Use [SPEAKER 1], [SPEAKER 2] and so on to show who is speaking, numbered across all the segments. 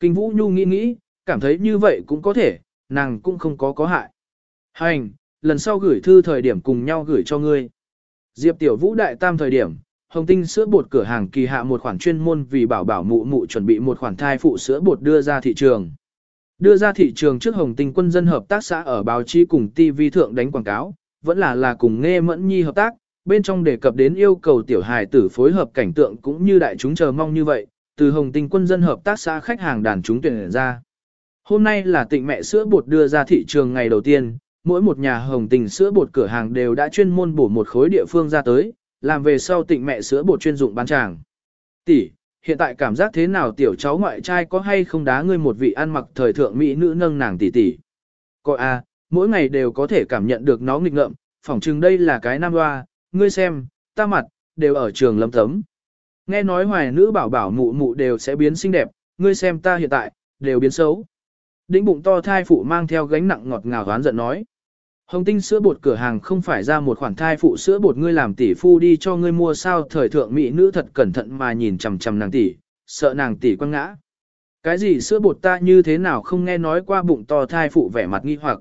[SPEAKER 1] Kinh Vũ Nhu nghĩ nghĩ, cảm thấy như vậy cũng có thể, nàng cũng không có có hại. Hành, lần sau gửi thư thời điểm cùng nhau gửi cho ngươi. Diệp Tiểu Vũ đại tam thời điểm, Hồng Tinh sữa bột cửa hàng kỳ hạ một khoản chuyên môn vì bảo bảo mụ mụ chuẩn bị một khoản thai phụ sữa bột đưa ra thị trường. Đưa ra thị trường trước Hồng Tinh quân dân hợp tác xã ở báo chí cùng TV thượng đánh quảng cáo, vẫn là là cùng nghe mẫn nhi hợp tác, bên trong đề cập đến yêu cầu tiểu hài tử phối hợp cảnh tượng cũng như đại chúng chờ mong như vậy, từ Hồng Tinh quân dân hợp tác xã khách hàng đàn chúng tuyển ra. Hôm nay là tịnh mẹ sữa bột đưa ra thị trường ngày đầu tiên, mỗi một nhà Hồng Tinh sữa bột cửa hàng đều đã chuyên môn bổ một khối địa phương ra tới, làm về sau tịnh mẹ sữa bột chuyên dụng bán tràng. Tỷ, hiện tại cảm giác thế nào tiểu cháu ngoại trai có hay không đá ngươi một vị ăn mặc thời thượng mỹ nữ nâng nàng tỷ tỷ. Cô a, à, mỗi ngày đều có thể cảm nhận được nó nghịch ngợm, phỏng chừng đây là cái nam hoa, ngươi xem, ta mặt, đều ở trường lâm tấm. Nghe nói hoài nữ bảo bảo mụ mụ đều sẽ biến xinh đẹp, ngươi xem ta hiện tại, đều biến xấu. Đĩnh bụng to thai phụ mang theo gánh nặng ngọt ngào đoán giận nói. Hồng tinh sữa bột cửa hàng không phải ra một khoản thai phụ sữa bột ngươi làm tỷ phu đi cho ngươi mua sao thời thượng mỹ nữ thật cẩn thận mà nhìn chằm chằm nàng tỷ, sợ nàng tỷ quăng ngã. Cái gì sữa bột ta như thế nào không nghe nói qua bụng to thai phụ vẻ mặt nghi hoặc.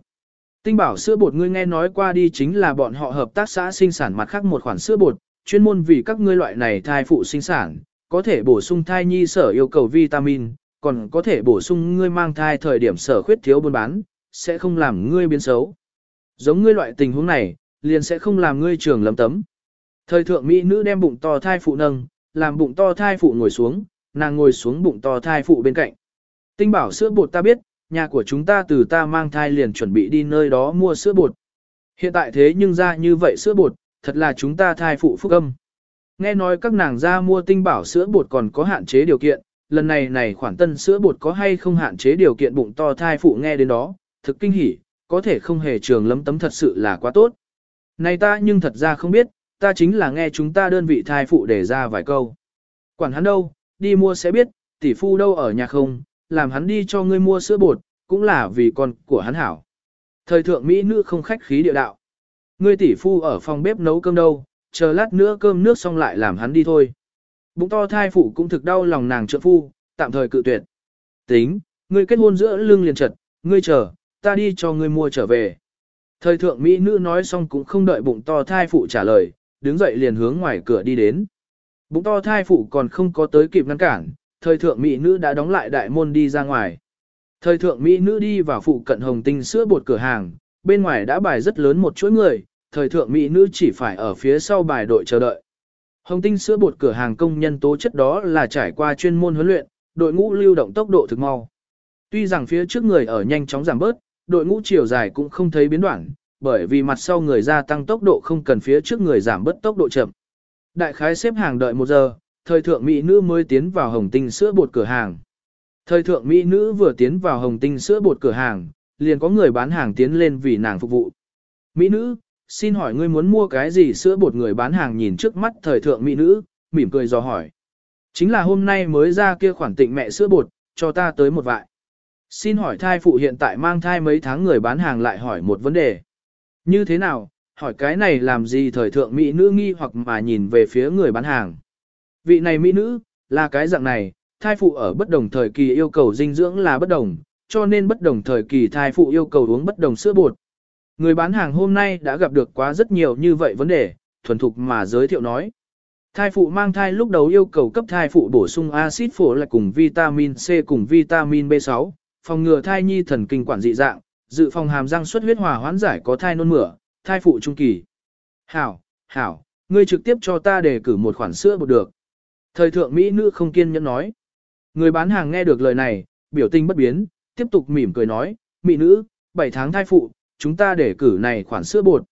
[SPEAKER 1] Tinh bảo sữa bột ngươi nghe nói qua đi chính là bọn họ hợp tác xã sinh sản mặt khác một khoản sữa bột, chuyên môn vì các ngươi loại này thai phụ sinh sản, có thể bổ sung thai nhi sở yêu cầu vitamin, còn có thể bổ sung ngươi mang thai thời điểm sở khuyết thiếu buôn bán, sẽ không làm ngươi biến xấu. Giống ngươi loại tình huống này, liền sẽ không làm ngươi trường lấm tấm. Thời thượng mỹ nữ đem bụng to thai phụ nâng, làm bụng to thai phụ ngồi xuống, nàng ngồi xuống bụng to thai phụ bên cạnh. Tinh bảo sữa bột ta biết, nhà của chúng ta từ ta mang thai liền chuẩn bị đi nơi đó mua sữa bột. Hiện tại thế nhưng ra như vậy sữa bột, thật là chúng ta thai phụ phúc âm. Nghe nói các nàng ra mua tinh bảo sữa bột còn có hạn chế điều kiện, lần này này khoản tân sữa bột có hay không hạn chế điều kiện bụng to thai phụ nghe đến đó, thực kinh hỉ, có thể không hề trường lấm tấm thật sự là quá tốt. Này ta nhưng thật ra không biết, ta chính là nghe chúng ta đơn vị thai phụ để ra vài câu. Quản hắn đâu, đi mua sẽ biết, tỷ phu đâu ở nhà không, làm hắn đi cho ngươi mua sữa bột, cũng là vì con của hắn hảo. Thời thượng Mỹ nữ không khách khí địa đạo. Ngươi tỷ phu ở phòng bếp nấu cơm đâu, chờ lát nữa cơm nước xong lại làm hắn đi thôi. Bụng to thai phụ cũng thực đau lòng nàng trợ phu, tạm thời cự tuyệt. Tính, ngươi kết hôn giữa lưng liền trật, ngươi chờ, ta đi cho ngươi mua trở về. Thời thượng Mỹ nữ nói xong cũng không đợi bụng to thai phụ trả lời, đứng dậy liền hướng ngoài cửa đi đến. Bụng to thai phụ còn không có tới kịp ngăn cản, thời thượng Mỹ nữ đã đóng lại đại môn đi ra ngoài. Thời thượng Mỹ nữ đi vào phụ cận hồng tinh sữa bột cửa hàng, bên ngoài đã bài rất lớn một chuỗi người, thời thượng Mỹ nữ chỉ phải ở phía sau bài đội chờ đợi. Hồng tinh sữa bột cửa hàng công nhân tố chất đó là trải qua chuyên môn huấn luyện, đội ngũ lưu động tốc độ thực mau. Tuy rằng phía trước người ở nhanh chóng giảm bớt, đội ngũ chiều dài cũng không thấy biến đoạn, bởi vì mặt sau người gia tăng tốc độ không cần phía trước người giảm bớt tốc độ chậm. Đại khái xếp hàng đợi một giờ, thời thượng mỹ nữ mới tiến vào hồng tinh sữa bột cửa hàng. Thời thượng mỹ nữ vừa tiến vào hồng tinh sữa bột cửa hàng, liền có người bán hàng tiến lên vì nàng phục vụ. Mỹ nữ, xin hỏi ngươi muốn mua cái gì sữa bột người bán hàng nhìn trước mắt thời thượng mỹ nữ, mỉm cười dò hỏi. Chính là hôm nay mới ra kia khoản tịnh mẹ sữa bột, cho ta tới một vại. Xin hỏi thai phụ hiện tại mang thai mấy tháng người bán hàng lại hỏi một vấn đề. Như thế nào, hỏi cái này làm gì thời thượng mỹ nữ nghi hoặc mà nhìn về phía người bán hàng. Vị này mỹ nữ, là cái dạng này, thai phụ ở bất đồng thời kỳ yêu cầu dinh dưỡng là bất đồng, cho nên bất đồng thời kỳ thai phụ yêu cầu uống bất đồng sữa bột. Người bán hàng hôm nay đã gặp được quá rất nhiều như vậy vấn đề, thuần thục mà giới thiệu nói. Thai phụ mang thai lúc đầu yêu cầu cấp thai phụ bổ sung axit phổ là cùng vitamin C cùng vitamin B6, phòng ngừa thai nhi thần kinh quản dị dạng, dự phòng hàm răng xuất huyết hòa hoãn giải có thai nôn mửa, thai phụ trung kỳ. Hảo, hảo, ngươi trực tiếp cho ta đề cử một khoản sữa bột được. Thời thượng Mỹ nữ không kiên nhẫn nói. Người bán hàng nghe được lời này, biểu tình bất biến, tiếp tục mỉm cười nói, Mỹ nữ, 7 tháng thai phụ, chúng ta để cử này khoản sữa bột.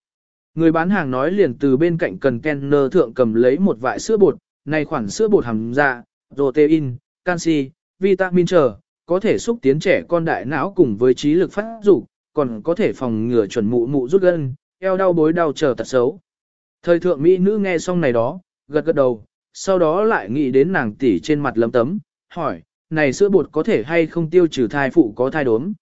[SPEAKER 1] Người bán hàng nói liền từ bên cạnh cần kenner thượng cầm lấy một vại sữa bột, này khoản sữa bột hàm dạ, protein, canxi, vitamin trở, có thể xúc tiến trẻ con đại não cùng với trí lực phát dục, còn có thể phòng ngừa chuẩn mụ mụ rút gân, eo đau bối đau chờ tật xấu. Thời thượng mỹ nữ nghe xong này đó, gật gật đầu, sau đó lại nghĩ đến nàng tỷ trên mặt lấm tấm, hỏi, này sữa bột có thể hay không tiêu trừ thai phụ có thai đốm.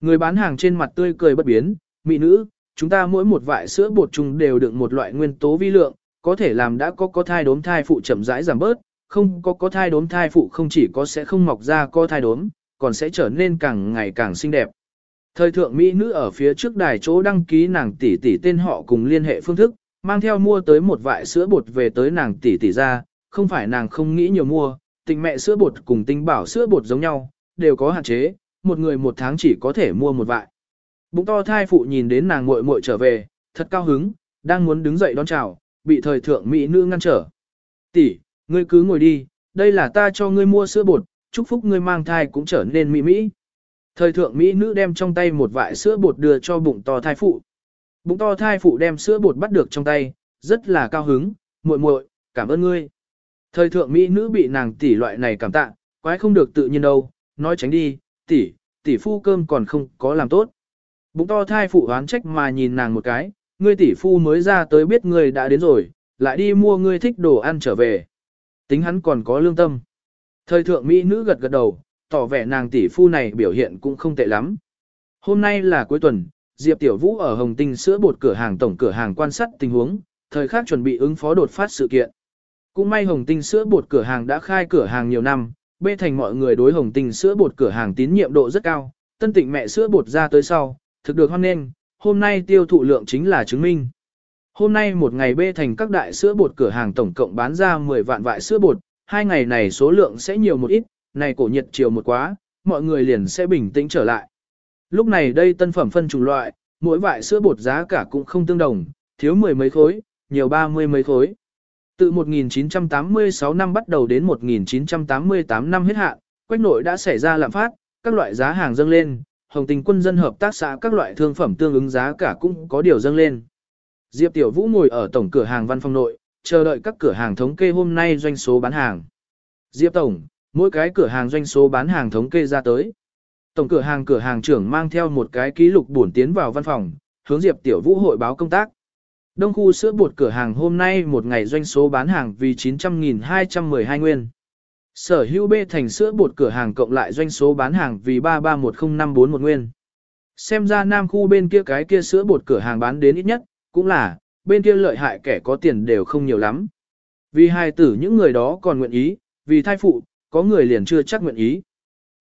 [SPEAKER 1] Người bán hàng trên mặt tươi cười bất biến, mỹ nữ, chúng ta mỗi một vại sữa bột chung đều đựng một loại nguyên tố vi lượng, có thể làm đã có có thai đốm thai phụ chậm rãi giảm bớt, không có có thai đốm thai phụ không chỉ có sẽ không mọc ra có thai đốm, còn sẽ trở nên càng ngày càng xinh đẹp. Thời thượng Mỹ nữ ở phía trước đài chỗ đăng ký nàng tỷ tỷ tên họ cùng liên hệ phương thức, mang theo mua tới một vại sữa bột về tới nàng tỷ tỷ ra, không phải nàng không nghĩ nhiều mua, tình mẹ sữa bột cùng tinh bảo sữa bột giống nhau, đều có hạn chế, một người một tháng chỉ có thể mua một vại. Bụng to thai phụ nhìn đến nàng muội muội trở về, thật cao hứng, đang muốn đứng dậy đón chào, bị thời thượng mỹ nữ ngăn trở. Tỷ, ngươi cứ ngồi đi, đây là ta cho ngươi mua sữa bột, chúc phúc ngươi mang thai cũng trở nên mỹ mỹ. Thời thượng mỹ nữ đem trong tay một vại sữa bột đưa cho bụng to thai phụ. Bụng to thai phụ đem sữa bột bắt được trong tay, rất là cao hứng, muội muội, cảm ơn ngươi. Thời thượng mỹ nữ bị nàng tỷ loại này cảm tạ, quái không được tự nhiên đâu, nói tránh đi, tỷ, tỷ phu cơm còn không có làm tốt. Bụng to thai phụ oán trách mà nhìn nàng một cái, ngươi tỷ phu mới ra tới biết ngươi đã đến rồi, lại đi mua ngươi thích đồ ăn trở về. Tính hắn còn có lương tâm. Thời thượng mỹ nữ gật gật đầu, tỏ vẻ nàng tỷ phu này biểu hiện cũng không tệ lắm. Hôm nay là cuối tuần, Diệp Tiểu Vũ ở Hồng Tinh sữa bột cửa hàng tổng cửa hàng quan sát tình huống, thời khắc chuẩn bị ứng phó đột phát sự kiện. Cũng may Hồng Tinh sữa bột cửa hàng đã khai cửa hàng nhiều năm, bê thành mọi người đối Hồng Tinh sữa bột cửa hàng tín nhiệm độ rất cao, tân tịnh mẹ sữa bột ra tới sau, thực được hoan nghênh, hôm nay tiêu thụ lượng chính là chứng minh. Hôm nay một ngày bê thành các đại sữa bột cửa hàng tổng cộng bán ra 10 vạn vại sữa bột, hai ngày này số lượng sẽ nhiều một ít, này cổ nhiệt chiều một quá, mọi người liền sẽ bình tĩnh trở lại. Lúc này đây tân phẩm phân chủng loại, mỗi vại sữa bột giá cả cũng không tương đồng, thiếu mười mấy khối, nhiều ba mươi mấy khối. Từ 1986 năm bắt đầu đến 1988 năm hết hạn, quách nội đã xảy ra lạm phát, các loại giá hàng dâng lên, hồng tình quân dân hợp tác xã các loại thương phẩm tương ứng giá cả cũng có điều dâng lên. Diệp Tiểu Vũ ngồi ở tổng cửa hàng văn phòng nội, chờ đợi các cửa hàng thống kê hôm nay doanh số bán hàng. Diệp Tổng, mỗi cái cửa hàng doanh số bán hàng thống kê ra tới. Tổng cửa hàng cửa hàng trưởng mang theo một cái ký lục bổn tiến vào văn phòng, hướng Diệp Tiểu Vũ hội báo công tác. Đông khu sữa bột cửa hàng hôm nay một ngày doanh số bán hàng vì 900.212 nguyên. Sở hữu B thành sữa bột cửa hàng cộng lại doanh số bán hàng vì 3310541 nguyên. Xem ra nam khu bên kia cái kia sữa bột cửa hàng bán đến ít nhất, cũng là, bên kia lợi hại kẻ có tiền đều không nhiều lắm. Vì hai tử những người đó còn nguyện ý, vì thai phụ, có người liền chưa chắc nguyện ý.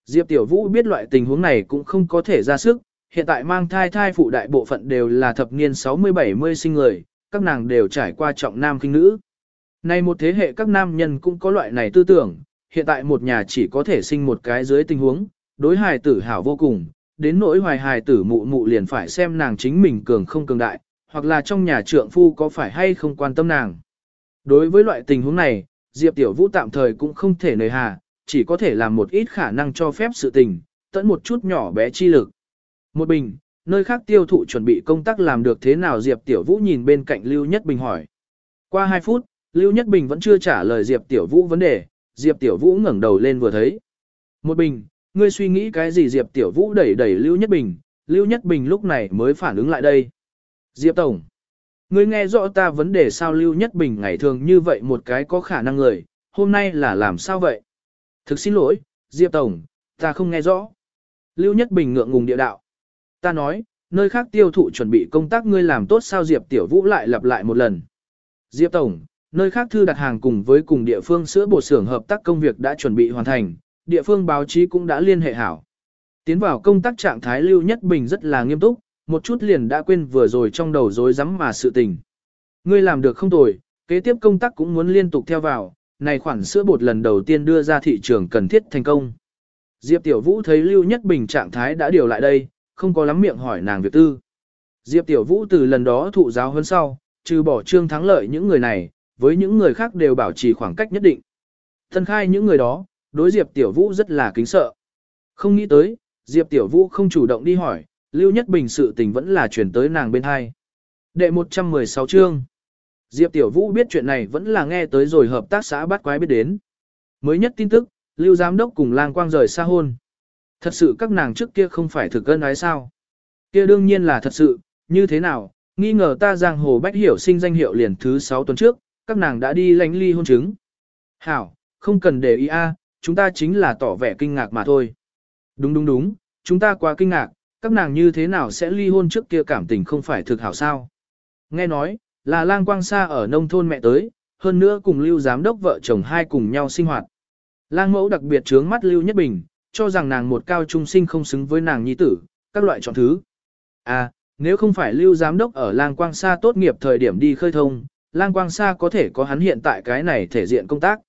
[SPEAKER 1] Diệp Tiểu Vũ biết loại tình huống này cũng không có thể ra sức, hiện tại mang thai thai phụ đại bộ phận đều là thập niên 60-70 sinh người, các nàng đều trải qua trọng nam kinh nữ. Nay một thế hệ các nam nhân cũng có loại này tư tưởng, hiện tại một nhà chỉ có thể sinh một cái dưới tình huống, đối hài tử hảo vô cùng, đến nỗi hoài hài tử mụ mụ liền phải xem nàng chính mình cường không cường đại, hoặc là trong nhà trượng phu có phải hay không quan tâm nàng. Đối với loại tình huống này, Diệp Tiểu Vũ tạm thời cũng không thể nề hà, chỉ có thể làm một ít khả năng cho phép sự tình, tận một chút nhỏ bé chi lực. Một bình, nơi khác tiêu thụ chuẩn bị công tác làm được thế nào Diệp Tiểu Vũ nhìn bên cạnh Lưu Nhất Bình hỏi. Qua 2 phút, Lưu Nhất Bình vẫn chưa trả lời Diệp Tiểu Vũ vấn đề, Diệp Tiểu Vũ ngẩng đầu lên vừa thấy. Một bình, ngươi suy nghĩ cái gì Diệp Tiểu Vũ đẩy đẩy Lưu Nhất Bình, Lưu Nhất Bình lúc này mới phản ứng lại đây. Diệp Tổng, ngươi nghe rõ ta vấn đề sao Lưu Nhất Bình ngày thường như vậy một cái có khả năng người, hôm nay là làm sao vậy? Thực xin lỗi, Diệp Tổng, ta không nghe rõ. Lưu Nhất Bình ngượng ngùng địa đạo. Ta nói, nơi khác tiêu thụ chuẩn bị công tác ngươi làm tốt sao Diệp Tiểu Vũ lại lặp lại một lần. Diệp Tổng, nơi khác thư đặt hàng cùng với cùng địa phương sữa bột xưởng hợp tác công việc đã chuẩn bị hoàn thành, địa phương báo chí cũng đã liên hệ hảo. Tiến vào công tác trạng thái Lưu Nhất Bình rất là nghiêm túc, một chút liền đã quên vừa rồi trong đầu rối rắm mà sự tình. Ngươi làm được không tồi, kế tiếp công tác cũng muốn liên tục theo vào, này khoản sữa bột lần đầu tiên đưa ra thị trường cần thiết thành công. Diệp Tiểu Vũ thấy Lưu Nhất Bình trạng thái đã điều lại đây, không có lắm miệng hỏi nàng việc tư. Diệp Tiểu Vũ từ lần đó thụ giáo hơn sau, trừ bỏ trương thắng lợi những người này, với những người khác đều bảo trì khoảng cách nhất định. Thân khai những người đó, đối Diệp Tiểu Vũ rất là kính sợ. Không nghĩ tới, Diệp Tiểu Vũ không chủ động đi hỏi, Lưu Nhất Bình sự tình vẫn là chuyển tới nàng bên hai. Đệ 116 chương Diệp Tiểu Vũ biết chuyện này vẫn là nghe tới rồi hợp tác xã bắt quái biết đến. Mới nhất tin tức, Lưu Giám Đốc cùng lang quang rời xa hôn. Thật sự các nàng trước kia không phải thực ân ái sao. Kia đương nhiên là thật sự, như thế nào, nghi ngờ ta giang hồ bách hiểu sinh danh hiệu liền thứ 6 tuần trước, các nàng đã đi lánh ly hôn chứng. Hảo, không cần để ý a, chúng ta chính là tỏ vẻ kinh ngạc mà thôi. Đúng đúng đúng, chúng ta quá kinh ngạc, các nàng như thế nào sẽ ly hôn trước kia cảm tình không phải thực hảo sao. Nghe nói, là lang quang xa ở nông thôn mẹ tới, hơn nữa cùng lưu giám đốc vợ chồng hai cùng nhau sinh hoạt. Lang mẫu đặc biệt trướng mắt lưu nhất bình, cho rằng nàng một cao trung sinh không xứng với nàng nhi tử, các loại chọn thứ. À, nếu không phải lưu giám đốc ở lang quang sa tốt nghiệp thời điểm đi khơi thông, lang quang sa có thể có hắn hiện tại cái này thể diện công tác.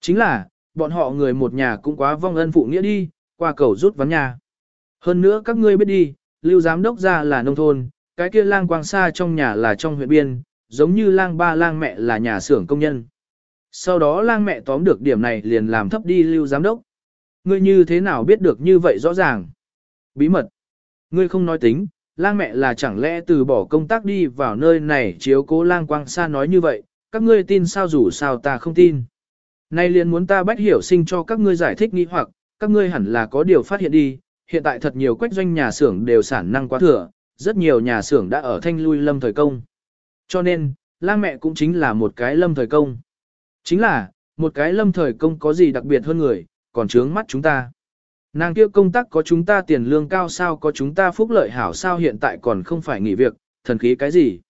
[SPEAKER 1] Chính là, bọn họ người một nhà cũng quá vong ân phụ nghĩa đi, qua cầu rút ván nhà. Hơn nữa các ngươi biết đi, lưu giám đốc ra là nông thôn, cái kia lang quang sa trong nhà là trong huyện biên, giống như lang ba lang mẹ là nhà xưởng công nhân. Sau đó lang mẹ tóm được điểm này liền làm thấp đi lưu giám đốc. Ngươi như thế nào biết được như vậy rõ ràng? Bí mật. Ngươi không nói tính, lang mẹ là chẳng lẽ từ bỏ công tác đi vào nơi này chiếu cố lang quang sa nói như vậy, các ngươi tin sao dù sao ta không tin. Nay liền muốn ta bách hiểu sinh cho các ngươi giải thích nghi hoặc, các ngươi hẳn là có điều phát hiện đi, hiện tại thật nhiều quách doanh nhà xưởng đều sản năng quá thừa, rất nhiều nhà xưởng đã ở thanh lui lâm thời công. Cho nên, lang mẹ cũng chính là một cái lâm thời công. Chính là, một cái lâm thời công có gì đặc biệt hơn người, còn trướng mắt chúng ta. Nàng kia công tác có chúng ta tiền lương cao sao có chúng ta phúc lợi hảo sao hiện tại còn không phải nghỉ việc, thần khí cái gì.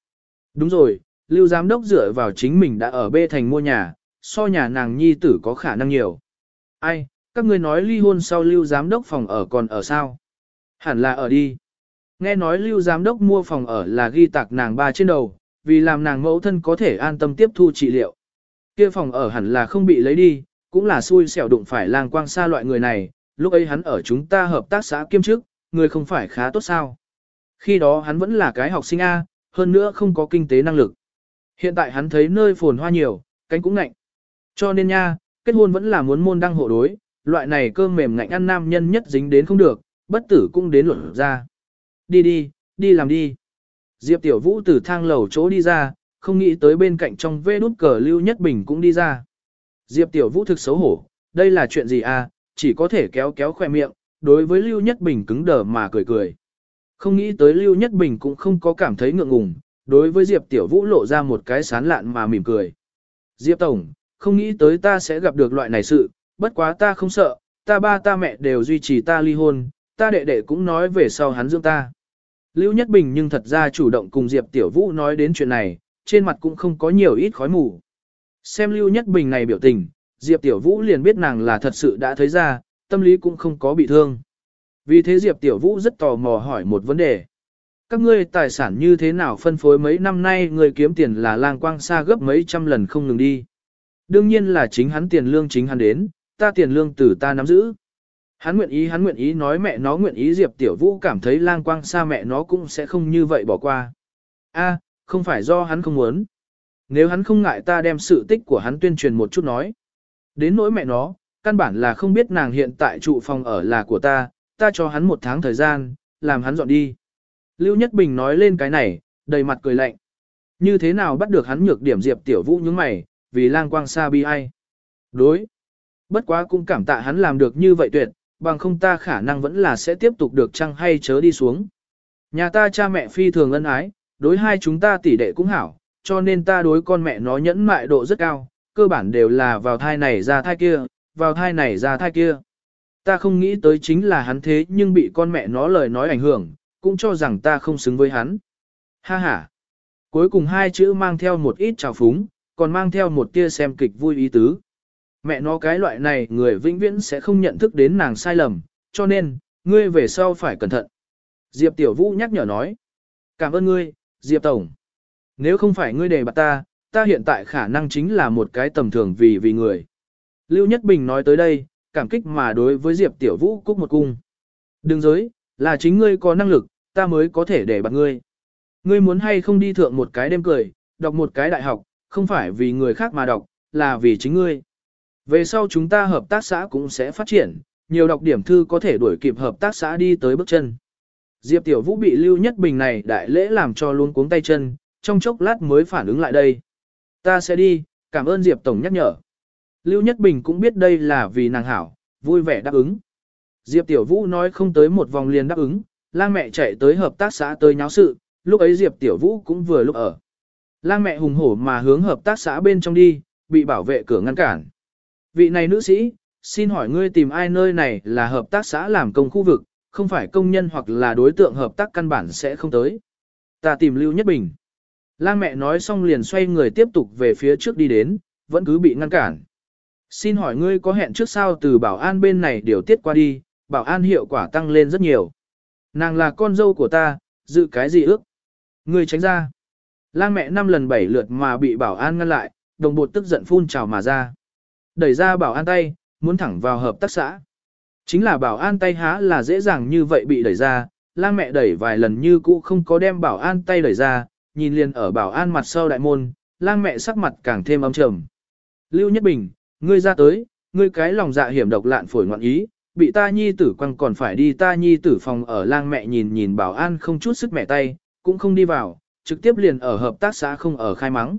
[SPEAKER 1] Đúng rồi, lưu giám đốc dựa vào chính mình đã ở bê thành mua nhà, so nhà nàng nhi tử có khả năng nhiều. Ai, các ngươi nói ly hôn sau lưu giám đốc phòng ở còn ở sao? Hẳn là ở đi. Nghe nói lưu giám đốc mua phòng ở là ghi tạc nàng ba trên đầu, vì làm nàng mẫu thân có thể an tâm tiếp thu trị liệu. Kia phòng ở hẳn là không bị lấy đi, cũng là xui xẻo đụng phải lang quang xa loại người này, lúc ấy hắn ở chúng ta hợp tác xã kiêm chức, người không phải khá tốt sao. Khi đó hắn vẫn là cái học sinh A, hơn nữa không có kinh tế năng lực. Hiện tại hắn thấy nơi phồn hoa nhiều, cánh cũng ngạnh. Cho nên nha, kết hôn vẫn là muốn môn đăng hộ đối, loại này cơm mềm ngạnh ăn nam nhân nhất dính đến không được, bất tử cũng đến luận ra. Đi đi, đi làm đi. Diệp Tiểu Vũ từ thang lầu chỗ đi ra, không nghĩ tới bên cạnh trong vê nút cờ Lưu Nhất Bình cũng đi ra. Diệp Tiểu Vũ thực xấu hổ, đây là chuyện gì à, chỉ có thể kéo kéo khoe miệng, đối với Lưu Nhất Bình cứng đờ mà cười cười. Không nghĩ tới Lưu Nhất Bình cũng không có cảm thấy ngượng ngùng, đối với Diệp Tiểu Vũ lộ ra một cái sán lạn mà mỉm cười. Diệp Tổng, không nghĩ tới ta sẽ gặp được loại này sự, bất quá ta không sợ, ta ba ta mẹ đều duy trì ta ly hôn, ta đệ đệ cũng nói về sau hắn dưỡng ta. Lưu Nhất Bình nhưng thật ra chủ động cùng Diệp Tiểu Vũ nói đến chuyện này, trên mặt cũng không có nhiều ít khói mù. Xem Lưu Nhất Bình này biểu tình, Diệp Tiểu Vũ liền biết nàng là thật sự đã thấy ra, tâm lý cũng không có bị thương. Vì thế Diệp Tiểu Vũ rất tò mò hỏi một vấn đề. Các ngươi tài sản như thế nào phân phối mấy năm nay người kiếm tiền là lang quang xa gấp mấy trăm lần không ngừng đi. Đương nhiên là chính hắn tiền lương chính hắn đến, ta tiền lương từ ta nắm giữ. Hắn nguyện ý hắn nguyện ý nói mẹ nó nguyện ý Diệp Tiểu Vũ cảm thấy lang quang xa mẹ nó cũng sẽ không như vậy bỏ qua. A, không phải do hắn không muốn. Nếu hắn không ngại ta đem sự tích của hắn tuyên truyền một chút nói. Đến nỗi mẹ nó, căn bản là không biết nàng hiện tại trụ phòng ở là của ta, ta cho hắn một tháng thời gian, làm hắn dọn đi. Lưu Nhất Bình nói lên cái này, đầy mặt cười lạnh. Như thế nào bắt được hắn nhược điểm Diệp Tiểu Vũ những mày, vì lang quang xa bi ai. Đối. Bất quá cũng cảm tạ hắn làm được như vậy tuyệt, bằng không ta khả năng vẫn là sẽ tiếp tục được chăng hay chớ đi xuống. Nhà ta cha mẹ phi thường ân ái, đối hai chúng ta tỷ đệ cũng hảo, cho nên ta đối con mẹ nó nhẫn mại độ rất cao, cơ bản đều là vào thai này ra thai kia, vào thai này ra thai kia. Ta không nghĩ tới chính là hắn thế nhưng bị con mẹ nó lời nói ảnh hưởng, cũng cho rằng ta không xứng với hắn. Ha ha. Cuối cùng hai chữ mang theo một ít trào phúng, còn mang theo một tia xem kịch vui ý tứ. Mẹ nó cái loại này người vĩnh viễn sẽ không nhận thức đến nàng sai lầm, cho nên, ngươi về sau phải cẩn thận. Diệp Tiểu Vũ nhắc nhở nói. Cảm ơn ngươi, Diệp Tổng. Nếu không phải ngươi đề bạt ta, ta hiện tại khả năng chính là một cái tầm thường vì vì người. Lưu Nhất Bình nói tới đây, cảm kích mà đối với Diệp Tiểu Vũ cúc một cung. Đừng giới, là chính ngươi có năng lực, ta mới có thể để bạt ngươi. Ngươi muốn hay không đi thượng một cái đêm cười, đọc một cái đại học, không phải vì người khác mà đọc, là vì chính ngươi. Về sau chúng ta hợp tác xã cũng sẽ phát triển, nhiều đọc điểm thư có thể đuổi kịp hợp tác xã đi tới bước chân. Diệp Tiểu Vũ bị Lưu Nhất Bình này đại lễ làm cho luôn cuống tay chân, trong chốc lát mới phản ứng lại đây. Ta sẽ đi, cảm ơn Diệp Tổng nhắc nhở. Lưu Nhất Bình cũng biết đây là vì nàng hảo, vui vẻ đáp ứng. Diệp Tiểu Vũ nói không tới một vòng liền đáp ứng, lang mẹ chạy tới hợp tác xã tới nháo sự, lúc ấy Diệp Tiểu Vũ cũng vừa lúc ở. Lang mẹ hùng hổ mà hướng hợp tác xã bên trong đi, bị bảo vệ cửa ngăn cản. Vị này nữ sĩ, xin hỏi ngươi tìm ai nơi này là hợp tác xã làm công khu vực, không phải công nhân hoặc là đối tượng hợp tác căn bản sẽ không tới. Ta tìm Lưu Nhất Bình. Lang mẹ nói xong liền xoay người tiếp tục về phía trước đi đến, vẫn cứ bị ngăn cản. Xin hỏi ngươi có hẹn trước sao từ bảo an bên này điều tiết qua đi, bảo an hiệu quả tăng lên rất nhiều. Nàng là con dâu của ta, dự cái gì ước? Ngươi tránh ra. Lang mẹ năm lần bảy lượt mà bị bảo an ngăn lại, đồng bột tức giận phun trào mà ra. Đẩy ra bảo an tay, muốn thẳng vào hợp tác xã. Chính là bảo an tay há là dễ dàng như vậy bị đẩy ra, lang mẹ đẩy vài lần như cũ không có đem bảo an tay đẩy ra, nhìn liền ở bảo an mặt sau đại môn, lang mẹ sắc mặt càng thêm âm trầm. Lưu Nhất Bình, ngươi ra tới, ngươi cái lòng dạ hiểm độc lạn phổi ngoạn ý, bị ta nhi tử quăng còn phải đi ta nhi tử phòng ở lang mẹ nhìn nhìn bảo an không chút sức mẹ tay, cũng không đi vào, trực tiếp liền ở hợp tác xã không ở khai mắng.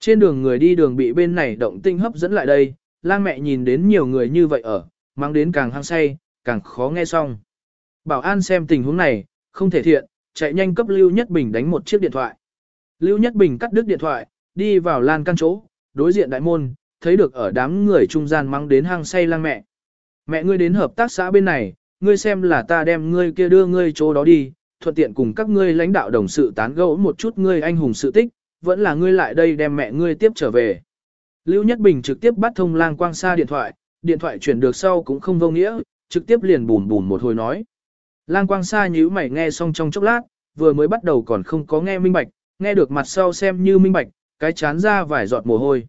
[SPEAKER 1] Trên đường người đi đường bị bên này động tinh hấp dẫn lại đây, lang mẹ nhìn đến nhiều người như vậy ở, mang đến càng hăng say, càng khó nghe xong. Bảo an xem tình huống này, không thể thiện, chạy nhanh cấp Lưu Nhất Bình đánh một chiếc điện thoại. Lưu Nhất Bình cắt đứt điện thoại, đi vào lan căn chỗ, đối diện đại môn, thấy được ở đám người trung gian mang đến hang say lang mẹ. Mẹ ngươi đến hợp tác xã bên này, ngươi xem là ta đem ngươi kia đưa ngươi chỗ đó đi, thuận tiện cùng các ngươi lãnh đạo đồng sự tán gẫu một chút ngươi anh hùng sự tích, vẫn là ngươi lại đây đem mẹ ngươi tiếp trở về. Lưu Nhất Bình trực tiếp bắt thông lang quang xa điện thoại, điện thoại chuyển được sau cũng không vô nghĩa, trực tiếp liền bùn bùn một hồi nói. Lang quang xa nhíu mày nghe xong trong chốc lát, vừa mới bắt đầu còn không có nghe minh bạch, nghe được mặt sau xem như minh bạch, cái chán ra vài giọt mồ hôi.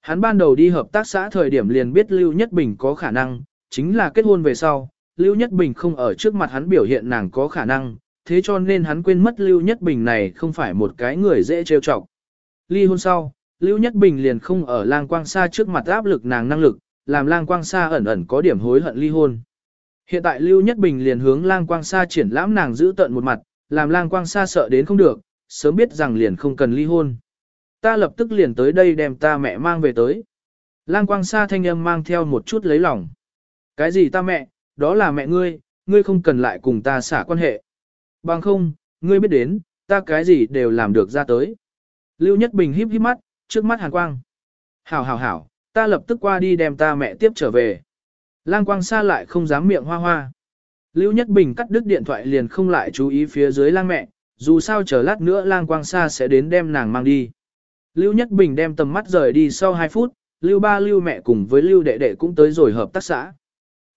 [SPEAKER 1] Hắn ban đầu đi hợp tác xã thời điểm liền biết Lưu Nhất Bình có khả năng, chính là kết hôn về sau, Lưu Nhất Bình không ở trước mặt hắn biểu hiện nàng có khả năng, thế cho nên hắn quên mất Lưu Nhất Bình này không phải một cái người dễ trêu chọc. Ly hôn sau, Lưu Nhất Bình liền không ở lang quang xa trước mặt áp lực nàng năng lực, làm lang quang xa ẩn ẩn có điểm hối hận ly hôn. Hiện tại Lưu Nhất Bình liền hướng lang quang xa triển lãm nàng giữ tận một mặt, làm lang quang xa sợ đến không được, sớm biết rằng liền không cần ly hôn. Ta lập tức liền tới đây đem ta mẹ mang về tới. Lang quang xa thanh âm mang theo một chút lấy lòng. Cái gì ta mẹ, đó là mẹ ngươi, ngươi không cần lại cùng ta xả quan hệ. Bằng không, ngươi biết đến, ta cái gì đều làm được ra tới. Lưu Nhất Bình híp híp mắt, trước mắt hàn quang. Hảo hảo hảo, ta lập tức qua đi đem ta mẹ tiếp trở về. Lang quang xa lại không dám miệng hoa hoa. Lưu Nhất Bình cắt đứt điện thoại liền không lại chú ý phía dưới lang mẹ, dù sao chờ lát nữa lang quang xa sẽ đến đem nàng mang đi. Lưu Nhất Bình đem tầm mắt rời đi sau 2 phút, Lưu ba Lưu mẹ cùng với Lưu đệ đệ cũng tới rồi hợp tác xã.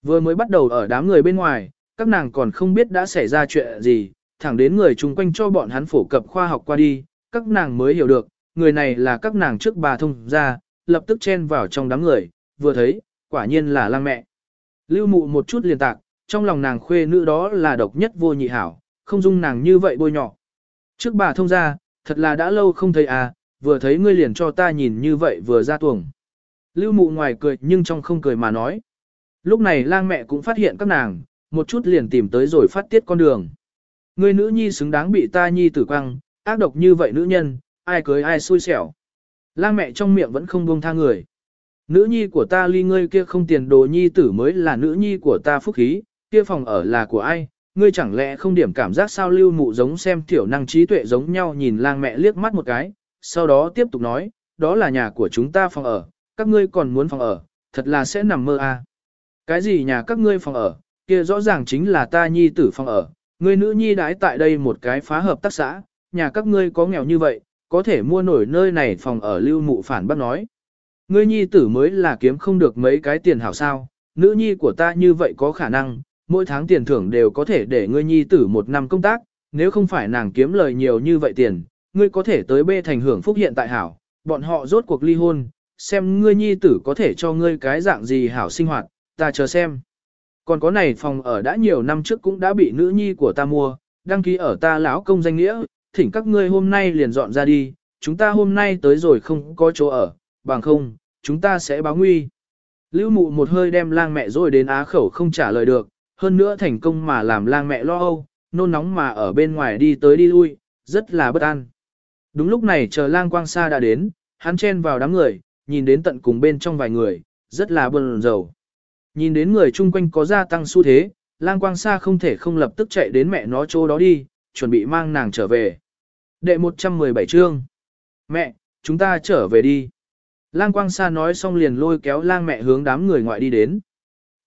[SPEAKER 1] Vừa mới bắt đầu ở đám người bên ngoài, các nàng còn không biết đã xảy ra chuyện gì, thẳng đến người chung quanh cho bọn hắn phổ cập khoa học qua đi, các nàng mới hiểu được, người này là các nàng trước bà thông ra, lập tức chen vào trong đám người, vừa thấy, quả nhiên là lang mẹ. Lưu mụ một chút liền tạc, trong lòng nàng khuê nữ đó là độc nhất vô nhị hảo, không dung nàng như vậy bôi nhỏ. Trước bà thông ra, thật là đã lâu không thấy à, vừa thấy ngươi liền cho ta nhìn như vậy vừa ra tuồng. Lưu mụ ngoài cười nhưng trong không cười mà nói. Lúc này lang mẹ cũng phát hiện các nàng, một chút liền tìm tới rồi phát tiết con đường. Ngươi nữ nhi xứng đáng bị ta nhi tử quăng, ác độc như vậy nữ nhân, ai cưới ai xui xẻo. Lang mẹ trong miệng vẫn không buông tha người. Nữ nhi của ta ly ngươi kia không tiền đồ nhi tử mới là nữ nhi của ta phúc khí, kia phòng ở là của ai, ngươi chẳng lẽ không điểm cảm giác sao lưu mụ giống xem tiểu năng trí tuệ giống nhau nhìn lang mẹ liếc mắt một cái, sau đó tiếp tục nói, đó là nhà của chúng ta phòng ở, các ngươi còn muốn phòng ở, thật là sẽ nằm mơ à. Cái gì nhà các ngươi phòng ở, kia rõ ràng chính là ta nhi tử phòng ở, ngươi nữ nhi đái tại đây một cái phá hợp tác xã, nhà các ngươi có nghèo như vậy, có thể mua nổi nơi này phòng ở lưu mụ phản bác nói. Ngươi nhi tử mới là kiếm không được mấy cái tiền hảo sao, nữ nhi của ta như vậy có khả năng, mỗi tháng tiền thưởng đều có thể để ngươi nhi tử một năm công tác, nếu không phải nàng kiếm lời nhiều như vậy tiền, ngươi có thể tới bê thành hưởng phúc hiện tại hảo, bọn họ rốt cuộc ly hôn, xem ngươi nhi tử có thể cho ngươi cái dạng gì hảo sinh hoạt, ta chờ xem. Còn có này phòng ở đã nhiều năm trước cũng đã bị nữ nhi của ta mua, đăng ký ở ta lão công danh nghĩa, thỉnh các ngươi hôm nay liền dọn ra đi, chúng ta hôm nay tới rồi không có chỗ ở, bằng không, chúng ta sẽ báo nguy. Lưu mụ một hơi đem lang mẹ rồi đến á khẩu không trả lời được, hơn nữa thành công mà làm lang mẹ lo âu, nôn nóng mà ở bên ngoài đi tới đi lui, rất là bất an. Đúng lúc này chờ lang quang sa đã đến, hắn chen vào đám người, nhìn đến tận cùng bên trong vài người, rất là buồn rầu. Nhìn đến người chung quanh có gia tăng xu thế, lang quang sa không thể không lập tức chạy đến mẹ nó chỗ đó đi, chuẩn bị mang nàng trở về. Đệ 117 chương. Mẹ, chúng ta trở về đi. Lang quang sa nói xong liền lôi kéo lang mẹ hướng đám người ngoại đi đến.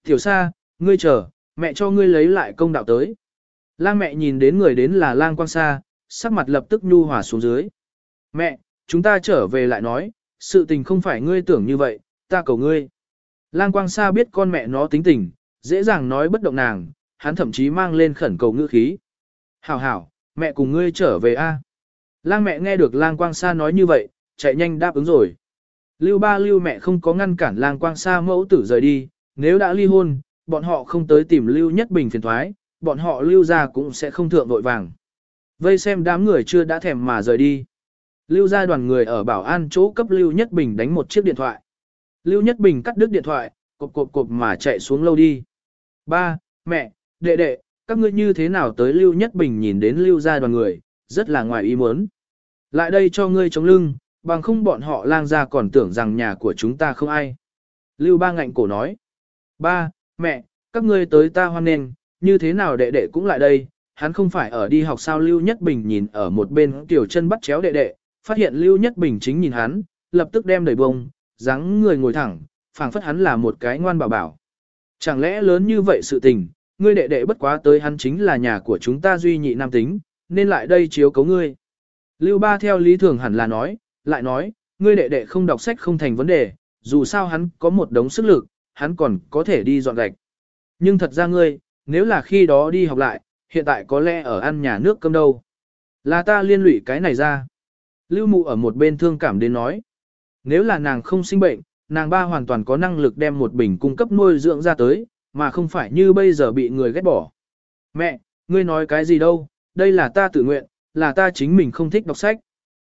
[SPEAKER 1] Tiểu sa, ngươi chờ, mẹ cho ngươi lấy lại công đạo tới. Lang mẹ nhìn đến người đến là lang quang sa, sắc mặt lập tức nhu hòa xuống dưới. Mẹ, chúng ta trở về lại nói, sự tình không phải ngươi tưởng như vậy, ta cầu ngươi. Lang Quang Sa biết con mẹ nó tính tình, dễ dàng nói bất động nàng, hắn thậm chí mang lên khẩn cầu ngữ khí. Hảo hảo, mẹ cùng ngươi trở về a. Lang mẹ nghe được Lang Quang Sa nói như vậy, chạy nhanh đáp ứng rồi. Lưu ba lưu mẹ không có ngăn cản Lang Quang Sa mẫu tử rời đi, nếu đã ly hôn, bọn họ không tới tìm Lưu Nhất Bình phiền thoái, bọn họ lưu ra cũng sẽ không thượng vội vàng. Vây xem đám người chưa đã thèm mà rời đi. Lưu ra đoàn người ở bảo an chỗ cấp Lưu Nhất Bình đánh một chiếc điện thoại. Lưu Nhất Bình cắt đứt điện thoại, cộp cộp cộp mà chạy xuống lâu đi. Ba, mẹ, đệ đệ, các ngươi như thế nào tới Lưu Nhất Bình nhìn đến Lưu ra đoàn người, rất là ngoài ý muốn. Lại đây cho ngươi chống lưng, bằng không bọn họ lang ra còn tưởng rằng nhà của chúng ta không ai. Lưu ba ngạnh cổ nói. Ba, mẹ, các ngươi tới ta hoan nghênh, như thế nào đệ đệ cũng lại đây, hắn không phải ở đi học sao Lưu Nhất Bình nhìn ở một bên tiểu chân bắt chéo đệ đệ, phát hiện Lưu Nhất Bình chính nhìn hắn, lập tức đem đẩy bông, dáng người ngồi thẳng, phảng phất hắn là một cái ngoan bảo bảo. Chẳng lẽ lớn như vậy sự tình, ngươi đệ đệ bất quá tới hắn chính là nhà của chúng ta duy nhị nam tính, nên lại đây chiếu cấu ngươi. Lưu Ba theo lý thường hẳn là nói, lại nói, ngươi đệ đệ không đọc sách không thành vấn đề, dù sao hắn có một đống sức lực, hắn còn có thể đi dọn gạch. Nhưng thật ra ngươi, nếu là khi đó đi học lại, hiện tại có lẽ ở ăn nhà nước cơm đâu. Là ta liên lụy cái này ra. Lưu mụ ở một bên thương cảm đến nói. Nếu là nàng không sinh bệnh, nàng ba hoàn toàn có năng lực đem một bình cung cấp nuôi dưỡng ra tới, mà không phải như bây giờ bị người ghét bỏ. Mẹ, ngươi nói cái gì đâu, đây là ta tự nguyện, là ta chính mình không thích đọc sách.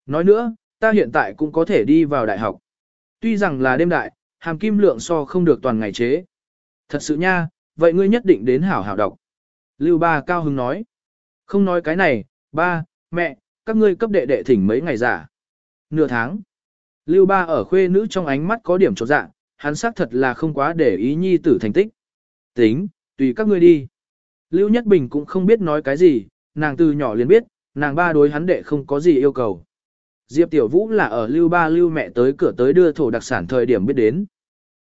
[SPEAKER 1] Nói nữa, ta hiện tại cũng có thể đi vào đại học. Tuy rằng là đêm đại, hàm kim lượng so không được toàn ngày chế. Thật sự nha, vậy ngươi nhất định đến hảo hảo đọc. Lưu ba cao hứng nói. Không nói cái này, ba, mẹ, các ngươi cấp đệ đệ thỉnh mấy ngày giả. Nửa tháng. Lưu ba ở khuê nữ trong ánh mắt có điểm trọt dạng, hắn xác thật là không quá để ý nhi tử thành tích. Tính, tùy các ngươi đi. Lưu Nhất Bình cũng không biết nói cái gì, nàng từ nhỏ liền biết, nàng ba đối hắn đệ không có gì yêu cầu. Diệp Tiểu Vũ là ở Lưu Ba Lưu mẹ tới cửa tới đưa thổ đặc sản thời điểm biết đến.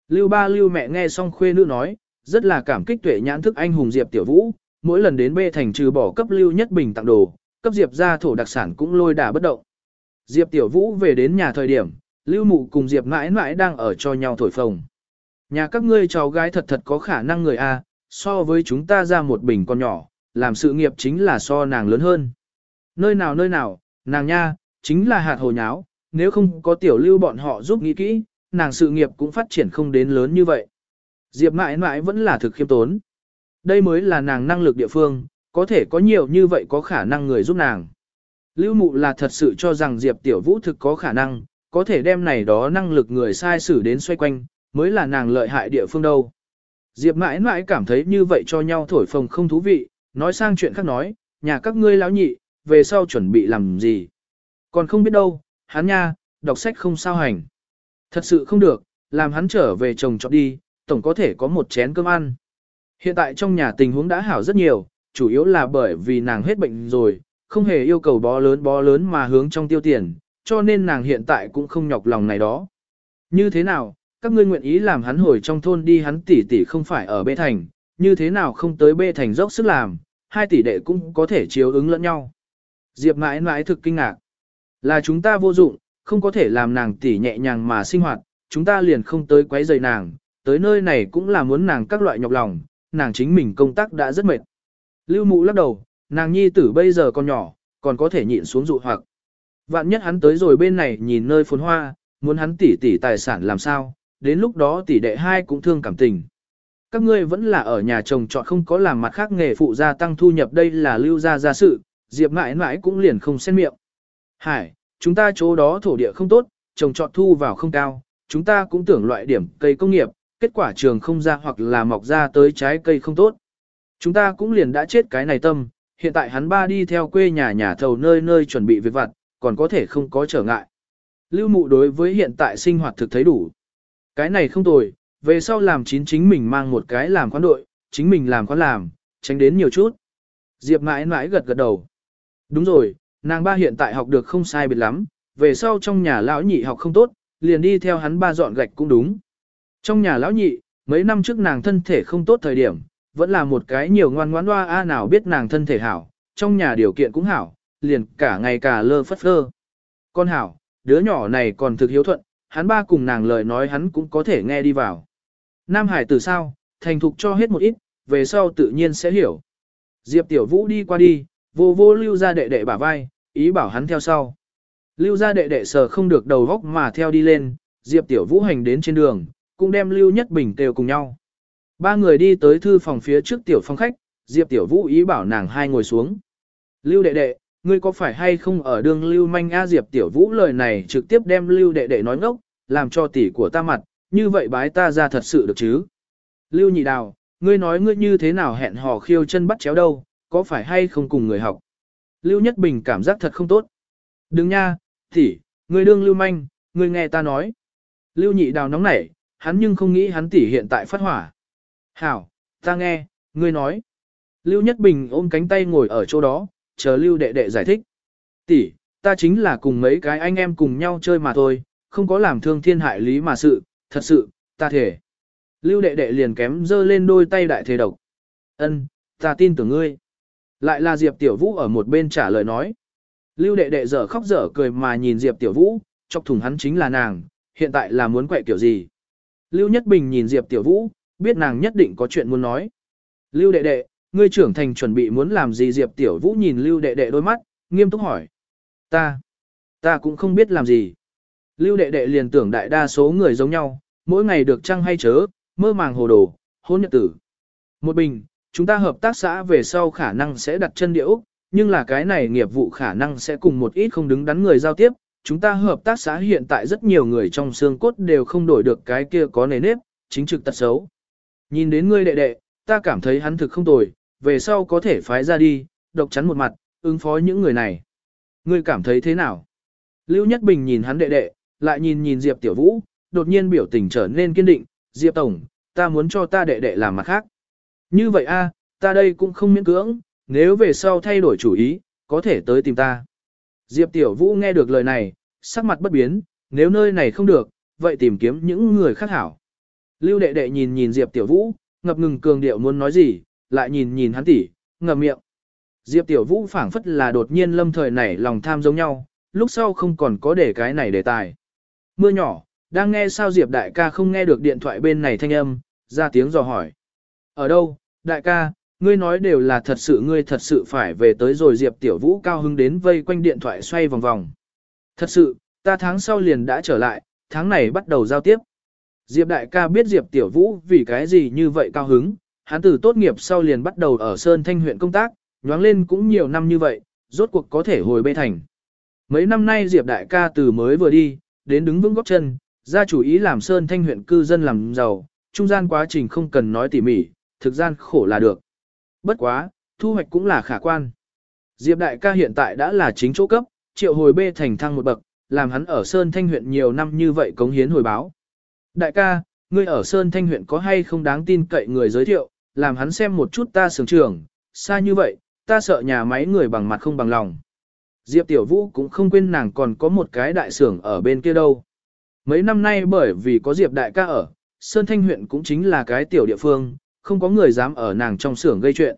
[SPEAKER 1] Lưu Ba Lưu mẹ nghe xong khuê nữ nói, rất là cảm kích tuệ nhãn thức anh hùng Diệp Tiểu Vũ, mỗi lần đến bê thành trừ bỏ cấp Lưu Nhất Bình tặng đồ, cấp Diệp ra thổ đặc sản cũng lôi đả bất động. Diệp Tiểu Vũ về đến nhà thời điểm, Lưu Mụ cùng Diệp mãi mãi đang ở cho nhau thổi phồng. Nhà các ngươi cháu gái thật thật có khả năng người A, so với chúng ta ra một bình con nhỏ, làm sự nghiệp chính là so nàng lớn hơn. Nơi nào nơi nào, nàng nha, chính là hạt hồ nháo, nếu không có tiểu lưu bọn họ giúp nghĩ kỹ, nàng sự nghiệp cũng phát triển không đến lớn như vậy. Diệp mãi mãi vẫn là thực khiêm tốn. Đây mới là nàng năng lực địa phương, có thể có nhiều như vậy có khả năng người giúp nàng. Lưu mụ là thật sự cho rằng Diệp tiểu vũ thực có khả năng, có thể đem này đó năng lực người sai xử đến xoay quanh, mới là nàng lợi hại địa phương đâu. Diệp mãi mãi cảm thấy như vậy cho nhau thổi phồng không thú vị, nói sang chuyện khác nói, nhà các ngươi lão nhị, về sau chuẩn bị làm gì. Còn không biết đâu, hắn nha, đọc sách không sao hành. Thật sự không được, làm hắn trở về chồng chọn đi, tổng có thể có một chén cơm ăn. Hiện tại trong nhà tình huống đã hảo rất nhiều, chủ yếu là bởi vì nàng hết bệnh rồi, không hề yêu cầu bó lớn bó lớn mà hướng trong tiêu tiền, cho nên nàng hiện tại cũng không nhọc lòng này đó. Như thế nào, các ngươi nguyện ý làm hắn hồi trong thôn đi hắn tỷ tỷ không phải ở bê thành, như thế nào không tới bê thành dốc sức làm, hai tỷ đệ cũng có thể chiếu ứng lẫn nhau. Diệp mãi mãi thực kinh ngạc. Là chúng ta vô dụng, không có thể làm nàng tỷ nhẹ nhàng mà sinh hoạt, chúng ta liền không tới quấy rầy nàng, tới nơi này cũng là muốn nàng các loại nhọc lòng, nàng chính mình công tác đã rất mệt. Lưu mụ lắc đầu, nàng nhi tử bây giờ còn nhỏ, còn có thể nhịn xuống dụ hoặc. Vạn nhất hắn tới rồi bên này nhìn nơi phồn hoa, muốn hắn tỷ tỷ tài sản làm sao, đến lúc đó tỷ đệ hai cũng thương cảm tình. Các ngươi vẫn là ở nhà chồng chọn không có làm mặt khác nghề phụ gia tăng thu nhập đây là lưu gia gia sự, Diệp mãi mãi cũng liền không xen miệng. Hải, chúng ta chỗ đó thổ địa không tốt, trồng trọt thu vào không cao, chúng ta cũng tưởng loại điểm cây công nghiệp, kết quả trường không ra hoặc là mọc ra tới trái cây không tốt. Chúng ta cũng liền đã chết cái này tâm, hiện tại hắn ba đi theo quê nhà nhà thầu nơi nơi chuẩn bị việc vặt, còn có thể không có trở ngại. Lưu mụ đối với hiện tại sinh hoạt thực thấy đủ. Cái này không tồi, về sau làm chín chính mình mang một cái làm quán đội, chính mình làm quán làm, tránh đến nhiều chút. Diệp mãi mãi gật gật đầu. Đúng rồi, nàng ba hiện tại học được không sai biệt lắm, về sau trong nhà lão nhị học không tốt, liền đi theo hắn ba dọn gạch cũng đúng. Trong nhà lão nhị, mấy năm trước nàng thân thể không tốt thời điểm, vẫn là một cái nhiều ngoan ngoãn hoa a nào biết nàng thân thể hảo, trong nhà điều kiện cũng hảo, liền cả ngày cả lơ phất phơ. Con hảo, đứa nhỏ này còn thực hiếu thuận, hắn ba cùng nàng lời nói hắn cũng có thể nghe đi vào. Nam Hải từ sao, thành thục cho hết một ít, về sau tự nhiên sẽ hiểu. Diệp Tiểu Vũ đi qua đi, vô vô lưu ra đệ đệ bả vai, ý bảo hắn theo sau. Lưu gia đệ đệ sờ không được đầu góc mà theo đi lên, Diệp Tiểu Vũ hành đến trên đường, cũng đem Lưu Nhất Bình kêu cùng nhau. Ba người đi tới thư phòng phía trước tiểu phòng khách, Diệp Tiểu Vũ ý bảo nàng hai ngồi xuống. Lưu đệ đệ, ngươi có phải hay không ở đường Lưu Manh A Diệp Tiểu Vũ lời này trực tiếp đem Lưu đệ đệ nói ngốc, làm cho tỷ của ta mặt, như vậy bái ta ra thật sự được chứ. Lưu nhị đào, ngươi nói ngươi như thế nào hẹn hò khiêu chân bắt chéo đâu, có phải hay không cùng người học. Lưu Nhất Bình cảm giác thật không tốt. Đừng nha, tỷ, người đương Lưu Manh, người nghe ta nói. Lưu nhị đào nóng nảy, hắn nhưng không nghĩ hắn tỷ hiện tại phát hỏa. Hảo, ta nghe, ngươi nói. Lưu Nhất Bình ôm cánh tay ngồi ở chỗ đó, chờ Lưu đệ đệ giải thích. Tỷ, ta chính là cùng mấy cái anh em cùng nhau chơi mà thôi, không có làm thương thiên hại lý mà sự, thật sự, ta thể. Lưu đệ đệ liền kém dơ lên đôi tay đại thế độc. Ân, ta tin tưởng ngươi. Lại là Diệp Tiểu Vũ ở một bên trả lời nói. Lưu đệ đệ dở khóc dở cười mà nhìn Diệp Tiểu Vũ, chọc thùng hắn chính là nàng, hiện tại là muốn quậy kiểu gì. Lưu Nhất Bình nhìn Diệp Tiểu Vũ, biết nàng nhất định có chuyện muốn nói. Lưu đệ đệ, ngươi trưởng thành chuẩn bị muốn làm gì Diệp Tiểu Vũ nhìn Lưu đệ đệ đôi mắt, nghiêm túc hỏi. Ta, ta cũng không biết làm gì. Lưu đệ đệ liền tưởng đại đa số người giống nhau, mỗi ngày được trăng hay chớ, mơ màng hồ đồ, hôn nhật tử. Một bình, chúng ta hợp tác xã về sau khả năng sẽ đặt chân địa Úc, nhưng là cái này nghiệp vụ khả năng sẽ cùng một ít không đứng đắn người giao tiếp. Chúng ta hợp tác xã hiện tại rất nhiều người trong xương cốt đều không đổi được cái kia có nề nếp, chính trực tật xấu. Nhìn đến ngươi đệ đệ, ta cảm thấy hắn thực không tồi, về sau có thể phái ra đi, độc chắn một mặt, ứng phó những người này. Ngươi cảm thấy thế nào? Lưu Nhất Bình nhìn hắn đệ đệ, lại nhìn nhìn Diệp Tiểu Vũ, đột nhiên biểu tình trở nên kiên định, Diệp Tổng, ta muốn cho ta đệ đệ làm mặt khác. Như vậy a, ta đây cũng không miễn cưỡng, nếu về sau thay đổi chủ ý, có thể tới tìm ta. Diệp Tiểu Vũ nghe được lời này, sắc mặt bất biến, nếu nơi này không được, vậy tìm kiếm những người khác hảo. Lưu đệ đệ nhìn nhìn Diệp Tiểu Vũ, ngập ngừng cường điệu muốn nói gì, lại nhìn nhìn hắn tỉ, ngậm miệng. Diệp Tiểu Vũ phảng phất là đột nhiên lâm thời nảy lòng tham giống nhau, lúc sau không còn có để cái này đề tài. Mưa nhỏ, đang nghe sao Diệp đại ca không nghe được điện thoại bên này thanh âm, ra tiếng dò hỏi. Ở đâu, đại ca, ngươi nói đều là thật sự ngươi thật sự phải về tới rồi Diệp Tiểu Vũ cao hứng đến vây quanh điện thoại xoay vòng vòng. Thật sự, ta tháng sau liền đã trở lại, tháng này bắt đầu giao tiếp. Diệp đại ca biết Diệp Tiểu Vũ vì cái gì như vậy cao hứng, hắn từ tốt nghiệp sau liền bắt đầu ở Sơn Thanh huyện công tác, nhoáng lên cũng nhiều năm như vậy, rốt cuộc có thể hồi bê thành. Mấy năm nay Diệp đại ca từ mới vừa đi, đến đứng vững góc chân, ra chủ ý làm Sơn Thanh huyện cư dân làm giàu, trung gian quá trình không cần nói tỉ mỉ, thực gian khổ là được. Bất quá, thu hoạch cũng là khả quan. Diệp đại ca hiện tại đã là chính chỗ cấp, triệu hồi bê thành thăng một bậc, làm hắn ở Sơn Thanh huyện nhiều năm như vậy cống hiến hồi báo. Đại ca, ngươi ở Sơn Thanh huyện có hay không đáng tin cậy người giới thiệu, làm hắn xem một chút ta sưởng trường, xa như vậy, ta sợ nhà máy người bằng mặt không bằng lòng. Diệp Tiểu Vũ cũng không quên nàng còn có một cái đại xưởng ở bên kia đâu. Mấy năm nay bởi vì có Diệp đại ca ở, Sơn Thanh huyện cũng chính là cái tiểu địa phương, không có người dám ở nàng trong xưởng gây chuyện.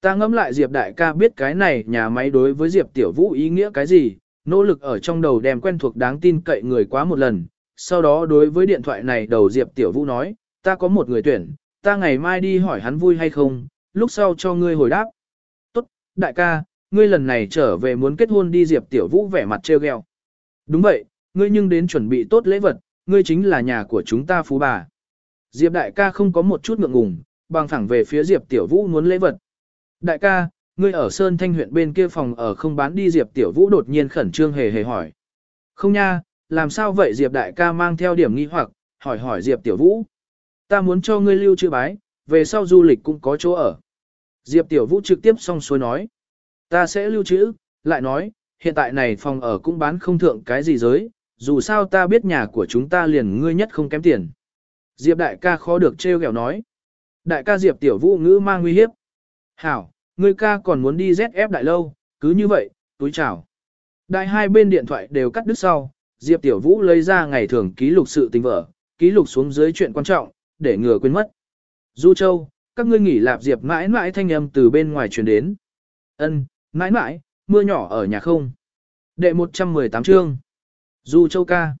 [SPEAKER 1] Ta ngẫm lại Diệp đại ca biết cái này nhà máy đối với Diệp Tiểu Vũ ý nghĩa cái gì, nỗ lực ở trong đầu đem quen thuộc đáng tin cậy người quá một lần. Sau đó đối với điện thoại này đầu Diệp Tiểu Vũ nói, ta có một người tuyển, ta ngày mai đi hỏi hắn vui hay không, lúc sau cho ngươi hồi đáp. Tốt, đại ca, ngươi lần này trở về muốn kết hôn đi Diệp Tiểu Vũ vẻ mặt trêu ghẹo. Đúng vậy, ngươi nhưng đến chuẩn bị tốt lễ vật, ngươi chính là nhà của chúng ta phú bà. Diệp đại ca không có một chút ngượng ngùng, bằng thẳng về phía Diệp Tiểu Vũ muốn lễ vật. Đại ca, ngươi ở Sơn Thanh huyện bên kia phòng ở không bán đi Diệp Tiểu Vũ đột nhiên khẩn trương hề hề hỏi. Không nha, làm sao vậy Diệp đại ca mang theo điểm nghi hoặc, hỏi hỏi Diệp Tiểu Vũ. Ta muốn cho ngươi lưu chữ bái, về sau du lịch cũng có chỗ ở. Diệp Tiểu Vũ trực tiếp xong xuôi nói. Ta sẽ lưu trữ, lại nói, hiện tại này phòng ở cũng bán không thượng cái gì giới, dù sao ta biết nhà của chúng ta liền ngươi nhất không kém tiền. Diệp đại ca khó được trêu ghẹo nói. Đại ca Diệp tiểu vũ ngữ mang nguy hiếp. Hảo, ngươi ca còn muốn đi ZF đại lâu, cứ như vậy, túi chào. Đại hai bên điện thoại đều cắt đứt sau, Diệp tiểu vũ lấy ra ngày thường ký lục sự tình vở, ký lục xuống dưới chuyện quan trọng, để ngừa quên mất. Du Châu, các ngươi nghỉ lạp Diệp mãi mãi thanh âm từ bên ngoài truyền đến. Ân, mãi mãi, mưa nhỏ ở nhà không. Đệ 118 chương. Du Châu ca.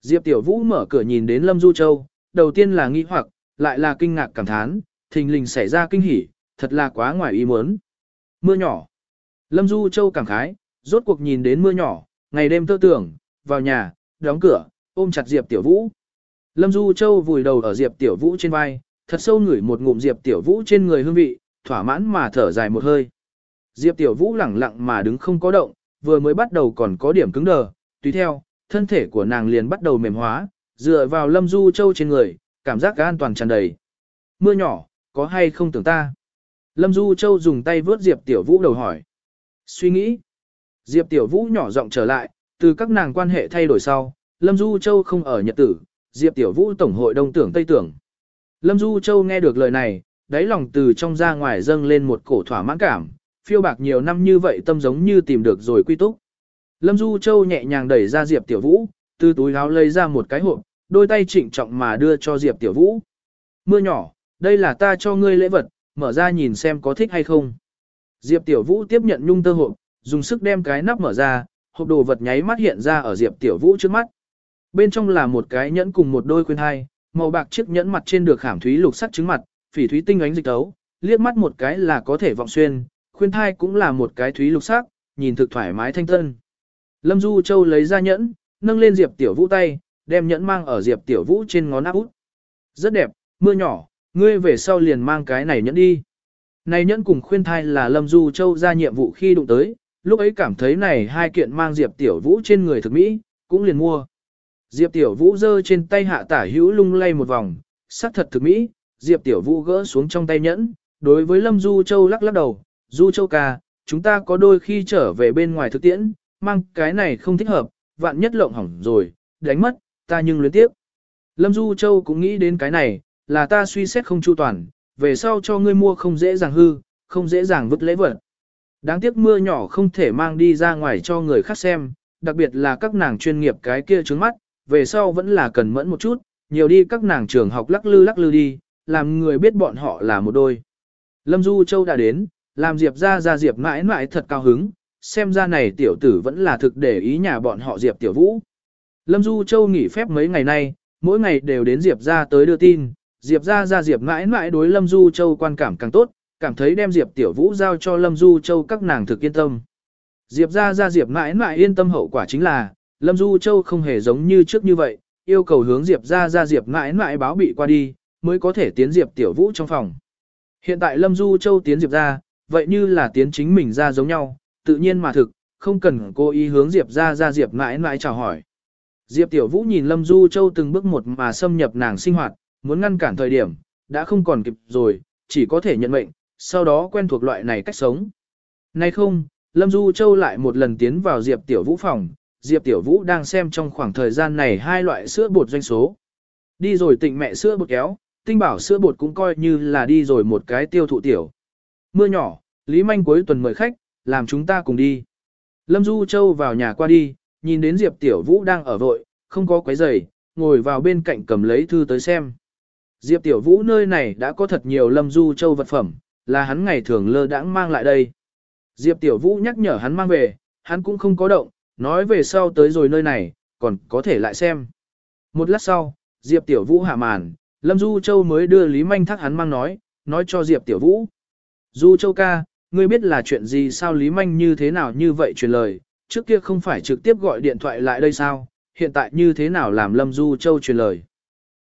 [SPEAKER 1] Diệp Tiểu Vũ mở cửa nhìn đến Lâm Du Châu, đầu tiên là nghi hoặc, lại là kinh ngạc cảm thán, thình lình xảy ra kinh hỉ, thật là quá ngoài ý muốn. Mưa nhỏ. Lâm Du Châu cảm khái, rốt cuộc nhìn đến mưa nhỏ, ngày đêm tơ tưởng, vào nhà, đóng cửa, ôm chặt Diệp Tiểu Vũ. Lâm Du Châu vùi đầu ở Diệp Tiểu Vũ trên vai, thật sâu ngửi một ngụm Diệp Tiểu Vũ trên người hương vị, thỏa mãn mà thở dài một hơi. Diệp Tiểu Vũ lẳng lặng mà đứng không có động, vừa mới bắt đầu còn có điểm cứng đờ, tùy theo, thân thể của nàng liền bắt đầu mềm hóa, dựa vào Lâm Du Châu trên người, cảm giác an toàn tràn đầy. Mưa nhỏ, có hay không tưởng ta? Lâm Du Châu dùng tay vớt Diệp Tiểu Vũ đầu hỏi. Suy nghĩ. Diệp Tiểu Vũ nhỏ giọng trở lại, từ các nàng quan hệ thay đổi sau, Lâm Du Châu không ở nhật tử, Diệp Tiểu Vũ tổng hội đông tưởng tây tưởng. Lâm Du Châu nghe được lời này, đáy lòng từ trong ra ngoài dâng lên một cổ thỏa mãn cảm, phiêu bạc nhiều năm như vậy tâm giống như tìm được rồi quy túc. Lâm Du Châu nhẹ nhàng đẩy ra Diệp Tiểu Vũ, từ túi áo lấy ra một cái hộp, đôi tay trịnh trọng mà đưa cho Diệp Tiểu Vũ. Mưa nhỏ, đây là ta cho ngươi lễ vật, mở ra nhìn xem có thích hay không. Diệp Tiểu Vũ tiếp nhận nhung tơ hộp, dùng sức đem cái nắp mở ra, hộp đồ vật nháy mắt hiện ra ở Diệp Tiểu Vũ trước mắt. Bên trong là một cái nhẫn cùng một đôi khuyên hai, màu bạc chiếc nhẫn mặt trên được khảm thúy lục sắc trứng mặt, phỉ thúy tinh ánh dịch tấu, liếc mắt một cái là có thể vọng xuyên, khuyên thai cũng là một cái thúy lục sắc, nhìn thực thoải mái thanh tân. Lâm Du Châu lấy ra nhẫn, nâng lên Diệp Tiểu Vũ tay, đem nhẫn mang ở Diệp Tiểu Vũ trên ngón áp út. Rất đẹp, mưa nhỏ, ngươi về sau liền mang cái này nhẫn đi. Này nhẫn cùng khuyên thai là Lâm Du Châu ra nhiệm vụ khi đụng tới, lúc ấy cảm thấy này hai kiện mang Diệp Tiểu Vũ trên người thực mỹ, cũng liền mua. Diệp Tiểu Vũ giơ trên tay hạ tả hữu lung lay một vòng, sắc thật thực mỹ, Diệp Tiểu Vũ gỡ xuống trong tay nhẫn, đối với Lâm Du Châu lắc lắc đầu, Du Châu ca, chúng ta có đôi khi trở về bên ngoài thực tiễn, mang cái này không thích hợp, vạn nhất lộng hỏng rồi, đánh mất, ta nhưng luyến tiếp. Lâm Du Châu cũng nghĩ đến cái này, là ta suy xét không chu toàn, về sau cho ngươi mua không dễ dàng hư, không dễ dàng vứt lễ vật. Đáng tiếc mưa nhỏ không thể mang đi ra ngoài cho người khác xem, đặc biệt là các nàng chuyên nghiệp cái kia trướng mắt, về sau vẫn là cần mẫn một chút, nhiều đi các nàng trường học lắc lư lắc lư đi, làm người biết bọn họ là một đôi. Lâm Du Châu đã đến, làm Diệp ra ra Diệp mãi mãi thật cao hứng, xem ra này tiểu tử vẫn là thực để ý nhà bọn họ Diệp tiểu vũ. Lâm Du Châu nghỉ phép mấy ngày nay, mỗi ngày đều đến Diệp ra tới đưa tin, Diệp ra ra Diệp mãi mãi đối Lâm Du Châu quan cảm càng tốt, cảm thấy đem Diệp tiểu vũ giao cho Lâm Du Châu các nàng thực yên tâm. Diệp ra ra Diệp mãi mãi yên tâm hậu quả chính là, Lâm Du Châu không hề giống như trước như vậy, yêu cầu hướng Diệp ra ra Diệp mãi mãi báo bị qua đi, mới có thể tiến Diệp tiểu vũ trong phòng. Hiện tại Lâm Du Châu tiến Diệp ra, vậy như là tiến chính mình ra giống nhau, tự nhiên mà thực, không cần cố ý hướng Diệp ra ra Diệp mãi mãi chào hỏi. Diệp Tiểu Vũ nhìn Lâm Du Châu từng bước một mà xâm nhập nàng sinh hoạt, muốn ngăn cản thời điểm, đã không còn kịp rồi, chỉ có thể nhận mệnh, sau đó quen thuộc loại này cách sống. Nay không, Lâm Du Châu lại một lần tiến vào Diệp Tiểu Vũ phòng, Diệp Tiểu Vũ đang xem trong khoảng thời gian này hai loại sữa bột doanh số. Đi rồi tịnh mẹ sữa bột kéo, tinh bảo sữa bột cũng coi như là đi rồi một cái tiêu thụ tiểu. Mưa nhỏ, Lý Manh cuối tuần mời khách, làm chúng ta cùng đi. Lâm Du Châu vào nhà qua đi, nhìn đến Diệp Tiểu Vũ đang ở vội, không có quấy giày, ngồi vào bên cạnh cầm lấy thư tới xem. Diệp Tiểu Vũ nơi này đã có thật nhiều Lâm Du Châu vật phẩm, là hắn ngày thường lơ đãng mang lại đây. Diệp Tiểu Vũ nhắc nhở hắn mang về, hắn cũng không có động, nói về sau tới rồi nơi này, còn có thể lại xem. Một lát sau, Diệp Tiểu Vũ hạ màn, Lâm Du Châu mới đưa Lý Manh thác hắn mang nói, nói cho Diệp Tiểu Vũ. Du Châu ca, ngươi biết là chuyện gì sao Lý Manh như thế nào như vậy truyền lời, trước kia không phải trực tiếp gọi điện thoại lại đây sao, hiện tại như thế nào làm Lâm Du Châu truyền lời.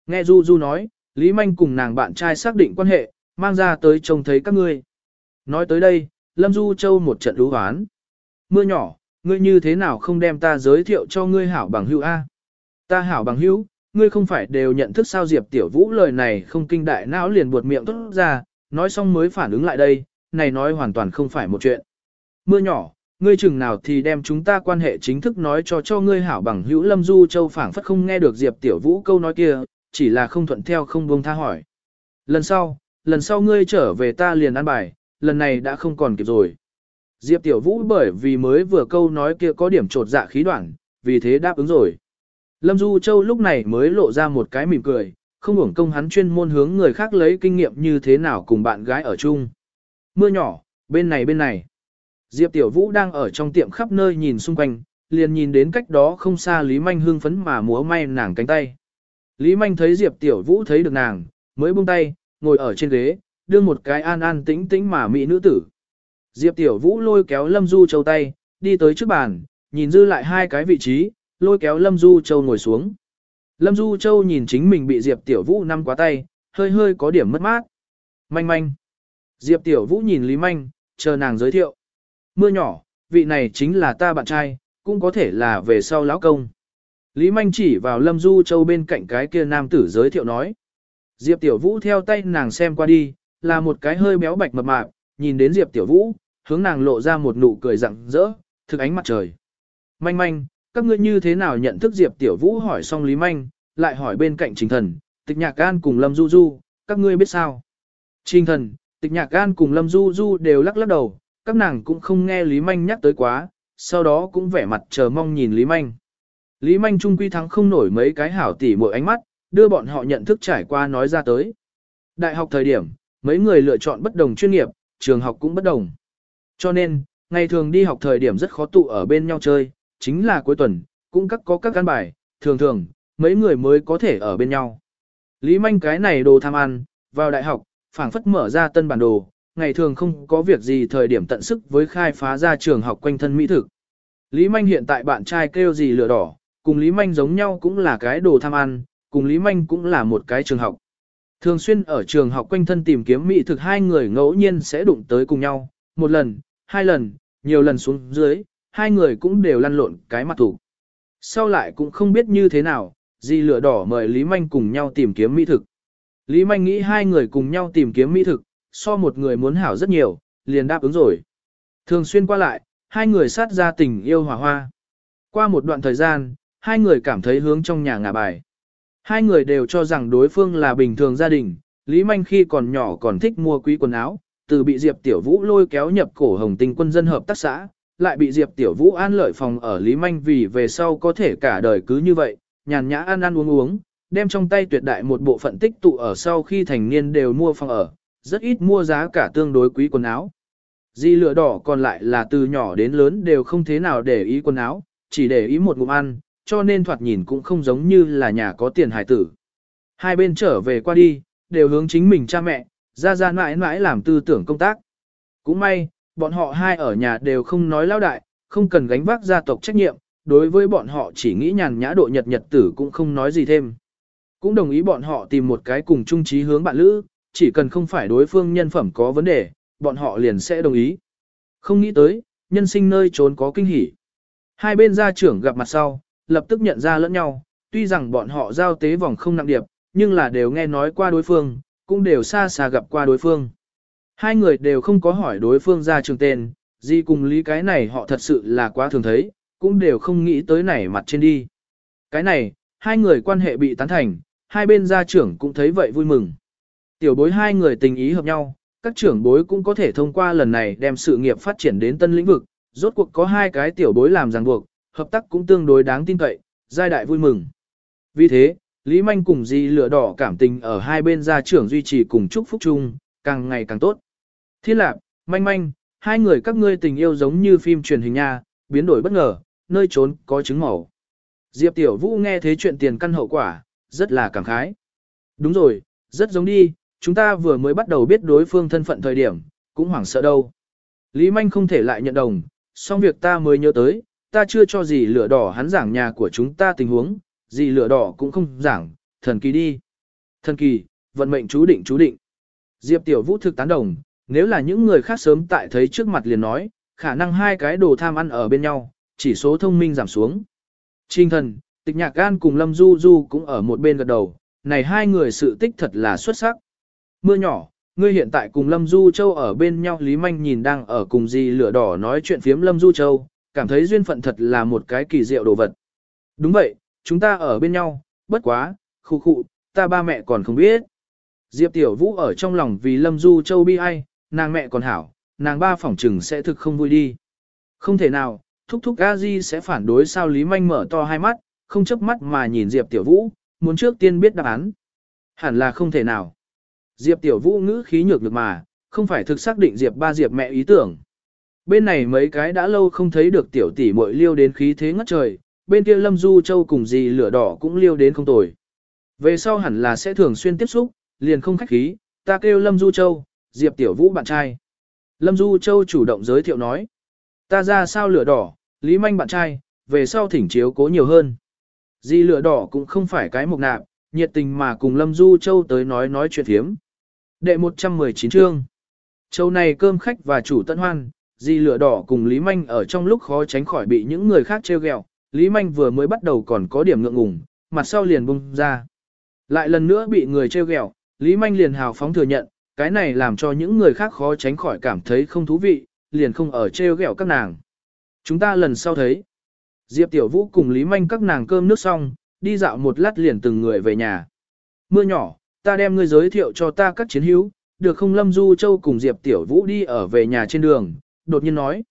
[SPEAKER 1] Nghe Du Du nói, Lý Manh cùng nàng bạn trai xác định quan hệ, mang ra tới trông thấy các ngươi. Nói tới đây, Lâm Du Châu một trận lũ hoán. Mưa nhỏ, ngươi như thế nào không đem ta giới thiệu cho ngươi hảo bằng hữu A. Ta hảo bằng hữu, ngươi không phải đều nhận thức sao Diệp Tiểu Vũ lời này không kinh đại não liền buột miệng tốt ra, nói xong mới phản ứng lại đây, này nói hoàn toàn không phải một chuyện. Mưa nhỏ, ngươi chừng nào thì đem chúng ta quan hệ chính thức nói cho cho ngươi hảo bằng hữu Lâm Du Châu phảng phất không nghe được Diệp Tiểu Vũ câu nói kia, chỉ là không thuận theo không buông tha hỏi. Lần sau, lần sau ngươi trở về ta liền ăn bài, lần này đã không còn kịp rồi. Diệp Tiểu Vũ bởi vì mới vừa câu nói kia có điểm trột dạ khí đoạn, vì thế đáp ứng rồi. Lâm Du Châu lúc này mới lộ ra một cái mỉm cười, không hưởng công hắn chuyên môn hướng người khác lấy kinh nghiệm như thế nào cùng bạn gái ở chung. Mưa nhỏ, bên này bên này. Diệp Tiểu Vũ đang ở trong tiệm khắp nơi nhìn xung quanh, liền nhìn đến cách đó không xa Lý Manh hương phấn mà múa may nàng cánh tay. Lý Manh thấy Diệp Tiểu Vũ thấy được nàng, mới buông tay, ngồi ở trên ghế, đưa một cái an an tĩnh tĩnh mà mỹ nữ tử. Diệp Tiểu Vũ lôi kéo Lâm Du Châu tay, đi tới trước bàn, nhìn dư lại hai cái vị trí, lôi kéo Lâm Du Châu ngồi xuống. Lâm Du Châu nhìn chính mình bị Diệp Tiểu Vũ nắm quá tay, hơi hơi có điểm mất mát. Manh manh. Diệp Tiểu Vũ nhìn Lý Manh, chờ nàng giới thiệu. Mưa nhỏ, vị này chính là ta bạn trai, cũng có thể là về sau lão công. Lý Manh chỉ vào Lâm Du Châu bên cạnh cái kia nam tử giới thiệu nói. Diệp Tiểu Vũ theo tay nàng xem qua đi, là một cái hơi béo bạch mập mạp, nhìn đến Diệp Tiểu Vũ, hướng nàng lộ ra một nụ cười rạng rỡ, thực ánh mặt trời. Manh manh, các ngươi như thế nào nhận thức Diệp Tiểu Vũ hỏi xong Lý Manh, lại hỏi bên cạnh Trình Thần, Tịch Nhạc Can cùng Lâm Du Du, các ngươi biết sao? Trình Thần, Tịch Nhạc Can cùng Lâm Du Du đều lắc lắc đầu, các nàng cũng không nghe Lý Manh nhắc tới quá, sau đó cũng vẻ mặt chờ mong nhìn Lý Manh. Lý Manh trung quy thắng không nổi mấy cái hảo tỉ mỗi ánh mắt, đưa bọn họ nhận thức trải qua nói ra tới. Đại học thời điểm, mấy người lựa chọn bất đồng chuyên nghiệp, trường học cũng bất đồng. Cho nên, ngày thường đi học thời điểm rất khó tụ ở bên nhau chơi, chính là cuối tuần, cũng các có các căn bài, thường thường, mấy người mới có thể ở bên nhau. Lý Manh cái này đồ tham ăn, vào đại học, phảng phất mở ra tân bản đồ, ngày thường không có việc gì thời điểm tận sức với khai phá ra trường học quanh thân mỹ thực. Lý Manh hiện tại bạn trai kêu gì lửa đỏ, cùng Lý Manh giống nhau cũng là cái đồ tham ăn, cùng Lý Manh cũng là một cái trường học. Thường xuyên ở trường học quanh thân tìm kiếm mỹ thực hai người ngẫu nhiên sẽ đụng tới cùng nhau, một lần, hai lần, nhiều lần xuống dưới, hai người cũng đều lăn lộn cái mặt thủ. Sau lại cũng không biết như thế nào, gì lửa đỏ mời Lý Manh cùng nhau tìm kiếm mỹ thực. Lý Manh nghĩ hai người cùng nhau tìm kiếm mỹ thực, so một người muốn hảo rất nhiều, liền đáp ứng rồi. Thường xuyên qua lại, hai người sát ra tình yêu hòa hoa. Qua một đoạn thời gian, hai người cảm thấy hướng trong nhà ngả bài. Hai người đều cho rằng đối phương là bình thường gia đình, Lý Manh khi còn nhỏ còn thích mua quý quần áo, từ bị Diệp Tiểu Vũ lôi kéo nhập cổ hồng tinh quân dân hợp tác xã, lại bị Diệp Tiểu Vũ an lợi phòng ở Lý Manh vì về sau có thể cả đời cứ như vậy, nhàn nhã ăn ăn uống uống, đem trong tay tuyệt đại một bộ phận tích tụ ở sau khi thành niên đều mua phòng ở, rất ít mua giá cả tương đối quý quần áo. Di lửa đỏ còn lại là từ nhỏ đến lớn đều không thế nào để ý quần áo, chỉ để ý một ngụm ăn, cho nên thoạt nhìn cũng không giống như là nhà có tiền hải tử. Hai bên trở về qua đi, đều hướng chính mình cha mẹ, ra ra mãi mãi làm tư tưởng công tác. Cũng may, bọn họ hai ở nhà đều không nói lao đại, không cần gánh vác gia tộc trách nhiệm, đối với bọn họ chỉ nghĩ nhàn nhã độ nhật nhật tử cũng không nói gì thêm. Cũng đồng ý bọn họ tìm một cái cùng chung trí hướng bạn lữ, chỉ cần không phải đối phương nhân phẩm có vấn đề, bọn họ liền sẽ đồng ý. Không nghĩ tới, nhân sinh nơi trốn có kinh hỉ. Hai bên gia trưởng gặp mặt sau, lập tức nhận ra lẫn nhau, tuy rằng bọn họ giao tế vòng không nặng điệp, nhưng là đều nghe nói qua đối phương, cũng đều xa xa gặp qua đối phương. Hai người đều không có hỏi đối phương ra trường tên, gì cùng lý cái này họ thật sự là quá thường thấy, cũng đều không nghĩ tới này mặt trên đi. Cái này, hai người quan hệ bị tán thành, hai bên gia trưởng cũng thấy vậy vui mừng. Tiểu bối hai người tình ý hợp nhau, các trưởng bối cũng có thể thông qua lần này đem sự nghiệp phát triển đến tân lĩnh vực, rốt cuộc có hai cái tiểu bối làm ràng buộc, hợp tác cũng tương đối đáng tin cậy, giai đại vui mừng. Vì thế, Lý Manh cùng Di lửa đỏ cảm tình ở hai bên gia trưởng duy trì cùng chúc phúc chung, càng ngày càng tốt. Thiên lạc, Manh Manh, hai người các ngươi tình yêu giống như phim truyền hình nha, biến đổi bất ngờ, nơi trốn có chứng màu. Diệp Tiểu Vũ nghe thế chuyện tiền căn hậu quả, rất là cảm khái. Đúng rồi, rất giống đi, chúng ta vừa mới bắt đầu biết đối phương thân phận thời điểm, cũng hoảng sợ đâu. Lý Manh không thể lại nhận đồng, xong việc ta mới nhớ tới, ta chưa cho gì lửa đỏ hắn giảng nhà của chúng ta tình huống, gì lửa đỏ cũng không giảng, thần kỳ đi. Thần kỳ, vận mệnh chú định chú định. Diệp Tiểu Vũ thực tán đồng, nếu là những người khác sớm tại thấy trước mặt liền nói, khả năng hai cái đồ tham ăn ở bên nhau, chỉ số thông minh giảm xuống. Trinh thần, tịch nhạc gan cùng Lâm Du Du cũng ở một bên gật đầu, này hai người sự tích thật là xuất sắc. Mưa nhỏ, ngươi hiện tại cùng Lâm Du Châu ở bên nhau Lý Manh nhìn đang ở cùng gì lửa đỏ nói chuyện phiếm Lâm Du Châu, cảm thấy duyên phận thật là một cái kỳ diệu đồ vật. Đúng vậy, chúng ta ở bên nhau, bất quá, khu khu, ta ba mẹ còn không biết. Diệp Tiểu Vũ ở trong lòng vì Lâm Du Châu bi ai, nàng mẹ còn hảo, nàng ba phỏng trừng sẽ thực không vui đi. Không thể nào, thúc thúc a di sẽ phản đối sao Lý Manh mở to hai mắt, không chớp mắt mà nhìn Diệp Tiểu Vũ, muốn trước tiên biết đáp án. Hẳn là không thể nào. Diệp Tiểu Vũ ngữ khí nhược được mà, không phải thực xác định Diệp ba Diệp mẹ ý tưởng. Bên này mấy cái đã lâu không thấy được tiểu tỷ muội liêu đến khí thế ngất trời, bên kia Lâm Du Châu cùng dì lửa đỏ cũng liêu đến không tồi. Về sau hẳn là sẽ thường xuyên tiếp xúc, liền không khách khí, ta kêu Lâm Du Châu, Diệp Tiểu Vũ bạn trai. Lâm Du Châu chủ động giới thiệu nói, ta ra sao lửa đỏ, Lý Manh bạn trai, về sau thỉnh chiếu cố nhiều hơn. Di lửa đỏ cũng không phải cái mục nạp, nhiệt tình mà cùng Lâm Du Châu tới nói nói chuyện thiếm. Đệ 119 chương. Châu này cơm khách và chủ tận hoan, Di lửa đỏ cùng Lý Manh ở trong lúc khó tránh khỏi bị những người khác trêu ghẹo. Lý Manh vừa mới bắt đầu còn có điểm ngượng ngùng, mặt sau liền bung ra. Lại lần nữa bị người trêu ghẹo, Lý Manh liền hào phóng thừa nhận, cái này làm cho những người khác khó tránh khỏi cảm thấy không thú vị, liền không ở trêu ghẹo các nàng. Chúng ta lần sau thấy, Diệp Tiểu Vũ cùng Lý Manh các nàng cơm nước xong, đi dạo một lát liền từng người về nhà. Mưa nhỏ, ta đem ngươi giới thiệu cho ta các chiến hữu, được không Lâm Du Châu cùng Diệp Tiểu Vũ đi ở về nhà trên đường, đột nhiên nói.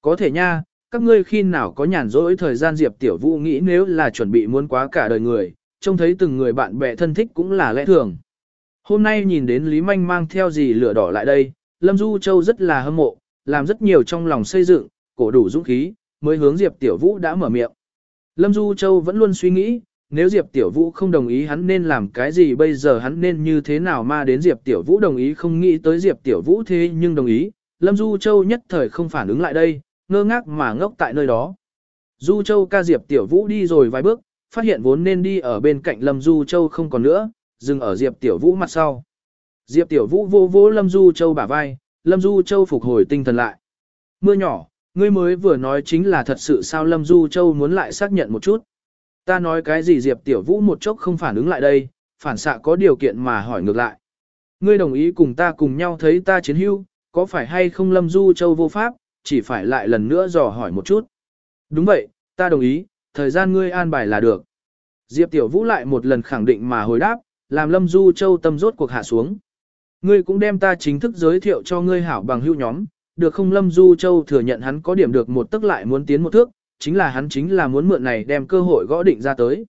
[SPEAKER 1] Có thể nha, các ngươi khi nào có nhàn rỗi thời gian Diệp Tiểu Vũ nghĩ nếu là chuẩn bị muốn quá cả đời người, trông thấy từng người bạn bè thân thích cũng là lẽ thường. Hôm nay nhìn đến Lý Manh mang theo gì lửa đỏ lại đây, Lâm Du Châu rất là hâm mộ, làm rất nhiều trong lòng xây dựng, cổ đủ dũng khí, mới hướng Diệp Tiểu Vũ đã mở miệng. Lâm Du Châu vẫn luôn suy nghĩ, nếu Diệp Tiểu Vũ không đồng ý hắn nên làm cái gì bây giờ hắn nên như thế nào mà đến Diệp Tiểu Vũ đồng ý không nghĩ tới Diệp Tiểu Vũ thế nhưng đồng ý, Lâm Du Châu nhất thời không phản ứng lại đây, ngơ ngác mà ngốc tại nơi đó. Du Châu ca Diệp Tiểu Vũ đi rồi vài bước, phát hiện vốn nên đi ở bên cạnh Lâm Du Châu không còn nữa, dừng ở Diệp Tiểu Vũ mặt sau. Diệp Tiểu Vũ vô vô Lâm Du Châu bả vai, Lâm Du Châu phục hồi tinh thần lại. Mưa nhỏ, ngươi mới vừa nói chính là thật sự sao Lâm Du Châu muốn lại xác nhận một chút. Ta nói cái gì Diệp Tiểu Vũ một chốc không phản ứng lại đây, phản xạ có điều kiện mà hỏi ngược lại. Ngươi đồng ý cùng ta cùng nhau thấy ta chiến hưu, có phải hay không Lâm Du Châu vô pháp, chỉ phải lại lần nữa dò hỏi một chút. Đúng vậy, ta đồng ý, thời gian ngươi an bài là được. Diệp Tiểu Vũ lại một lần khẳng định mà hồi đáp, làm Lâm Du Châu tâm rốt cuộc hạ xuống. Ngươi cũng đem ta chính thức giới thiệu cho ngươi hảo bằng hữu nhóm, được không Lâm Du Châu thừa nhận hắn có điểm được một tức lại muốn tiến một thước, chính là hắn chính là muốn mượn này đem cơ hội gõ định ra tới.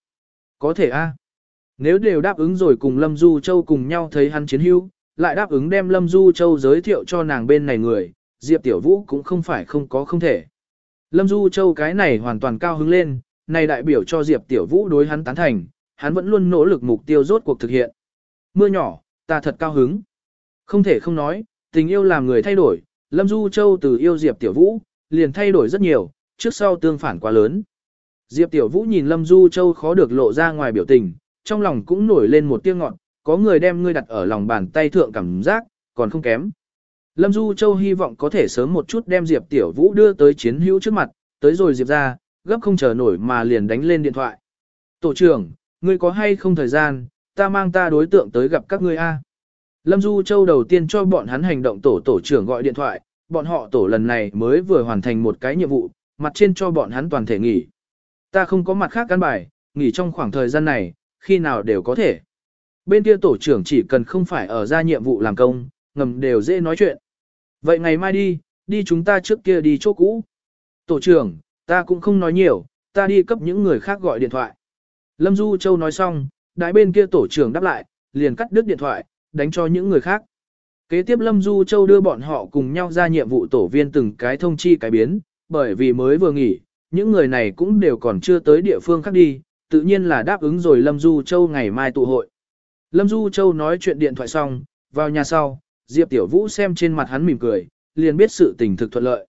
[SPEAKER 1] Có thể a Nếu đều đáp ứng rồi cùng Lâm Du Châu cùng nhau thấy hắn chiến hữu, lại đáp ứng đem Lâm Du Châu giới thiệu cho nàng bên này người, Diệp Tiểu Vũ cũng không phải không có không thể. Lâm Du Châu cái này hoàn toàn cao hứng lên, này đại biểu cho Diệp Tiểu Vũ đối hắn tán thành, hắn vẫn luôn nỗ lực mục tiêu rốt cuộc thực hiện. Mưa nhỏ, ta thật cao hứng. Không thể không nói, tình yêu làm người thay đổi, Lâm Du Châu từ yêu Diệp Tiểu Vũ, liền thay đổi rất nhiều, trước sau tương phản quá lớn. Diệp Tiểu Vũ nhìn Lâm Du Châu khó được lộ ra ngoài biểu tình, trong lòng cũng nổi lên một tiếng ngọn, có người đem ngươi đặt ở lòng bàn tay thượng cảm giác, còn không kém. Lâm Du Châu hy vọng có thể sớm một chút đem Diệp Tiểu Vũ đưa tới chiến hữu trước mặt, tới rồi Diệp ra, gấp không chờ nổi mà liền đánh lên điện thoại. Tổ trưởng, ngươi có hay không thời gian, ta mang ta đối tượng tới gặp các ngươi a. Lâm Du Châu đầu tiên cho bọn hắn hành động tổ tổ trưởng gọi điện thoại, bọn họ tổ lần này mới vừa hoàn thành một cái nhiệm vụ, mặt trên cho bọn hắn toàn thể nghỉ. Ta không có mặt khác căn bài, nghỉ trong khoảng thời gian này, khi nào đều có thể. Bên kia tổ trưởng chỉ cần không phải ở ra nhiệm vụ làm công, ngầm đều dễ nói chuyện. Vậy ngày mai đi, đi chúng ta trước kia đi chỗ cũ. Tổ trưởng, ta cũng không nói nhiều, ta đi cấp những người khác gọi điện thoại. Lâm Du Châu nói xong, đại bên kia tổ trưởng đáp lại, liền cắt đứt điện thoại, đánh cho những người khác. Kế tiếp Lâm Du Châu đưa bọn họ cùng nhau ra nhiệm vụ tổ viên từng cái thông chi cái biến, bởi vì mới vừa nghỉ, những người này cũng đều còn chưa tới địa phương khác đi, tự nhiên là đáp ứng rồi Lâm Du Châu ngày mai tụ hội. Lâm Du Châu nói chuyện điện thoại xong, vào nhà sau, Diệp Tiểu Vũ xem trên mặt hắn mỉm cười, liền biết sự tình thực thuận lợi.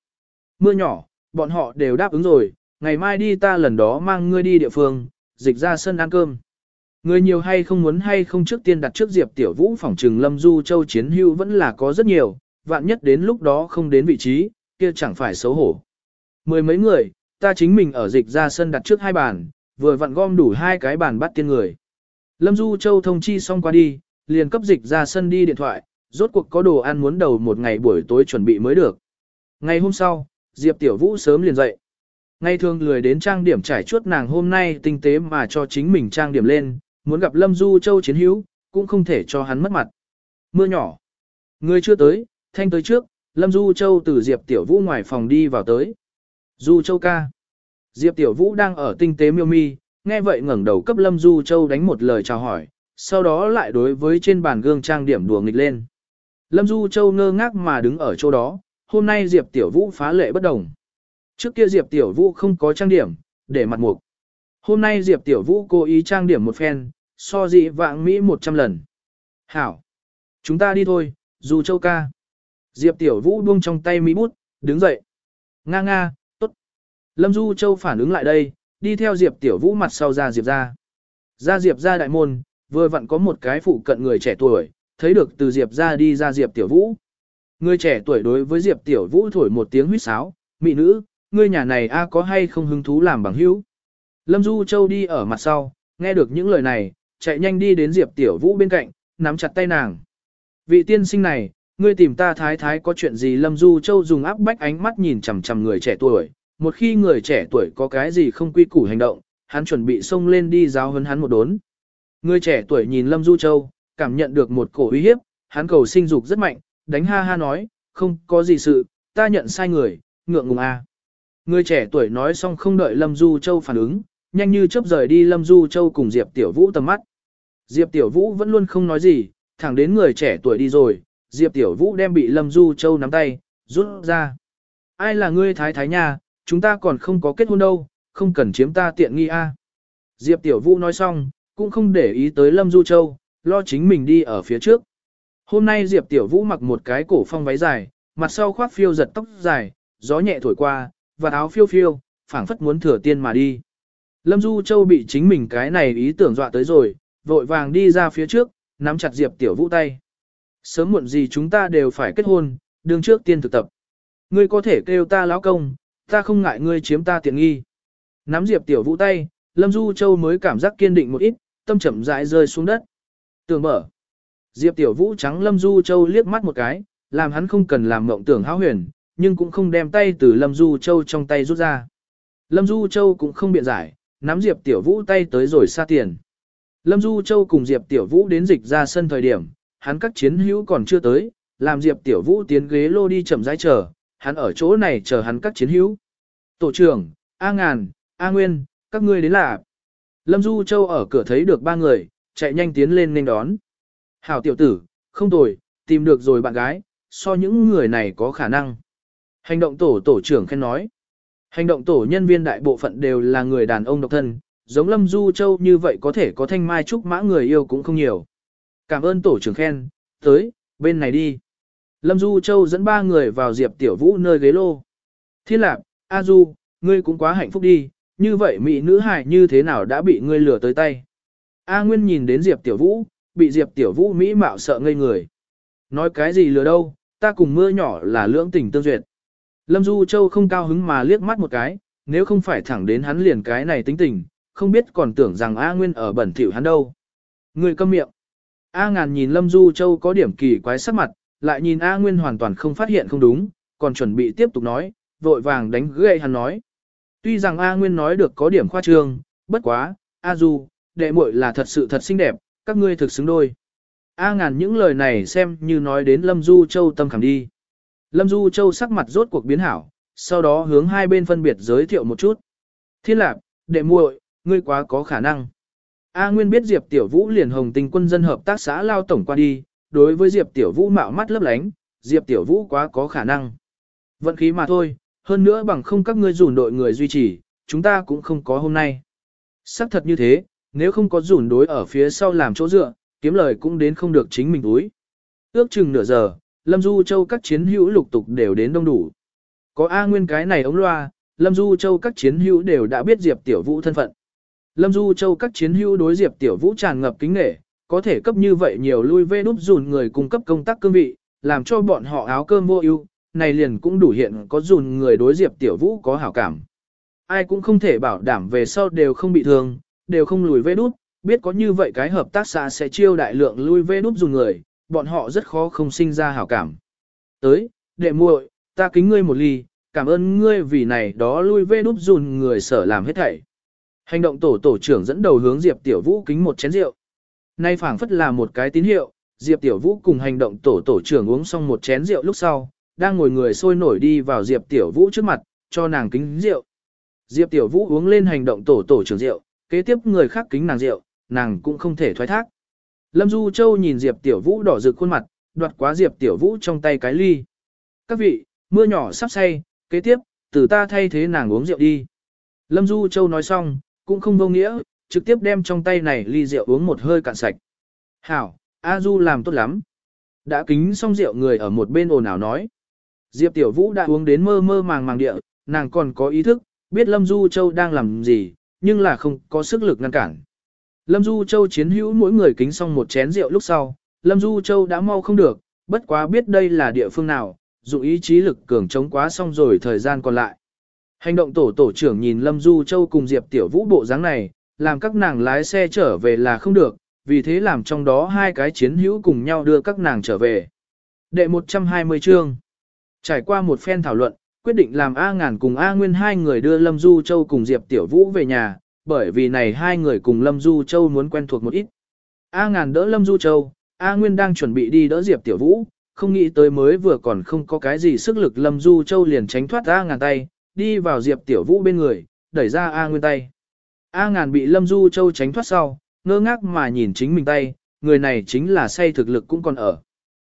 [SPEAKER 1] Mưa nhỏ, bọn họ đều đáp ứng rồi, ngày mai đi ta lần đó mang ngươi đi địa phương, dịch ra sân ăn cơm. Người nhiều hay không muốn hay không trước tiên đặt trước Diệp Tiểu Vũ phòng trừng Lâm Du Châu chiến hưu vẫn là có rất nhiều, vạn nhất đến lúc đó không đến vị trí, kia chẳng phải xấu hổ. Mười mấy người, ta chính mình ở dịch ra sân đặt trước hai bàn, vừa vặn gom đủ hai cái bàn bắt tiên người. Lâm Du Châu thông chi xong qua đi, liền cấp dịch ra sân đi điện thoại, rốt cuộc có đồ ăn muốn đầu một ngày buổi tối chuẩn bị mới được. Ngày hôm sau, Diệp Tiểu Vũ sớm liền dậy. Ngày thường lười đến trang điểm trải chuốt nàng hôm nay tinh tế mà cho chính mình trang điểm lên, muốn gặp Lâm Du Châu chiến hữu, cũng không thể cho hắn mất mặt. Mưa nhỏ. Người chưa tới, thanh tới trước, Lâm Du Châu từ Diệp Tiểu Vũ ngoài phòng đi vào tới. Du Châu ca. Diệp Tiểu Vũ đang ở tinh tế miêu mi, nghe vậy ngẩng đầu cấp Lâm Du Châu đánh một lời chào hỏi, sau đó lại đối với trên bàn gương trang điểm đùa nghịch lên. Lâm Du Châu ngơ ngác mà đứng ở chỗ đó, hôm nay Diệp Tiểu Vũ phá lệ bất đồng. Trước kia Diệp Tiểu Vũ không có trang điểm, để mặt mục. Hôm nay Diệp Tiểu Vũ cố ý trang điểm một phen, so dị vạng Mỹ 100 lần. Hảo. Chúng ta đi thôi, Du Châu ca. Diệp Tiểu Vũ buông trong tay mỹ bút, đứng dậy. Nga nga. Lâm Du Châu phản ứng lại đây, đi theo Diệp Tiểu Vũ mặt sau ra Diệp ra. Ra Diệp ra đại môn, vừa vặn có một cái phụ cận người trẻ tuổi, thấy được từ Diệp ra đi ra Diệp Tiểu Vũ. Người trẻ tuổi đối với Diệp Tiểu Vũ thổi một tiếng huýt sáo, mị nữ, ngươi nhà này a có hay không hứng thú làm bằng hữu. Lâm Du Châu đi ở mặt sau, nghe được những lời này, chạy nhanh đi đến Diệp Tiểu Vũ bên cạnh, nắm chặt tay nàng. Vị tiên sinh này, ngươi tìm ta thái thái có chuyện gì Lâm Du Châu dùng áp bách ánh mắt nhìn chằm chằm người trẻ tuổi, một khi người trẻ tuổi có cái gì không quy củ hành động, hắn chuẩn bị xông lên đi giáo huấn hắn một đốn. Người trẻ tuổi nhìn Lâm Du Châu, cảm nhận được một cổ uy hiếp, hắn cầu sinh dục rất mạnh, đánh ha ha nói, không có gì sự, ta nhận sai người, ngượng ngùng a. Người trẻ tuổi nói xong không đợi Lâm Du Châu phản ứng, nhanh như chớp rời đi Lâm Du Châu cùng Diệp Tiểu Vũ tầm mắt. Diệp Tiểu Vũ vẫn luôn không nói gì, thẳng đến người trẻ tuổi đi rồi, Diệp Tiểu Vũ đem bị Lâm Du Châu nắm tay, rút ra. Ai là ngươi thái thái nha, chúng ta còn không có kết hôn đâu, không cần chiếm ta tiện nghi a. Diệp Tiểu Vũ nói xong, cũng không để ý tới Lâm Du Châu, lo chính mình đi ở phía trước. Hôm nay Diệp Tiểu Vũ mặc một cái cổ phong váy dài, mặt sau khoác phiêu giật tóc dài, gió nhẹ thổi qua, và áo phiêu phiêu, phảng phất muốn thừa tiên mà đi. Lâm Du Châu bị chính mình cái này ý tưởng dọa tới rồi, vội vàng đi ra phía trước, nắm chặt Diệp Tiểu Vũ tay. Sớm muộn gì chúng ta đều phải kết hôn, đương trước tiên thực tập. Ngươi có thể kêu ta lão công, ta không ngại ngươi chiếm ta tiện nghi. Nắm Diệp Tiểu Vũ tay, Lâm Du Châu mới cảm giác kiên định một ít, tâm chậm rãi rơi xuống đất. tưởng mở. Diệp Tiểu Vũ trắng Lâm Du Châu liếc mắt một cái, làm hắn không cần làm mộng tưởng hão huyền, nhưng cũng không đem tay từ Lâm Du Châu trong tay rút ra. Lâm Du Châu cũng không biện giải, nắm Diệp Tiểu Vũ tay tới rồi xa tiền. Lâm Du Châu cùng Diệp Tiểu Vũ đến dịch ra sân thời điểm, hắn các chiến hữu còn chưa tới, làm Diệp Tiểu Vũ tiến ghế lô đi chậm rãi chờ, hắn ở chỗ này chờ hắn các chiến hữu. Tổ trưởng, A Ngàn, A Nguyên, các ngươi đến là. Lâm Du Châu ở cửa thấy được ba người, chạy nhanh tiến lên nên đón. Hảo tiểu tử, không tồi, tìm được rồi bạn gái, so những người này có khả năng. Hành động tổ tổ trưởng khen nói. Hành động tổ nhân viên đại bộ phận đều là người đàn ông độc thân, giống Lâm Du Châu như vậy có thể có thanh mai trúc mã người yêu cũng không nhiều. Cảm ơn tổ trưởng khen, tới, bên này đi. Lâm Du Châu dẫn ba người vào Diệp Tiểu Vũ nơi ghế lô. Thiên Lạp, A Du, ngươi cũng quá hạnh phúc đi, như vậy mỹ nữ hài như thế nào đã bị ngươi lừa tới tay. A Nguyên nhìn đến Diệp Tiểu Vũ, bị Diệp Tiểu Vũ mỹ mạo sợ ngây người. Nói cái gì lừa đâu, ta cùng mưa nhỏ là lưỡng tình tương duyệt. Lâm Du Châu không cao hứng mà liếc mắt một cái, nếu không phải thẳng đến hắn liền cái này tính tình, không biết còn tưởng rằng A Nguyên ở bẩn thỉu hắn đâu. Người câm miệng. A ngàn nhìn Lâm Du Châu có điểm kỳ quái sắc mặt, lại nhìn A Nguyên hoàn toàn không phát hiện không đúng, còn chuẩn bị tiếp tục nói, vội vàng đánh gậy hắn nói. Tuy rằng A Nguyên nói được có điểm khoa trương, bất quá, A Du, đệ muội là thật sự thật xinh đẹp, các ngươi thực xứng đôi. A ngàn những lời này xem như nói đến Lâm Du Châu tâm khảm đi. Lâm Du Châu sắc mặt rốt cuộc biến hảo, sau đó hướng hai bên phân biệt giới thiệu một chút. Thiên lạc, đệ muội, ngươi quá có khả năng. A Nguyên biết Diệp Tiểu Vũ liền hồng tình quân dân hợp tác xã lao tổng qua đi, đối với Diệp Tiểu Vũ mạo mắt lấp lánh, Diệp Tiểu Vũ quá có khả năng. Vận khí mà thôi, hơn nữa bằng không các ngươi rủn đội người duy trì, chúng ta cũng không có hôm nay. Sắc thật như thế, nếu không có rủn đối ở phía sau làm chỗ dựa, kiếm lời cũng đến không được chính mình túi. Ước chừng nửa giờ, Lâm Du Châu các chiến hữu lục tục đều đến đông đủ. Có A Nguyên cái này ống loa, Lâm Du Châu các chiến hữu đều đã biết Diệp Tiểu Vũ thân phận. Lâm Du Châu các chiến hữu đối Diệp Tiểu Vũ tràn ngập kính nể, có thể cấp như vậy nhiều lui vê đúp dùn người cung cấp công tác cương vị, làm cho bọn họ áo cơm vô ưu, này liền cũng đủ hiện có dùn người đối Diệp Tiểu Vũ có hảo cảm. Ai cũng không thể bảo đảm về sau đều không bị thương, đều không lùi vê đút, biết có như vậy cái hợp tác xã sẽ chiêu đại lượng lui vê đút dùn người, bọn họ rất khó không sinh ra hảo cảm. Tới, đệ muội, ta kính ngươi một ly, cảm ơn ngươi vì này đó lui vê đút dùn người sở làm hết thảy. Hành động tổ tổ trưởng dẫn đầu hướng Diệp Tiểu Vũ kính một chén rượu. Nay phảng phất là một cái tín hiệu, Diệp Tiểu Vũ cùng hành động tổ tổ trưởng uống xong một chén rượu lúc sau, đang ngồi người sôi nổi đi vào Diệp Tiểu Vũ trước mặt, cho nàng kính rượu. Diệp Tiểu Vũ uống lên hành động tổ tổ trưởng rượu, kế tiếp người khác kính nàng rượu, nàng cũng không thể thoái thác. Lâm Du Châu nhìn Diệp Tiểu Vũ đỏ rực khuôn mặt, đoạt quá Diệp Tiểu Vũ trong tay cái ly. Các vị, mưa nhỏ sắp say, kế tiếp, từ ta thay thế nàng uống rượu đi. Lâm Du Châu nói xong, cũng không vô nghĩa, trực tiếp đem trong tay này ly rượu uống một hơi cạn sạch. Hảo, A Du làm tốt lắm. Đã kính xong rượu người ở một bên ồn ào nói. Diệp Tiểu Vũ đã uống đến mơ mơ màng màng địa, nàng còn có ý thức, biết Lâm Du Châu đang làm gì, nhưng là không có sức lực ngăn cản. Lâm Du Châu chiến hữu mỗi người kính xong một chén rượu lúc sau, Lâm Du Châu đã mau không được, bất quá biết đây là địa phương nào, dụng ý chí lực cường chống quá xong rồi thời gian còn lại. Hành động tổ tổ trưởng nhìn Lâm Du Châu cùng Diệp Tiểu Vũ bộ dáng này, làm các nàng lái xe trở về là không được, vì thế làm trong đó hai cái chiến hữu cùng nhau đưa các nàng trở về. Đệ 120 chương Trải qua một phen thảo luận, quyết định làm A Ngàn cùng A Nguyên hai người đưa Lâm Du Châu cùng Diệp Tiểu Vũ về nhà, bởi vì này hai người cùng Lâm Du Châu muốn quen thuộc một ít. A Ngàn đỡ Lâm Du Châu, A Nguyên đang chuẩn bị đi đỡ Diệp Tiểu Vũ, không nghĩ tới mới vừa còn không có cái gì sức lực Lâm Du Châu liền tránh thoát A Ngàn tay, đi vào Diệp Tiểu Vũ bên người, đẩy ra A Nguyên tay. A Ngàn bị Lâm Du Châu tránh thoát sau, ngơ ngác mà nhìn chính mình tay, người này chính là say thực lực cũng còn ở.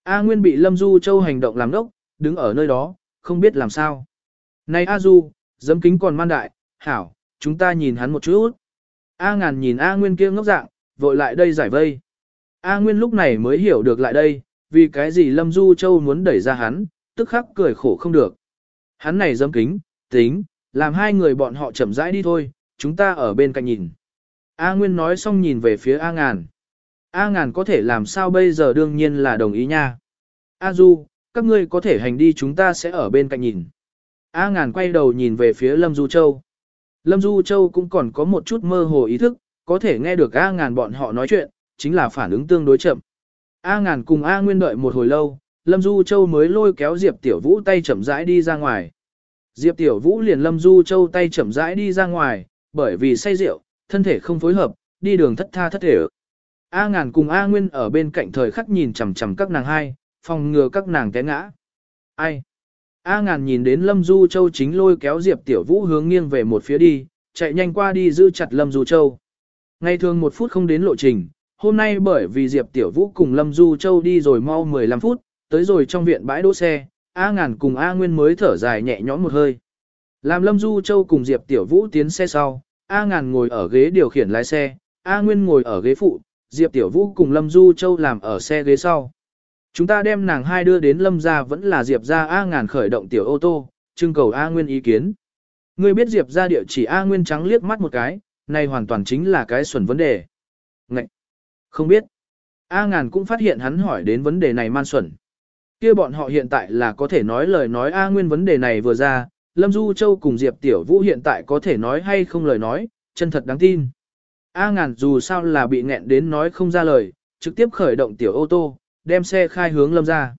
[SPEAKER 1] A Nguyên bị Lâm Du Châu hành động làm đốc, đứng ở nơi đó, không biết làm sao. Này A Du, dấm kính còn man đại, hảo, chúng ta nhìn hắn một chút. A ngàn nhìn A Nguyên kia ngốc dạng, vội lại đây giải vây. A Nguyên lúc này mới hiểu được lại đây, vì cái gì Lâm Du Châu muốn đẩy ra hắn, tức khắc cười khổ không được. Hắn này dấm kính, tính, làm hai người bọn họ chậm rãi đi thôi, chúng ta ở bên cạnh nhìn. A Nguyên nói xong nhìn về phía A Ngàn. A Ngàn có thể làm sao bây giờ đương nhiên là đồng ý nha. A Du, các ngươi có thể hành đi chúng ta sẽ ở bên cạnh nhìn. A Ngàn quay đầu nhìn về phía Lâm Du Châu. Lâm Du Châu cũng còn có một chút mơ hồ ý thức, có thể nghe được A Ngàn bọn họ nói chuyện, chính là phản ứng tương đối chậm. A Ngàn cùng A Nguyên đợi một hồi lâu, Lâm Du Châu mới lôi kéo Diệp Tiểu Vũ tay chậm rãi đi ra ngoài. Diệp Tiểu Vũ liền Lâm Du Châu tay chậm rãi đi ra ngoài, bởi vì say rượu, thân thể không phối hợp, đi đường thất tha thất thể. A Ngàn cùng A Nguyên ở bên cạnh thời khắc nhìn chằm chằm các nàng hai, phòng ngừa các nàng té ngã. Ai? A Ngàn nhìn đến Lâm Du Châu chính lôi kéo Diệp Tiểu Vũ hướng nghiêng về một phía đi, chạy nhanh qua đi giữ chặt Lâm Du Châu. Ngày thường một phút không đến lộ trình, hôm nay bởi vì Diệp Tiểu Vũ cùng Lâm Du Châu đi rồi mau 15 phút, tới rồi trong viện bãi đỗ xe, A Ngàn cùng A Nguyên mới thở dài nhẹ nhõm một hơi. Làm Lâm Du Châu cùng Diệp Tiểu Vũ tiến xe sau, A Ngàn ngồi ở ghế điều khiển lái xe, A Nguyên ngồi ở ghế phụ, Diệp Tiểu Vũ cùng Lâm Du Châu làm ở xe ghế sau. Chúng ta đem nàng hai đưa đến Lâm gia vẫn là Diệp gia A Ngàn khởi động tiểu ô tô, trưng cầu A Nguyên ý kiến. Ngươi biết Diệp gia địa chỉ A Nguyên trắng liếc mắt một cái, này hoàn toàn chính là cái xuẩn vấn đề. Ngậy! Không biết. A Ngàn cũng phát hiện hắn hỏi đến vấn đề này man xuẩn. kia bọn họ hiện tại là có thể nói lời nói A Nguyên vấn đề này vừa ra, Lâm Du Châu cùng Diệp Tiểu Vũ hiện tại có thể nói hay không lời nói, chân thật đáng tin. A ngàn dù sao là bị nghẹn đến nói không ra lời, trực tiếp khởi động tiểu ô tô, đem xe khai hướng lâm ra.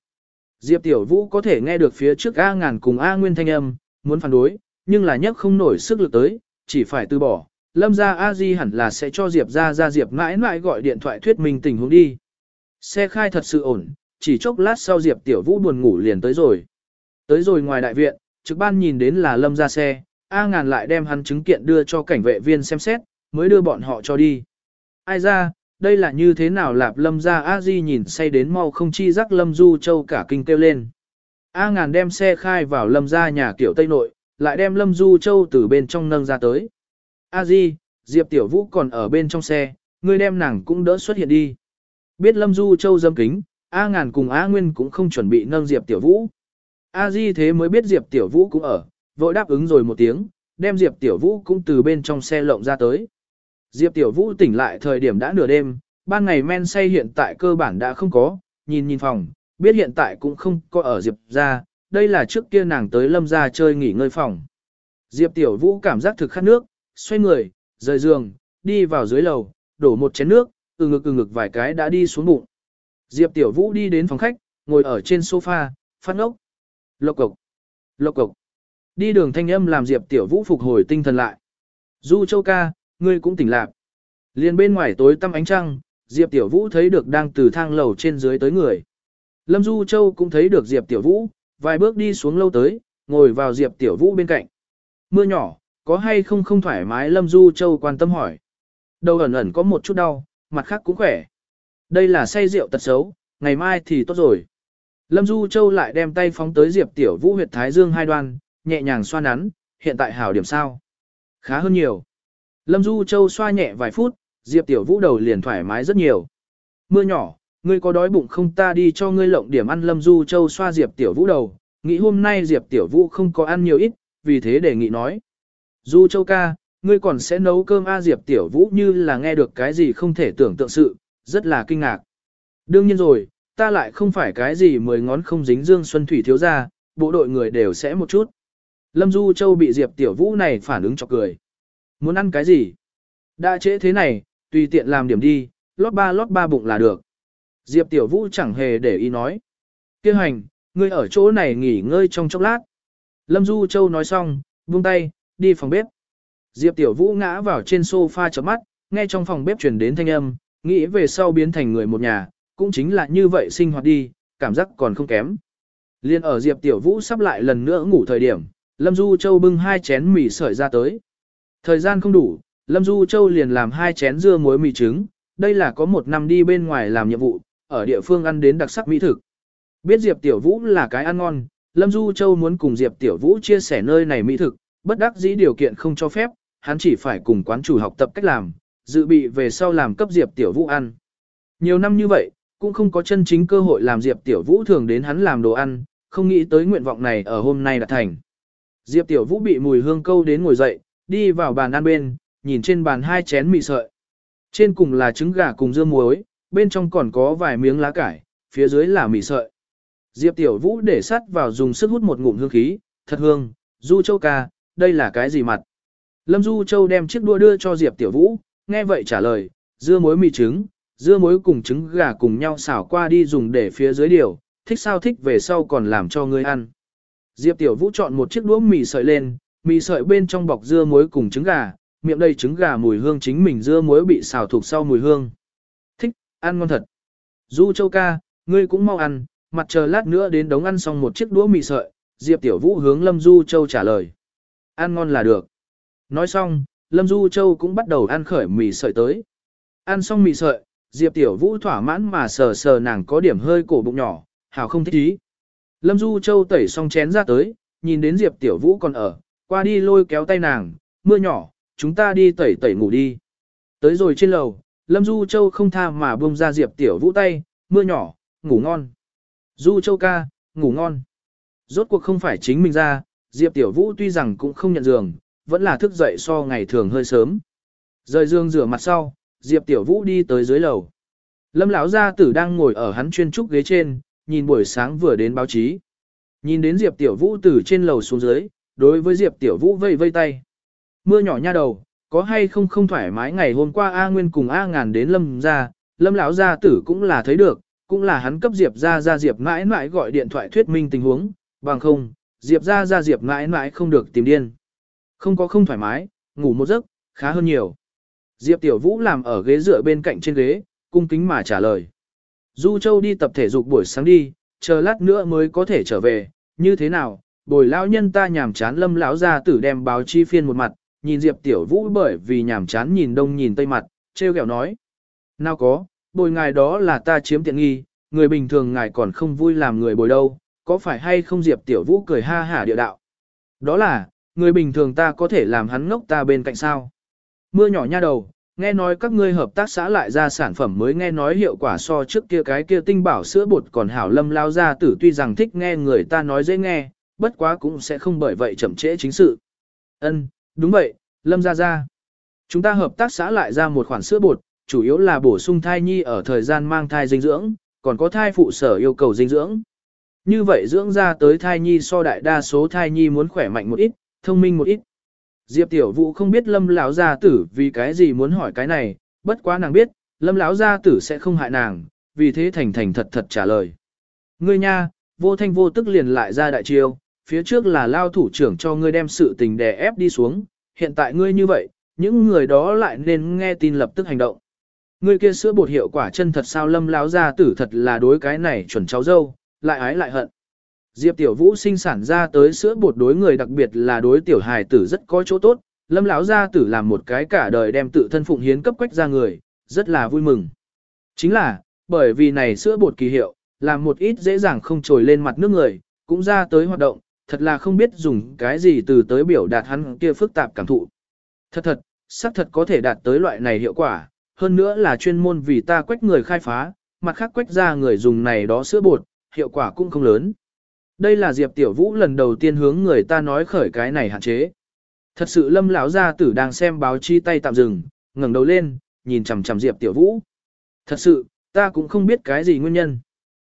[SPEAKER 1] Diệp Tiểu Vũ có thể nghe được phía trước A ngàn cùng A Nguyên thanh âm, muốn phản đối, nhưng là nhất không nổi sức lực tới, chỉ phải từ bỏ. Lâm ra A Di hẳn là sẽ cho Diệp ra ra Diệp mãi mãi gọi điện thoại thuyết minh tình huống đi. Xe khai thật sự ổn, chỉ chốc lát sau Diệp Tiểu Vũ buồn ngủ liền tới rồi. Tới rồi ngoài đại viện, trực ban nhìn đến là lâm ra xe, A ngàn lại đem hắn chứng kiện đưa cho cảnh vệ viên xem xét, mới đưa bọn họ cho đi. Ai ra, đây là như thế nào lạp lâm ra A Di nhìn say đến mau không chi rắc lâm du châu cả kinh kêu lên. A ngàn đem xe khai vào lâm ra nhà kiểu Tây Nội, lại đem lâm du châu từ bên trong nâng ra tới. A Di, Diệp Tiểu Vũ còn ở bên trong xe, người đem nàng cũng đỡ xuất hiện đi. Biết lâm du châu dâm kính, A ngàn cùng A Nguyên cũng không chuẩn bị nâng Diệp Tiểu Vũ. A Di thế mới biết Diệp Tiểu Vũ cũng ở, vội đáp ứng rồi một tiếng, đem Diệp Tiểu Vũ cũng từ bên trong xe lộng ra tới. Diệp Tiểu Vũ tỉnh lại thời điểm đã nửa đêm, ban ngày men say hiện tại cơ bản đã không có, nhìn nhìn phòng, biết hiện tại cũng không có ở Diệp ra, đây là trước kia nàng tới lâm ra chơi nghỉ ngơi phòng. Diệp Tiểu Vũ cảm giác thực khát nước, xoay người, rời giường, đi vào dưới lầu, đổ một chén nước, từ ngực từ ngực vài cái đã đi xuống bụng. Diệp Tiểu Vũ đi đến phòng khách, ngồi ở trên sofa, phát ngốc. Lộc cộc. Lộc cộc. Đi đường thanh âm làm Diệp Tiểu Vũ phục hồi tinh thần lại. Du Châu ca, ngươi cũng tỉnh lạc. Liên bên ngoài tối tăm ánh trăng, Diệp Tiểu Vũ thấy được đang từ thang lầu trên dưới tới người. Lâm Du Châu cũng thấy được Diệp Tiểu Vũ, vài bước đi xuống lâu tới, ngồi vào Diệp Tiểu Vũ bên cạnh. Mưa nhỏ, có hay không không thoải mái Lâm Du Châu quan tâm hỏi. Đầu ẩn ẩn có một chút đau, mặt khác cũng khỏe. Đây là say rượu tật xấu, ngày mai thì tốt rồi. Lâm Du Châu lại đem tay phóng tới Diệp Tiểu Vũ huyệt thái dương hai đoan, nhẹ nhàng xoa nắn, hiện tại hảo điểm sao? Khá hơn nhiều. Lâm Du Châu xoa nhẹ vài phút, Diệp Tiểu Vũ đầu liền thoải mái rất nhiều. Mưa nhỏ, ngươi có đói bụng không ta đi cho ngươi lộng điểm ăn Lâm Du Châu xoa Diệp Tiểu Vũ đầu, nghĩ hôm nay Diệp Tiểu Vũ không có ăn nhiều ít, vì thế đề nghị nói. Du Châu ca, ngươi còn sẽ nấu cơm A Diệp Tiểu Vũ như là nghe được cái gì không thể tưởng tượng sự, rất là kinh ngạc. Đương nhiên rồi, ta lại không phải cái gì mười ngón không dính dương xuân thủy thiếu ra, bộ đội người đều sẽ một chút. Lâm Du Châu bị Diệp Tiểu Vũ này phản ứng cho cười. Muốn ăn cái gì? Đã trễ thế này, tùy tiện làm điểm đi, lót ba lót ba bụng là được. Diệp Tiểu Vũ chẳng hề để ý nói. Kêu hành, ngươi ở chỗ này nghỉ ngơi trong chốc lát. Lâm Du Châu nói xong, buông tay, đi phòng bếp. Diệp Tiểu Vũ ngã vào trên sofa chớp mắt, nghe trong phòng bếp truyền đến thanh âm, nghĩ về sau biến thành người một nhà, cũng chính là như vậy sinh hoạt đi, cảm giác còn không kém. Liên ở Diệp Tiểu Vũ sắp lại lần nữa ngủ thời điểm, Lâm Du Châu bưng hai chén mì sợi ra tới. Thời gian không đủ, Lâm Du Châu liền làm hai chén dưa muối mì trứng, đây là có một năm đi bên ngoài làm nhiệm vụ, ở địa phương ăn đến đặc sắc mỹ thực. Biết Diệp Tiểu Vũ là cái ăn ngon, Lâm Du Châu muốn cùng Diệp Tiểu Vũ chia sẻ nơi này mỹ thực, bất đắc dĩ điều kiện không cho phép, hắn chỉ phải cùng quán chủ học tập cách làm, dự bị về sau làm cấp Diệp Tiểu Vũ ăn. Nhiều năm như vậy, cũng không có chân chính cơ hội làm Diệp Tiểu Vũ thường đến hắn làm đồ ăn, không nghĩ tới nguyện vọng này ở hôm nay đã thành. Diệp Tiểu Vũ bị mùi hương câu đến ngồi dậy, đi vào bàn ăn bên, nhìn trên bàn hai chén mì sợi. Trên cùng là trứng gà cùng dưa muối, bên trong còn có vài miếng lá cải, phía dưới là mì sợi. Diệp Tiểu Vũ để sắt vào dùng sức hút một ngụm hương khí, thật hương, Du Châu ca, đây là cái gì mặt? Lâm Du Châu đem chiếc đũa đưa cho Diệp Tiểu Vũ, nghe vậy trả lời, dưa muối mì trứng, dưa muối cùng trứng gà cùng nhau xào qua đi dùng để phía dưới điều, thích sao thích về sau còn làm cho ngươi ăn. Diệp Tiểu Vũ chọn một chiếc đũa mì sợi lên, mì sợi bên trong bọc dưa muối cùng trứng gà, miệng đầy trứng gà mùi hương chính mình dưa muối bị xào thuộc sau mùi hương. Thích, ăn ngon thật. Du Châu ca, ngươi cũng mau ăn, mặt chờ lát nữa đến đống ăn xong một chiếc đũa mì sợi, Diệp Tiểu Vũ hướng Lâm Du Châu trả lời. Ăn ngon là được. Nói xong, Lâm Du Châu cũng bắt đầu ăn khởi mì sợi tới. Ăn xong mì sợi, Diệp Tiểu Vũ thỏa mãn mà sờ sờ nàng có điểm hơi cổ bụng nhỏ, hảo không thích ý. Lâm Du Châu tẩy xong chén ra tới, nhìn đến Diệp Tiểu Vũ còn ở, qua đi lôi kéo tay nàng, mưa nhỏ, chúng ta đi tẩy tẩy ngủ đi. Tới rồi trên lầu, Lâm Du Châu không tha mà buông ra Diệp Tiểu Vũ tay, mưa nhỏ, ngủ ngon. Du Châu ca, ngủ ngon. Rốt cuộc không phải chính mình ra, Diệp Tiểu Vũ tuy rằng cũng không nhận giường, vẫn là thức dậy so ngày thường hơi sớm. Rời giường rửa mặt sau, Diệp Tiểu Vũ đi tới dưới lầu. Lâm lão gia tử đang ngồi ở hắn chuyên trúc ghế trên, nhìn buổi sáng vừa đến báo chí. Nhìn đến Diệp Tiểu Vũ từ trên lầu xuống dưới, đối với Diệp Tiểu Vũ vây vây tay. Mưa nhỏ nha đầu, có hay không không thoải mái ngày hôm qua A Nguyên cùng A Ngàn đến Lâm gia, Lâm lão gia tử cũng là thấy được, cũng là hắn cấp Diệp gia gia Diệp mãi mãi gọi điện thoại thuyết minh tình huống, bằng không, Diệp gia gia Diệp mãi mãi không được tìm điên. Không có không thoải mái, ngủ một giấc, khá hơn nhiều. Diệp Tiểu Vũ làm ở ghế dựa bên cạnh trên ghế, cung kính mà trả lời. Du Châu đi tập thể dục buổi sáng đi, chờ lát nữa mới có thể trở về, như thế nào? Bồi lão nhân ta nhàm chán lâm lão ra tử đem báo chi phiên một mặt, nhìn Diệp Tiểu Vũ bởi vì nhàm chán nhìn đông nhìn tây mặt, treo kẹo nói. Nào có, bồi ngài đó là ta chiếm tiện nghi, người bình thường ngài còn không vui làm người bồi đâu, có phải hay không Diệp Tiểu Vũ cười ha hả địa đạo. Đó là, người bình thường ta có thể làm hắn ngốc ta bên cạnh sao. Mưa nhỏ nha đầu, nghe nói các ngươi hợp tác xã lại ra sản phẩm mới nghe nói hiệu quả so trước kia cái kia tinh bảo sữa bột còn hảo lâm lao ra tử tuy rằng thích nghe người ta nói dễ nghe, bất quá cũng sẽ không bởi vậy chậm trễ chính sự. Ân, đúng vậy, lâm ra ra. Chúng ta hợp tác xã lại ra một khoản sữa bột, chủ yếu là bổ sung thai nhi ở thời gian mang thai dinh dưỡng, còn có thai phụ sở yêu cầu dinh dưỡng. Như vậy dưỡng ra tới thai nhi so đại đa số thai nhi muốn khỏe mạnh một ít, thông minh một ít. Diệp Tiểu Vũ không biết Lâm lão gia tử vì cái gì muốn hỏi cái này, bất quá nàng biết, Lâm lão gia tử sẽ không hại nàng, vì thế thành thành thật thật trả lời. Ngươi nha, vô thanh vô tức liền lại ra đại chiêu, phía trước là lao thủ trưởng cho ngươi đem sự tình đè ép đi xuống, hiện tại ngươi như vậy, những người đó lại nên nghe tin lập tức hành động. Ngươi kia sữa bột hiệu quả chân thật sao Lâm lão gia tử thật là đối cái này chuẩn cháu dâu, lại ái lại hận. Diệp Tiểu Vũ sinh sản ra tới sữa bột đối người đặc biệt là đối tiểu hài tử rất có chỗ tốt, Lâm lão gia tử làm một cái cả đời đem tự thân phụng hiến cấp quách ra người, rất là vui mừng. Chính là, bởi vì này sữa bột kỳ hiệu, làm một ít dễ dàng không trồi lên mặt nước người, cũng ra tới hoạt động, thật là không biết dùng cái gì từ tới biểu đạt hắn kia phức tạp cảm thụ. Thật thật, xác thật có thể đạt tới loại này hiệu quả, hơn nữa là chuyên môn vì ta quách người khai phá, mặt khác quách ra người dùng này đó sữa bột, hiệu quả cũng không lớn. Đây là Diệp Tiểu Vũ lần đầu tiên hướng người ta nói khởi cái này hạn chế. Thật sự lâm lão gia tử đang xem báo chi tay tạm dừng, ngẩng đầu lên, nhìn chằm chằm Diệp Tiểu Vũ. Thật sự, ta cũng không biết cái gì nguyên nhân.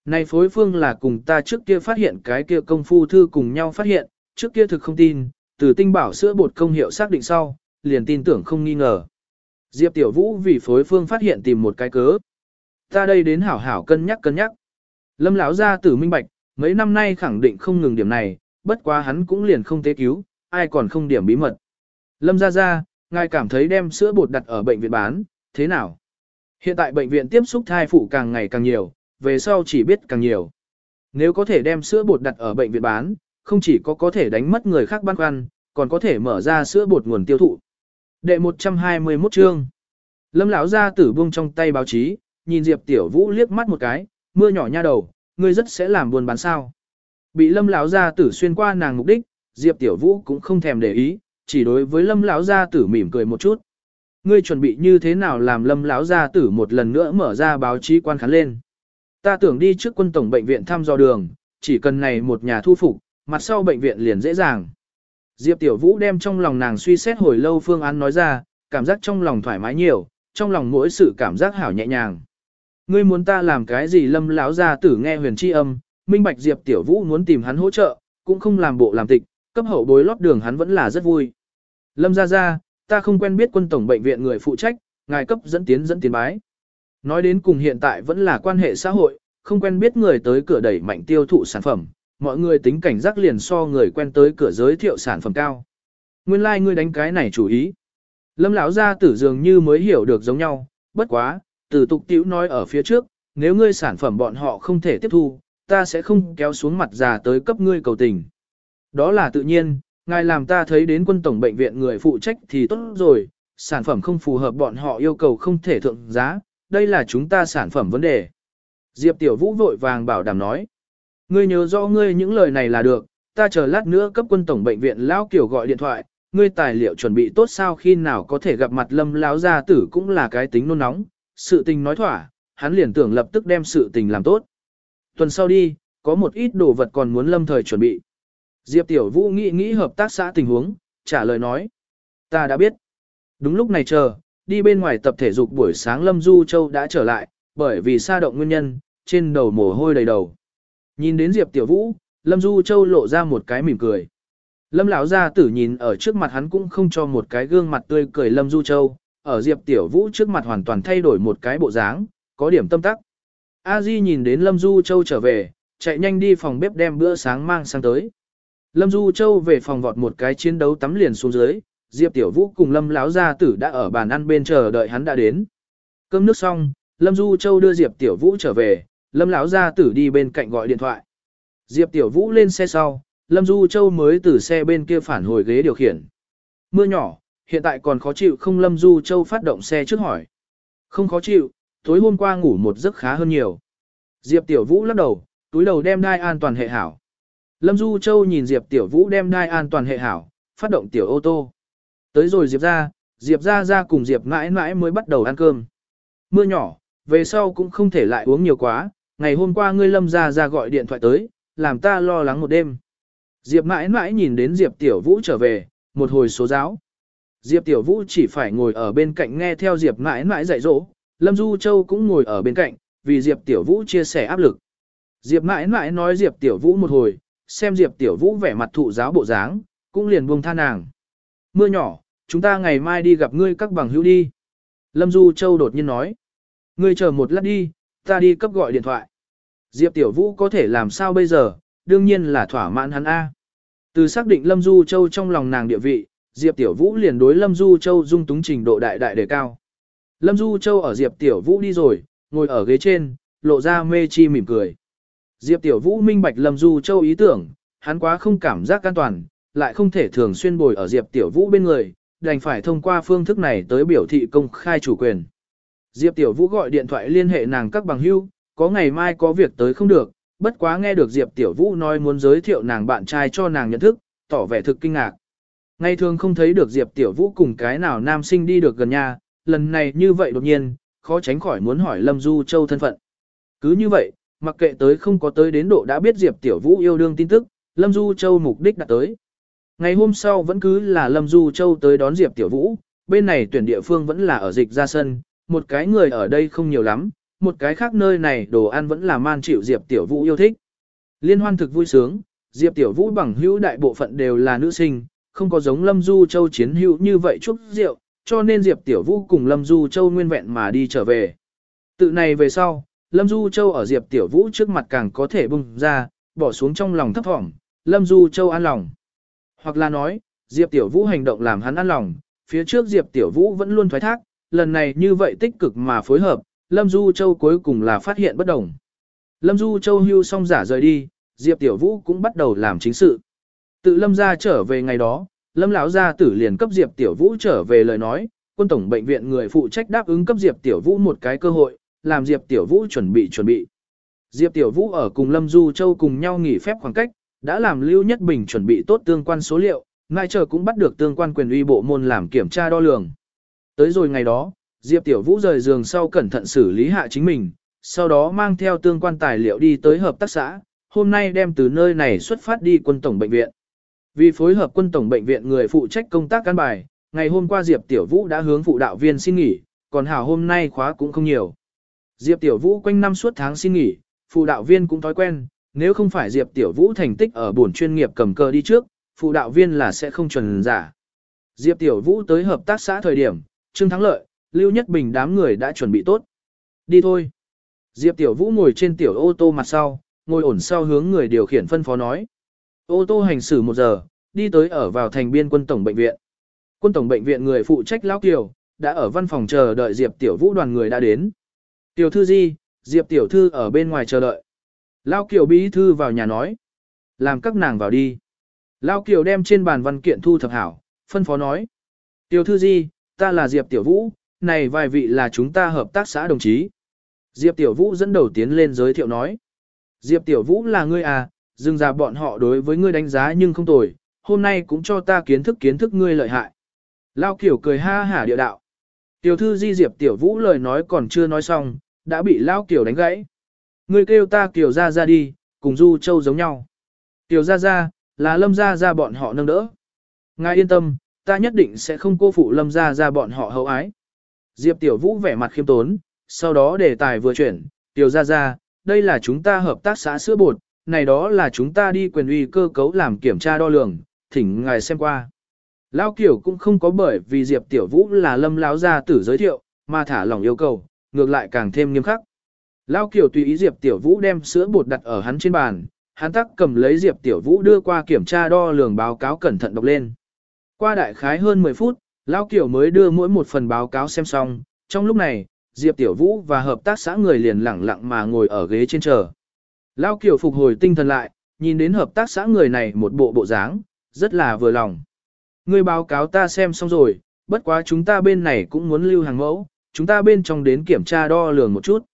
[SPEAKER 1] Này phối phương là cùng ta trước kia phát hiện cái kia công phu thư cùng nhau phát hiện, trước kia thực không tin, từ tinh bảo sữa bột công hiệu xác định sau, liền tin tưởng không nghi ngờ. Diệp Tiểu Vũ vì phối phương phát hiện tìm một cái cớ. Ta đây đến hảo hảo cân nhắc cân nhắc. Lâm lão gia tử minh bạch, mấy năm nay khẳng định không ngừng điểm này, bất quá hắn cũng liền không tế cứu, ai còn không điểm bí mật. Lâm gia gia, ngài cảm thấy đem sữa bột đặt ở bệnh viện bán, thế nào? Hiện tại bệnh viện tiếp xúc thai phụ càng ngày càng nhiều, về sau chỉ biết càng nhiều. Nếu có thể đem sữa bột đặt ở bệnh viện bán, không chỉ có có thể đánh mất người khác băn khoăn, còn có thể mở ra sữa bột nguồn tiêu thụ. Đệ 121 chương. Lâm lão gia tử buông trong tay báo chí, nhìn Diệp Tiểu Vũ liếc mắt một cái, mưa nhỏ nha đầu, ngươi rất sẽ làm buồn bán sao? Bị Lâm lão gia tử xuyên qua nàng mục đích, Diệp Tiểu Vũ cũng không thèm để ý, chỉ đối với Lâm lão gia tử mỉm cười một chút. Ngươi chuẩn bị như thế nào làm Lâm lão gia tử một lần nữa mở ra báo chí quan khán lên? Ta tưởng đi trước quân tổng bệnh viện thăm dò đường, chỉ cần này một nhà thu phục, mặt sau bệnh viện liền dễ dàng. Diệp Tiểu Vũ đem trong lòng nàng suy xét hồi lâu phương án nói ra, cảm giác trong lòng thoải mái nhiều, trong lòng mỗi sự cảm giác hảo nhẹ nhàng. Ngươi muốn ta làm cái gì lâm lão gia tử nghe huyền chi âm, minh bạch Diệp Tiểu Vũ muốn tìm hắn hỗ trợ, cũng không làm bộ làm tịch, cấp hậu bối lót đường hắn vẫn là rất vui. Lâm gia gia, ta không quen biết quân tổng bệnh viện người phụ trách, ngài cấp dẫn tiến dẫn tiến bái. Nói đến cùng hiện tại vẫn là quan hệ xã hội, không quen biết người tới cửa đẩy mạnh tiêu thụ sản phẩm, mọi người tính cảnh giác liền so người quen tới cửa giới thiệu sản phẩm cao. Nguyên lai like ngươi đánh cái này chủ ý. Lâm lão gia tử dường như mới hiểu được giống nhau, bất quá, từ tục tiểu nói ở phía trước, nếu ngươi sản phẩm bọn họ không thể tiếp thu, ta sẽ không kéo xuống mặt già tới cấp ngươi cầu tình. Đó là tự nhiên, ngài làm ta thấy đến quân tổng bệnh viện người phụ trách thì tốt rồi, sản phẩm không phù hợp bọn họ yêu cầu không thể thượng giá, đây là chúng ta sản phẩm vấn đề. Diệp Tiểu Vũ vội vàng bảo đảm nói. Ngươi nhớ rõ ngươi những lời này là được, ta chờ lát nữa cấp quân tổng bệnh viện Lão Kiều gọi điện thoại, ngươi tài liệu chuẩn bị tốt sao khi nào có thể gặp mặt lâm lão gia tử cũng là cái tính nôn nóng, sự tình nói thỏa, hắn liền tưởng lập tức đem sự tình làm tốt. Tuần sau đi, có một ít đồ vật còn muốn lâm thời chuẩn bị. Diệp Tiểu Vũ nghĩ nghĩ hợp tác xã tình huống, trả lời nói. Ta đã biết. Đúng lúc này chờ, đi bên ngoài tập thể dục buổi sáng Lâm Du Châu đã trở lại, bởi vì sa động nguyên nhân, trên đầu mồ hôi đầy đầu. Nhìn đến Diệp Tiểu Vũ, Lâm Du Châu lộ ra một cái mỉm cười. Lâm lão gia tử nhìn ở trước mặt hắn cũng không cho một cái gương mặt tươi cười Lâm Du Châu, ở Diệp Tiểu Vũ trước mặt hoàn toàn thay đổi một cái bộ dáng, có điểm tâm tắc. A Di nhìn đến Lâm Du Châu trở về, chạy nhanh đi phòng bếp đem bữa sáng mang sang tới. Lâm Du Châu về phòng vọt một cái chiến đấu tắm liền xuống dưới, Diệp Tiểu Vũ cùng Lâm lão gia tử đã ở bàn ăn bên chờ đợi hắn đã đến. Cơm nước xong, Lâm Du Châu đưa Diệp Tiểu Vũ trở về, Lâm lão gia tử đi bên cạnh gọi điện thoại. Diệp Tiểu Vũ lên xe sau, Lâm Du Châu mới từ xe bên kia phản hồi ghế điều khiển. Mưa nhỏ, hiện tại còn khó chịu không Lâm Du Châu phát động xe trước hỏi. Không khó chịu, tối hôm qua ngủ một giấc khá hơn nhiều. Diệp Tiểu Vũ lắc đầu, túi đầu đem đai an toàn hệ hảo. Lâm Du Châu nhìn Diệp Tiểu Vũ đem đai an toàn hệ hảo, phát động tiểu ô tô. Tới rồi Diệp ra, Diệp ra ra cùng Diệp mãi mãi mới bắt đầu ăn cơm. Mưa nhỏ, về sau cũng không thể lại uống nhiều quá, ngày hôm qua ngươi lâm ra ra gọi điện thoại tới, làm ta lo lắng một đêm. Diệp mãi mãi nhìn đến Diệp Tiểu Vũ trở về, một hồi số giáo. Diệp Tiểu Vũ chỉ phải ngồi ở bên cạnh nghe theo Diệp mãi mãi dạy dỗ, Lâm Du Châu cũng ngồi ở bên cạnh, vì Diệp Tiểu Vũ chia sẻ áp lực. Diệp mãi mãi nói Diệp Tiểu Vũ một hồi, xem Diệp Tiểu Vũ vẻ mặt thụ giáo bộ dáng, cũng liền buông tha nàng. Mưa nhỏ, chúng ta ngày mai đi gặp ngươi các bằng hữu đi. Lâm Du Châu đột nhiên nói. Ngươi chờ một lát đi, ta đi cấp gọi điện thoại. Diệp Tiểu Vũ có thể làm sao bây giờ, đương nhiên là thỏa mãn hắn A. Từ xác định Lâm Du Châu trong lòng nàng địa vị, Diệp Tiểu Vũ liền đối Lâm Du Châu dung túng trình độ đại đại đề cao. Lâm Du Châu ở Diệp Tiểu Vũ đi rồi, ngồi ở ghế trên, lộ ra mê chi mỉm cười. Diệp Tiểu Vũ minh bạch Lâm Du Châu ý tưởng, hắn quá không cảm giác an toàn, lại không thể thường xuyên bồi ở Diệp Tiểu Vũ bên người, đành phải thông qua phương thức này tới biểu thị công khai chủ quyền. Diệp Tiểu Vũ gọi điện thoại liên hệ nàng các bằng hữu, có ngày mai có việc tới không được, bất quá nghe được Diệp Tiểu Vũ nói muốn giới thiệu nàng bạn trai cho nàng nhận thức, tỏ vẻ thực kinh ngạc. Ngày thường không thấy được Diệp Tiểu Vũ cùng cái nào nam sinh đi được gần nhà, lần này như vậy đột nhiên, khó tránh khỏi muốn hỏi Lâm Du Châu thân phận. Cứ như vậy, mặc kệ tới không có tới đến độ đã biết Diệp Tiểu Vũ yêu đương tin tức, Lâm Du Châu mục đích đã tới. Ngày hôm sau vẫn cứ là Lâm Du Châu tới đón Diệp Tiểu Vũ, bên này tuyển địa phương vẫn là ở dịch ra sân, một cái người ở đây không nhiều lắm, một cái khác nơi này đồ ăn vẫn là man chịu Diệp Tiểu Vũ yêu thích. Liên hoan thực vui sướng, Diệp Tiểu Vũ bằng hữu đại bộ phận đều là nữ sinh, không có giống Lâm Du Châu chiến hữu như vậy chúc rượu, cho nên Diệp Tiểu Vũ cùng Lâm Du Châu nguyên vẹn mà đi trở về. Tự này về sau, Lâm Du Châu ở Diệp Tiểu Vũ trước mặt càng có thể bung ra, bỏ xuống trong lòng thấp thỏm, Lâm Du Châu an lòng. Hoặc là nói, Diệp Tiểu Vũ hành động làm hắn an lòng, phía trước Diệp Tiểu Vũ vẫn luôn thoái thác, lần này như vậy tích cực mà phối hợp, Lâm Du Châu cuối cùng là phát hiện bất đồng. Lâm Du Châu hưu xong giả rời đi, Diệp Tiểu Vũ cũng bắt đầu làm chính sự. Tự Lâm ra trở về ngày đó, Lâm lão gia tử liền cấp Diệp Tiểu Vũ trở về lời nói, quân tổng bệnh viện người phụ trách đáp ứng cấp Diệp Tiểu Vũ một cái cơ hội, làm Diệp Tiểu Vũ chuẩn bị chuẩn bị. Diệp Tiểu Vũ ở cùng Lâm Du Châu cùng nhau nghỉ phép khoảng cách, đã làm Lưu Nhất Bình chuẩn bị tốt tương quan số liệu, ngay chờ cũng bắt được tương quan quyền uy bộ môn làm kiểm tra đo lường. Tới rồi ngày đó, Diệp Tiểu Vũ rời giường sau cẩn thận xử lý hạ chính mình, sau đó mang theo tương quan tài liệu đi tới hợp tác xã, hôm nay đem từ nơi này xuất phát đi quân tổng bệnh viện. Vì phối hợp quân tổng bệnh viện người phụ trách công tác căn bài, ngày hôm qua Diệp Tiểu Vũ đã hướng phụ đạo viên xin nghỉ, còn hảo hôm nay khóa cũng không nhiều. Diệp Tiểu Vũ quanh năm suốt tháng xin nghỉ, phụ đạo viên cũng thói quen, nếu không phải Diệp Tiểu Vũ thành tích ở buồn chuyên nghiệp cầm cờ đi trước, phụ đạo viên là sẽ không chuẩn giả. Diệp Tiểu Vũ tới hợp tác xã thời điểm, Trương Thắng Lợi, Lưu Nhất Bình đám người đã chuẩn bị tốt. Đi thôi. Diệp Tiểu Vũ ngồi trên tiểu ô tô mặt sau, ngồi ổn sau hướng người điều khiển phân phó nói. Ô tô hành xử một giờ, đi tới ở vào thành biên quân tổng bệnh viện. Quân tổng bệnh viện người phụ trách Lão Kiều, đã ở văn phòng chờ đợi Diệp Tiểu Vũ đoàn người đã đến. Tiểu thư gì, Diệp Tiểu thư ở bên ngoài chờ đợi. Lão Kiều bí thư vào nhà nói. Làm các nàng vào đi. Lão Kiều đem trên bàn văn kiện thu thập hảo, phân phó nói. Tiểu thư gì, ta là Diệp Tiểu Vũ, này vài vị là chúng ta hợp tác xã đồng chí. Diệp Tiểu Vũ dẫn đầu tiến lên giới thiệu nói. Diệp Tiểu Vũ là ngươi à, dừng ra bọn họ đối với ngươi đánh giá nhưng không tồi, hôm nay cũng cho ta kiến thức kiến thức ngươi lợi hại. Lao Kiều cười ha hả địa đạo. Tiểu thư di Diệp Tiểu Vũ lời nói còn chưa nói xong, đã bị Lao Kiều đánh gãy. Ngươi kêu ta Kiều ra ra đi, cùng Du Châu giống nhau. Kiều ra ra, là lâm ra ra bọn họ nâng đỡ. Ngài yên tâm, ta nhất định sẽ không cô phụ lâm ra ra bọn họ hậu ái. Diệp Tiểu Vũ vẻ mặt khiêm tốn, sau đó đề tài vừa chuyển, Tiểu ra ra, đây là chúng ta hợp tác xã sữa bột, này đó là chúng ta đi quyền uy cơ cấu làm kiểm tra đo lường, thỉnh ngài xem qua. Lao Kiều cũng không có bởi vì Diệp Tiểu Vũ là lâm lão gia tử giới thiệu, mà thả lỏng yêu cầu, ngược lại càng thêm nghiêm khắc. Lao Kiều tùy ý Diệp Tiểu Vũ đem sữa bột đặt ở hắn trên bàn, hắn tắc cầm lấy Diệp Tiểu Vũ đưa qua kiểm tra đo lường báo cáo cẩn thận đọc lên. Qua đại khái hơn 10 phút, Lao Kiều mới đưa mỗi một phần báo cáo xem xong, trong lúc này, Diệp Tiểu Vũ và hợp tác xã người liền lẳng lặng mà ngồi ở ghế trên chờ. Lao Kiều phục hồi tinh thần lại, nhìn đến hợp tác xã người này một bộ bộ dáng, rất là vừa lòng. Người báo cáo ta xem xong rồi, bất quá chúng ta bên này cũng muốn lưu hàng mẫu, chúng ta bên trong đến kiểm tra đo lường một chút.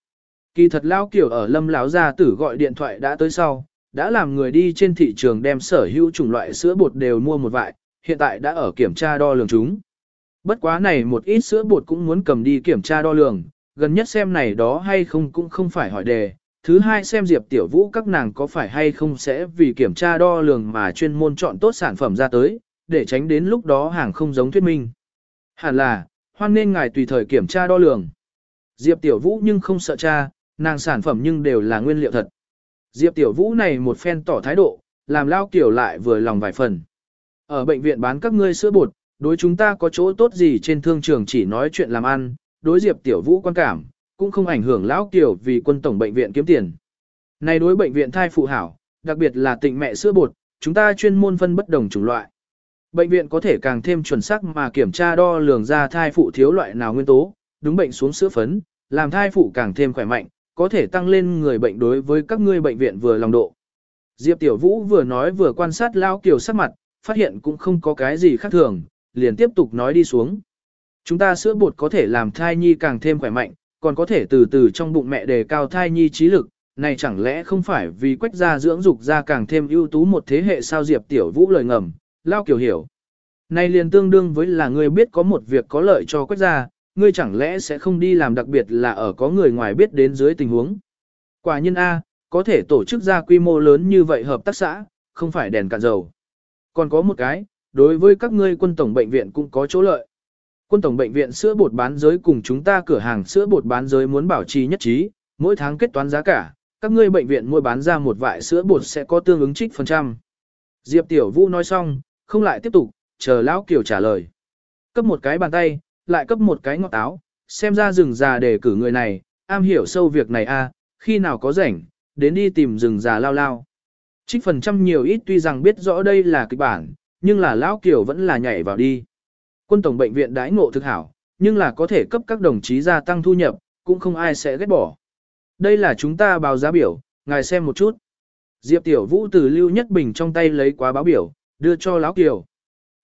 [SPEAKER 1] Kỳ thật Lao Kiều ở lâm láo gia tử gọi điện thoại đã tới sau, đã làm người đi trên thị trường đem sở hữu chủng loại sữa bột đều mua một vại, hiện tại đã ở kiểm tra đo lường chúng. Bất quá này một ít sữa bột cũng muốn cầm đi kiểm tra đo lường, gần nhất xem này đó hay không cũng không phải hỏi đề. Thứ hai xem Diệp Tiểu Vũ các nàng có phải hay không sẽ vì kiểm tra đo lường mà chuyên môn chọn tốt sản phẩm ra tới, để tránh đến lúc đó hàng không giống thuyết minh. Hẳn là, hoan nên ngài tùy thời kiểm tra đo lường. Diệp Tiểu Vũ nhưng không sợ cha, nàng sản phẩm nhưng đều là nguyên liệu thật. Diệp Tiểu Vũ này một phen tỏ thái độ, làm lao kiểu lại vừa lòng vài phần. Ở bệnh viện bán các ngươi sữa bột, đối chúng ta có chỗ tốt gì trên thương trường chỉ nói chuyện làm ăn, đối Diệp Tiểu Vũ quan cảm, cũng không ảnh hưởng lão kiểu vì quân tổng bệnh viện kiếm tiền. Này đối bệnh viện thai phụ hảo, đặc biệt là tịnh mẹ sữa bột, chúng ta chuyên môn phân bất đồng chủng loại. Bệnh viện có thể càng thêm chuẩn xác mà kiểm tra đo lường ra thai phụ thiếu loại nào nguyên tố, đúng bệnh xuống sữa phấn, làm thai phụ càng thêm khỏe mạnh, có thể tăng lên người bệnh đối với các ngươi bệnh viện vừa lòng độ. Diệp Tiểu Vũ vừa nói vừa quan sát Lao Kiều sắc mặt, phát hiện cũng không có cái gì khác thường, liền tiếp tục nói đi xuống. Chúng ta sữa bột có thể làm thai nhi càng thêm khỏe mạnh, còn có thể từ từ trong bụng mẹ đề cao thai nhi trí lực, này chẳng lẽ không phải vì quách gia dưỡng dục ra càng thêm ưu tú một thế hệ sao Diệp Tiểu Vũ lời ngầm, Lao kiểu hiểu. Này liền tương đương với là ngươi biết có một việc có lợi cho quách gia, ngươi chẳng lẽ sẽ không đi làm đặc biệt là ở có người ngoài biết đến dưới tình huống. Quả nhân A, có thể tổ chức ra quy mô lớn như vậy hợp tác xã, không phải đèn cạn dầu. Còn có một cái, đối với các ngươi quân tổng bệnh viện cũng có chỗ lợi. Quân tổng bệnh viện sữa bột bán giới cùng chúng ta cửa hàng sữa bột bán giới muốn bảo trì nhất trí, mỗi tháng kết toán giá cả, các ngươi bệnh viện mua bán ra một vại sữa bột sẽ có tương ứng trích phần trăm. Diệp Tiểu Vũ nói xong, không lại tiếp tục, chờ Lão Kiều trả lời. Cấp một cái bàn tay, lại cấp một cái ngọt táo xem ra rừng già để cử người này, am hiểu sâu việc này a, khi nào có rảnh, đến đi tìm rừng già lao lao. Trích phần trăm nhiều ít tuy rằng biết rõ đây là kịch bản, nhưng là Lão Kiều vẫn là nhảy vào đi. Quân tổng bệnh viện đãi ngộ thực hảo, nhưng là có thể cấp các đồng chí gia tăng thu nhập, cũng không ai sẽ ghét bỏ. Đây là chúng ta báo giá biểu, ngài xem một chút. Diệp Tiểu Vũ từ Lưu Nhất Bình trong tay lấy quá báo biểu, đưa cho Lão Kiều.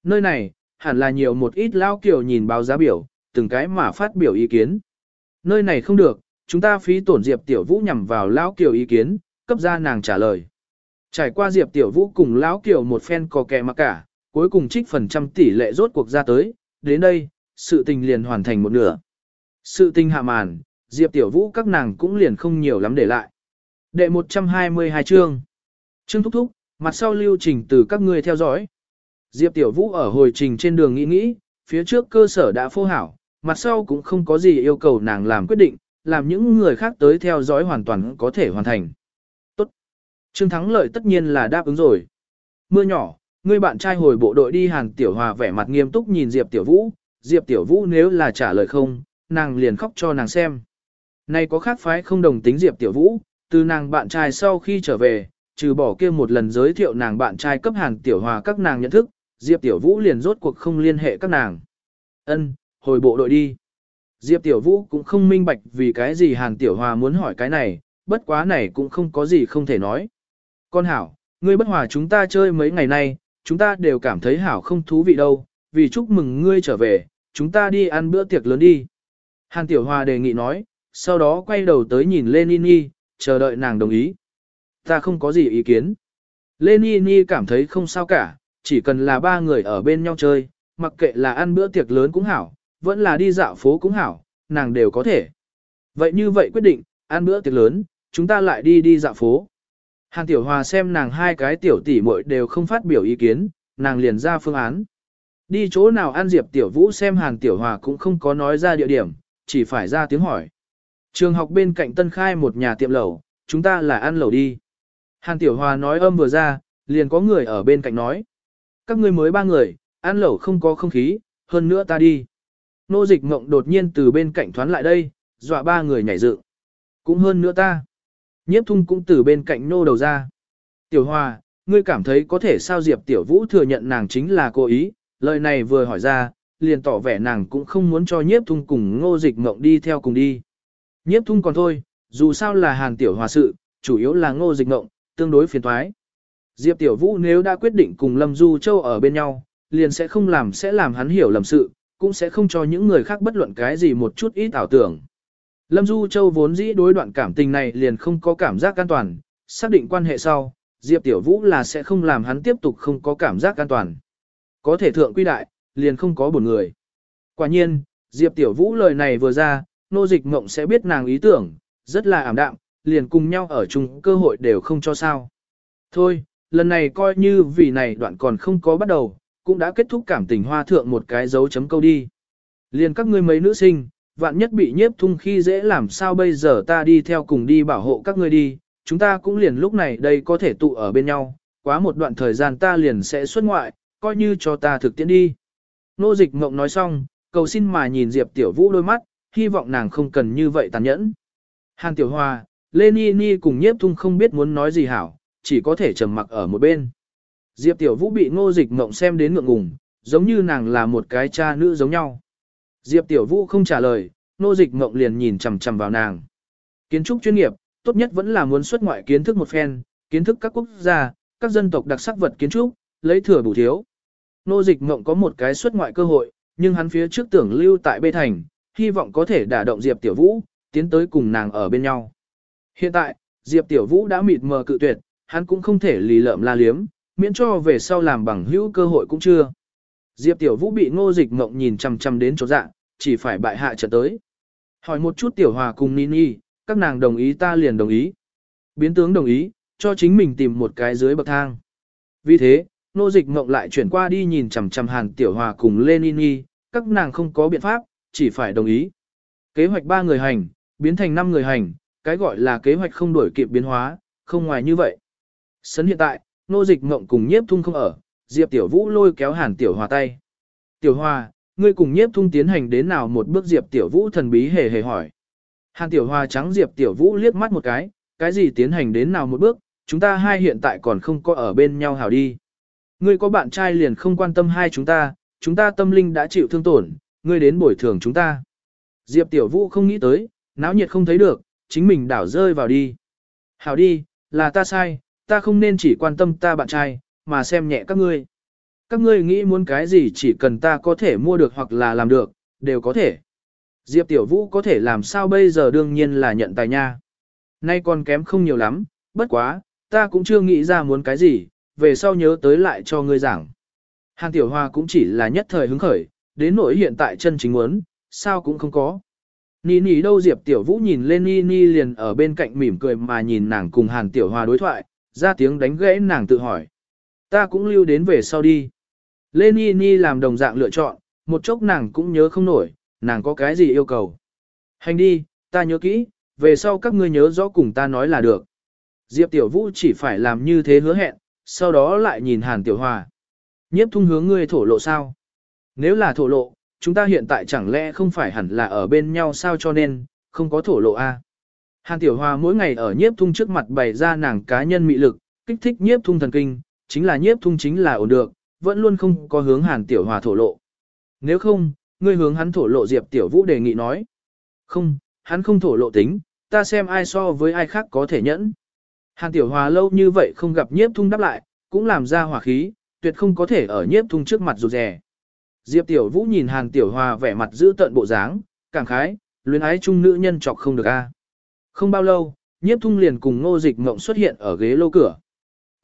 [SPEAKER 1] Nơi này, hẳn là nhiều một ít Lão Kiều nhìn báo giá biểu, từng cái mà phát biểu ý kiến. Nơi này không được, chúng ta phí tổn Diệp Tiểu Vũ nhằm vào Lão Kiều ý kiến, cấp ra nàng trả lời. Trải qua Diệp Tiểu Vũ cùng Lão Kiều một phen cò kè mà cả, cuối cùng trích phần trăm tỷ lệ rốt cuộc ra tới, đến đây, sự tình liền hoàn thành một nửa. Sự tình hạ màn, Diệp Tiểu Vũ các nàng cũng liền không nhiều lắm để lại. Đệ 122 chương. Chương thúc thúc, mặt sau lưu trình từ các ngươi theo dõi. Diệp Tiểu Vũ ở hồi trình trên đường nghĩ nghĩ, phía trước cơ sở đã phô hảo, mặt sau cũng không có gì yêu cầu nàng làm quyết định, làm những người khác tới theo dõi hoàn toàn có thể hoàn thành. Tốt. Trương Thắng Lợi tất nhiên là đáp ứng rồi. Mưa nhỏ, ngươi bạn trai hồi bộ đội đi Hàn Tiểu Hòa vẻ mặt nghiêm túc nhìn Diệp Tiểu Vũ, Diệp Tiểu Vũ nếu là trả lời không, nàng liền khóc cho nàng xem. Này có khác phái không đồng tính Diệp Tiểu Vũ, từ nàng bạn trai sau khi trở về, trừ bỏ kia một lần giới thiệu nàng bạn trai cấp Hàn Tiểu Hòa các nàng nhận thức, Diệp Tiểu Vũ liền rốt cuộc không liên hệ các nàng. Ân, hồi bộ đội đi. Diệp Tiểu Vũ cũng không minh bạch vì cái gì Hàn Tiểu Hòa muốn hỏi cái này, bất quá này cũng không có gì không thể nói. Con Hảo, ngươi bất hòa chúng ta chơi mấy ngày nay, chúng ta đều cảm thấy Hảo không thú vị đâu, vì chúc mừng ngươi trở về, chúng ta đi ăn bữa tiệc lớn đi. Hàn Tiểu Hòa đề nghị nói, sau đó quay đầu tới nhìn Lenini, chờ đợi nàng đồng ý. Ta không có gì ý kiến. Lenini cảm thấy không sao cả, chỉ cần là ba người ở bên nhau chơi, mặc kệ là ăn bữa tiệc lớn cũng hảo, vẫn là đi dạo phố cũng hảo, nàng đều có thể. Vậy như vậy quyết định, ăn bữa tiệc lớn, chúng ta lại đi đi dạo phố. Hàn Tiểu Hòa xem nàng hai cái tiểu tỷ muội đều không phát biểu ý kiến, nàng liền ra phương án. Đi chỗ nào ăn Diệp Tiểu Vũ xem Hàn Tiểu Hòa cũng không có nói ra địa điểm, chỉ phải ra tiếng hỏi. Trường học bên cạnh Tân Khai một nhà tiệm lẩu, chúng ta là ăn lẩu đi. Hàn Tiểu Hòa nói âm vừa ra, liền có người ở bên cạnh nói. Các ngươi mới ba người, ăn lẩu không có không khí, hơn nữa ta đi. Nô dịch mộng đột nhiên từ bên cạnh thoán lại đây, dọa ba người nhảy dựng. Cũng hơn nữa ta. Nhiếp thung cũng từ bên cạnh nô đầu ra. Tiểu Hòa, ngươi cảm thấy có thể sao Diệp Tiểu Vũ thừa nhận nàng chính là cố ý, lời này vừa hỏi ra, liền tỏ vẻ nàng cũng không muốn cho nhiếp thung cùng ngô dịch mộng đi theo cùng đi. Nhiếp thung còn thôi, dù sao là hàng tiểu hòa sự, chủ yếu là ngô dịch mộng, tương đối phiền thoái. Diệp Tiểu Vũ nếu đã quyết định cùng Lâm Du Châu ở bên nhau, liền sẽ không làm sẽ làm hắn hiểu lầm sự, cũng sẽ không cho những người khác bất luận cái gì một chút ít ảo tưởng. Lâm Du Châu vốn dĩ đối đoạn cảm tình này liền không có cảm giác an toàn, xác định quan hệ sau, Diệp Tiểu Vũ là sẽ không làm hắn tiếp tục không có cảm giác an toàn. Có thể thượng quy đại, liền không có buồn người. Quả nhiên, Diệp Tiểu Vũ lời này vừa ra, nô dịch mộng sẽ biết nàng ý tưởng, rất là ảm đạm, liền cùng nhau ở chung cơ hội đều không cho sao. Thôi, lần này coi như vì này đoạn còn không có bắt đầu, cũng đã kết thúc cảm tình hoa thượng một cái dấu chấm câu đi. Liền các ngươi mấy nữ sinh, vạn nhất bị nhiếp thung khi dễ làm sao bây giờ ta đi theo cùng đi bảo hộ các ngươi đi, chúng ta cũng liền lúc này đây có thể tụ ở bên nhau, quá một đoạn thời gian ta liền sẽ xuất ngoại, coi như cho ta thực tiễn đi. Nô dịch mộng nói xong, cầu xin mà nhìn Diệp Tiểu Vũ đôi mắt, hy vọng nàng không cần như vậy tàn nhẫn. Hàn Tiểu Hoa, Lê Ni Ni cùng nhiếp thung không biết muốn nói gì hảo, chỉ có thể trầm mặc ở một bên. Diệp Tiểu Vũ bị ngô dịch mộng xem đến ngượng ngùng, giống như nàng là một cái cha nữ giống nhau. Diệp Tiểu Vũ không trả lời, ngô dịch mộng liền nhìn chằm chằm vào nàng. Kiến trúc chuyên nghiệp, tốt nhất vẫn là muốn xuất ngoại kiến thức một phen, kiến thức các quốc gia, các dân tộc đặc sắc vật kiến trúc, lấy thừa bù thiếu. Nô dịch mộng có một cái xuất ngoại cơ hội, nhưng hắn phía trước tưởng lưu tại bê thành, hy vọng có thể đả động Diệp Tiểu Vũ, tiến tới cùng nàng ở bên nhau. Hiện tại, Diệp Tiểu Vũ đã mịt mờ cự tuyệt, hắn cũng không thể lì lợm la liếm, miễn cho về sau làm bằng hữu cơ hội cũng chưa. Diệp Tiểu Vũ bị ngô dịch mộng nhìn chằm chằm đến chỗ dạ, chỉ phải bại hạ trận tới. Hỏi một chút Tiểu Hòa cùng Nini, các nàng đồng ý ta liền đồng ý. Biến tướng đồng ý, cho chính mình tìm một cái dưới bậc thang. Vì thế, nô dịch mộng lại chuyển qua đi nhìn chằm chằm Hàn Tiểu Hòa cùng Lenini, các nàng không có biện pháp, chỉ phải đồng ý. Kế hoạch ba người hành, biến thành 5 người hành, cái gọi là kế hoạch không đổi kịp biến hóa, không ngoài như vậy. Sấn hiện tại, nô dịch mộng cùng nhiếp thung không ở, Diệp Tiểu Vũ lôi kéo Hàn Tiểu Hòa tay. Tiểu Hòa, ngươi cùng nhiếp thung tiến hành đến nào một bước Diệp Tiểu Vũ thần bí hề hề hỏi. Hàn Tiểu Hoa trắng Diệp Tiểu Vũ liếc mắt một cái, cái gì tiến hành đến nào một bước, chúng ta hai hiện tại còn không có ở bên nhau hảo đi. Ngươi có bạn trai liền không quan tâm hai chúng ta, chúng ta tâm linh đã chịu thương tổn, ngươi đến bồi thường chúng ta. Diệp Tiểu Vũ không nghĩ tới, náo nhiệt không thấy được, chính mình đảo rơi vào đi. Hảo đi, là ta sai, ta không nên chỉ quan tâm ta bạn trai, mà xem nhẹ các ngươi. Các ngươi nghĩ muốn cái gì chỉ cần ta có thể mua được hoặc là làm được, đều có thể. Diệp Tiểu Vũ có thể làm sao bây giờ đương nhiên là nhận tài nha. Nay còn kém không nhiều lắm, bất quá, ta cũng chưa nghĩ ra muốn cái gì, về sau nhớ tới lại cho ngươi giảng. Hàn Tiểu Hoa cũng chỉ là nhất thời hứng khởi, đến nỗi hiện tại chân chính muốn, sao cũng không có. ni ni đâu Diệp Tiểu Vũ nhìn lên Ni Ni liền ở bên cạnh mỉm cười mà nhìn nàng cùng Hàn Tiểu Hoa đối thoại, ra tiếng đánh gãy nàng tự hỏi. Ta cũng lưu đến về sau đi. Lê Ni Ni làm đồng dạng lựa chọn, một chốc nàng cũng nhớ không nổi, nàng có cái gì yêu cầu. Hành đi, ta nhớ kỹ, về sau các ngươi nhớ rõ cùng ta nói là được. Diệp Tiểu Vũ chỉ phải làm như thế hứa hẹn, sau đó lại nhìn Hàn Tiểu Hòa. Nhiếp thung hướng ngươi thổ lộ sao? Nếu là thổ lộ, chúng ta hiện tại chẳng lẽ không phải hẳn là ở bên nhau sao cho nên, không có thổ lộ a? À? Hàn Tiểu Hòa mỗi ngày ở nhiếp thung trước mặt bày ra nàng cá nhân mị lực, kích thích nhiếp thung thần kinh, chính là nhiếp thung chính là ổn được, vẫn luôn không có hướng Hàn Tiểu Hòa thổ lộ. Nếu không, ngươi hướng hắn thổ lộ Diệp Tiểu Vũ đề nghị nói. Không, hắn không thổ lộ tính, ta xem ai so với ai khác có thể nhẫn. Hàn Tiểu Hòa lâu như vậy không gặp nhiếp thung đáp lại, cũng làm ra hỏa khí, tuyệt không có thể ở nhiếp thung trước mặt rụt rè. Diệp Tiểu Vũ nhìn Hàn Tiểu Hòa vẻ mặt giữ tận bộ dáng, cảm khái, luyến ái chung nữ nhân chọc không được a. Không bao lâu, nhiếp thung liền cùng ngô dịch mộng xuất hiện ở ghế lô cửa.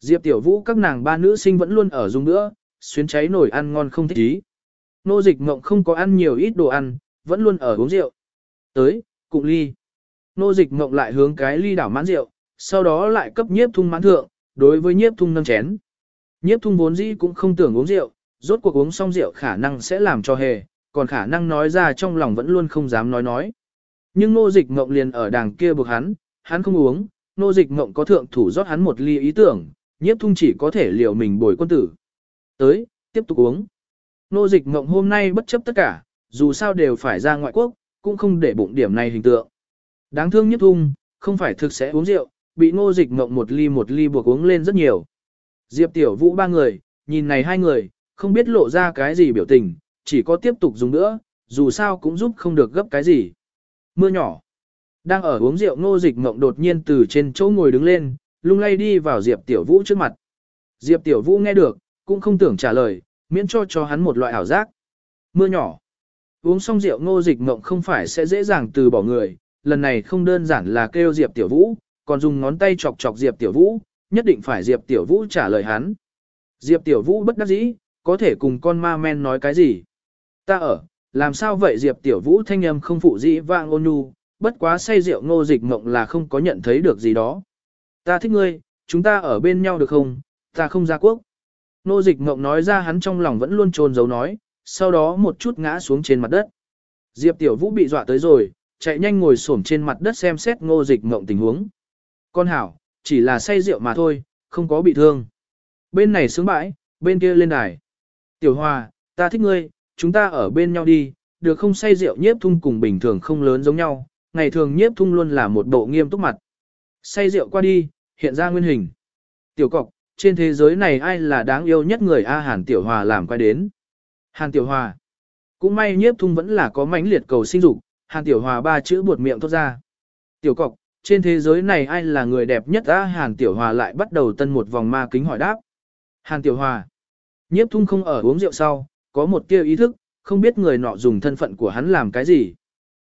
[SPEAKER 1] Diệp Tiểu Vũ các nàng ba nữ sinh vẫn luôn ở dùng nữa, xuyến cháy nổi ăn ngon không thích ý. nô dịch mộng không có ăn nhiều ít đồ ăn, vẫn luôn ở uống rượu. Tới, cụng ly. Nô dịch mộng lại hướng cái ly đảo mãn rượu, sau đó lại cấp nhiếp thung mãn thượng, đối với nhiếp thung nâng chén. Nhiếp thung vốn dĩ cũng không tưởng uống rượu, rốt cuộc uống xong rượu khả năng sẽ làm cho hề, còn khả năng nói ra trong lòng vẫn luôn không dám nói nói. Nhưng nô dịch mộng liền ở đàng kia buộc hắn, hắn không uống, nô dịch mộng có thượng thủ rót hắn một ly ý tưởng, nhiếp thung chỉ có thể liều mình bồi quân tử. Tới, tiếp tục uống. Nô dịch mộng hôm nay bất chấp tất cả, dù sao đều phải ra ngoại quốc, cũng không để bụng điểm này hình tượng. Đáng thương nhất thung, không phải thực sẽ uống rượu, bị ngô dịch mộng một ly một ly buộc uống lên rất nhiều. Diệp Tiểu Vũ ba người, nhìn này hai người, không biết lộ ra cái gì biểu tình, chỉ có tiếp tục dùng nữa, dù sao cũng giúp không được gấp cái gì. Mưa nhỏ. Đang ở uống rượu ngô dịch mộng đột nhiên từ trên chỗ ngồi đứng lên, lung lay đi vào Diệp Tiểu Vũ trước mặt. Diệp Tiểu Vũ nghe được, cũng không tưởng trả lời, miễn cho cho hắn một loại ảo giác. Mưa nhỏ. Uống xong rượu ngô dịch mộng không phải sẽ dễ dàng từ bỏ người, lần này không đơn giản là kêu Diệp Tiểu Vũ, còn dùng ngón tay chọc chọc Diệp Tiểu Vũ, nhất định phải Diệp Tiểu Vũ trả lời hắn. Diệp Tiểu Vũ bất đắc dĩ, có thể cùng con ma men nói cái gì? Ta ở, làm sao vậy Diệp Tiểu Vũ thanh âm không phụ dĩ vang ôn nhu, bất quá say rượu ngô dịch mộng là không có nhận thấy được gì đó. Ta thích ngươi, chúng ta ở bên nhau được không, ta không ra quốc. Nô dịch mộng nói ra hắn trong lòng vẫn luôn trôn giấu nói, sau đó một chút ngã xuống trên mặt đất. Diệp Tiểu Vũ bị dọa tới rồi, chạy nhanh ngồi xổm trên mặt đất xem xét ngô dịch mộng tình huống. Con hảo, chỉ là say rượu mà thôi, không có bị thương. Bên này sướng bãi, bên kia lên đài. Tiểu Hòa, ta thích ngươi, chúng ta ở bên nhau đi, được không say rượu nhiếp thung cùng bình thường không lớn giống nhau, ngày thường nhiếp thung luôn là một bộ nghiêm túc mặt. Say rượu qua đi, hiện ra nguyên hình. Tiểu cọc, trên thế giới này ai là đáng yêu nhất người A Hàn Tiểu Hòa làm quay đến. Hàn Tiểu Hòa. Cũng may nhiếp thung vẫn là có mãnh liệt cầu sinh dục, Hàn Tiểu Hòa ba chữ buột miệng thốt ra. Tiểu cọc, trên thế giới này ai là người đẹp nhất A Hàn Tiểu Hòa lại bắt đầu tân một vòng ma kính hỏi đáp. Hàn Tiểu Hòa. Nhiếp thung không ở uống rượu sau, có một tia ý thức, không biết người nọ dùng thân phận của hắn làm cái gì.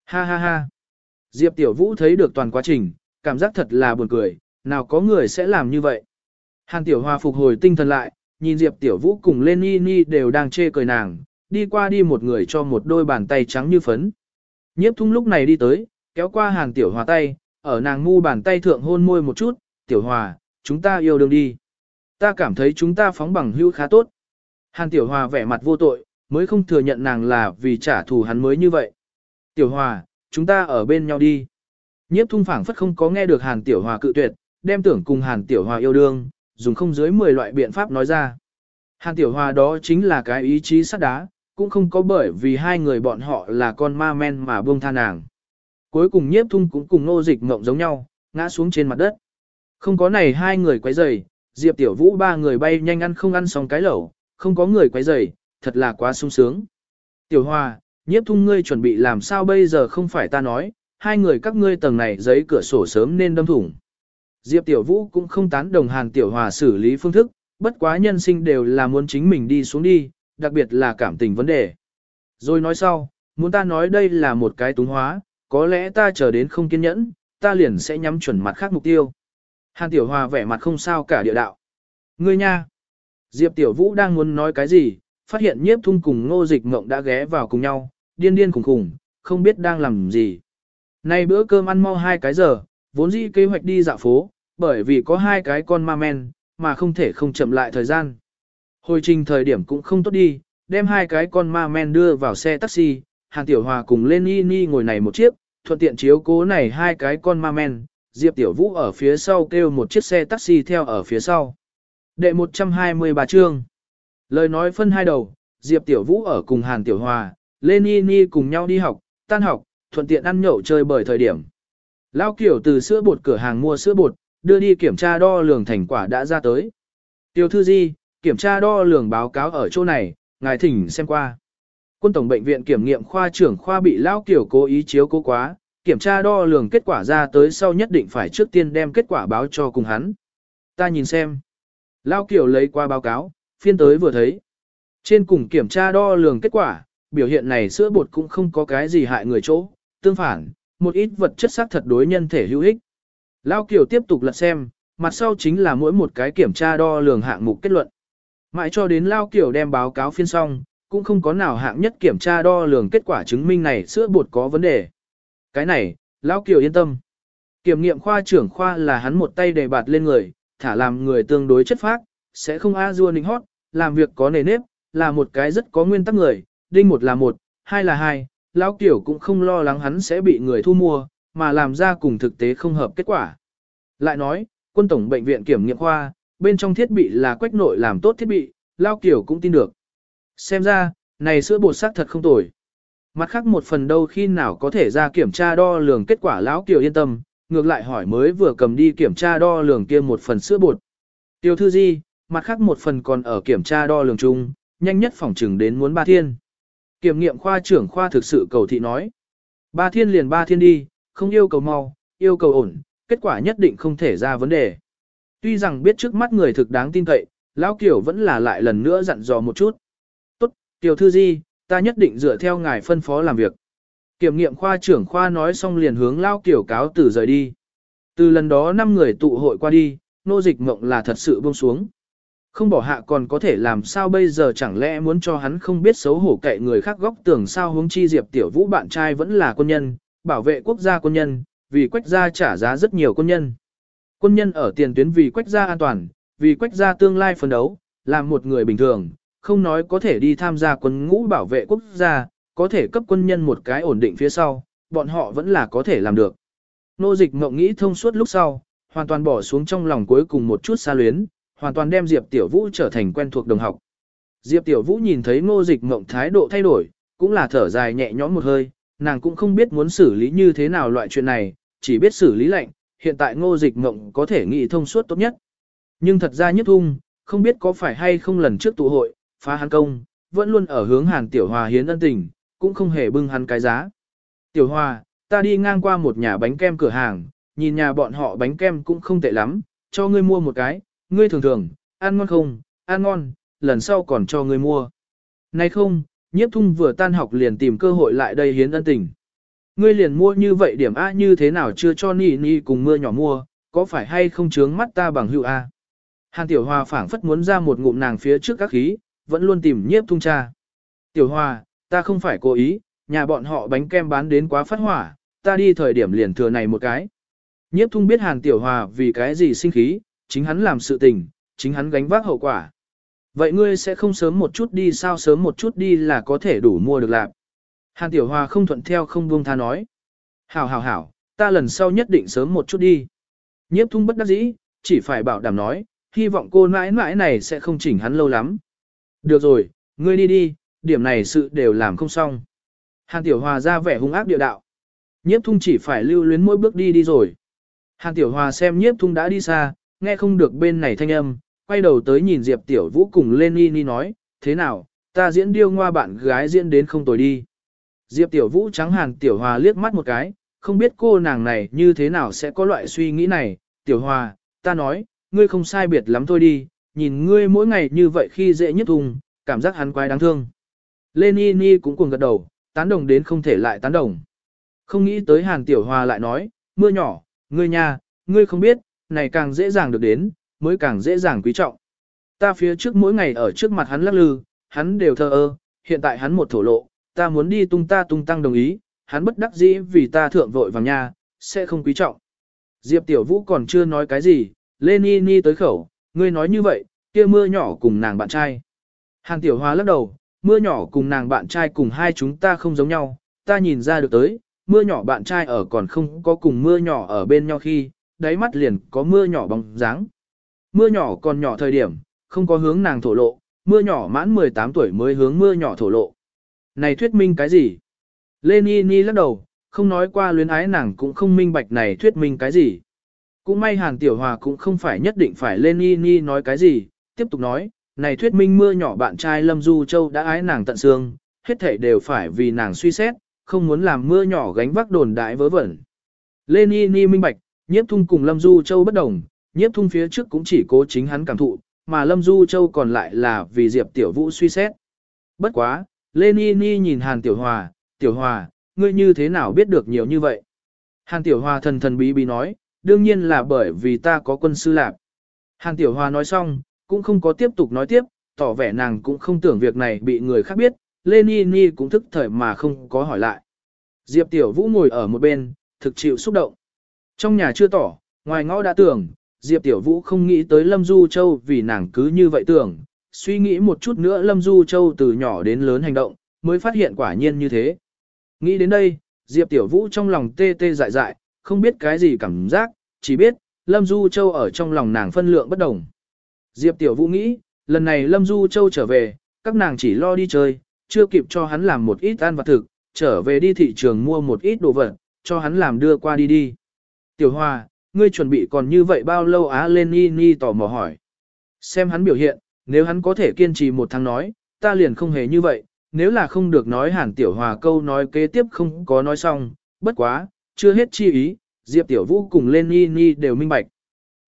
[SPEAKER 1] Ha ha ha. Diệp Tiểu Vũ thấy được toàn quá trình, cảm giác thật là buồn cười, nào có người sẽ làm như vậy. Hàn Tiểu Hoa phục hồi tinh thần lại, nhìn Diệp Tiểu Vũ cùng lên Ni Ni đều đang chê cười nàng, đi qua đi một người cho một đôi bàn tay trắng như phấn. Nhiếp thung lúc này đi tới, kéo qua Hàn Tiểu Hòa tay, ở nàng ngu bàn tay thượng hôn môi một chút, Tiểu Hòa, chúng ta yêu đương đi. Ta cảm thấy chúng ta phóng bằng hữu khá tốt. Hàn Tiểu Hòa vẻ mặt vô tội, mới không thừa nhận nàng là vì trả thù hắn mới như vậy. Tiểu Hòa, chúng ta ở bên nhau đi. Nhiếp thung phảng phất không có nghe được Hàn Tiểu Hòa cự tuyệt, đem tưởng cùng Hàn Tiểu Hòa yêu đương, dùng không dưới 10 loại biện pháp nói ra. Hàn Tiểu Hòa đó chính là cái ý chí sắt đá, cũng không có bởi vì hai người bọn họ là con ma men mà buông tha nàng. Cuối cùng nhiếp thung cũng cùng nô dịch mộng giống nhau, ngã xuống trên mặt đất. Không có này hai người quấy rầy, Diệp Tiểu Vũ ba người bay nhanh ăn không ăn xong cái lẩu, không có người quấy rầy, thật là quá sung sướng. Tiểu Hòa, nhiếp thung ngươi chuẩn bị làm sao bây giờ không phải ta nói, hai người các ngươi tầng này giấy cửa sổ sớm nên đâm thủng. Diệp Tiểu Vũ cũng không tán đồng Hàn Tiểu Hòa xử lý phương thức, bất quá nhân sinh đều là muốn chính mình đi xuống đi, đặc biệt là cảm tình vấn đề. Rồi nói sau, muốn ta nói đây là một cái túng hóa, có lẽ ta chờ đến không kiên nhẫn, ta liền sẽ nhắm chuẩn mặt khác mục tiêu. Hàn Tiểu Hòa vẻ mặt không sao cả địa đạo. Ngươi nha! Diệp Tiểu Vũ đang muốn nói cái gì, phát hiện nhiếp thung cùng ngô dịch ngộng đã ghé vào cùng nhau, điên điên khủng khủng, không biết đang làm gì. Nay bữa cơm ăn mau hai cái giờ, vốn dĩ kế hoạch đi dạo phố, bởi vì có hai cái con ma men, mà không thể không chậm lại thời gian. Hồi trình thời điểm cũng không tốt đi, đem hai cái con ma men đưa vào xe taxi, Hàn Tiểu Hòa cùng lên Ni Ni ngồi này một chiếc, thuận tiện chiếu cố này hai cái con ma men, Diệp Tiểu Vũ ở phía sau kêu một chiếc xe taxi theo ở phía sau. Đệ 123 chương. Lời nói phân hai đầu, Diệp Tiểu Vũ ở cùng Hàn Tiểu Hòa, lên Ni Ni cùng nhau đi học, tan học, thuận tiện ăn nhậu chơi bởi thời điểm. Lao kiểu từ sữa bột cửa hàng mua sữa bột, đưa đi kiểm tra đo lường thành quả đã ra tới. Tiểu thư di, kiểm tra đo lường báo cáo ở chỗ này, ngài thỉnh xem qua. Quân tổng bệnh viện kiểm nghiệm khoa trưởng khoa bị Lao kiểu cố ý chiếu cố quá, kiểm tra đo lường kết quả ra tới sau nhất định phải trước tiên đem kết quả báo cho cùng hắn. Ta nhìn xem. Lao kiểu lấy qua báo cáo, phiên tới vừa thấy. Trên cùng kiểm tra đo lường kết quả, biểu hiện này sữa bột cũng không có cái gì hại người chỗ, tương phản, một ít vật chất xác thật đối nhân thể hữu ích. Lao Kiều tiếp tục lật xem, mặt sau chính là mỗi một cái kiểm tra đo lường hạng mục kết luận. Mãi cho đến Lao Kiều đem báo cáo phiên xong, cũng không có nào hạng nhất kiểm tra đo lường kết quả chứng minh này sữa bột có vấn đề. Cái này, Lao Kiều yên tâm. Kiểm nghiệm khoa trưởng khoa là hắn một tay đề bạt lên người, thả làm người tương đối chất phác, sẽ không a dua nịnh hót, làm việc có nề nếp, là một cái rất có nguyên tắc người, đinh một là một, hai là hai, Lão Kiều cũng không lo lắng hắn sẽ bị người thu mua, mà làm ra cùng thực tế không hợp kết quả. Lại nói, quân tổng bệnh viện kiểm nghiệm khoa, bên trong thiết bị là quách nội làm tốt thiết bị, Lao Kiều cũng tin được. Xem ra, này sữa bột sắc thật không tồi. Mặt khác một phần đâu khi nào có thể ra kiểm tra đo lường kết quả Lão Kiều yên tâm, ngược lại hỏi mới vừa cầm đi kiểm tra đo lường kia một phần sữa bột. Tiêu thư di, mặt khác một phần còn ở kiểm tra đo lường chung, nhanh nhất phòng trừng đến muốn ba thiên. Kiểm nghiệm khoa trưởng khoa thực sự cầu thị nói. Ba thiên liền ba thiên đi, không yêu cầu mau, yêu cầu ổn, kết quả nhất định không thể ra vấn đề. Tuy rằng biết trước mắt người thực đáng tin cậy, Lão Kiều vẫn là lại lần nữa dặn dò một chút. Tốt, Kiều Thư Di, ta nhất định dựa theo ngài phân phó làm việc. Kiểm nghiệm khoa trưởng khoa nói xong liền hướng Lão Kiều cáo từ rời đi. Từ lần đó năm người tụ hội qua đi, nô dịch mộng là thật sự buông xuống. Không bỏ hạ còn có thể làm sao bây giờ chẳng lẽ muốn cho hắn không biết xấu hổ kệ người khác góc tưởng sao hướng chi diệp tiểu vũ bạn trai vẫn là quân nhân, bảo vệ quốc gia quân nhân, vì quách gia trả giá rất nhiều quân nhân. Quân nhân ở tiền tuyến vì quách gia an toàn, vì quách gia tương lai phấn đấu, làm một người bình thường, không nói có thể đi tham gia quân ngũ bảo vệ quốc gia, có thể cấp quân nhân một cái ổn định phía sau, bọn họ vẫn là có thể làm được. Nô dịch mộng nghĩ thông suốt lúc sau, hoàn toàn bỏ xuống trong lòng cuối cùng một chút xa luyến, hoàn toàn đem Diệp Tiểu Vũ trở thành quen thuộc đồng học. Diệp Tiểu Vũ nhìn thấy ngô dịch mộng thái độ thay đổi, cũng là thở dài nhẹ nhõm một hơi, nàng cũng không biết muốn xử lý như thế nào loại chuyện này, chỉ biết xử lý lạnh, hiện tại ngô dịch mộng có thể nghĩ thông suốt tốt nhất. Nhưng thật ra nhất thung, không biết có phải hay không lần trước tụ hội, phá hắn công, vẫn luôn ở hướng hàn Tiểu Hòa hiến ân tình, cũng không hề bưng hắn cái giá. Tiểu Hòa, ta đi ngang qua một nhà bánh kem cửa hàng, nhìn nhà bọn họ bánh kem cũng không tệ lắm, cho ngươi mua một cái, ngươi thường thường, ăn ngon không, ăn ngon, lần sau còn cho ngươi mua. Này không, nhiếp thung vừa tan học liền tìm cơ hội lại đây hiến ân tình. Ngươi liền mua như vậy điểm A như thế nào chưa cho nì nì cùng mưa nhỏ mua, có phải hay không chướng mắt ta bằng hữu A. Hàn Tiểu Hòa phảng phất muốn ra một ngụm nàng phía trước các khí, vẫn luôn tìm nhiếp thung cha. Tiểu Hòa, ta không phải cố ý, nhà bọn họ bánh kem bán đến quá phát hỏa, ta đi thời điểm liền thừa này một cái. Nhiếp thung biết Hàn Tiểu Hòa vì cái gì sinh khí, chính hắn làm sự tình, chính hắn gánh vác hậu quả. Vậy ngươi sẽ không sớm một chút đi sao sớm một chút đi là có thể đủ mua được lạc. Hàn Tiểu Hòa không thuận theo không buông tha nói. Hảo hảo hảo, ta lần sau nhất định sớm một chút đi. Nhiếp thung bất đắc dĩ, chỉ phải bảo đảm nói, hy vọng cô mãi mãi này sẽ không chỉnh hắn lâu lắm. Được rồi, ngươi đi đi, điểm này sự đều làm không xong. Hàn Tiểu Hòa ra vẻ hung ác địa đạo. Nhiếp thung chỉ phải lưu luyến mỗi bước đi đi rồi. Hàn Tiểu Hòa xem nhiếp thung đã đi xa, nghe không được bên này thanh âm, quay đầu tới nhìn Diệp Tiểu Vũ cùng lên ni ni nói, thế nào, ta diễn điêu ngoa bạn gái diễn đến không tồi đi. Diệp Tiểu Vũ trắng Hàn Tiểu Hòa liếc mắt một cái, không biết cô nàng này như thế nào sẽ có loại suy nghĩ này, Tiểu Hòa, ta nói, ngươi không sai biệt lắm thôi đi, nhìn ngươi mỗi ngày như vậy khi dễ nhất thùng, cảm giác hắn quái đáng thương. Lê Ni Ni cũng cuồng gật đầu, tán đồng đến không thể lại tán đồng. Không nghĩ tới Hàn Tiểu Hòa lại nói, mưa nhỏ, ngươi nha, ngươi không biết, này càng dễ dàng được đến, mới càng dễ dàng quý trọng. Ta phía trước mỗi ngày ở trước mặt hắn lắc lư, hắn đều thờ ơ, hiện tại hắn một thổ lộ, ta muốn đi tung ta tung tăng đồng ý, hắn bất đắc dĩ vì ta thượng vội vàng nha, sẽ không quý trọng. Diệp Tiểu Vũ còn chưa nói cái gì, lên Ni Ni tới khẩu, ngươi nói như vậy, kia mưa nhỏ cùng nàng bạn trai. Hàn Tiểu Hoa lắc đầu, mưa nhỏ cùng nàng bạn trai cùng hai chúng ta không giống nhau, ta nhìn ra được tới, mưa nhỏ bạn trai ở còn không có cùng mưa nhỏ ở bên nhau khi, đáy mắt liền có mưa nhỏ bóng dáng. Mưa nhỏ còn nhỏ thời điểm, không có hướng nàng thổ lộ, mưa nhỏ mãn 18 tuổi mới hướng mưa nhỏ thổ lộ. Này thuyết minh cái gì? Lê Ni Ni lắc đầu, không nói qua luyến ái nàng cũng không minh bạch này thuyết minh cái gì. Cũng may Hàn Tiểu Hòa cũng không phải nhất định phải Lê Ni Ni nói cái gì, tiếp tục nói, này thuyết minh mưa nhỏ bạn trai Lâm Du Châu đã ái nàng tận xương, hết thể đều phải vì nàng suy xét, không muốn làm mưa nhỏ gánh vác đồn đại vớ vẩn. Lê Ni Ni minh bạch, nhiếp thung cùng Lâm Du Châu bất đồng, nhiếp thung phía trước cũng chỉ cố chính hắn cảm thụ, mà Lâm Du Châu còn lại là vì Diệp Tiểu Vũ suy xét. Bất quá, Lê Ni Ni nhìn Hàn Tiểu Hòa, Tiểu Hòa, ngươi như thế nào biết được nhiều như vậy? Hàn Tiểu Hòa thần thần bí bí nói, đương nhiên là bởi vì ta có quân sư lạc. Hàn Tiểu Hòa nói xong, cũng không có tiếp tục nói tiếp, tỏ vẻ nàng cũng không tưởng việc này bị người khác biết, Lê Ni Ni cũng thức thời mà không có hỏi lại. Diệp Tiểu Vũ ngồi ở một bên, thực chịu xúc động. Trong nhà chưa tỏ, ngoài ngõ đã tưởng, Diệp Tiểu Vũ không nghĩ tới Lâm Du Châu vì nàng cứ như vậy tưởng, suy nghĩ một chút nữa Lâm Du Châu từ nhỏ đến lớn hành động, mới phát hiện quả nhiên như thế. Nghĩ đến đây, Diệp Tiểu Vũ trong lòng tê tê dại dại, không biết cái gì cảm giác, chỉ biết, Lâm Du Châu ở trong lòng nàng phân lượng bất đồng. Diệp Tiểu Vũ nghĩ, lần này Lâm Du Châu trở về, các nàng chỉ lo đi chơi, chưa kịp cho hắn làm một ít ăn vặt thực, trở về đi thị trường mua một ít đồ vật, cho hắn làm đưa qua đi đi. Tiểu Hoa, ngươi chuẩn bị còn như vậy bao lâu á lên ni ni tò mò hỏi. Xem hắn biểu hiện, nếu hắn có thể kiên trì một tháng nói, ta liền không hề như vậy, nếu là không được nói hàn tiểu hòa câu nói kế tiếp không có nói xong, bất quá, chưa hết chi ý, Diệp Tiểu Vũ cùng lên Ni Ni đều minh bạch.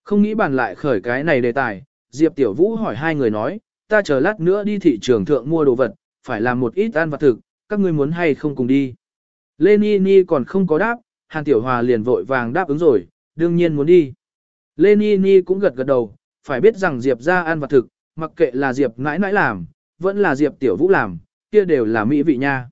[SPEAKER 1] Không nghĩ bàn lại khởi cái này đề tài, Diệp Tiểu Vũ hỏi hai người nói, ta chờ lát nữa đi thị trường thượng mua đồ vật, phải làm một ít ăn vặt thực, các ngươi muốn hay không cùng đi. Lê Ni Ni còn không có đáp, Hàn Tiểu Hòa liền vội vàng đáp ứng rồi, đương nhiên muốn đi. Lê Ni Ni cũng gật gật đầu, phải biết rằng Diệp ra ăn vặt thực, mặc kệ là Diệp nãi nãi làm, vẫn là Diệp Tiểu Vũ làm, kia đều là mỹ vị nha.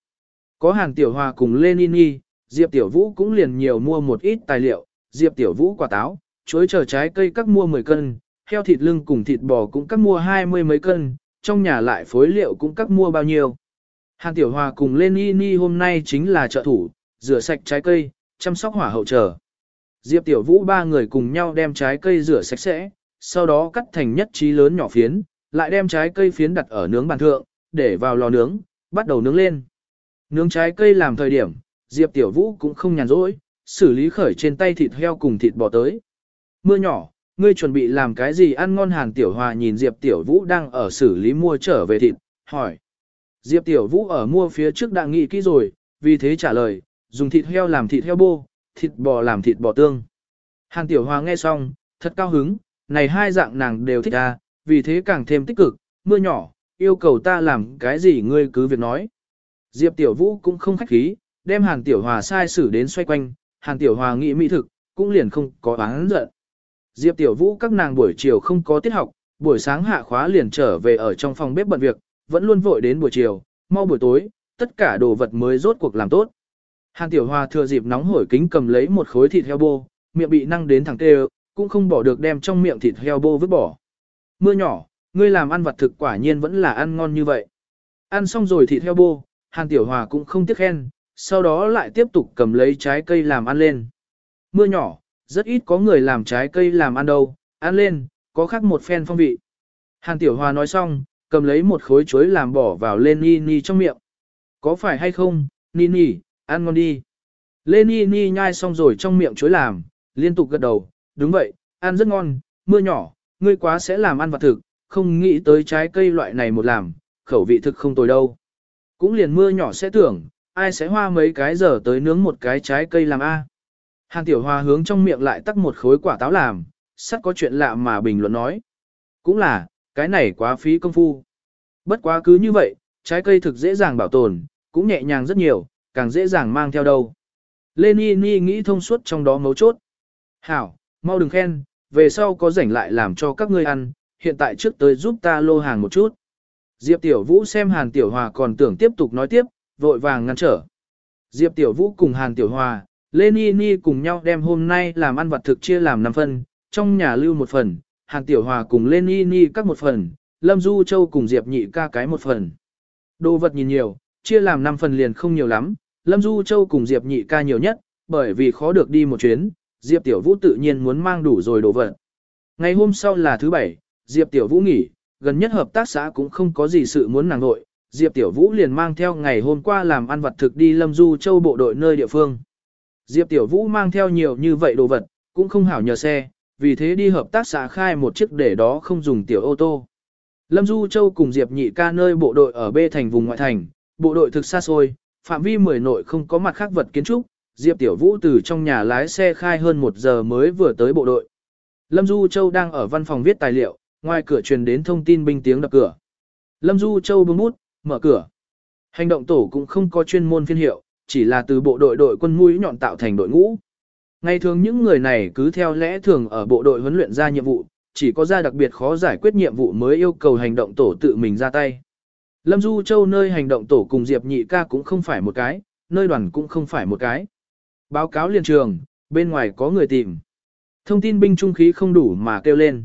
[SPEAKER 1] Có Hàn Tiểu Hòa cùng Lê Ni Ni, Diệp Tiểu Vũ cũng liền nhiều mua một ít tài liệu, Diệp Tiểu Vũ quả táo, chuối chờ trái cây các mua 10 cân, heo thịt lưng cùng thịt bò cũng các mua hai mươi mấy cân, trong nhà lại phối liệu cũng các mua bao nhiêu. Hàn Tiểu Hòa cùng Lê Ni ni hôm nay chính là trợ thủ, rửa sạch trái cây, chăm sóc hỏa hậu trở Diệp Tiểu Vũ ba người cùng nhau đem trái cây rửa sạch sẽ, sau đó cắt thành nhất trí lớn nhỏ phiến, lại đem trái cây phiến đặt ở nướng bàn thượng, để vào lò nướng, bắt đầu nướng lên. Nướng trái cây làm thời điểm, Diệp Tiểu Vũ cũng không nhàn rỗi, xử lý khởi trên tay thịt heo cùng thịt bò tới. Mưa nhỏ, ngươi chuẩn bị làm cái gì ăn ngon Hàn Tiểu Hòa nhìn Diệp Tiểu Vũ đang ở xử lý mua trở về thịt, hỏi. Diệp Tiểu Vũ ở mua phía trước đã nghĩ kỹ rồi, vì thế trả lời, dùng thịt heo làm thịt heo bô, thịt bò làm thịt bò tương. Hàn Tiểu Hòa nghe xong, thật cao hứng, này hai dạng nàng đều thích ta, vì thế càng thêm tích cực, mưa nhỏ, yêu cầu ta làm cái gì ngươi cứ việc nói. Diệp Tiểu Vũ cũng không khách khí, đem Hàn Tiểu Hòa sai xử đến xoay quanh, Hàn Tiểu Hòa nghĩ mỹ thực, cũng liền không có oán giận. Diệp Tiểu Vũ các nàng buổi chiều không có tiết học, buổi sáng hạ khóa liền trở về ở trong phòng bếp bận việc, vẫn luôn vội đến buổi chiều, mau buổi tối, tất cả đồ vật mới rốt cuộc làm tốt. Hàn Tiểu Hòa thừa dịp nóng hổi kính cầm lấy một khối thịt heo bô, miệng bị năng đến thẳng tê cũng không bỏ được đem trong miệng thịt heo bô vứt bỏ. Mưa nhỏ, ngươi làm ăn vặt thực quả nhiên vẫn là ăn ngon như vậy. Ăn xong rồi thịt heo bô, Hàn Tiểu Hòa cũng không tiếc khen, sau đó lại tiếp tục cầm lấy trái cây làm ăn lên. Mưa nhỏ, rất ít có người làm trái cây làm ăn đâu, ăn lên, có khác một phen phong vị. Hàn Tiểu Hòa nói xong, cầm lấy một khối chuối làm bỏ vào lên Ni Ni trong miệng. Có phải hay không, Ni Ni, ăn ngon đi. Lê Ni Ni nhai xong rồi trong miệng chuối làm, liên tục gật đầu, đúng vậy, ăn rất ngon, mưa nhỏ, ngươi quá sẽ làm ăn vặt thực, không nghĩ tới trái cây loại này một làm, khẩu vị thực không tồi đâu. Cũng liền mưa nhỏ sẽ tưởng, ai sẽ hoa mấy cái giờ tới nướng một cái trái cây làm a? Hàn Tiểu Hoa hướng trong miệng lại tắc một khối quả táo làm, sắt có chuyện lạ mà bình luận nói. Cũng là, cái này quá phí công phu. Bất quá cứ như vậy, trái cây thực dễ dàng bảo tồn, cũng nhẹ nhàng rất nhiều, càng dễ dàng mang theo đâu. Lenny Ni Ni nghĩ thông suốt trong đó mấu chốt. Hảo, mau đừng khen, về sau có rảnh lại làm cho các ngươi ăn, hiện tại trước tới giúp ta lô hàng một chút. Diệp Tiểu Vũ xem Hàn Tiểu Hòa còn tưởng tiếp tục nói tiếp, vội vàng ngăn trở. Diệp Tiểu Vũ cùng Hàn Tiểu Hòa, Lenny Ni Ni cùng nhau đem hôm nay làm ăn vặt thực chia làm 5 phần, trong nhà lưu một phần, Hàn Tiểu Hòa cùng Lenny Ni Ni các một phần, Lâm Du Châu cùng Diệp Nhị ca cái một phần. Đồ vật nhìn nhiều, chia làm 5 phần liền không nhiều lắm, Lâm Du Châu cùng Diệp Nhị ca nhiều nhất, bởi vì khó được đi một chuyến, Diệp Tiểu Vũ tự nhiên muốn mang đủ rồi đồ vật. Ngày hôm sau là thứ bảy, Diệp Tiểu Vũ nghỉ, gần nhất hợp tác xã cũng không có gì sự muốn nàng nội, Diệp Tiểu Vũ liền mang theo ngày hôm qua làm ăn vật thực đi Lâm Du Châu bộ đội nơi địa phương. Diệp Tiểu Vũ mang theo nhiều như vậy đồ vật, cũng không hảo nhờ xe, vì thế đi hợp tác xã khai một chiếc để đó không dùng tiểu ô tô. Lâm Du Châu cùng Diệp Nhị ca nơi bộ đội ở B thành vùng ngoại thành, bộ đội thực xa xôi, phạm vi 10 nội không có mặt khác vật kiến trúc, Diệp Tiểu Vũ từ trong nhà lái xe khai hơn một giờ mới vừa tới bộ đội. Lâm Du Châu đang ở văn phòng viết tài liệu, ngoài cửa truyền đến thông tin binh tiếng đập cửa. Lâm Du Châu bưng bút, mở cửa. Hành động tổ cũng không có chuyên môn phiên hiệu, chỉ là từ bộ đội đội quân mũi nhọn tạo thành đội ngũ. Ngày thường những người này cứ theo lẽ thường ở bộ đội huấn luyện ra nhiệm vụ, chỉ có ra đặc biệt khó giải quyết nhiệm vụ mới yêu cầu hành động tổ tự mình ra tay. Lâm Du Châu nơi hành động tổ cùng Diệp Nhị ca cũng không phải một cái, nơi đoàn cũng không phải một cái. Báo cáo liên trường, bên ngoài có người tìm. Thông tin binh trung khí không đủ mà kêu lên.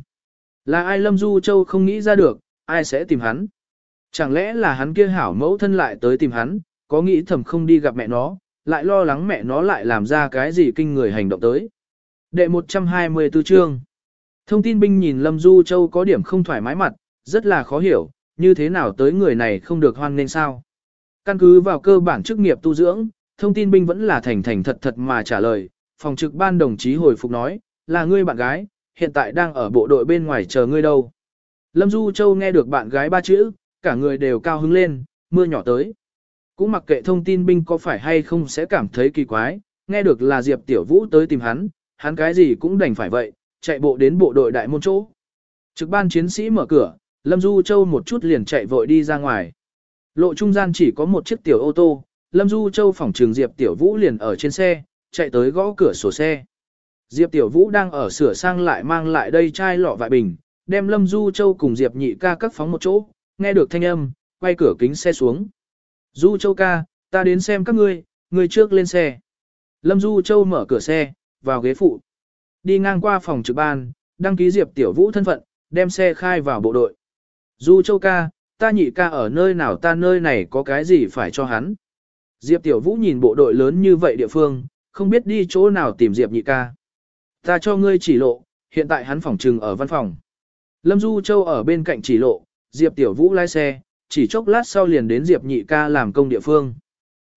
[SPEAKER 1] Là ai Lâm Du Châu không nghĩ ra được, ai sẽ tìm hắn. Chẳng lẽ là hắn kia hảo mẫu thân lại tới tìm hắn, có nghĩ thầm không đi gặp mẹ nó, lại lo lắng mẹ nó lại làm ra cái gì kinh người hành động tới. Đệ 124 chương Thông tin binh nhìn Lâm Du Châu có điểm không thoải mái mặt, rất là khó hiểu, như thế nào tới người này không được hoan nên sao. Căn cứ vào cơ bản chức nghiệp tu dưỡng, thông tin binh vẫn là thành thành thật thật mà trả lời, phòng trực ban đồng chí hồi phục nói, là ngươi bạn gái, hiện tại đang ở bộ đội bên ngoài chờ ngươi đâu. Lâm Du Châu nghe được bạn gái ba chữ, cả người đều cao hứng lên, mưa nhỏ tới. Cũng mặc kệ thông tin binh có phải hay không sẽ cảm thấy kỳ quái, nghe được là Diệp Tiểu Vũ tới tìm hắn, hắn cái gì cũng đành phải vậy, chạy bộ đến bộ đội đại môn chỗ. Trực ban chiến sĩ mở cửa, Lâm Du Châu một chút liền chạy vội đi ra ngoài. Lộ trung gian chỉ có một chiếc tiểu ô tô, Lâm Du Châu phòng trường Diệp Tiểu Vũ liền ở trên xe, chạy tới gõ cửa sổ xe. Diệp Tiểu Vũ đang ở sửa sang lại mang lại đây chai lọ vại bình, đem Lâm Du Châu cùng Diệp Nhị ca cất phóng một chỗ, nghe được thanh âm, quay cửa kính xe xuống. Du Châu ca, ta đến xem các ngươi, ngươi trước lên xe. Lâm Du Châu mở cửa xe, vào ghế phụ. Đi ngang qua phòng trực ban, đăng ký Diệp Tiểu Vũ thân phận, đem xe khai vào bộ đội. Du Châu ca, ta nhị ca ở nơi nào ta nơi này có cái gì phải cho hắn. Diệp Tiểu Vũ nhìn bộ đội lớn như vậy địa phương, không biết đi chỗ nào tìm Diệp nhị ca. Ta cho ngươi chỉ lộ, hiện tại hắn phòng trừng ở văn phòng. Lâm Du Châu ở bên cạnh chỉ lộ, Diệp Tiểu Vũ lái xe, chỉ chốc lát sau liền đến Diệp nhị ca làm công địa phương.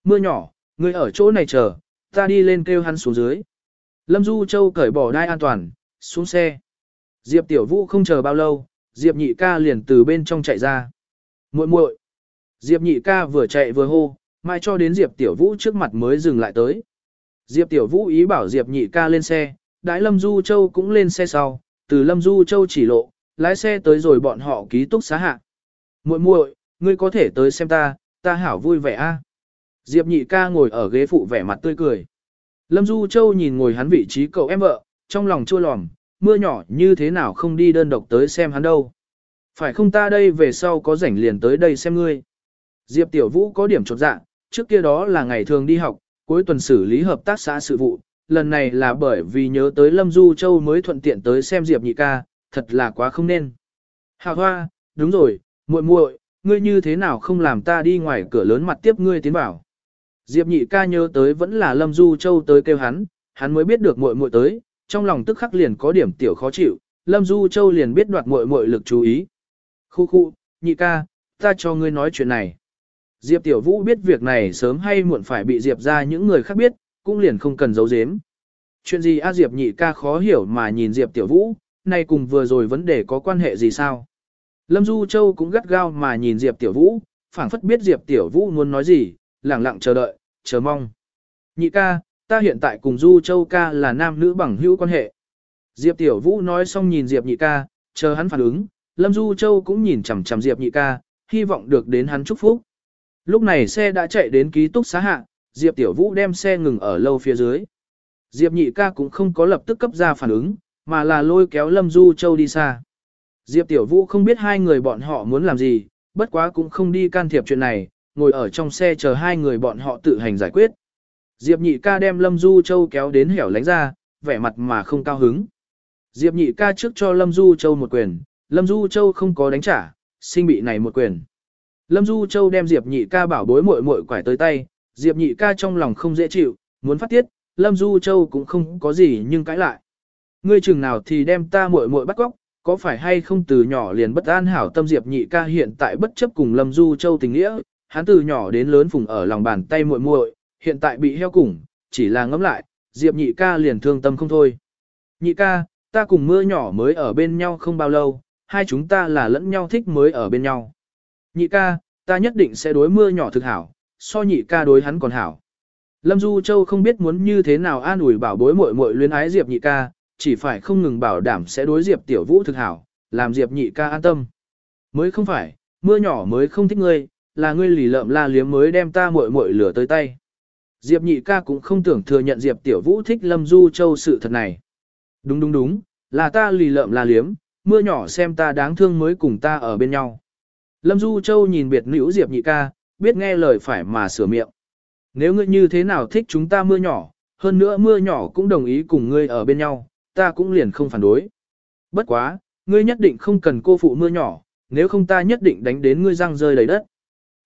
[SPEAKER 1] Mưa nhỏ, ngươi ở chỗ này chờ, ta đi lên kêu hắn xuống dưới. Lâm Du Châu cởi bỏ đai an toàn, xuống xe. Diệp Tiểu Vũ không chờ bao lâu, Diệp nhị ca liền từ bên trong chạy ra. muội muội Diệp nhị ca vừa chạy vừa hô, mai cho đến Diệp Tiểu Vũ trước mặt mới dừng lại tới. Diệp Tiểu Vũ ý bảo Diệp nhị ca lên xe, đãi Lâm Du Châu cũng lên xe sau, từ Lâm Du Châu chỉ lộ, lái xe tới rồi bọn họ ký túc xá hạ. muội muội ngươi có thể tới xem ta, ta hảo vui vẻ a. Diệp nhị ca ngồi ở ghế phụ vẻ mặt tươi cười. Lâm Du Châu nhìn ngồi hắn vị trí cậu em vợ, trong lòng chua lòm, mưa nhỏ như thế nào không đi đơn độc tới xem hắn đâu. Phải không ta đây về sau có rảnh liền tới đây xem ngươi. Diệp Tiểu Vũ có điểm chột dạ, trước kia đó là ngày thường đi học, cuối tuần xử lý hợp tác xã sự vụ, lần này là bởi vì nhớ tới Lâm Du Châu mới thuận tiện tới xem Diệp nhị ca, thật là quá không nên. Hào hoa, đúng rồi, muội muội, ngươi như thế nào không làm ta đi ngoài cửa lớn mặt tiếp ngươi tiến vào. Diệp nhị ca nhớ tới vẫn là Lâm Du Châu tới kêu hắn, hắn mới biết được muội muội tới, trong lòng tức khắc liền có điểm tiểu khó chịu, Lâm Du Châu liền biết đoạt muội muội lực chú ý. Khu khu, nhị ca, ta cho ngươi nói chuyện này. Diệp Tiểu Vũ biết việc này sớm hay muộn phải bị Diệp ra những người khác biết, cũng liền không cần giấu giếm. Chuyện gì A Diệp nhị ca khó hiểu mà nhìn Diệp Tiểu Vũ, nay cùng vừa rồi vấn đề có quan hệ gì sao? Lâm Du Châu cũng gắt gao mà nhìn Diệp Tiểu Vũ, phảng phất biết Diệp Tiểu Vũ muốn nói gì, lẳng lặng chờ đợi, chờ mong. Nhị ca, ta hiện tại cùng Du Châu ca là nam nữ bằng hữu quan hệ. Diệp Tiểu Vũ nói xong nhìn Diệp nhị ca, chờ hắn phản ứng, Lâm Du Châu cũng nhìn chằm chằm Diệp nhị ca, hy vọng được đến hắn chúc phúc. Lúc này xe đã chạy đến ký túc xá hạ, Diệp Tiểu Vũ đem xe ngừng ở lâu phía dưới. Diệp nhị ca cũng không có lập tức cấp ra phản ứng, mà là lôi kéo Lâm Du Châu đi xa. Diệp Tiểu Vũ không biết hai người bọn họ muốn làm gì, bất quá cũng không đi can thiệp chuyện này, ngồi ở trong xe chờ hai người bọn họ tự hành giải quyết. Diệp nhị ca đem Lâm Du Châu kéo đến hẻo lánh ra, vẻ mặt mà không cao hứng. Diệp nhị ca trước cho Lâm Du Châu một quyền, Lâm Du Châu không có đánh trả, sinh bị này một quyền. Lâm Du Châu đem Diệp nhị ca bảo bối muội muội quải tới tay, Diệp nhị ca trong lòng không dễ chịu, muốn phát tiết, Lâm Du Châu cũng không có gì nhưng cãi lại. Ngươi chừng nào thì đem ta muội muội bắt góc, có phải hay không từ nhỏ liền bất an hảo tâm Diệp nhị ca hiện tại bất chấp cùng Lâm Du Châu tình nghĩa, hắn từ nhỏ đến lớn phùng ở lòng bàn tay muội muội, hiện tại bị heo củng, chỉ là ngẫm lại, Diệp nhị ca liền thương tâm không thôi. Nhị ca, ta cùng mưa nhỏ mới ở bên nhau không bao lâu, hai chúng ta là lẫn nhau thích mới ở bên nhau. Nhị ca, ta nhất định sẽ đối mưa nhỏ thực hảo, so nhị ca đối hắn còn hảo. Lâm Du Châu không biết muốn như thế nào an ủi bảo bối muội muội luyến ái Diệp nhị ca, chỉ phải không ngừng bảo đảm sẽ đối Diệp tiểu vũ thực hảo, làm Diệp nhị ca an tâm. Mới không phải, mưa nhỏ mới không thích ngươi, là ngươi lì lợm la liếm mới đem ta muội muội lửa tới tay. Diệp nhị ca cũng không tưởng thừa nhận Diệp tiểu vũ thích Lâm Du Châu sự thật này. Đúng đúng đúng, là ta lì lợm la liếm, mưa nhỏ xem ta đáng thương mới cùng ta ở bên nhau. Lâm Du Châu nhìn biệt nữ Diệp nhị ca, biết nghe lời phải mà sửa miệng. Nếu ngươi như thế nào thích chúng ta mưa nhỏ, hơn nữa mưa nhỏ cũng đồng ý cùng ngươi ở bên nhau, ta cũng liền không phản đối. Bất quá, ngươi nhất định không cần cô phụ mưa nhỏ, nếu không ta nhất định đánh đến ngươi răng rơi đầy đất.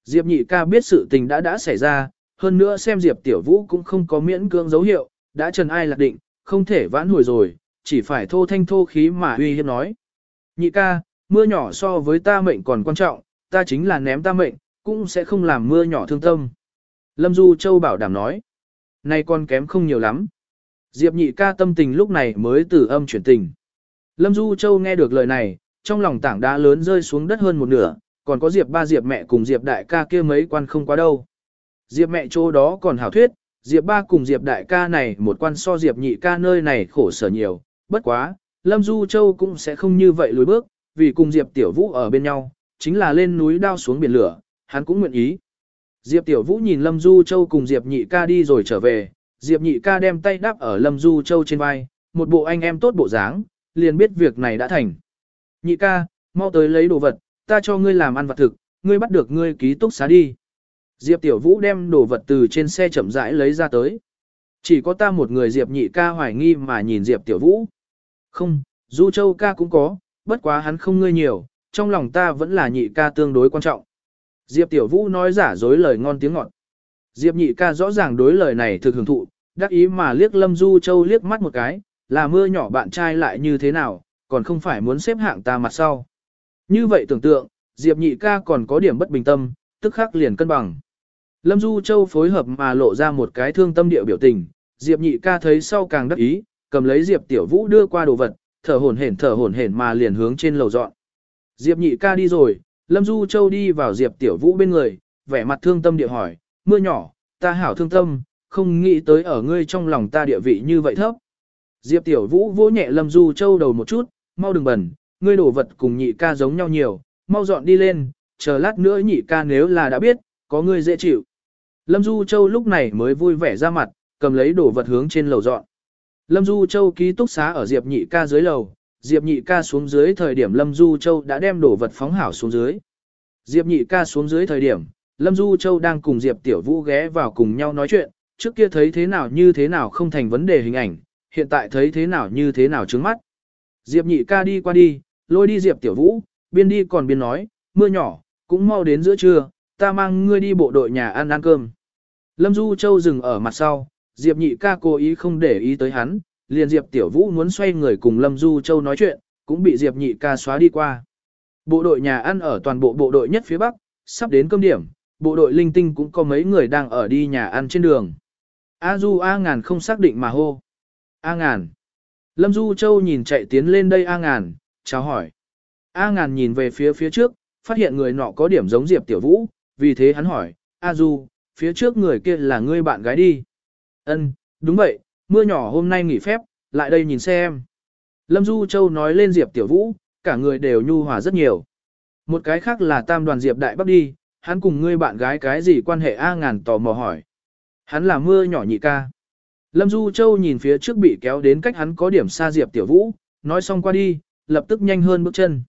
[SPEAKER 1] Diệp nhị ca biết sự tình đã đã xảy ra, hơn nữa xem Diệp tiểu vũ cũng không có miễn cưỡng dấu hiệu, đã trần ai lạc định, không thể vãn hồi rồi, chỉ phải thô thanh thô khí mà uy hiếp nói. Nhị ca, mưa nhỏ so với ta mệnh còn quan trọng, ta chính là ném ta mệnh, cũng sẽ không làm mưa nhỏ thương tâm. Lâm Du Châu bảo đảm nói, nay con kém không nhiều lắm. Diệp nhị ca tâm tình lúc này mới từ âm chuyển tình. Lâm Du Châu nghe được lời này, trong lòng tảng đá lớn rơi xuống đất hơn một nửa, còn có Diệp ba Diệp mẹ cùng Diệp đại ca kia mấy quan không quá đâu. Diệp mẹ chỗ đó còn hảo thuyết, Diệp ba cùng Diệp đại ca này một quan so Diệp nhị ca nơi này khổ sở nhiều, bất quá, Lâm Du Châu cũng sẽ không như vậy lùi bước, vì cùng Diệp Tiểu Vũ ở bên nhau, chính là lên núi đao xuống biển lửa, hắn cũng nguyện ý. Diệp Tiểu Vũ nhìn Lâm Du Châu cùng Diệp Nhị ca đi rồi trở về, Diệp Nhị ca đem tay đáp ở Lâm Du Châu trên vai, một bộ anh em tốt bộ dáng, liền biết việc này đã thành. Nhị ca, mau tới lấy đồ vật, ta cho ngươi làm ăn vật thực, ngươi bắt được ngươi ký túc xá đi. Diệp Tiểu Vũ đem đồ vật từ trên xe chậm rãi lấy ra tới. Chỉ có ta một người Diệp Nhị ca hoài nghi mà nhìn Diệp Tiểu Vũ. Không, Du Châu ca cũng có, bất quá hắn không ngươi nhiều, trong lòng ta vẫn là nhị ca tương đối quan trọng. Diệp Tiểu Vũ nói giả dối lời ngon tiếng ngọt. Diệp nhị ca rõ ràng đối lời này thực hưởng thụ, đắc ý mà liếc Lâm Du Châu liếc mắt một cái, là mưa nhỏ bạn trai lại như thế nào, còn không phải muốn xếp hạng ta mặt sau. Như vậy tưởng tượng, Diệp nhị ca còn có điểm bất bình tâm, tức khắc liền cân bằng. Lâm Du Châu phối hợp mà lộ ra một cái thương tâm địa biểu tình, Diệp nhị ca thấy sau càng đắc ý, cầm lấy Diệp Tiểu Vũ đưa qua đồ vật, thở hổn hển thở hổn hển mà liền hướng trên lầu dọn. Diệp nhị ca đi rồi, Lâm Du Châu đi vào Diệp Tiểu Vũ bên người, vẻ mặt thương tâm địa hỏi, mưa nhỏ, ta hảo thương tâm, không nghĩ tới ở ngươi trong lòng ta địa vị như vậy thấp. Diệp Tiểu Vũ vỗ nhẹ Lâm Du Châu đầu một chút, mau đừng bẩn, ngươi đồ vật cùng nhị ca giống nhau nhiều, mau dọn đi lên, chờ lát nữa nhị ca nếu là đã biết, có ngươi dễ chịu. Lâm Du Châu lúc này mới vui vẻ ra mặt, cầm lấy đồ vật hướng trên lầu dọn. Lâm Du Châu ký túc xá ở Diệp nhị ca dưới lầu, Diệp nhị ca xuống dưới thời điểm Lâm Du Châu đã đem đồ vật phóng hảo xuống dưới. Diệp nhị ca xuống dưới thời điểm, Lâm Du Châu đang cùng Diệp Tiểu Vũ ghé vào cùng nhau nói chuyện, trước kia thấy thế nào như thế nào không thành vấn đề hình ảnh, hiện tại thấy thế nào như thế nào trứng mắt. Diệp nhị ca đi qua đi, lôi đi Diệp tiểu vũ, biên đi còn biên nói, mưa nhỏ, cũng mau đến giữa trưa, ta mang ngươi đi bộ đội nhà ăn ăn cơm. Lâm Du Châu dừng ở mặt sau, Diệp nhị ca cố ý không để ý tới hắn, liền Diệp tiểu vũ muốn xoay người cùng Lâm Du Châu nói chuyện, cũng bị Diệp nhị ca xóa đi qua. Bộ đội nhà ăn ở toàn bộ bộ đội nhất phía Bắc, sắp đến cơm điểm, bộ đội linh tinh cũng có mấy người đang ở đi nhà ăn trên đường. A Du A ngàn không xác định mà hô. A ngàn. Lâm Du Châu nhìn chạy tiến lên đây A ngàn, chào hỏi. A ngàn nhìn về phía phía trước, phát hiện người nọ có điểm giống Diệp Tiểu Vũ, vì thế hắn hỏi, A Du, phía trước người kia là ngươi bạn gái đi. Ân, đúng vậy, mưa nhỏ hôm nay nghỉ phép, lại đây nhìn xem. Lâm Du Châu nói lên Diệp Tiểu Vũ, cả người đều nhu hòa rất nhiều. Một cái khác là tam đoàn Diệp Đại Bắc đi, hắn cùng ngươi bạn gái cái gì quan hệ A ngàn tò mò hỏi. Hắn là mưa nhỏ nhị ca. Lâm Du Châu nhìn phía trước bị kéo đến cách hắn có điểm xa Diệp Tiểu Vũ, nói xong qua đi, lập tức nhanh hơn bước chân.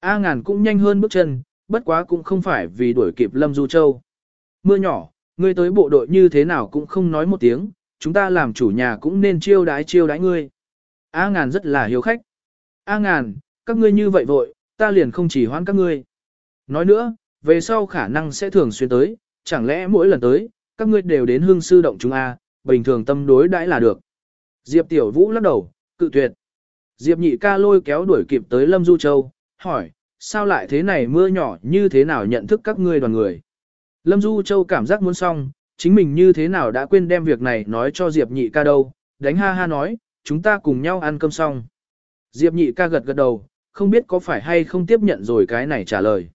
[SPEAKER 1] A ngàn cũng nhanh hơn bước chân, bất quá cũng không phải vì đuổi kịp Lâm Du Châu. Mưa nhỏ, ngươi tới bộ đội như thế nào cũng không nói một tiếng, chúng ta làm chủ nhà cũng nên chiêu đái chiêu đái ngươi. A ngàn rất là hiếu khách. A ngàn, các ngươi như vậy vội, ta liền không chỉ hoãn các ngươi. Nói nữa, về sau khả năng sẽ thường xuyên tới, chẳng lẽ mỗi lần tới, các ngươi đều đến hương sư động chúng A, bình thường tâm đối đãi là được. Diệp Tiểu Vũ lắc đầu, cự tuyệt. Diệp nhị ca lôi kéo đuổi kịp tới Lâm Du Châu, hỏi, sao lại thế này mưa nhỏ như thế nào nhận thức các ngươi đoàn người. Lâm Du Châu cảm giác muốn xong, chính mình như thế nào đã quên đem việc này nói cho Diệp nhị ca đâu, đánh ha ha nói, chúng ta cùng nhau ăn cơm xong. Diệp nhị ca gật gật đầu, không biết có phải hay không tiếp nhận rồi cái này trả lời.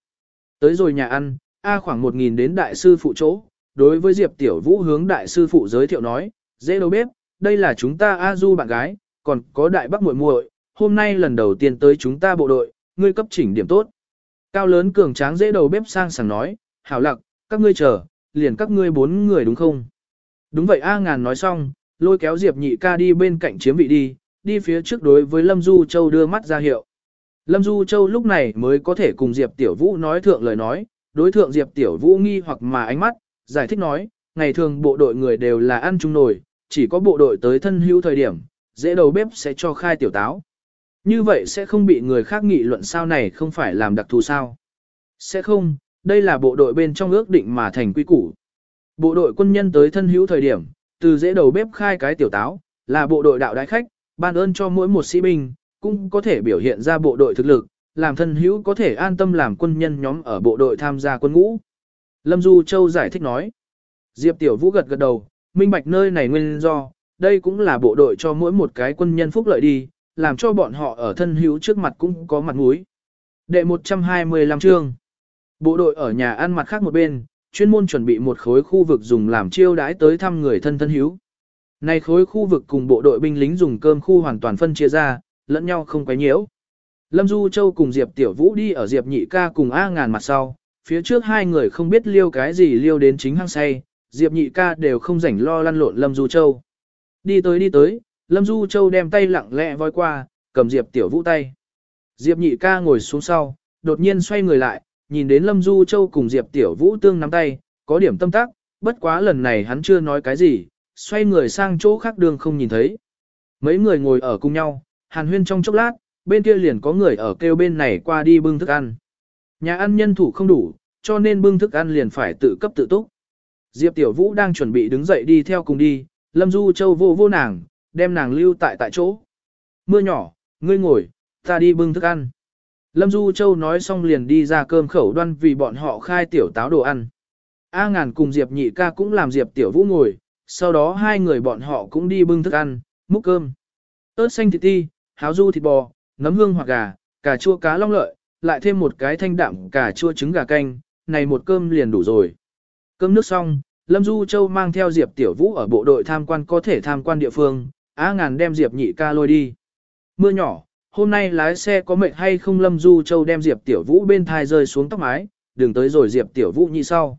[SPEAKER 1] Tới rồi nhà ăn, A khoảng 1.000 đến đại sư phụ chỗ, đối với Diệp Tiểu Vũ hướng đại sư phụ giới thiệu nói, dễ đâu bếp, đây là chúng ta A Du bạn gái, còn có đại bác muội muội, hôm nay lần đầu tiên tới chúng ta bộ đội, ngươi cấp chỉnh điểm tốt. Cao lớn cường tráng dễ đầu bếp sang sảng nói, hảo lặc, các ngươi chờ, liền các ngươi bốn người đúng không? Đúng vậy A ngàn nói xong, lôi kéo Diệp nhị ca đi bên cạnh chiếm vị đi, đi phía trước đối với Lâm Du Châu đưa mắt ra hiệu. Lâm Du Châu lúc này mới có thể cùng Diệp Tiểu Vũ nói thượng lời nói, đối thượng Diệp Tiểu Vũ nghi hoặc mà ánh mắt, giải thích nói, ngày thường bộ đội người đều là ăn chung nổi, chỉ có bộ đội tới thân hữu thời điểm, dễ đầu bếp sẽ cho khai tiểu táo. Như vậy sẽ không bị người khác nghị luận sao này không phải làm đặc thù sao. Sẽ không, đây là bộ đội bên trong ước định mà thành quy củ. Bộ đội quân nhân tới thân hữu thời điểm, từ dễ đầu bếp khai cái tiểu táo, là bộ đội đạo đại khách, ban ơn cho mỗi một sĩ binh, cũng có thể biểu hiện ra bộ đội thực lực, làm thân hữu có thể an tâm làm quân nhân nhóm ở bộ đội tham gia quân ngũ. Lâm Du Châu giải thích nói. Diệp Tiểu Vũ gật gật đầu, minh bạch nơi này nguyên do, đây cũng là bộ đội cho mỗi một cái quân nhân phúc lợi đi, làm cho bọn họ ở thân hữu trước mặt cũng có mặt mũi. Đệ 125 chương. Bộ đội ở nhà ăn mặt khác một bên, chuyên môn chuẩn bị một khối khu vực dùng làm chiêu đãi tới thăm người thân thân hữu. Này khối khu vực cùng bộ đội binh lính dùng cơm khu hoàn toàn phân chia ra, lẫn nhau không quấy nhiễu. Lâm Du Châu cùng Diệp Tiểu Vũ đi ở Diệp Nhị ca cùng A ngàn mặt sau, phía trước hai người không biết liêu cái gì liêu đến chính hăng say, Diệp Nhị ca đều không rảnh lo lăn lộn Lâm Du Châu. Đi tới đi tới, Lâm Du Châu đem tay lặng lẽ voi qua, cầm Diệp Tiểu Vũ tay. Diệp Nhị ca ngồi xuống sau, đột nhiên xoay người lại, nhìn đến Lâm Du Châu cùng Diệp Tiểu Vũ tương nắm tay, có điểm tâm tác, bất quá lần này hắn chưa nói cái gì, xoay người sang chỗ khác đường không nhìn thấy. Mấy người ngồi ở cùng nhau, hàn huyên trong chốc lát, bên kia liền có người ở kêu bên này qua đi bưng thức ăn. Nhà ăn nhân thủ không đủ, cho nên bưng thức ăn liền phải tự cấp tự túc. Diệp Tiểu Vũ đang chuẩn bị đứng dậy đi theo cùng đi, Lâm Du Châu vô vô nàng, đem nàng lưu tại tại chỗ. Mưa nhỏ, ngươi ngồi, ta đi bưng thức ăn. Lâm Du Châu nói xong liền đi ra cơm khẩu đoan vì bọn họ khai tiểu táo đồ ăn. A ngàn cùng Diệp nhị ca cũng làm Diệp Tiểu Vũ ngồi, sau đó hai người bọn họ cũng đi bưng thức ăn, múc cơm. ớt xanh thịt ti, háo du thịt bò, nấm hương hoặc gà, cà chua cá long lợi, lại thêm một cái thanh đạm cà chua trứng gà canh, này một cơm liền đủ rồi. Cơm nước xong, Lâm Du Châu mang theo Diệp Tiểu Vũ ở bộ đội tham quan có thể tham quan địa phương, á ngàn đem Diệp nhị ca lôi đi. Mưa nhỏ, hôm nay lái xe có mệt hay không Lâm Du Châu đem Diệp Tiểu Vũ bên thai rơi xuống tóc mái, đừng tới rồi Diệp Tiểu Vũ nhị sau.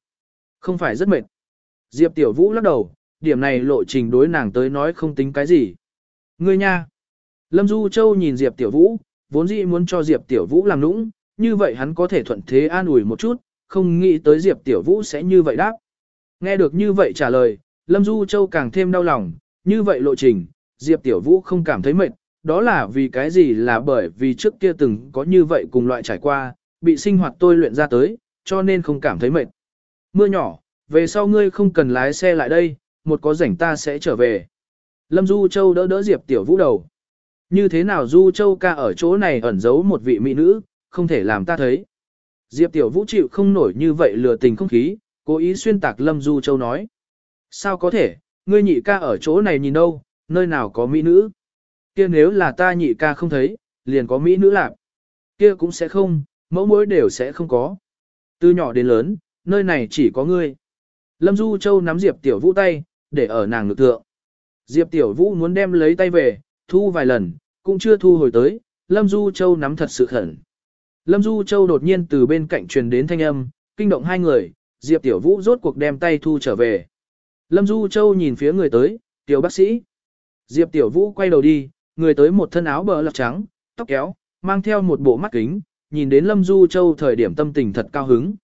[SPEAKER 1] Không phải rất mệt. Diệp Tiểu Vũ lắc đầu, điểm này lộ trình đối nàng tới nói không tính cái gì. Ngươi nha. Lâm Du Châu nhìn Diệp Tiểu Vũ, vốn dĩ muốn cho Diệp Tiểu Vũ làm nũng, như vậy hắn có thể thuận thế an ủi một chút, không nghĩ tới Diệp Tiểu Vũ sẽ như vậy đáp. Nghe được như vậy trả lời, Lâm Du Châu càng thêm đau lòng, như vậy lộ trình, Diệp Tiểu Vũ không cảm thấy mệt, đó là vì cái gì là bởi vì trước kia từng có như vậy cùng loại trải qua, bị sinh hoạt tôi luyện ra tới, cho nên không cảm thấy mệt. Mưa nhỏ, về sau ngươi không cần lái xe lại đây, một có rảnh ta sẽ trở về. Lâm Du Châu đỡ đỡ Diệp Tiểu Vũ đầu. Như thế nào Du Châu ca ở chỗ này ẩn giấu một vị mỹ nữ, không thể làm ta thấy. Diệp Tiểu Vũ chịu không nổi như vậy lừa tình không khí, cố ý xuyên tạc Lâm Du Châu nói. Sao có thể, ngươi nhị ca ở chỗ này nhìn đâu, nơi nào có mỹ nữ. Kia nếu là ta nhị ca không thấy, liền có mỹ nữ lạc. Kia cũng sẽ không, mẫu mối đều sẽ không có. Từ nhỏ đến lớn, nơi này chỉ có ngươi. Lâm Du Châu nắm Diệp Tiểu Vũ tay, để ở nàng ngực thượng. Diệp Tiểu Vũ muốn đem lấy tay về, thu vài lần, cũng chưa thu hồi tới, Lâm Du Châu nắm thật sự khẩn. Lâm Du Châu đột nhiên từ bên cạnh truyền đến thanh âm, kinh động hai người, Diệp Tiểu Vũ rốt cuộc đem tay thu trở về. Lâm Du Châu nhìn phía người tới, tiểu bác sĩ. Diệp Tiểu Vũ quay đầu đi, người tới một thân áo bờ lọc trắng, tóc kéo, mang theo một bộ mắt kính, nhìn đến Lâm Du Châu thời điểm tâm tình thật cao hứng.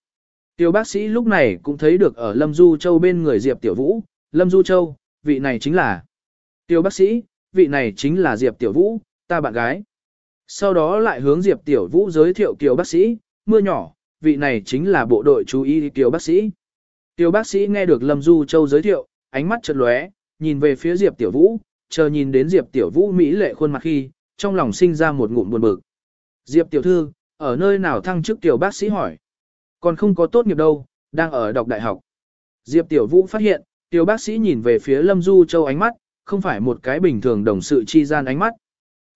[SPEAKER 1] Tiểu bác sĩ lúc này cũng thấy được ở Lâm Du Châu bên người Diệp Tiểu Vũ, Lâm Du Châu, vị này chính là. Tiểu bác sĩ, vị này chính là Diệp Tiểu Vũ, ta bạn gái. Sau đó lại hướng Diệp Tiểu Vũ giới thiệu Kiều bác sĩ, mưa nhỏ, vị này chính là bộ đội chú ý Kiều bác sĩ. Tiểu bác sĩ nghe được Lâm Du Châu giới thiệu, ánh mắt chợt lóe, nhìn về phía Diệp Tiểu Vũ, chờ nhìn đến Diệp Tiểu Vũ mỹ lệ khuôn mặt khi, trong lòng sinh ra một ngụm buồn bực. Diệp Tiểu Thư, ở nơi nào thăng chức Tiểu bác sĩ hỏi. Còn không có tốt nghiệp đâu, đang ở đọc đại học. Diệp Tiểu Vũ phát hiện, Tiểu bác sĩ nhìn về phía Lâm Du Châu ánh mắt, không phải một cái bình thường đồng sự chi gian ánh mắt.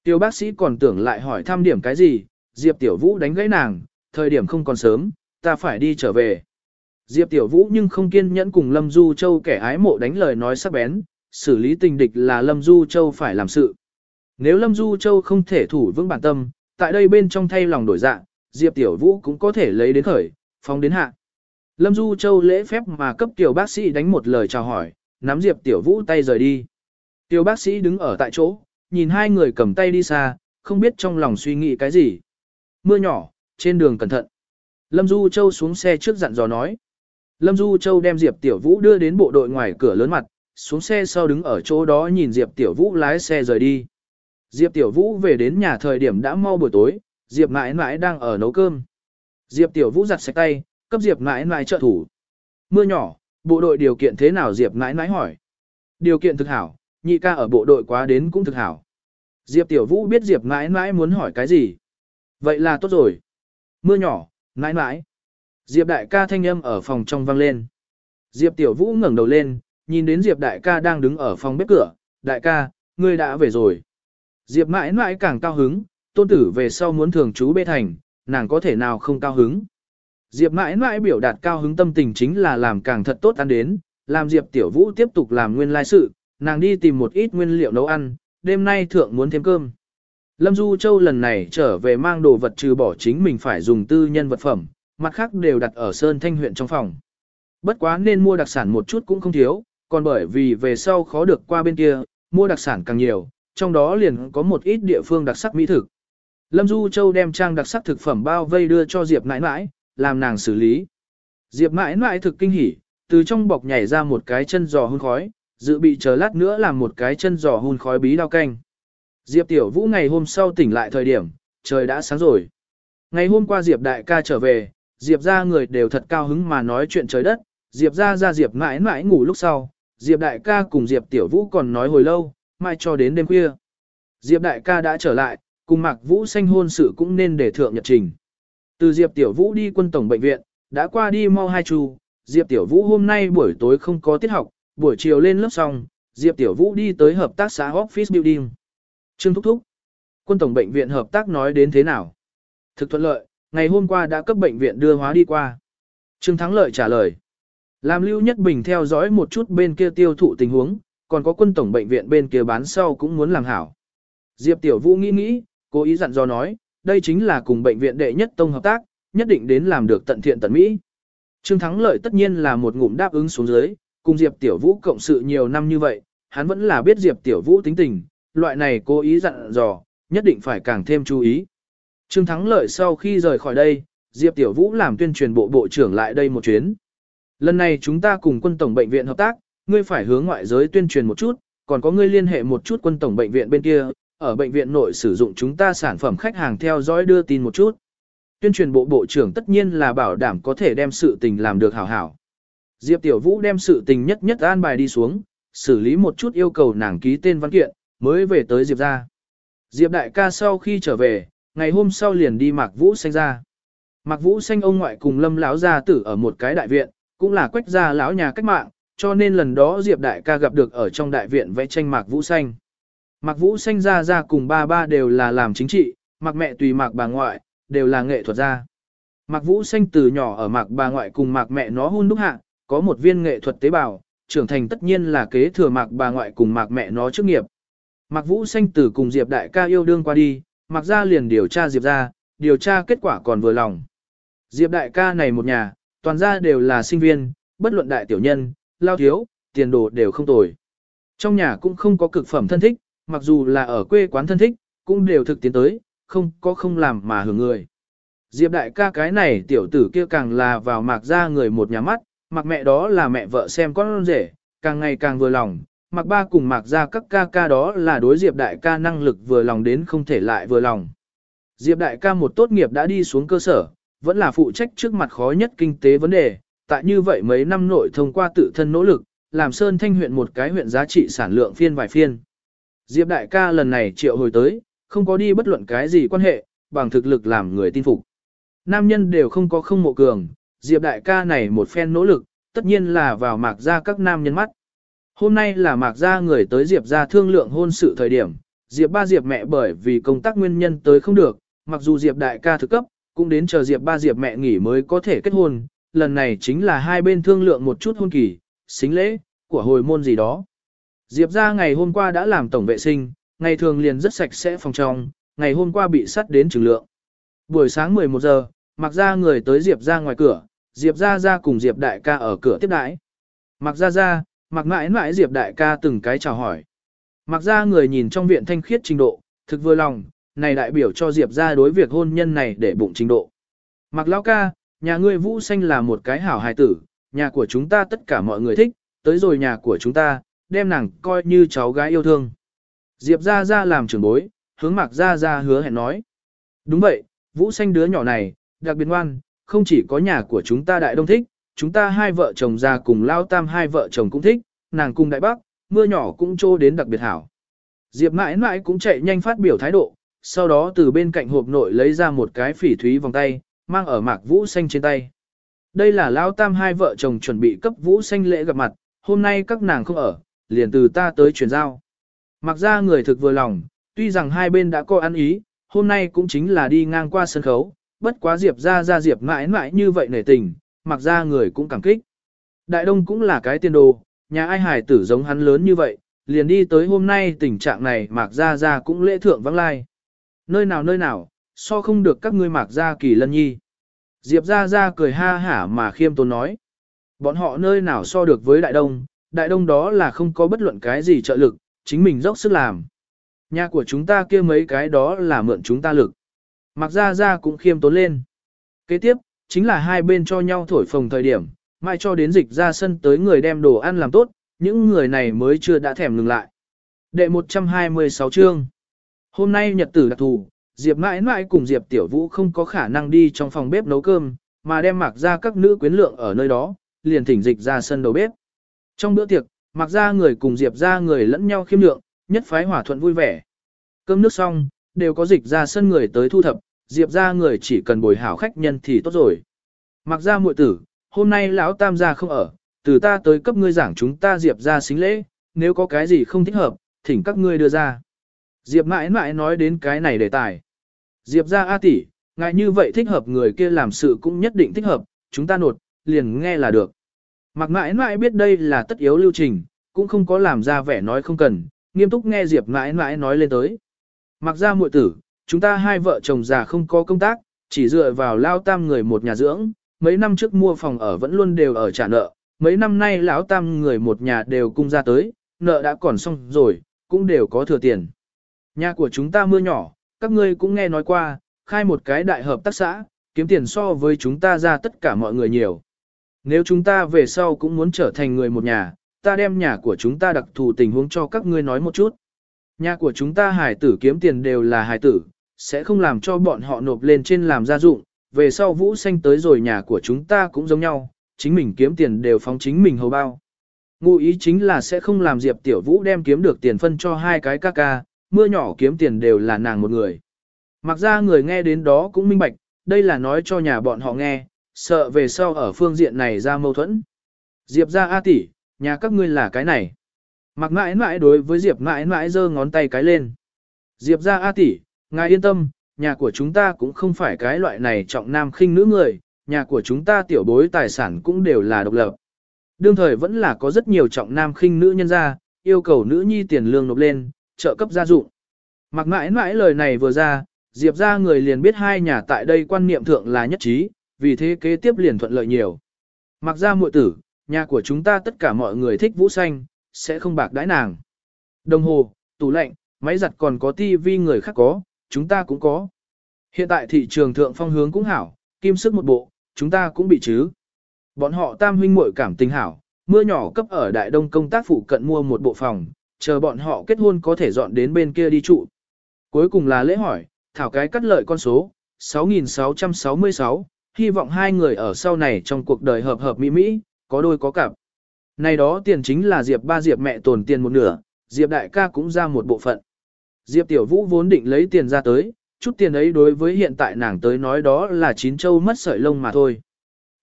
[SPEAKER 1] Tiểu bác sĩ còn tưởng lại hỏi thăm điểm cái gì, Diệp Tiểu Vũ đánh gãy nàng, thời điểm không còn sớm, ta phải đi trở về. Diệp Tiểu Vũ nhưng không kiên nhẫn cùng Lâm Du Châu kẻ ái mộ đánh lời nói sắc bén, xử lý tình địch là Lâm Du Châu phải làm sự. Nếu Lâm Du Châu không thể thủ vững bản tâm, tại đây bên trong thay lòng đổi dạ, Diệp Tiểu Vũ cũng có thể lấy đến khởi, phóng đến hạ. Lâm Du Châu lễ phép mà cấp tiểu bác sĩ đánh một lời chào hỏi, nắm Diệp Tiểu Vũ tay rời đi. Tiểu bác sĩ đứng ở tại chỗ, nhìn hai người cầm tay đi xa, không biết trong lòng suy nghĩ cái gì. Mưa nhỏ, trên đường cẩn thận. Lâm Du Châu xuống xe trước dặn dò nói. Lâm Du Châu đem Diệp Tiểu Vũ đưa đến bộ đội ngoài cửa lớn mặt, xuống xe sau đứng ở chỗ đó nhìn Diệp Tiểu Vũ lái xe rời đi. Diệp Tiểu Vũ về đến nhà thời điểm đã mau buổi tối, Diệp mãi mãi đang ở nấu cơm. Diệp Tiểu Vũ giặt sạch tay, cấp Diệp mãi mãi trợ thủ. Mưa nhỏ, bộ đội điều kiện thế nào Diệp mãi mãi hỏi. Điều kiện thực hảo, nhị ca ở bộ đội quá đến cũng thực hảo. Diệp Tiểu Vũ biết Diệp mãi mãi muốn hỏi cái gì. Vậy là tốt rồi. Mưa nhỏ, mãi mãi. Diệp đại ca thanh âm ở phòng trong vang lên. Diệp Tiểu Vũ ngẩng đầu lên, nhìn đến Diệp đại ca đang đứng ở phòng bếp cửa. Đại ca, ngươi đã về rồi. Diệp mãi mãi càng cao hứng, tôn tử về sau muốn thường chú bê thành, nàng có thể nào không cao hứng. Diệp mãi mãi biểu đạt cao hứng tâm tình chính là làm càng thật tốt ăn đến, làm Diệp Tiểu Vũ tiếp tục làm nguyên lai sự, nàng đi tìm một ít nguyên liệu nấu ăn, đêm nay thượng muốn thêm cơm. Lâm Du Châu lần này trở về mang đồ vật trừ bỏ chính mình phải dùng tư nhân vật phẩm, mặt khác đều đặt ở Sơn Thanh huyện trong phòng. Bất quá nên mua đặc sản một chút cũng không thiếu, còn bởi vì về sau khó được qua bên kia, mua đặc sản càng nhiều, trong đó liền có một ít địa phương đặc sắc mỹ thực. Lâm Du Châu đem trang đặc sắc thực phẩm bao vây đưa cho Diệp nãi nãi, làm nàng xử lý. Diệp nãi nãi thực kinh hỉ, từ trong bọc nhảy ra một cái chân giò hun khói, dự bị chờ lát nữa làm một cái chân giò hun khói bí đao canh. Diệp Tiểu Vũ ngày hôm sau tỉnh lại thời điểm, trời đã sáng rồi. Ngày hôm qua Diệp đại ca trở về, Diệp ra người đều thật cao hứng mà nói chuyện trời đất, Diệp ra ra Diệp mãi mãi ngủ lúc sau, Diệp đại ca cùng Diệp Tiểu Vũ còn nói hồi lâu, mai cho đến đêm khuya. Diệp đại ca đã trở lại, cùng Mạc Vũ sanh hôn sự cũng nên để thượng nhật trình. Từ Diệp Tiểu Vũ đi quân tổng bệnh viện, đã qua đi mau hai chu, Diệp Tiểu Vũ hôm nay buổi tối không có tiết học, buổi chiều lên lớp xong, Diệp Tiểu Vũ đi tới hợp tác xã Office Building. Trương Thúc Thúc. Quân tổng bệnh viện hợp tác nói đến thế nào? Thực thuận lợi, ngày hôm qua đã cấp bệnh viện đưa hóa đi qua. Trương Thắng Lợi trả lời. Làm Lưu Nhất Bình theo dõi một chút bên kia tiêu thụ tình huống, còn có quân tổng bệnh viện bên kia bán sau cũng muốn làm hảo. Diệp Tiểu Vũ nghĩ nghĩ, cố ý dặn dò nói, đây chính là cùng bệnh viện đệ nhất tông hợp tác, nhất định đến làm được tận thiện tận mỹ. Trương Thắng Lợi tất nhiên là một ngụm đáp ứng xuống dưới, cùng Diệp Tiểu Vũ cộng sự nhiều năm như vậy, hắn vẫn là biết Diệp Tiểu Vũ tính tình, loại này cố ý dặn dò, nhất định phải càng thêm chú ý. Trương Thắng Lợi sau khi rời khỏi đây, Diệp Tiểu Vũ làm tuyên truyền bộ bộ trưởng lại đây một chuyến. Lần này chúng ta cùng quân tổng bệnh viện hợp tác, ngươi phải hướng ngoại giới tuyên truyền một chút, còn có ngươi liên hệ một chút quân tổng bệnh viện bên kia, ở bệnh viện nội sử dụng chúng ta sản phẩm khách hàng theo dõi đưa tin một chút. Tuyên truyền bộ bộ trưởng tất nhiên là bảo đảm có thể đem sự tình làm được hảo hảo. Diệp Tiểu Vũ đem sự tình nhất nhất an bài đi xuống, xử lý một chút yêu cầu nàng ký tên văn kiện, mới về tới Diệp ra. Diệp đại ca sau khi trở về, ngày hôm sau liền đi Mạc Vũ Xanh ra. Mạc Vũ Xanh ông ngoại cùng Lâm lão gia tử ở một cái đại viện, cũng là quách gia lão nhà cách mạng, cho nên lần đó Diệp đại ca gặp được ở trong đại viện vẽ tranh Mạc Vũ Xanh. Mạc Vũ Xanh ra ra cùng ba ba đều là làm chính trị, Mạc mẹ tùy Mạc bà ngoại, đều là nghệ thuật gia. Mạc Vũ Xanh từ nhỏ ở Mạc bà ngoại cùng Mạc mẹ nó hôn đúc hạ, có một viên nghệ thuật tế bào, trưởng thành tất nhiên là kế thừa Mạc bà ngoại cùng Mạc mẹ nó trước nghiệp. Mạc Vũ Xanh từ cùng Diệp đại ca yêu đương qua đi, Mạc gia liền điều tra Diệp gia, điều tra kết quả còn vừa lòng. Diệp đại ca này một nhà, toàn gia đều là sinh viên, bất luận đại tiểu nhân, lao thiếu, tiền đồ đều không tồi. Trong nhà cũng không có cực phẩm thân thích, mặc dù là ở quê quán thân thích, cũng đều thực tiến tới, không có không làm mà hưởng người. Diệp đại ca cái này tiểu tử kia càng là vào mạc ra người một nhà mắt, mặc mẹ đó là mẹ vợ xem con rể, càng ngày càng vừa lòng, mặc ba cùng mạc ra các ca ca đó là đối Diệp đại ca năng lực vừa lòng đến không thể lại vừa lòng. Diệp đại ca một tốt nghiệp đã đi xuống cơ sở, vẫn là phụ trách trước mặt khó nhất kinh tế vấn đề, tại như vậy mấy năm nội thông qua tự thân nỗ lực, làm Sơn Thanh huyện một cái huyện giá trị sản lượng phiên vài phiên. Diệp đại ca lần này triệu hồi tới, không có đi bất luận cái gì quan hệ, bằng thực lực làm người tin phục. Nam nhân đều không có không mộ cường, Diệp đại ca này một phen nỗ lực, tất nhiên là vào mạc ra các nam nhân mắt. Hôm nay là mạc ra người tới Diệp ra thương lượng hôn sự thời điểm, Diệp ba Diệp mẹ bởi vì công tác nguyên nhân tới không được, mặc dù Diệp đại ca thực cấp, cũng đến chờ Diệp ba Diệp mẹ nghỉ mới có thể kết hôn, lần này chính là hai bên thương lượng một chút hôn kỳ, xính lễ, của hồi môn gì đó. Diệp ra ngày hôm qua đã làm tổng vệ sinh, ngày thường liền rất sạch sẽ phòng trong, ngày hôm qua bị sắt đến trừng lượng. Buổi sáng 11 giờ, mặc ra người tới Diệp ra ngoài cửa, Diệp ra ra cùng Diệp đại ca ở cửa tiếp đãi. Mặc ra ra, mặc mãi mãi Diệp đại ca từng cái chào hỏi. Mặc ra người nhìn trong viện thanh khiết trình độ, thực vừa lòng, này đại biểu cho Diệp ra đối việc hôn nhân này để bụng trình độ. Mặc lão ca, nhà ngươi Vũ Xanh là một cái hảo hài tử, nhà của chúng ta tất cả mọi người thích, tới rồi nhà của chúng ta, đem nàng coi như cháu gái yêu thương. Diệp ra ra làm trưởng bối, hướng Mạc ra ra hứa hẹn nói. Đúng vậy, Vũ Xanh đứa nhỏ này, đặc biệt ngoan, không chỉ có nhà của chúng ta đại đông thích, chúng ta hai vợ chồng già cùng lao tam hai vợ chồng cũng thích, nàng cùng đại bác, mưa nhỏ cũng trô đến đặc biệt hảo. Diệp mãi mãi cũng chạy nhanh phát biểu thái độ, sau đó từ bên cạnh hộp nội lấy ra một cái phỉ thúy vòng tay, mang ở mạc vũ xanh trên tay. Đây là lao tam hai vợ chồng chuẩn bị cấp vũ xanh lễ gặp mặt, hôm nay các nàng không ở, liền từ ta tới chuyển giao. Mặc ra người thực vừa lòng, tuy rằng hai bên đã có ăn ý, hôm nay cũng chính là đi ngang qua sân khấu, bất quá Diệp ra ra Diệp mãi mãi như vậy nể tình, mặc ra người cũng cảm kích. Đại Đông cũng là cái tiền đồ, nhà ai hải tử giống hắn lớn như vậy, liền đi tới hôm nay tình trạng này mặc ra ra cũng lễ thượng vắng lai. Nơi nào nơi nào, so không được các ngươi mạc ra kỳ lân nhi. Diệp ra ra cười ha hả mà khiêm tốn nói. Bọn họ nơi nào so được với Đại Đông, Đại Đông đó là không có bất luận cái gì trợ lực, chính mình dốc sức làm. Nhà của chúng ta kia mấy cái đó là mượn chúng ta lực. mạc ra ra cũng khiêm tốn lên. Kế tiếp, chính là hai bên cho nhau thổi phồng thời điểm, mai cho đến dịch ra sân tới người đem đồ ăn làm tốt, những người này mới chưa đã thèm ngừng lại. Đệ 126 chương Hôm nay nhật tử đặc thù, Diệp mãi mãi cùng Diệp Tiểu Vũ không có khả năng đi trong phòng bếp nấu cơm, mà đem mặc ra các nữ quyến lượng ở nơi đó, liền thỉnh dịch ra sân đầu bếp. Trong bữa tiệc, mặc ra người cùng Diệp ra người lẫn nhau khiêm lượng, nhất phái hòa thuận vui vẻ. Cơm nước xong, đều có dịch ra sân người tới thu thập, Diệp ra người chỉ cần bồi hảo khách nhân thì tốt rồi. Mặc ra muội tử, hôm nay lão tam gia không ở, từ ta tới cấp ngươi giảng chúng ta Diệp ra xính lễ, nếu có cái gì không thích hợp, thỉnh các ngươi đưa ra. Diệp mãi mãi nói đến cái này đề tài. Diệp ra A tỷ, ngại như vậy thích hợp người kia làm sự cũng nhất định thích hợp, chúng ta nột, liền nghe là được. Mặc mãi mãi biết đây là tất yếu lưu trình, cũng không có làm ra vẻ nói không cần, nghiêm túc nghe Diệp mãi mãi nói lên tới. Mặc ra muội tử, chúng ta hai vợ chồng già không có công tác, chỉ dựa vào lao tam người một nhà dưỡng, mấy năm trước mua phòng ở vẫn luôn đều ở trả nợ, mấy năm nay lão tam người một nhà đều cung ra tới, nợ đã còn xong rồi, cũng đều có thừa tiền. Nhà của chúng ta mưa nhỏ, các ngươi cũng nghe nói qua, khai một cái đại hợp tác xã, kiếm tiền so với chúng ta ra tất cả mọi người nhiều. Nếu chúng ta về sau cũng muốn trở thành người một nhà, ta đem nhà của chúng ta đặc thù tình huống cho các ngươi nói một chút. Nhà của chúng ta hải tử kiếm tiền đều là hải tử, sẽ không làm cho bọn họ nộp lên trên làm gia dụng, về sau vũ xanh tới rồi nhà của chúng ta cũng giống nhau, chính mình kiếm tiền đều phóng chính mình hầu bao. Ngụ ý chính là sẽ không làm Diệp Tiểu Vũ đem kiếm được tiền phân cho hai cái ca ca, mưa nhỏ kiếm tiền đều là nàng một người. Mặc ra người nghe đến đó cũng minh bạch, đây là nói cho nhà bọn họ nghe, sợ về sau ở phương diện này ra mâu thuẫn. Diệp ra A tỷ, nhà các ngươi là cái này. Mặc mãi mãi đối với Diệp mãi mãi giơ ngón tay cái lên. Diệp ra A tỷ, ngài yên tâm, nhà của chúng ta cũng không phải cái loại này trọng nam khinh nữ người, nhà của chúng ta tiểu bối tài sản cũng đều là độc lập. Đương thời vẫn là có rất nhiều trọng nam khinh nữ nhân gia, yêu cầu nữ nhi tiền lương nộp lên, trợ cấp gia dụng. Mặc mãi mãi lời này vừa ra, Diệp ra người liền biết hai nhà tại đây quan niệm thượng là nhất trí, vì thế kế tiếp liền thuận lợi nhiều. Mặc ra muội tử, nhà của chúng ta tất cả mọi người thích vũ xanh, sẽ không bạc đãi nàng. Đồng hồ, tủ lạnh, máy giặt còn có tivi người khác có, chúng ta cũng có. Hiện tại thị trường thượng phong hướng cũng hảo, kim sức một bộ, chúng ta cũng bị chứ. Bọn họ tam huynh muội cảm tình hảo, mưa nhỏ cấp ở Đại Đông công tác phụ cận mua một bộ phòng, chờ bọn họ kết hôn có thể dọn đến bên kia đi trụ. Cuối cùng là lễ hỏi, thảo cái cắt lợi con số, 6.666, hy vọng hai người ở sau này trong cuộc đời hợp hợp mỹ mỹ, có đôi có cặp. Này đó tiền chính là Diệp ba Diệp mẹ tồn tiền một nửa, Diệp đại ca cũng ra một bộ phận. Diệp tiểu vũ vốn định lấy tiền ra tới, chút tiền ấy đối với hiện tại nàng tới nói đó là chín châu mất sợi lông mà thôi.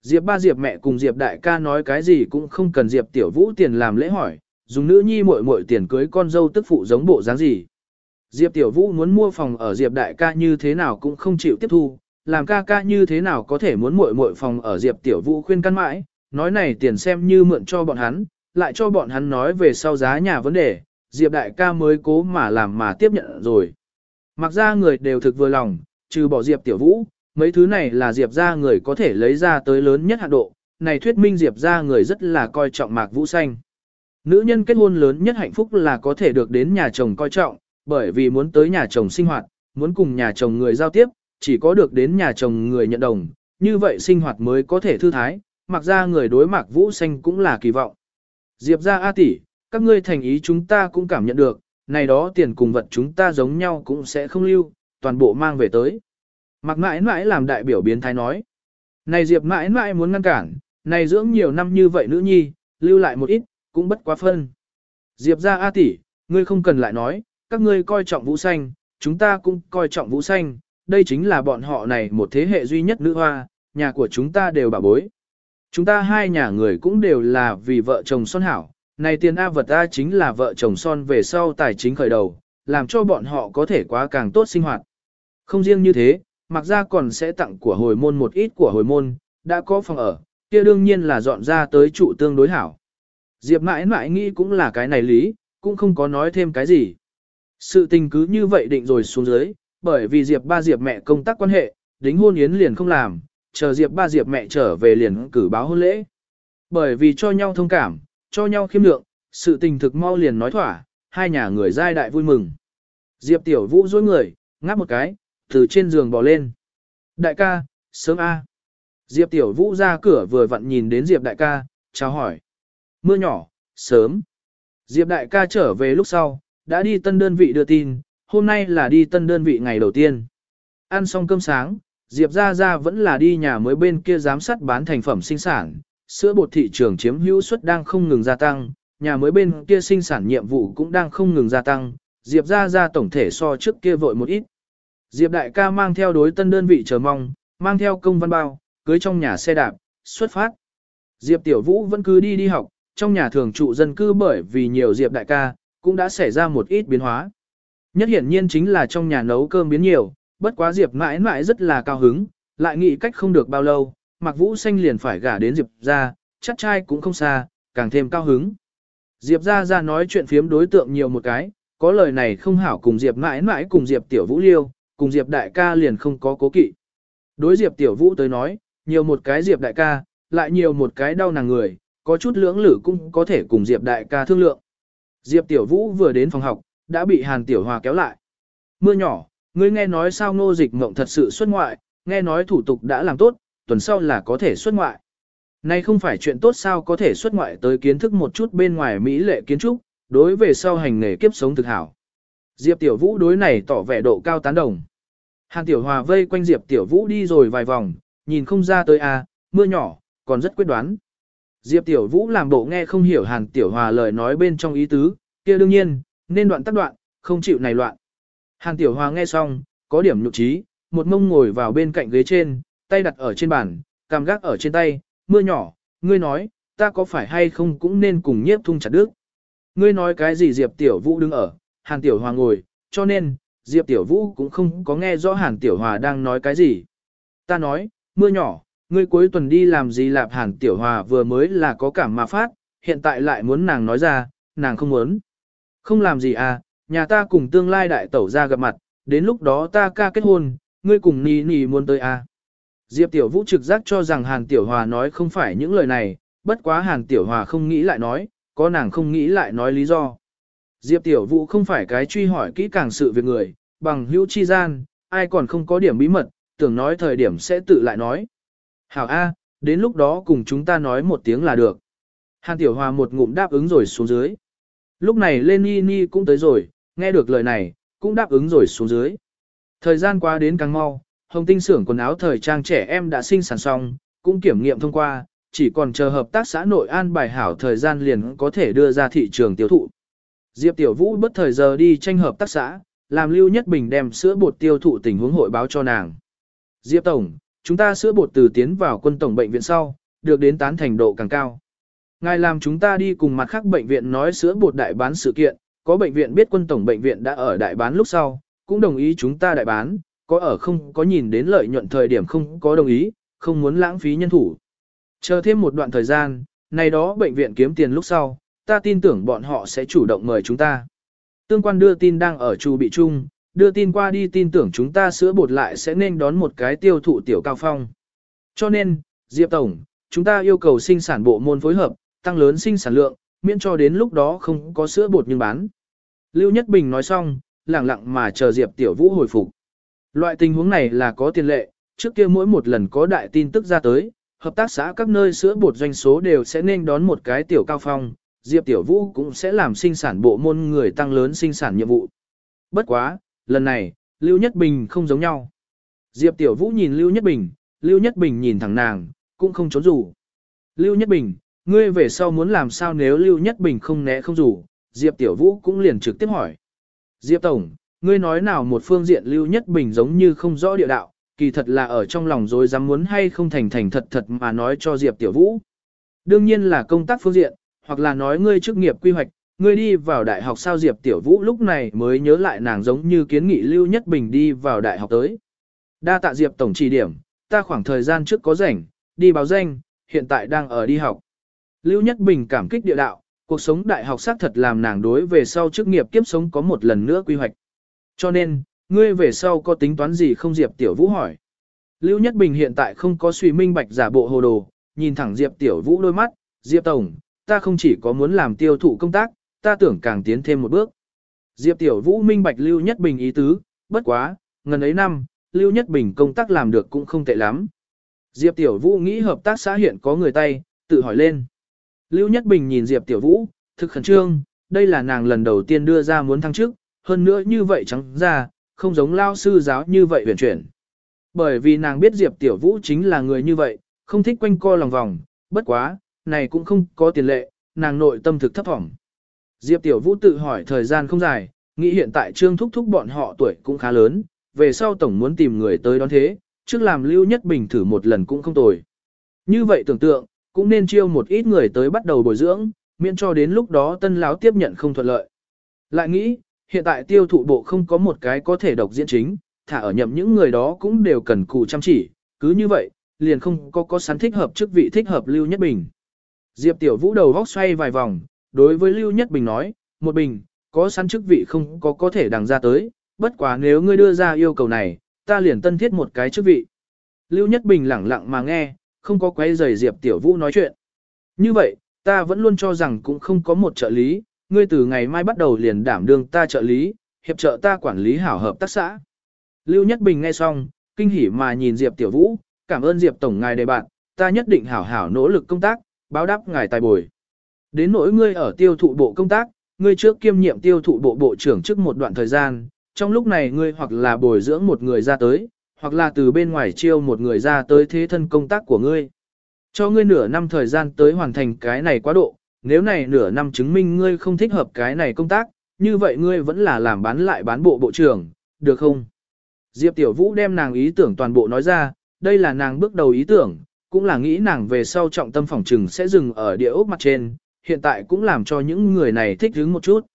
[SPEAKER 1] Diệp ba Diệp mẹ cùng Diệp đại ca nói cái gì cũng không cần Diệp tiểu vũ tiền làm lễ hỏi, dùng nữ nhi muội muội tiền cưới con dâu tức phụ giống bộ dáng gì. Diệp tiểu vũ muốn mua phòng ở Diệp đại ca như thế nào cũng không chịu tiếp thu, làm ca ca như thế nào có thể muốn muội muội phòng ở Diệp tiểu vũ khuyên căn mãi, nói này tiền xem như mượn cho bọn hắn, lại cho bọn hắn nói về sau giá nhà vấn đề, Diệp đại ca mới cố mà làm mà tiếp nhận rồi. Mặc ra người đều thực vừa lòng, trừ bỏ Diệp tiểu vũ, mấy thứ này là Diệp ra người có thể lấy ra tới lớn nhất hạn độ, này thuyết minh Diệp ra người rất là coi trọng Mạc Vũ Xanh. Nữ nhân kết hôn lớn nhất hạnh phúc là có thể được đến nhà chồng coi trọng, bởi vì muốn tới nhà chồng sinh hoạt, muốn cùng nhà chồng người giao tiếp, chỉ có được đến nhà chồng người nhận đồng, như vậy sinh hoạt mới có thể thư thái, mặc ra người đối Mạc Vũ Xanh cũng là kỳ vọng. Diệp ra A tỷ, các ngươi thành ý chúng ta cũng cảm nhận được, này đó tiền cùng vật chúng ta giống nhau cũng sẽ không lưu, toàn bộ mang về tới. Mặc mãi mãi làm đại biểu biến thái nói. Này Diệp mãi mãi muốn ngăn cản, này dưỡng nhiều năm như vậy nữ nhi, lưu lại một ít, cũng bất quá phân. Diệp ra A tỷ, ngươi không cần lại nói, các ngươi coi trọng vũ xanh, chúng ta cũng coi trọng vũ xanh, đây chính là bọn họ này một thế hệ duy nhất nữ hoa, nhà của chúng ta đều bà bối. Chúng ta hai nhà người cũng đều là vì vợ chồng son hảo, này tiền A vật A chính là vợ chồng son về sau tài chính khởi đầu, làm cho bọn họ có thể quá càng tốt sinh hoạt. Không riêng như thế, mặc ra còn sẽ tặng của hồi môn một ít của hồi môn, đã có phòng ở, kia đương nhiên là dọn ra tới trụ tương đối hảo. Diệp mãi mãi nghĩ cũng là cái này lý, cũng không có nói thêm cái gì. Sự tình cứ như vậy định rồi xuống dưới, bởi vì Diệp ba Diệp mẹ công tác quan hệ, đính hôn yến liền không làm, chờ Diệp ba Diệp mẹ trở về liền cử báo hôn lễ. Bởi vì cho nhau thông cảm, cho nhau khiêm lượng, sự tình thực mau liền nói thỏa, hai nhà người giai đại vui mừng. Diệp tiểu vũ dối người, ngáp một cái, từ trên giường bò lên. Đại ca, sớm A. Diệp tiểu vũ ra cửa vừa vặn nhìn đến Diệp đại ca, chào hỏi. Mưa nhỏ, sớm. Diệp đại ca trở về lúc sau, đã đi tân đơn vị đưa tin, hôm nay là đi tân đơn vị ngày đầu tiên. Ăn xong cơm sáng, Diệp Gia Gia vẫn là đi nhà mới bên kia giám sát bán thành phẩm sinh sản, sữa bột thị trường chiếm hữu suất đang không ngừng gia tăng, nhà mới bên kia sinh sản nhiệm vụ cũng đang không ngừng gia tăng, Diệp Gia Gia tổng thể so trước kia vội một ít. Diệp Đại ca mang theo đối tân đơn vị chờ mong, mang theo công văn bao, cưới trong nhà xe đạp, xuất phát. Diệp Tiểu Vũ vẫn cứ đi đi học, trong nhà thường trụ dân cư bởi vì nhiều Diệp Đại ca, cũng đã xảy ra một ít biến hóa. Nhất hiển nhiên chính là trong nhà nấu cơm biến nhiều, bất quá Diệp mãi mãi rất là cao hứng, lại nghĩ cách không được bao lâu, Mạc Vũ Xanh liền phải gả đến Diệp ra, chắc trai cũng không xa, càng thêm cao hứng. Diệp ra ra nói chuyện phiếm đối tượng nhiều một cái, có lời này không hảo cùng Diệp mãi mãi cùng Diệp tiểu vũ liêu, cùng Diệp đại ca liền không có cố kỵ. Đối Diệp tiểu vũ tới nói, nhiều một cái Diệp đại ca, lại nhiều một cái đau nàng người, có chút lưỡng lử cũng có thể cùng Diệp đại ca thương lượng. Diệp tiểu vũ vừa đến phòng học, đã bị Hàn tiểu hòa kéo lại. Mưa nhỏ, ngươi nghe nói sao ngô dịch mộng thật sự xuất ngoại, nghe nói thủ tục đã làm tốt, tuần sau là có thể xuất ngoại. Này không phải chuyện tốt sao có thể xuất ngoại tới kiến thức một chút bên ngoài Mỹ lệ kiến trúc, đối về sau hành nghề kiếp sống thực hảo. Diệp Tiểu Vũ đối này tỏ vẻ độ cao tán đồng. Hàn Tiểu Hòa vây quanh Diệp Tiểu Vũ đi rồi vài vòng, nhìn không ra tới a, à, mưa nhỏ, còn rất quyết đoán. Diệp Tiểu Vũ làm bộ nghe không hiểu Hàn Tiểu Hòa lời nói bên trong ý tứ, kia đương nhiên, nên đoạn tắt đoạn, không chịu này loạn. Hàn Tiểu Hòa nghe xong, có điểm nhục trí, một mông ngồi vào bên cạnh ghế trên, tay đặt ở trên bàn, cằm gác ở trên tay, mưa nhỏ, ngươi nói, ta có phải hay không cũng nên cùng nhiếp thung chặt đứt. Ngươi nói cái gì Diệp Tiểu Vũ đứng ở, Hàn Tiểu Hòa ngồi, cho nên, Diệp Tiểu Vũ cũng không có nghe rõ Hàn Tiểu Hòa đang nói cái gì. Ta nói, mưa nhỏ, ngươi cuối tuần đi làm gì lạp Hàn Tiểu Hòa vừa mới là có cảm mà phát, hiện tại lại muốn nàng nói ra, nàng không muốn. Không làm gì à, nhà ta cùng tương lai đại tẩu ra gặp mặt, đến lúc đó ta ca kết hôn, ngươi cùng nì nì muốn tới à. Diệp Tiểu Vũ trực giác cho rằng Hàn Tiểu Hòa nói không phải những lời này, bất quá Hàn Tiểu Hòa không nghĩ lại nói, có nàng không nghĩ lại nói lý do. Diệp Tiểu Vũ không phải cái truy hỏi kỹ càng sự việc người, bằng hữu chi gian, ai còn không có điểm bí mật, tưởng nói thời điểm sẽ tự lại nói. Hảo A, đến lúc đó cùng chúng ta nói một tiếng là được. Hàn Tiểu Hòa một ngụm đáp ứng rồi xuống dưới. Lúc này lên Ni Ni cũng tới rồi, nghe được lời này, cũng đáp ứng rồi xuống dưới. Thời gian qua đến càng mau, Hồng Tinh xưởng quần áo thời trang trẻ em đã sinh sản xong, cũng kiểm nghiệm thông qua, chỉ còn chờ hợp tác xã nội an bài hảo thời gian liền có thể đưa ra thị trường tiêu thụ. Diệp Tiểu Vũ bất thời giờ đi tranh hợp tác xã, làm Lưu Nhất Bình đem sữa bột tiêu thụ tình huống hội báo cho nàng. Diệp Tổng, chúng ta sữa bột từ tiến vào quân tổng bệnh viện sau, được đến tán thành độ càng cao. Ngài làm chúng ta đi cùng mặt khác bệnh viện nói sữa bột đại bán sự kiện, có bệnh viện biết quân tổng bệnh viện đã ở đại bán lúc sau, cũng đồng ý chúng ta đại bán, có ở không có nhìn đến lợi nhuận thời điểm không có đồng ý, không muốn lãng phí nhân thủ. Chờ thêm một đoạn thời gian, này đó bệnh viện kiếm tiền lúc sau, ta tin tưởng bọn họ sẽ chủ động mời chúng ta. Tương quan đưa tin đang ở chu bị chung, đưa tin qua đi tin tưởng chúng ta sữa bột lại sẽ nên đón một cái tiêu thụ tiểu cao phong. Cho nên, Diệp Tổng, chúng ta yêu cầu sinh sản bộ môn phối hợp, tăng lớn sinh sản lượng, miễn cho đến lúc đó không có sữa bột nhưng bán. Lưu Nhất Bình nói xong, lặng lặng mà chờ Diệp Tiểu Vũ hồi phục. Loại tình huống này là có tiền lệ, trước kia mỗi một lần có đại tin tức ra tới, hợp tác xã các nơi sữa bột doanh số đều sẽ nên đón một cái tiểu cao phong, Diệp Tiểu Vũ cũng sẽ làm sinh sản bộ môn người tăng lớn sinh sản nhiệm vụ. Bất quá, lần này, Lưu Nhất Bình không giống nhau. Diệp Tiểu Vũ nhìn Lưu Nhất Bình, Lưu Nhất Bình nhìn thẳng nàng, cũng không trốn rủ. Lưu Nhất Bình, ngươi về sau muốn làm sao nếu Lưu Nhất Bình không né không rủ, Diệp Tiểu Vũ cũng liền trực tiếp hỏi. Diệp Tổng, ngươi nói nào một phương diện Lưu Nhất Bình giống như không rõ địa đạo, kỳ thật là ở trong lòng rồi dám muốn hay không thành thành thật thật mà nói cho Diệp Tiểu Vũ. Đương nhiên là công tác phương diện, hoặc là nói ngươi chức nghiệp quy hoạch, ngươi đi vào đại học sao Diệp Tiểu Vũ lúc này mới nhớ lại nàng giống như kiến nghị Lưu Nhất Bình đi vào đại học tới. Đa tạ Diệp Tổng chỉ điểm, ta khoảng thời gian trước có rảnh, đi báo danh, hiện tại đang ở đi học. Lưu Nhất Bình cảm kích địa đạo, cuộc sống đại học xác thật làm nàng đối về sau chức nghiệp kiếp sống có một lần nữa quy hoạch. Cho nên, ngươi về sau có tính toán gì không Diệp Tiểu Vũ hỏi. Lưu Nhất Bình hiện tại không có suy minh bạch giả bộ hồ đồ, nhìn thẳng Diệp Tiểu Vũ đôi mắt, Diệp Tổng, ta không chỉ có muốn làm tiêu thụ công tác, ta tưởng càng tiến thêm một bước. Diệp Tiểu Vũ minh bạch Lưu Nhất Bình ý tứ, bất quá, ngần ấy năm, Lưu Nhất Bình công tác làm được cũng không tệ lắm. Diệp Tiểu Vũ nghĩ hợp tác xã hiện có người tay, tự hỏi lên. Lưu Nhất Bình nhìn Diệp Tiểu Vũ, thực khẩn trương, đây là nàng lần đầu tiên đưa ra muốn thăng chức, hơn nữa như vậy trắng ra, không giống lao sư giáo như vậy huyền chuyển. Bởi vì nàng biết Diệp Tiểu Vũ chính là người như vậy, không thích quanh co lòng vòng, bất quá, này cũng không có tiền lệ, nàng nội tâm thực thấp thỏm. Diệp Tiểu Vũ tự hỏi thời gian không dài, nghĩ hiện tại Trương Thúc Thúc bọn họ tuổi cũng khá lớn, về sau tổng muốn tìm người tới đón thế, trước làm Lưu Nhất Bình thử một lần cũng không tồi. Như vậy tưởng tượng, cũng nên chiêu một ít người tới bắt đầu bồi dưỡng, miễn cho đến lúc đó tân láo tiếp nhận không thuận lợi. Lại nghĩ, hiện tại tiêu thụ bộ không có một cái có thể độc diễn chính, thả ở nhậm những người đó cũng đều cần cù chăm chỉ, cứ như vậy, liền không có có sẵn thích hợp chức vị thích hợp Lưu Nhất Bình. Diệp Tiểu Vũ đầu góc xoay vài vòng, đối với Lưu Nhất Bình nói, một bình, có sẵn chức vị không có có thể đằng ra tới, bất quá nếu ngươi đưa ra yêu cầu này, ta liền tân thiết một cái chức vị. Lưu Nhất Bình lẳng lặng mà nghe, không có quay rời Diệp Tiểu Vũ nói chuyện. Như vậy, ta vẫn luôn cho rằng cũng không có một trợ lý, ngươi từ ngày mai bắt đầu liền đảm đương ta trợ lý, hiệp trợ ta quản lý hảo hợp tác xã. Lưu Nhất Bình nghe xong, kinh hỉ mà nhìn Diệp Tiểu Vũ, cảm ơn Diệp Tổng ngài đề bạn, ta nhất định hảo hảo nỗ lực công tác, báo đáp ngài tài bồi. Đến nỗi ngươi ở tiêu thụ bộ công tác, ngươi trước kiêm nhiệm tiêu thụ bộ bộ trưởng trước một đoạn thời gian, trong lúc này ngươi hoặc là bồi dưỡng một người ra tới, hoặc là từ bên ngoài chiêu một người ra tới thế thân công tác của ngươi. Cho ngươi nửa năm thời gian tới hoàn thành cái này quá độ, nếu này nửa năm chứng minh ngươi không thích hợp cái này công tác, như vậy ngươi vẫn là làm bán lại bán bộ bộ trưởng, được không? Diệp Tiểu Vũ đem nàng ý tưởng toàn bộ nói ra, đây là nàng bước đầu ý tưởng, cũng là nghĩ nàng về sau trọng tâm phòng trừng sẽ dừng ở địa ốc mặt trên, hiện tại cũng làm cho những người này thích hứng một chút.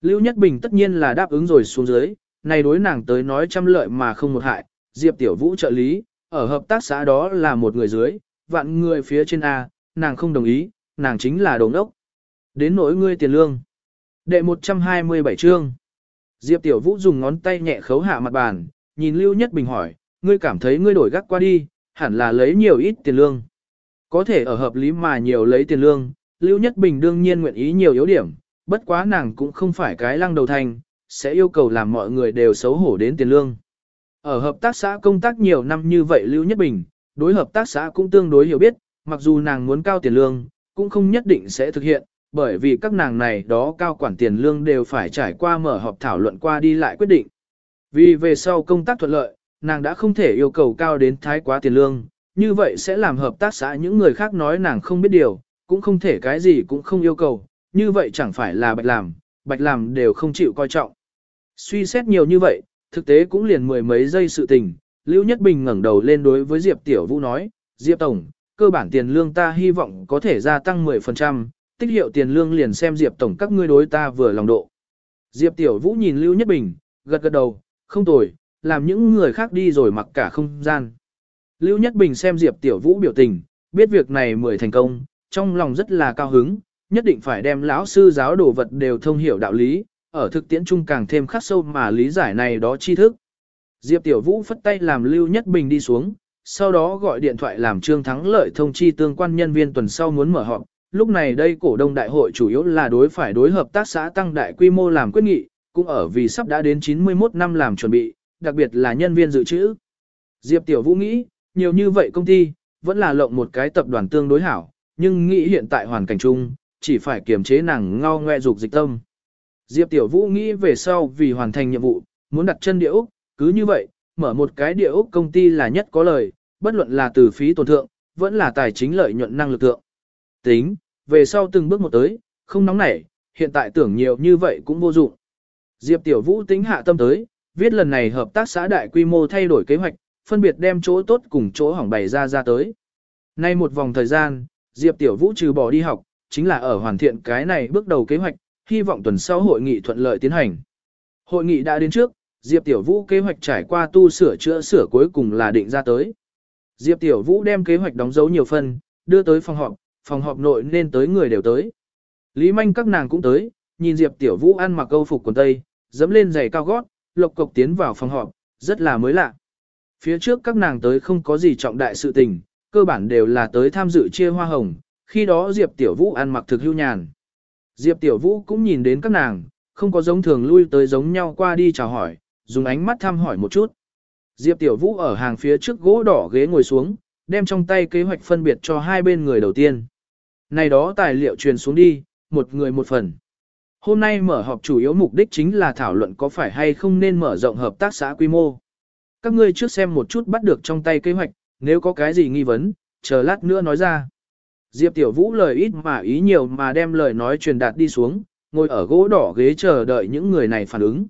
[SPEAKER 1] Lưu Nhất Bình tất nhiên là đáp ứng rồi xuống dưới, này đối nàng tới nói trăm lợi mà không một hại, Diệp Tiểu Vũ trợ lý, ở hợp tác xã đó là một người dưới, vạn người phía trên A, nàng không đồng ý, nàng chính là đồng đốc. Đến nỗi ngươi tiền lương. Đệ 127 chương. Diệp Tiểu Vũ dùng ngón tay nhẹ khấu hạ mặt bàn, nhìn Lưu Nhất Bình hỏi, ngươi cảm thấy ngươi đổi gác qua đi, hẳn là lấy nhiều ít tiền lương. Có thể ở hợp lý mà nhiều lấy tiền lương, Lưu Nhất Bình đương nhiên nguyện ý nhiều yếu điểm, bất quá nàng cũng không phải cái lăng đầu thành, sẽ yêu cầu làm mọi người đều xấu hổ đến tiền lương. Ở hợp tác xã công tác nhiều năm như vậy Lưu Nhất Bình, đối hợp tác xã cũng tương đối hiểu biết, mặc dù nàng muốn cao tiền lương, cũng không nhất định sẽ thực hiện, bởi vì các nàng này đó cao quản tiền lương đều phải trải qua mở họp thảo luận qua đi lại quyết định. Vì về sau công tác thuận lợi, nàng đã không thể yêu cầu cao đến thái quá tiền lương, như vậy sẽ làm hợp tác xã những người khác nói nàng không biết điều, cũng không thể cái gì cũng không yêu cầu, như vậy chẳng phải là bạch làm, bạch làm đều không chịu coi trọng. Suy xét nhiều như vậy, thực tế cũng liền mười mấy giây sự tình, Lưu Nhất Bình ngẩng đầu lên đối với Diệp Tiểu Vũ nói, Diệp Tổng, cơ bản tiền lương ta hy vọng có thể gia tăng 10%, tích hiệu tiền lương liền xem Diệp Tổng các ngươi đối ta vừa lòng độ. Diệp Tiểu Vũ nhìn Lưu Nhất Bình, gật gật đầu, không tồi, làm những người khác đi rồi mặc cả không gian. Lưu Nhất Bình xem Diệp Tiểu Vũ biểu tình, biết việc này mười thành công, trong lòng rất là cao hứng, nhất định phải đem lão sư giáo đồ vật đều thông hiểu đạo lý, ở thực tiễn chung càng thêm khắc sâu mà lý giải này đó tri thức. Diệp Tiểu Vũ phất tay làm Lưu Nhất Bình đi xuống, sau đó gọi điện thoại làm Trương Thắng Lợi thông chi tương quan nhân viên tuần sau muốn mở họp. Lúc này đây cổ đông đại hội chủ yếu là đối phải đối hợp tác xã tăng đại quy mô làm quyết nghị, cũng ở vì sắp đã đến 91 năm làm chuẩn bị, đặc biệt là nhân viên dự trữ. Diệp Tiểu Vũ nghĩ, nhiều như vậy công ty, vẫn là lộng một cái tập đoàn tương đối hảo, nhưng nghĩ hiện tại hoàn cảnh chung, chỉ phải kiềm chế nàng ngao ngoe dục dịch tâm. Diệp Tiểu Vũ nghĩ về sau vì hoàn thành nhiệm vụ, muốn đặt chân địa Úc, cứ như vậy, mở một cái địa Úc công ty là nhất có lời, bất luận là từ phí tổn thượng, vẫn là tài chính lợi nhuận năng lực thượng. Tính, về sau từng bước một tới, không nóng nảy, hiện tại tưởng nhiều như vậy cũng vô dụng. Diệp Tiểu Vũ tính hạ tâm tới, viết lần này hợp tác xã đại quy mô thay đổi kế hoạch, phân biệt đem chỗ tốt cùng chỗ hỏng bày ra ra tới. Nay một vòng thời gian, Diệp Tiểu Vũ trừ bỏ đi học, chính là ở hoàn thiện cái này bước đầu kế hoạch, hy vọng tuần sau hội nghị thuận lợi tiến hành. Hội nghị đã đến trước, Diệp Tiểu Vũ kế hoạch trải qua tu sửa chữa sửa cuối cùng là định ra tới. Diệp Tiểu Vũ đem kế hoạch đóng dấu nhiều phần, đưa tới phòng họp, phòng họp nội nên tới người đều tới. Lý Manh các nàng cũng tới, nhìn Diệp Tiểu Vũ ăn mặc câu phục quần tây, dẫm lên giày cao gót, lộc cộc tiến vào phòng họp, rất là mới lạ. Phía trước các nàng tới không có gì trọng đại sự tình, cơ bản đều là tới tham dự chia hoa hồng, khi đó Diệp Tiểu Vũ ăn mặc thực hưu nhàn. Diệp Tiểu Vũ cũng nhìn đến các nàng, không có giống thường lui tới giống nhau qua đi chào hỏi, dùng ánh mắt thăm hỏi một chút. Diệp Tiểu Vũ ở hàng phía trước gỗ đỏ ghế ngồi xuống, đem trong tay kế hoạch phân biệt cho hai bên người đầu tiên. Này đó tài liệu truyền xuống đi, một người một phần. Hôm nay mở họp chủ yếu mục đích chính là thảo luận có phải hay không nên mở rộng hợp tác xã quy mô. Các ngươi trước xem một chút bắt được trong tay kế hoạch, nếu có cái gì nghi vấn, chờ lát nữa nói ra. Diệp Tiểu Vũ lời ít mà ý nhiều mà đem lời nói truyền đạt đi xuống, ngồi ở gỗ đỏ ghế chờ đợi những người này phản ứng.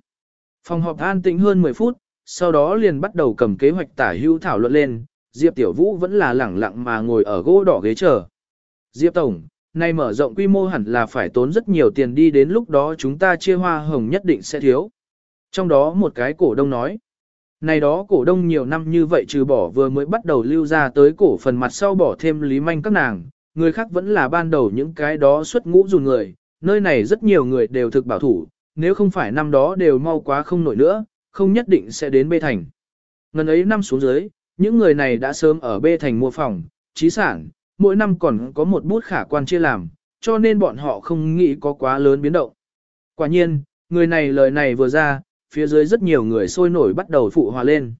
[SPEAKER 1] Phòng họp an tĩnh hơn 10 phút, sau đó liền bắt đầu cầm kế hoạch tả hưu thảo luận lên, Diệp Tiểu Vũ vẫn là lẳng lặng mà ngồi ở gỗ đỏ ghế chờ. Diệp Tổng, nay mở rộng quy mô hẳn là phải tốn rất nhiều tiền đi đến lúc đó chúng ta chia hoa hồng nhất định sẽ thiếu. Trong đó một cái cổ đông nói, này đó cổ đông nhiều năm như vậy trừ bỏ vừa mới bắt đầu lưu ra tới cổ phần mặt sau bỏ thêm lý manh các nàng, người khác vẫn là ban đầu những cái đó xuất ngũ dùn người, nơi này rất nhiều người đều thực bảo thủ, nếu không phải năm đó đều mau quá không nổi nữa, không nhất định sẽ đến bê thành. Ngần ấy năm xuống dưới, những người này đã sớm ở bê thành mua phòng, trí sản, mỗi năm còn có một bút khả quan chia làm, cho nên bọn họ không nghĩ có quá lớn biến động. Quả nhiên, người này lời này vừa ra, phía dưới rất nhiều người sôi nổi bắt đầu phụ hòa lên.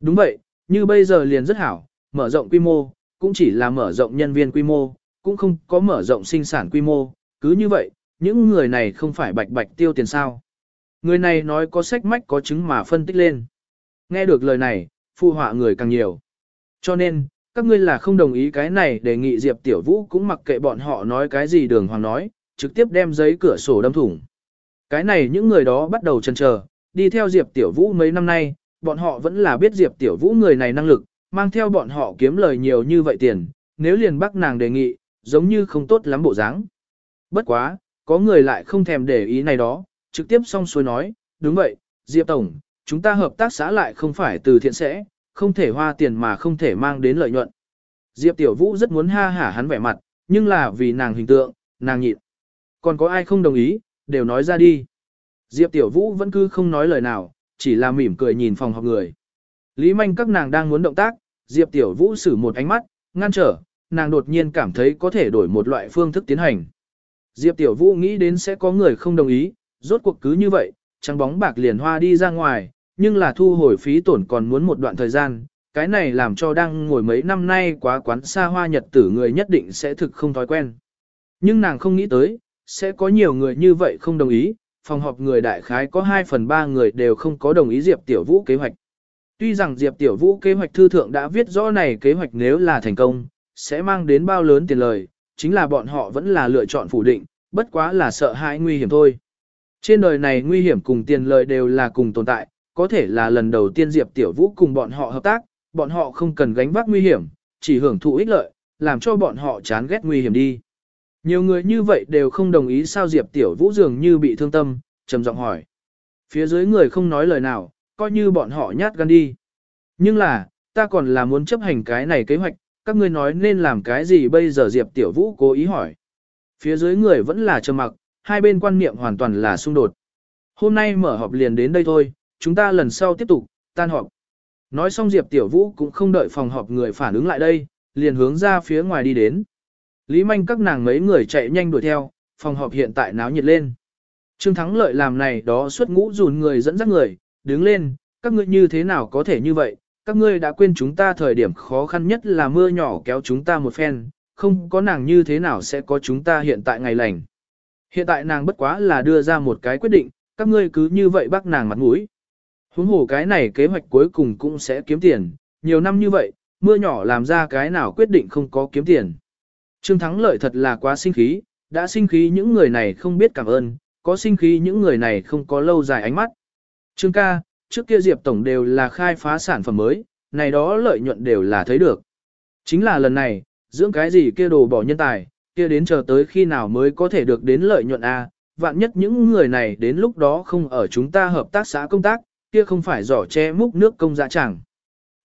[SPEAKER 1] Đúng vậy, như bây giờ liền rất hảo, mở rộng quy mô, cũng chỉ là mở rộng nhân viên quy mô, cũng không có mở rộng sinh sản quy mô, cứ như vậy, những người này không phải bạch bạch tiêu tiền sao. Người này nói có sách mách có chứng mà phân tích lên. Nghe được lời này, phụ họa người càng nhiều. Cho nên, các ngươi là không đồng ý cái này đề nghị Diệp Tiểu Vũ cũng mặc kệ bọn họ nói cái gì đường hoàng nói, trực tiếp đem giấy cửa sổ đâm thủng. Cái này những người đó bắt đầu chần chờ, đi theo Diệp Tiểu Vũ mấy năm nay, bọn họ vẫn là biết Diệp Tiểu Vũ người này năng lực, mang theo bọn họ kiếm lời nhiều như vậy tiền, nếu liền bắt nàng đề nghị, giống như không tốt lắm bộ dáng. Bất quá, có người lại không thèm để ý này đó, trực tiếp xong xuôi nói, đúng vậy, Diệp Tổng, chúng ta hợp tác xã lại không phải từ thiện sẽ, không thể hoa tiền mà không thể mang đến lợi nhuận. Diệp Tiểu Vũ rất muốn ha hả hắn vẻ mặt, nhưng là vì nàng hình tượng, nàng nhịn. Còn có ai không đồng ý, đều nói ra đi. Diệp Tiểu Vũ vẫn cứ không nói lời nào, chỉ là mỉm cười nhìn phòng họp người. Lý manh các nàng đang muốn động tác, Diệp Tiểu Vũ sử một ánh mắt, ngăn trở, nàng đột nhiên cảm thấy có thể đổi một loại phương thức tiến hành. Diệp Tiểu Vũ nghĩ đến sẽ có người không đồng ý, rốt cuộc cứ như vậy, trắng bóng bạc liền hoa đi ra ngoài, nhưng là thu hồi phí tổn còn muốn một đoạn thời gian, cái này làm cho đang ngồi mấy năm nay quá quán xa hoa nhật tử người nhất định sẽ thực không thói quen. Nhưng nàng không nghĩ tới, sẽ có nhiều người như vậy không đồng ý, phòng họp người đại khái có 2 phần 3 người đều không có đồng ý Diệp Tiểu Vũ kế hoạch. Tuy rằng Diệp Tiểu Vũ kế hoạch thư thượng đã viết rõ này kế hoạch nếu là thành công, sẽ mang đến bao lớn tiền lời, chính là bọn họ vẫn là lựa chọn phủ định, bất quá là sợ hãi nguy hiểm thôi. Trên đời này nguy hiểm cùng tiền lời đều là cùng tồn tại, có thể là lần đầu tiên Diệp Tiểu Vũ cùng bọn họ hợp tác, bọn họ không cần gánh vác nguy hiểm, chỉ hưởng thụ ích lợi, làm cho bọn họ chán ghét nguy hiểm đi. Nhiều người như vậy đều không đồng ý sao Diệp Tiểu Vũ dường như bị thương tâm, trầm giọng hỏi. Phía dưới người không nói lời nào, coi như bọn họ nhát gan đi. Nhưng là, ta còn là muốn chấp hành cái này kế hoạch, các ngươi nói nên làm cái gì bây giờ Diệp Tiểu Vũ cố ý hỏi. Phía dưới người vẫn là trầm mặc, hai bên quan niệm hoàn toàn là xung đột. Hôm nay mở họp liền đến đây thôi, chúng ta lần sau tiếp tục, tan họp. Nói xong Diệp Tiểu Vũ cũng không đợi phòng họp người phản ứng lại đây, liền hướng ra phía ngoài đi đến. Lý manh các nàng mấy người chạy nhanh đuổi theo, phòng họp hiện tại náo nhiệt lên. Trương Thắng lợi làm này đó suốt ngũ dùn người dẫn dắt người, đứng lên, các ngươi như thế nào có thể như vậy, các ngươi đã quên chúng ta thời điểm khó khăn nhất là mưa nhỏ kéo chúng ta một phen, không có nàng như thế nào sẽ có chúng ta hiện tại ngày lành. Hiện tại nàng bất quá là đưa ra một cái quyết định, các ngươi cứ như vậy bác nàng mặt mũi. Huống hồ cái này kế hoạch cuối cùng cũng sẽ kiếm tiền, nhiều năm như vậy, mưa nhỏ làm ra cái nào quyết định không có kiếm tiền. Trương Thắng lợi thật là quá sinh khí, đã sinh khí những người này không biết cảm ơn, có sinh khí những người này không có lâu dài ánh mắt. Trương ca, trước kia Diệp Tổng đều là khai phá sản phẩm mới, này đó lợi nhuận đều là thấy được. Chính là lần này, dưỡng cái gì kia đồ bỏ nhân tài, kia đến chờ tới khi nào mới có thể được đến lợi nhuận A, vạn nhất những người này đến lúc đó không ở chúng ta hợp tác xã công tác, kia không phải giỏ che múc nước công dạ chẳng.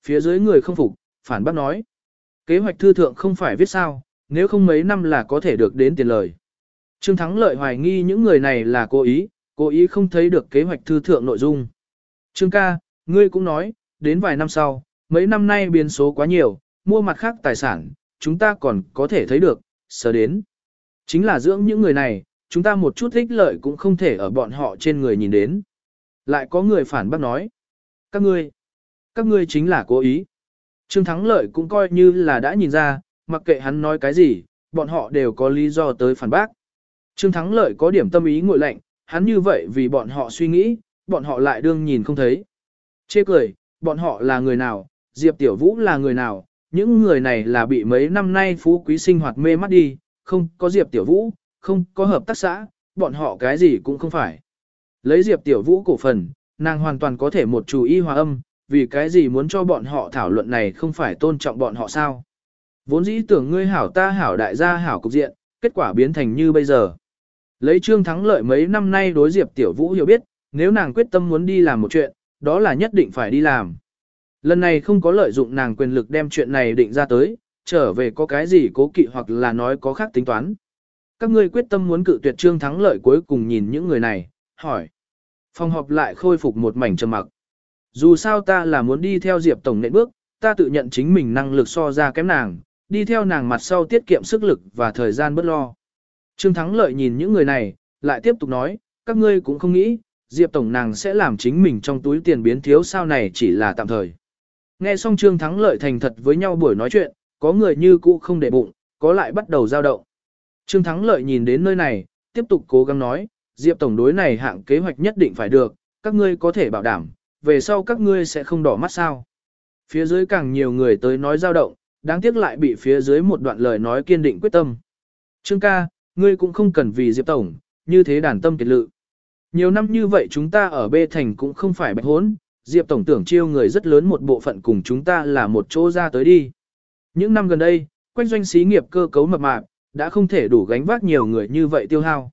[SPEAKER 1] Phía dưới người không phục, phản bác nói. Kế hoạch thư thượng không phải viết sao, nếu không mấy năm là có thể được đến tiền lời. Trương Thắng lợi hoài nghi những người này là cố ý, cố ý không thấy được kế hoạch thư thượng nội dung. Trương ca, ngươi cũng nói, đến vài năm sau, mấy năm nay biến số quá nhiều, mua mặt khác tài sản, chúng ta còn có thể thấy được, sờ đến. Chính là dưỡng những người này, chúng ta một chút ích lợi cũng không thể ở bọn họ trên người nhìn đến. Lại có người phản bác nói. Các ngươi, các ngươi chính là cố ý. Trương Thắng Lợi cũng coi như là đã nhìn ra, mặc kệ hắn nói cái gì, bọn họ đều có lý do tới phản bác. Trương Thắng Lợi có điểm tâm ý ngội lạnh, hắn như vậy vì bọn họ suy nghĩ, bọn họ lại đương nhìn không thấy. Chê cười, bọn họ là người nào, Diệp Tiểu Vũ là người nào, những người này là bị mấy năm nay phú quý sinh hoạt mê mắt đi, không có Diệp Tiểu Vũ, không có hợp tác xã, bọn họ cái gì cũng không phải. Lấy Diệp Tiểu Vũ cổ phần, nàng hoàn toàn có thể một chủ y hòa âm, vì cái gì muốn cho bọn họ thảo luận này không phải tôn trọng bọn họ sao. Vốn dĩ tưởng ngươi hảo ta hảo đại gia hảo cục diện, kết quả biến thành như bây giờ. Lấy trương thắng lợi mấy năm nay đối Diệp Tiểu Vũ hiểu biết, nếu nàng quyết tâm muốn đi làm một chuyện, đó là nhất định phải đi làm. Lần này không có lợi dụng nàng quyền lực đem chuyện này định ra tới, trở về có cái gì cố kỵ hoặc là nói có khác tính toán. Các ngươi quyết tâm muốn cự tuyệt trương thắng lợi cuối cùng nhìn những người này, hỏi. Phòng họp lại khôi phục một mảnh trầm mặc. Dù sao ta là muốn đi theo Diệp Tổng nệm bước, ta tự nhận chính mình năng lực so ra kém nàng, đi theo nàng mặt sau tiết kiệm sức lực và thời gian bất lo. Trương Thắng Lợi nhìn những người này, lại tiếp tục nói, các ngươi cũng không nghĩ, Diệp Tổng nàng sẽ làm chính mình trong túi tiền biến thiếu sao này chỉ là tạm thời. Nghe xong Trương Thắng Lợi thành thật với nhau buổi nói chuyện, có người như cũ không để bụng, có lại bắt đầu giao động. Trương Thắng Lợi nhìn đến nơi này, tiếp tục cố gắng nói, Diệp Tổng đối này hạng kế hoạch nhất định phải được, các ngươi có thể bảo đảm, về sau các ngươi sẽ không đỏ mắt sao. Phía dưới càng nhiều người tới nói giao động, đáng tiếc lại bị phía dưới một đoạn lời nói kiên định quyết tâm. Trương ca, ngươi cũng không cần vì Diệp Tổng, như thế đàn tâm kiệt lự. Nhiều năm như vậy chúng ta ở Bê Thành cũng không phải bạch hốn, Diệp Tổng tưởng chiêu người rất lớn một bộ phận cùng chúng ta là một chỗ ra tới đi. Những năm gần đây, quanh doanh xí nghiệp cơ cấu mập mạp, đã không thể đủ gánh vác nhiều người như vậy tiêu hao.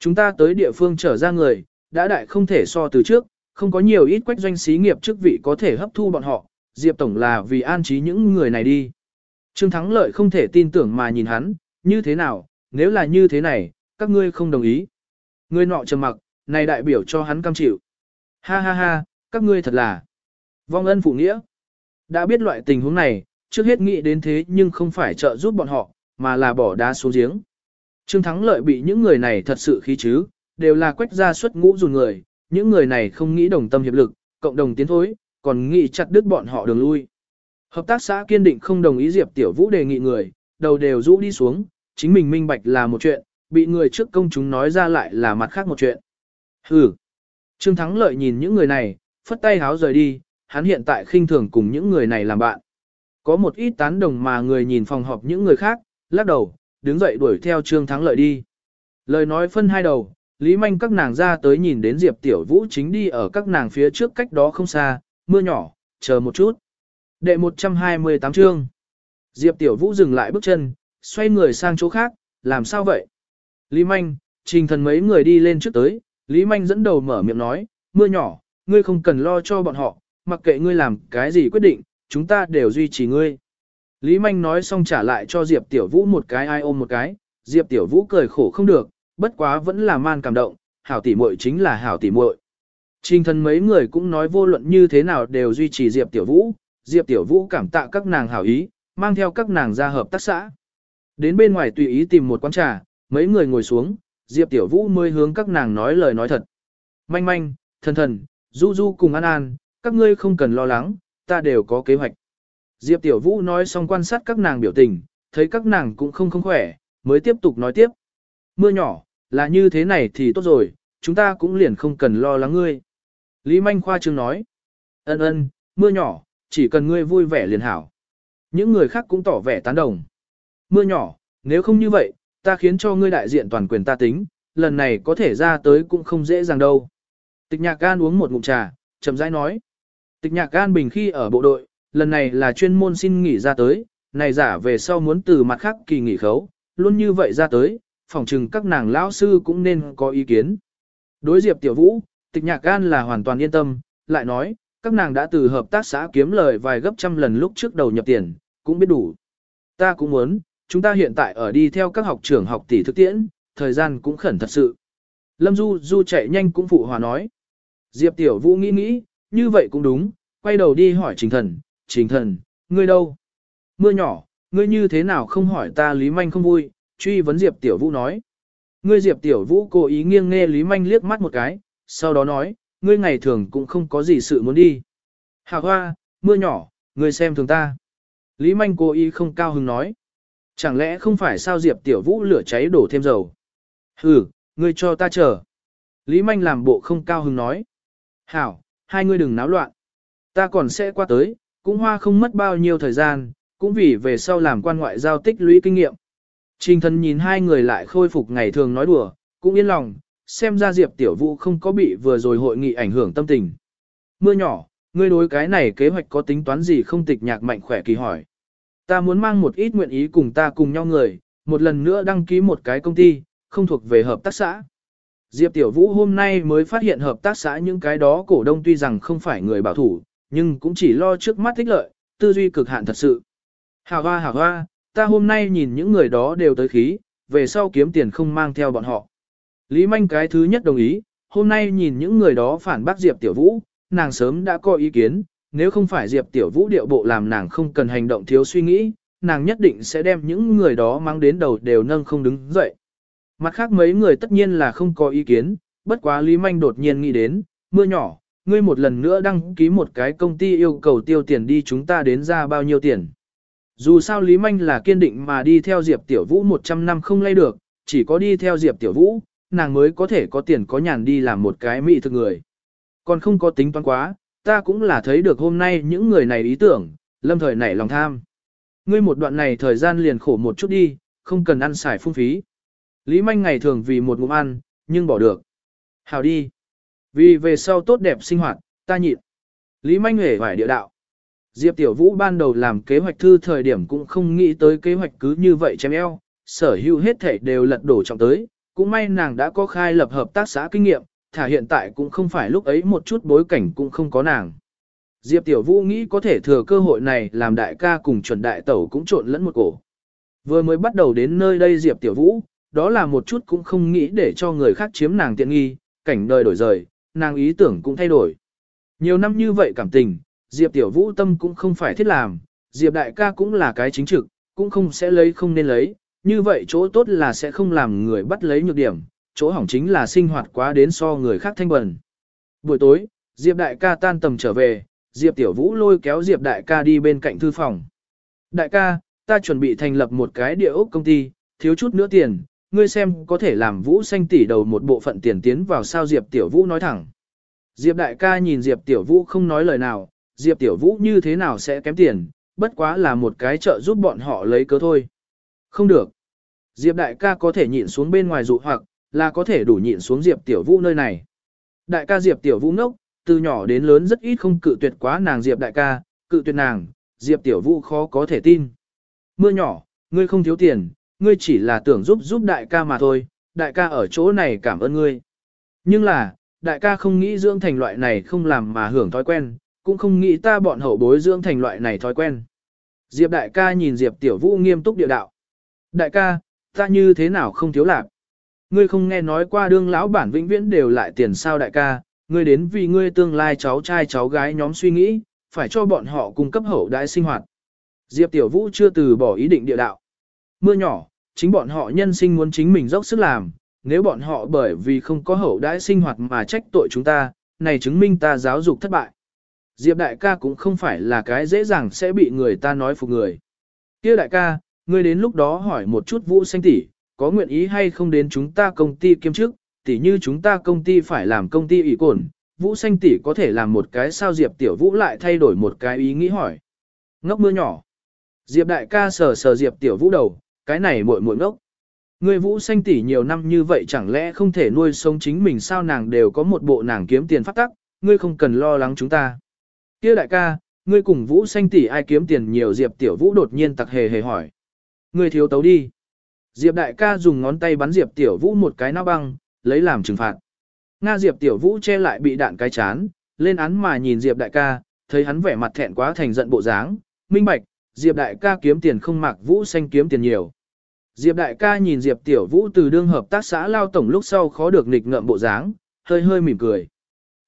[SPEAKER 1] Chúng ta tới địa phương trở ra người, đã đại không thể so từ trước, không có nhiều ít quách doanh xí nghiệp chức vị có thể hấp thu bọn họ, Diệp Tổng là vì an trí những người này đi. Trương Thắng Lợi không thể tin tưởng mà nhìn hắn, như thế nào, nếu là như thế này, các ngươi không đồng ý. Người nọ trầm mặc, này đại biểu cho hắn cam chịu. Ha ha ha, các ngươi thật là vong ân phụ nghĩa. Đã biết loại tình huống này, trước hết nghĩ đến thế nhưng không phải trợ giúp bọn họ, mà là bỏ đá xuống giếng. Trương Thắng Lợi bị những người này thật sự khí chứ, đều là quách ra xuất ngũ dù người, những người này không nghĩ đồng tâm hiệp lực, cộng đồng tiến thối, còn nghĩ chặt đứt bọn họ đường lui. Hợp tác xã kiên định không đồng ý Diệp Tiểu Vũ đề nghị người, đầu đều rũ đi xuống, chính mình minh bạch là một chuyện, bị người trước công chúng nói ra lại là mặt khác một chuyện. Hừ. Trương Thắng Lợi nhìn những người này, phất tay háo rời đi, hắn hiện tại khinh thường cùng những người này làm bạn. Có một ít tán đồng mà người nhìn phòng họp những người khác, lắc đầu, đứng dậy đuổi theo Trương Thắng Lợi đi. Lời nói phân hai đầu, Lý Manh các nàng ra tới nhìn đến Diệp Tiểu Vũ chính đi ở các nàng phía trước cách đó không xa, mưa nhỏ, chờ một chút. Đệ 128 chương. Diệp Tiểu Vũ dừng lại bước chân, xoay người sang chỗ khác, làm sao vậy? Lý Manh, trình thần mấy người đi lên trước tới, Lý Manh dẫn đầu mở miệng nói, mưa nhỏ, ngươi không cần lo cho bọn họ, mặc kệ ngươi làm cái gì quyết định, chúng ta đều duy trì ngươi. Lý Manh nói xong trả lại cho Diệp Tiểu Vũ một cái ai ôm một cái, Diệp Tiểu Vũ cười khổ không được, bất quá vẫn là man cảm động, hảo tỷ muội chính là hảo tỷ muội. Trình thần mấy người cũng nói vô luận như thế nào đều duy trì Diệp Tiểu Vũ, Diệp Tiểu Vũ cảm tạ các nàng hảo ý, mang theo các nàng ra hợp tác xã. Đến bên ngoài tùy ý tìm một quán trà, mấy người ngồi xuống, Diệp Tiểu Vũ mới hướng các nàng nói lời nói thật. Manh manh, thần thần, du du cùng an an, các ngươi không cần lo lắng, ta đều có kế hoạch. Diệp Tiểu Vũ nói xong quan sát các nàng biểu tình, thấy các nàng cũng không không khỏe, mới tiếp tục nói tiếp. Mưa nhỏ, là như thế này thì tốt rồi, chúng ta cũng liền không cần lo lắng ngươi. Lý Manh Khoa Trương nói. Ân ân, mưa nhỏ, chỉ cần ngươi vui vẻ liền hảo. Những người khác cũng tỏ vẻ tán đồng. Mưa nhỏ, nếu không như vậy, ta khiến cho ngươi đại diện toàn quyền ta tính, lần này có thể ra tới cũng không dễ dàng đâu. Tịch nhạc gan uống một ngụm trà, chậm rãi nói. Tịch nhạc gan bình khi ở bộ đội, lần này là chuyên môn xin nghỉ ra tới, này giả về sau muốn từ mặt khác kỳ nghỉ khấu, luôn như vậy ra tới, phòng trừng các nàng lão sư cũng nên có ý kiến. Đối diệp tiểu vũ, tịch nhạc gan là hoàn toàn yên tâm, lại nói, các nàng đã từ hợp tác xã kiếm lời vài gấp trăm lần lúc trước đầu nhập tiền, cũng biết đủ. Ta cũng muốn, chúng ta hiện tại ở đi theo các học trưởng học tỷ thực tiễn, thời gian cũng khẩn thật sự. Lâm Du Du chạy nhanh cũng phụ hòa nói. Diệp Tiểu Vũ nghĩ nghĩ, như vậy cũng đúng, quay đầu đi hỏi Trình Thần, Trình Thần, ngươi đâu? Mưa nhỏ, ngươi như thế nào không hỏi ta Lý Manh không vui, truy vấn Diệp Tiểu Vũ nói. Ngươi Diệp Tiểu Vũ cố ý nghiêng nghe Lý Manh liếc mắt một cái, sau đó nói, ngươi ngày thường cũng không có gì sự muốn đi. Hà hoa, mưa nhỏ, ngươi xem thường ta. Lý Manh cố ý không cao hứng nói. Chẳng lẽ không phải sao Diệp Tiểu Vũ lửa cháy đổ thêm dầu? Hừ, ngươi cho ta chờ. Lý Manh làm bộ không cao hứng nói. Hảo, hai ngươi đừng náo loạn. Ta còn sẽ qua tới, cũng hoa không mất bao nhiêu thời gian, cũng vì về sau làm quan ngoại giao tích lũy kinh nghiệm. Trình thần nhìn hai người lại khôi phục ngày thường nói đùa, cũng yên lòng, xem ra Diệp Tiểu Vũ không có bị vừa rồi hội nghị ảnh hưởng tâm tình. Mưa nhỏ, ngươi đối cái này kế hoạch có tính toán gì không tịch nhạc mạnh khỏe kỳ hỏi. Ta muốn mang một ít nguyện ý cùng ta cùng nhau người, một lần nữa đăng ký một cái công ty, không thuộc về hợp tác xã. Diệp Tiểu Vũ hôm nay mới phát hiện hợp tác xã những cái đó cổ đông tuy rằng không phải người bảo thủ, nhưng cũng chỉ lo trước mắt thích lợi, tư duy cực hạn thật sự. hào hoa hào hoa, ta hôm nay nhìn những người đó đều tới khí, về sau kiếm tiền không mang theo bọn họ. Lý Manh cái thứ nhất đồng ý, hôm nay nhìn những người đó phản bác Diệp Tiểu Vũ, nàng sớm đã có ý kiến, nếu không phải Diệp Tiểu Vũ điệu bộ làm nàng không cần hành động thiếu suy nghĩ, nàng nhất định sẽ đem những người đó mang đến đầu đều nâng không đứng dậy. Mặt khác mấy người tất nhiên là không có ý kiến, bất quá Lý Manh đột nhiên nghĩ đến, mưa nhỏ, ngươi một lần nữa đăng ký một cái công ty yêu cầu tiêu tiền đi chúng ta đến ra bao nhiêu tiền. Dù sao Lý Manh là kiên định mà đi theo Diệp Tiểu Vũ 100 năm không lay được, chỉ có đi theo Diệp Tiểu Vũ, nàng mới có thể có tiền có nhàn đi làm một cái mỹ thực người. Còn không có tính toán quá, ta cũng là thấy được hôm nay những người này ý tưởng, lâm thời nảy lòng tham. Ngươi một đoạn này thời gian liền khổ một chút đi, không cần ăn xài phung phí. Lý Manh ngày thường vì một ngụm ăn, nhưng bỏ được. Hào đi. Vì về sau tốt đẹp sinh hoạt, ta nhịn. Lý Manh hề phải địa đạo. Diệp Tiểu Vũ ban đầu làm kế hoạch thư thời điểm cũng không nghĩ tới kế hoạch cứ như vậy chém eo, sở hữu hết thể đều lật đổ trọng tới, cũng may nàng đã có khai lập hợp tác xã kinh nghiệm, thả hiện tại cũng không phải lúc ấy một chút bối cảnh cũng không có nàng. Diệp Tiểu Vũ nghĩ có thể thừa cơ hội này làm đại ca cùng chuẩn đại tẩu cũng trộn lẫn một cổ. Vừa mới bắt đầu đến nơi đây Diệp Tiểu Vũ, đó là một chút cũng không nghĩ để cho người khác chiếm nàng tiện nghi, cảnh đời đổi rời, nàng ý tưởng cũng thay đổi. Nhiều năm như vậy cảm tình, Diệp Tiểu Vũ tâm cũng không phải thiết làm, Diệp đại ca cũng là cái chính trực, cũng không sẽ lấy không nên lấy, như vậy chỗ tốt là sẽ không làm người bắt lấy nhược điểm, chỗ hỏng chính là sinh hoạt quá đến so người khác thanh bẩn. Buổi tối, Diệp đại ca tan tầm trở về, Diệp Tiểu Vũ lôi kéo Diệp đại ca đi bên cạnh thư phòng. Đại ca, ta chuẩn bị thành lập một cái địa ốc công ty, thiếu chút nữa tiền, ngươi xem có thể làm Vũ xanh tỷ đầu một bộ phận tiền tiến vào sao Diệp Tiểu Vũ nói thẳng. Diệp đại ca nhìn Diệp Tiểu Vũ không nói lời nào, Diệp Tiểu Vũ như thế nào sẽ kém tiền, bất quá là một cái trợ giúp bọn họ lấy cớ thôi. Không được. Diệp đại ca có thể nhịn xuống bên ngoài dụ hoặc, là có thể đủ nhịn xuống Diệp Tiểu Vũ nơi này. Đại ca Diệp Tiểu Vũ ngốc, từ nhỏ đến lớn rất ít không cự tuyệt quá nàng Diệp đại ca, cự tuyệt nàng, Diệp Tiểu Vũ khó có thể tin. Mưa nhỏ, ngươi không thiếu tiền, ngươi chỉ là tưởng giúp giúp đại ca mà thôi, đại ca ở chỗ này cảm ơn ngươi. Nhưng là, đại ca không nghĩ dưỡng thành loại này không làm mà hưởng thói quen, cũng không nghĩ ta bọn hậu bối dưỡng thành loại này thói quen. Diệp đại ca nhìn Diệp Tiểu Vũ nghiêm túc địa đạo. Đại ca, ta như thế nào không thiếu lạc? Ngươi không nghe nói qua đương lão bản vĩnh viễn đều lại tiền sao đại ca, ngươi đến vì ngươi tương lai cháu trai cháu gái nhóm suy nghĩ, phải cho bọn họ cung cấp hậu đại sinh hoạt. Diệp Tiểu Vũ chưa từ bỏ ý định địa đạo. Mưa nhỏ, chính bọn họ nhân sinh muốn chính mình dốc sức làm, nếu bọn họ bởi vì không có hậu đại sinh hoạt mà trách tội chúng ta, này chứng minh ta giáo dục thất bại. Diệp đại ca cũng không phải là cái dễ dàng sẽ bị người ta nói phục người. Kia đại ca, ngươi đến lúc đó hỏi một chút Vũ Xanh tỷ, có nguyện ý hay không đến chúng ta công ty kiêm chức, tỷ như chúng ta công ty phải làm công ty ủy cổn, Vũ Xanh tỷ có thể làm một cái sao Diệp Tiểu Vũ lại thay đổi một cái ý nghĩ hỏi. Ngốc mưa nhỏ. Diệp đại ca sờ sờ Diệp Tiểu Vũ đầu, cái này muội muội ngốc. Người Vũ Xanh tỷ nhiều năm như vậy chẳng lẽ không thể nuôi sống chính mình sao nàng đều có một bộ nàng kiếm tiền phát tắc, ngươi không cần lo lắng chúng ta. Kia đại ca, ngươi cùng Vũ Xanh tỷ ai kiếm tiền nhiều Diệp Tiểu Vũ đột nhiên tặc hề hề hỏi. Ngươi thiếu tấu đi. Diệp đại ca dùng ngón tay bắn Diệp Tiểu Vũ một cái nao băng, lấy làm trừng phạt. Nga Diệp Tiểu Vũ che lại bị đạn cái chán, lên án mà nhìn Diệp đại ca, thấy hắn vẻ mặt thẹn quá thành giận bộ dáng, minh bạch, Diệp đại ca kiếm tiền không mặc Vũ Xanh kiếm tiền nhiều. Diệp đại ca nhìn Diệp Tiểu Vũ từ đương hợp tác xã lao tổng lúc sau khó được nghịch ngợm bộ dáng, hơi hơi mỉm cười.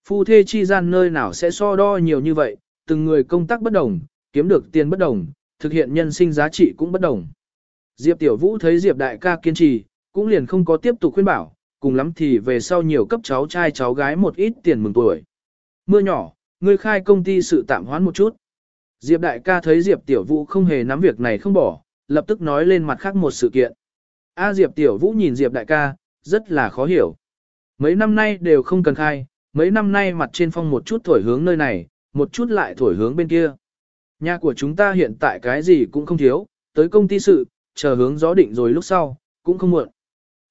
[SPEAKER 1] Phu thê chi gian nơi nào sẽ so đo nhiều như vậy, từng người công tác bất đồng, kiếm được tiền bất đồng, thực hiện nhân sinh giá trị cũng bất đồng. Diệp Tiểu Vũ thấy Diệp đại ca kiên trì, cũng liền không có tiếp tục khuyên bảo, cùng lắm thì về sau nhiều cấp cháu trai cháu gái một ít tiền mừng tuổi. Mưa nhỏ, ngươi khai công ty sự tạm hoãn một chút. Diệp đại ca thấy Diệp Tiểu Vũ không hề nắm việc này không bỏ, lập tức nói lên mặt khác một sự kiện. A Diệp Tiểu Vũ nhìn Diệp đại ca, rất là khó hiểu. Mấy năm nay đều không cần khai, mấy năm nay mặt trên phong một chút thổi hướng nơi này, một chút lại thổi hướng bên kia. Nhà của chúng ta hiện tại cái gì cũng không thiếu, tới công ty sự, chờ hướng gió định rồi lúc sau, cũng không muộn.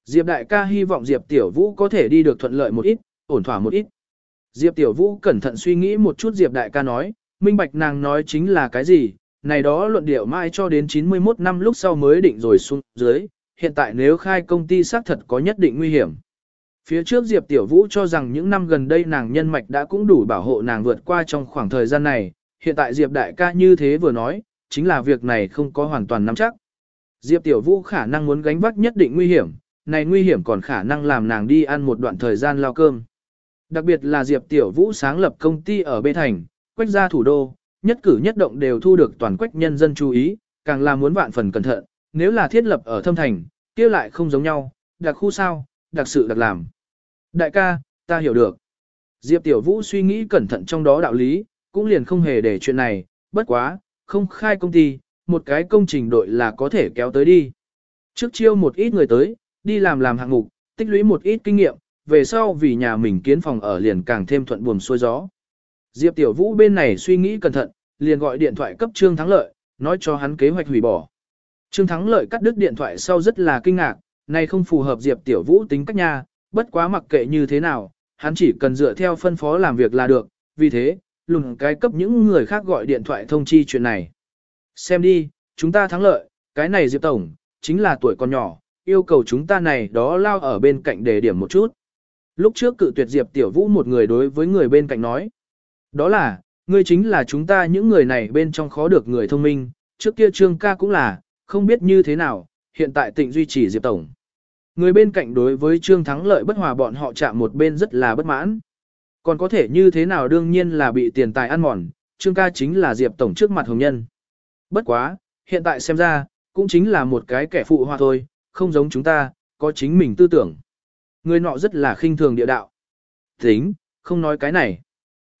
[SPEAKER 1] Diệp đại ca hy vọng Diệp Tiểu Vũ có thể đi được thuận lợi một ít, ổn thỏa một ít. Diệp Tiểu Vũ cẩn thận suy nghĩ một chút Diệp đại ca nói, minh bạch nàng nói chính là cái gì, này đó luận điệu mai cho đến 91 năm lúc sau mới định rồi xuống dưới, hiện tại nếu khai công ty xác thật có nhất định nguy hiểm. Phía trước Diệp Tiểu Vũ cho rằng những năm gần đây nàng nhân mạch đã cũng đủ bảo hộ nàng vượt qua trong khoảng thời gian này, hiện tại Diệp đại ca như thế vừa nói, chính là việc này không có hoàn toàn nắm chắc. Diệp Tiểu Vũ khả năng muốn gánh vác nhất định nguy hiểm, này nguy hiểm còn khả năng làm nàng đi ăn một đoạn thời gian lao cơm. Đặc biệt là Diệp Tiểu Vũ sáng lập công ty ở Bê Thành, quách gia thủ đô, nhất cử nhất động đều thu được toàn quách nhân dân chú ý, càng là muốn vạn phần cẩn thận, nếu là thiết lập ở thâm thành, kia lại không giống nhau, đặc khu sao, đặc sự đặc làm. Đại ca, ta hiểu được. Diệp Tiểu Vũ suy nghĩ cẩn thận trong đó đạo lý, cũng liền không hề để chuyện này, bất quá, không khai công ty, một cái công trình đội là có thể kéo tới đi. Trước chiêu một ít người tới, đi làm làm hạng mục, tích lũy một ít kinh nghiệm, về sau vì nhà mình kiến phòng ở liền càng thêm thuận buồm xuôi gió. Diệp Tiểu Vũ bên này suy nghĩ cẩn thận, liền gọi điện thoại cấp Trương Thắng Lợi, nói cho hắn kế hoạch hủy bỏ. Trương Thắng Lợi cắt đứt điện thoại sau rất là kinh ngạc, này không phù hợp Diệp Tiểu Vũ tính cách nha, bất quá mặc kệ như thế nào, hắn chỉ cần dựa theo phân phó làm việc là được, vì thế, lùn cái cấp những người khác gọi điện thoại thông chi chuyện này. Xem đi, chúng ta thắng lợi, cái này Diệp Tổng, chính là tuổi còn nhỏ, yêu cầu chúng ta này đó lao ở bên cạnh để điểm một chút. Lúc trước cự tuyệt Diệp Tiểu Vũ một người đối với người bên cạnh nói. Đó là, ngươi chính là chúng ta những người này bên trong khó được người thông minh, trước kia Trương ca cũng là, không biết như thế nào, hiện tại tịnh duy trì Diệp Tổng. Người bên cạnh đối với Trương Thắng lợi bất hòa bọn họ chạm một bên rất là bất mãn. Còn có thể như thế nào đương nhiên là bị tiền tài ăn mòn, Trương ca chính là Diệp Tổng trước mặt hồng nhân. Bất quá, hiện tại xem ra, cũng chính là một cái kẻ phụ hoa thôi, không giống chúng ta, có chính mình tư tưởng. Người nọ rất là khinh thường địa đạo. Tính, không nói cái này.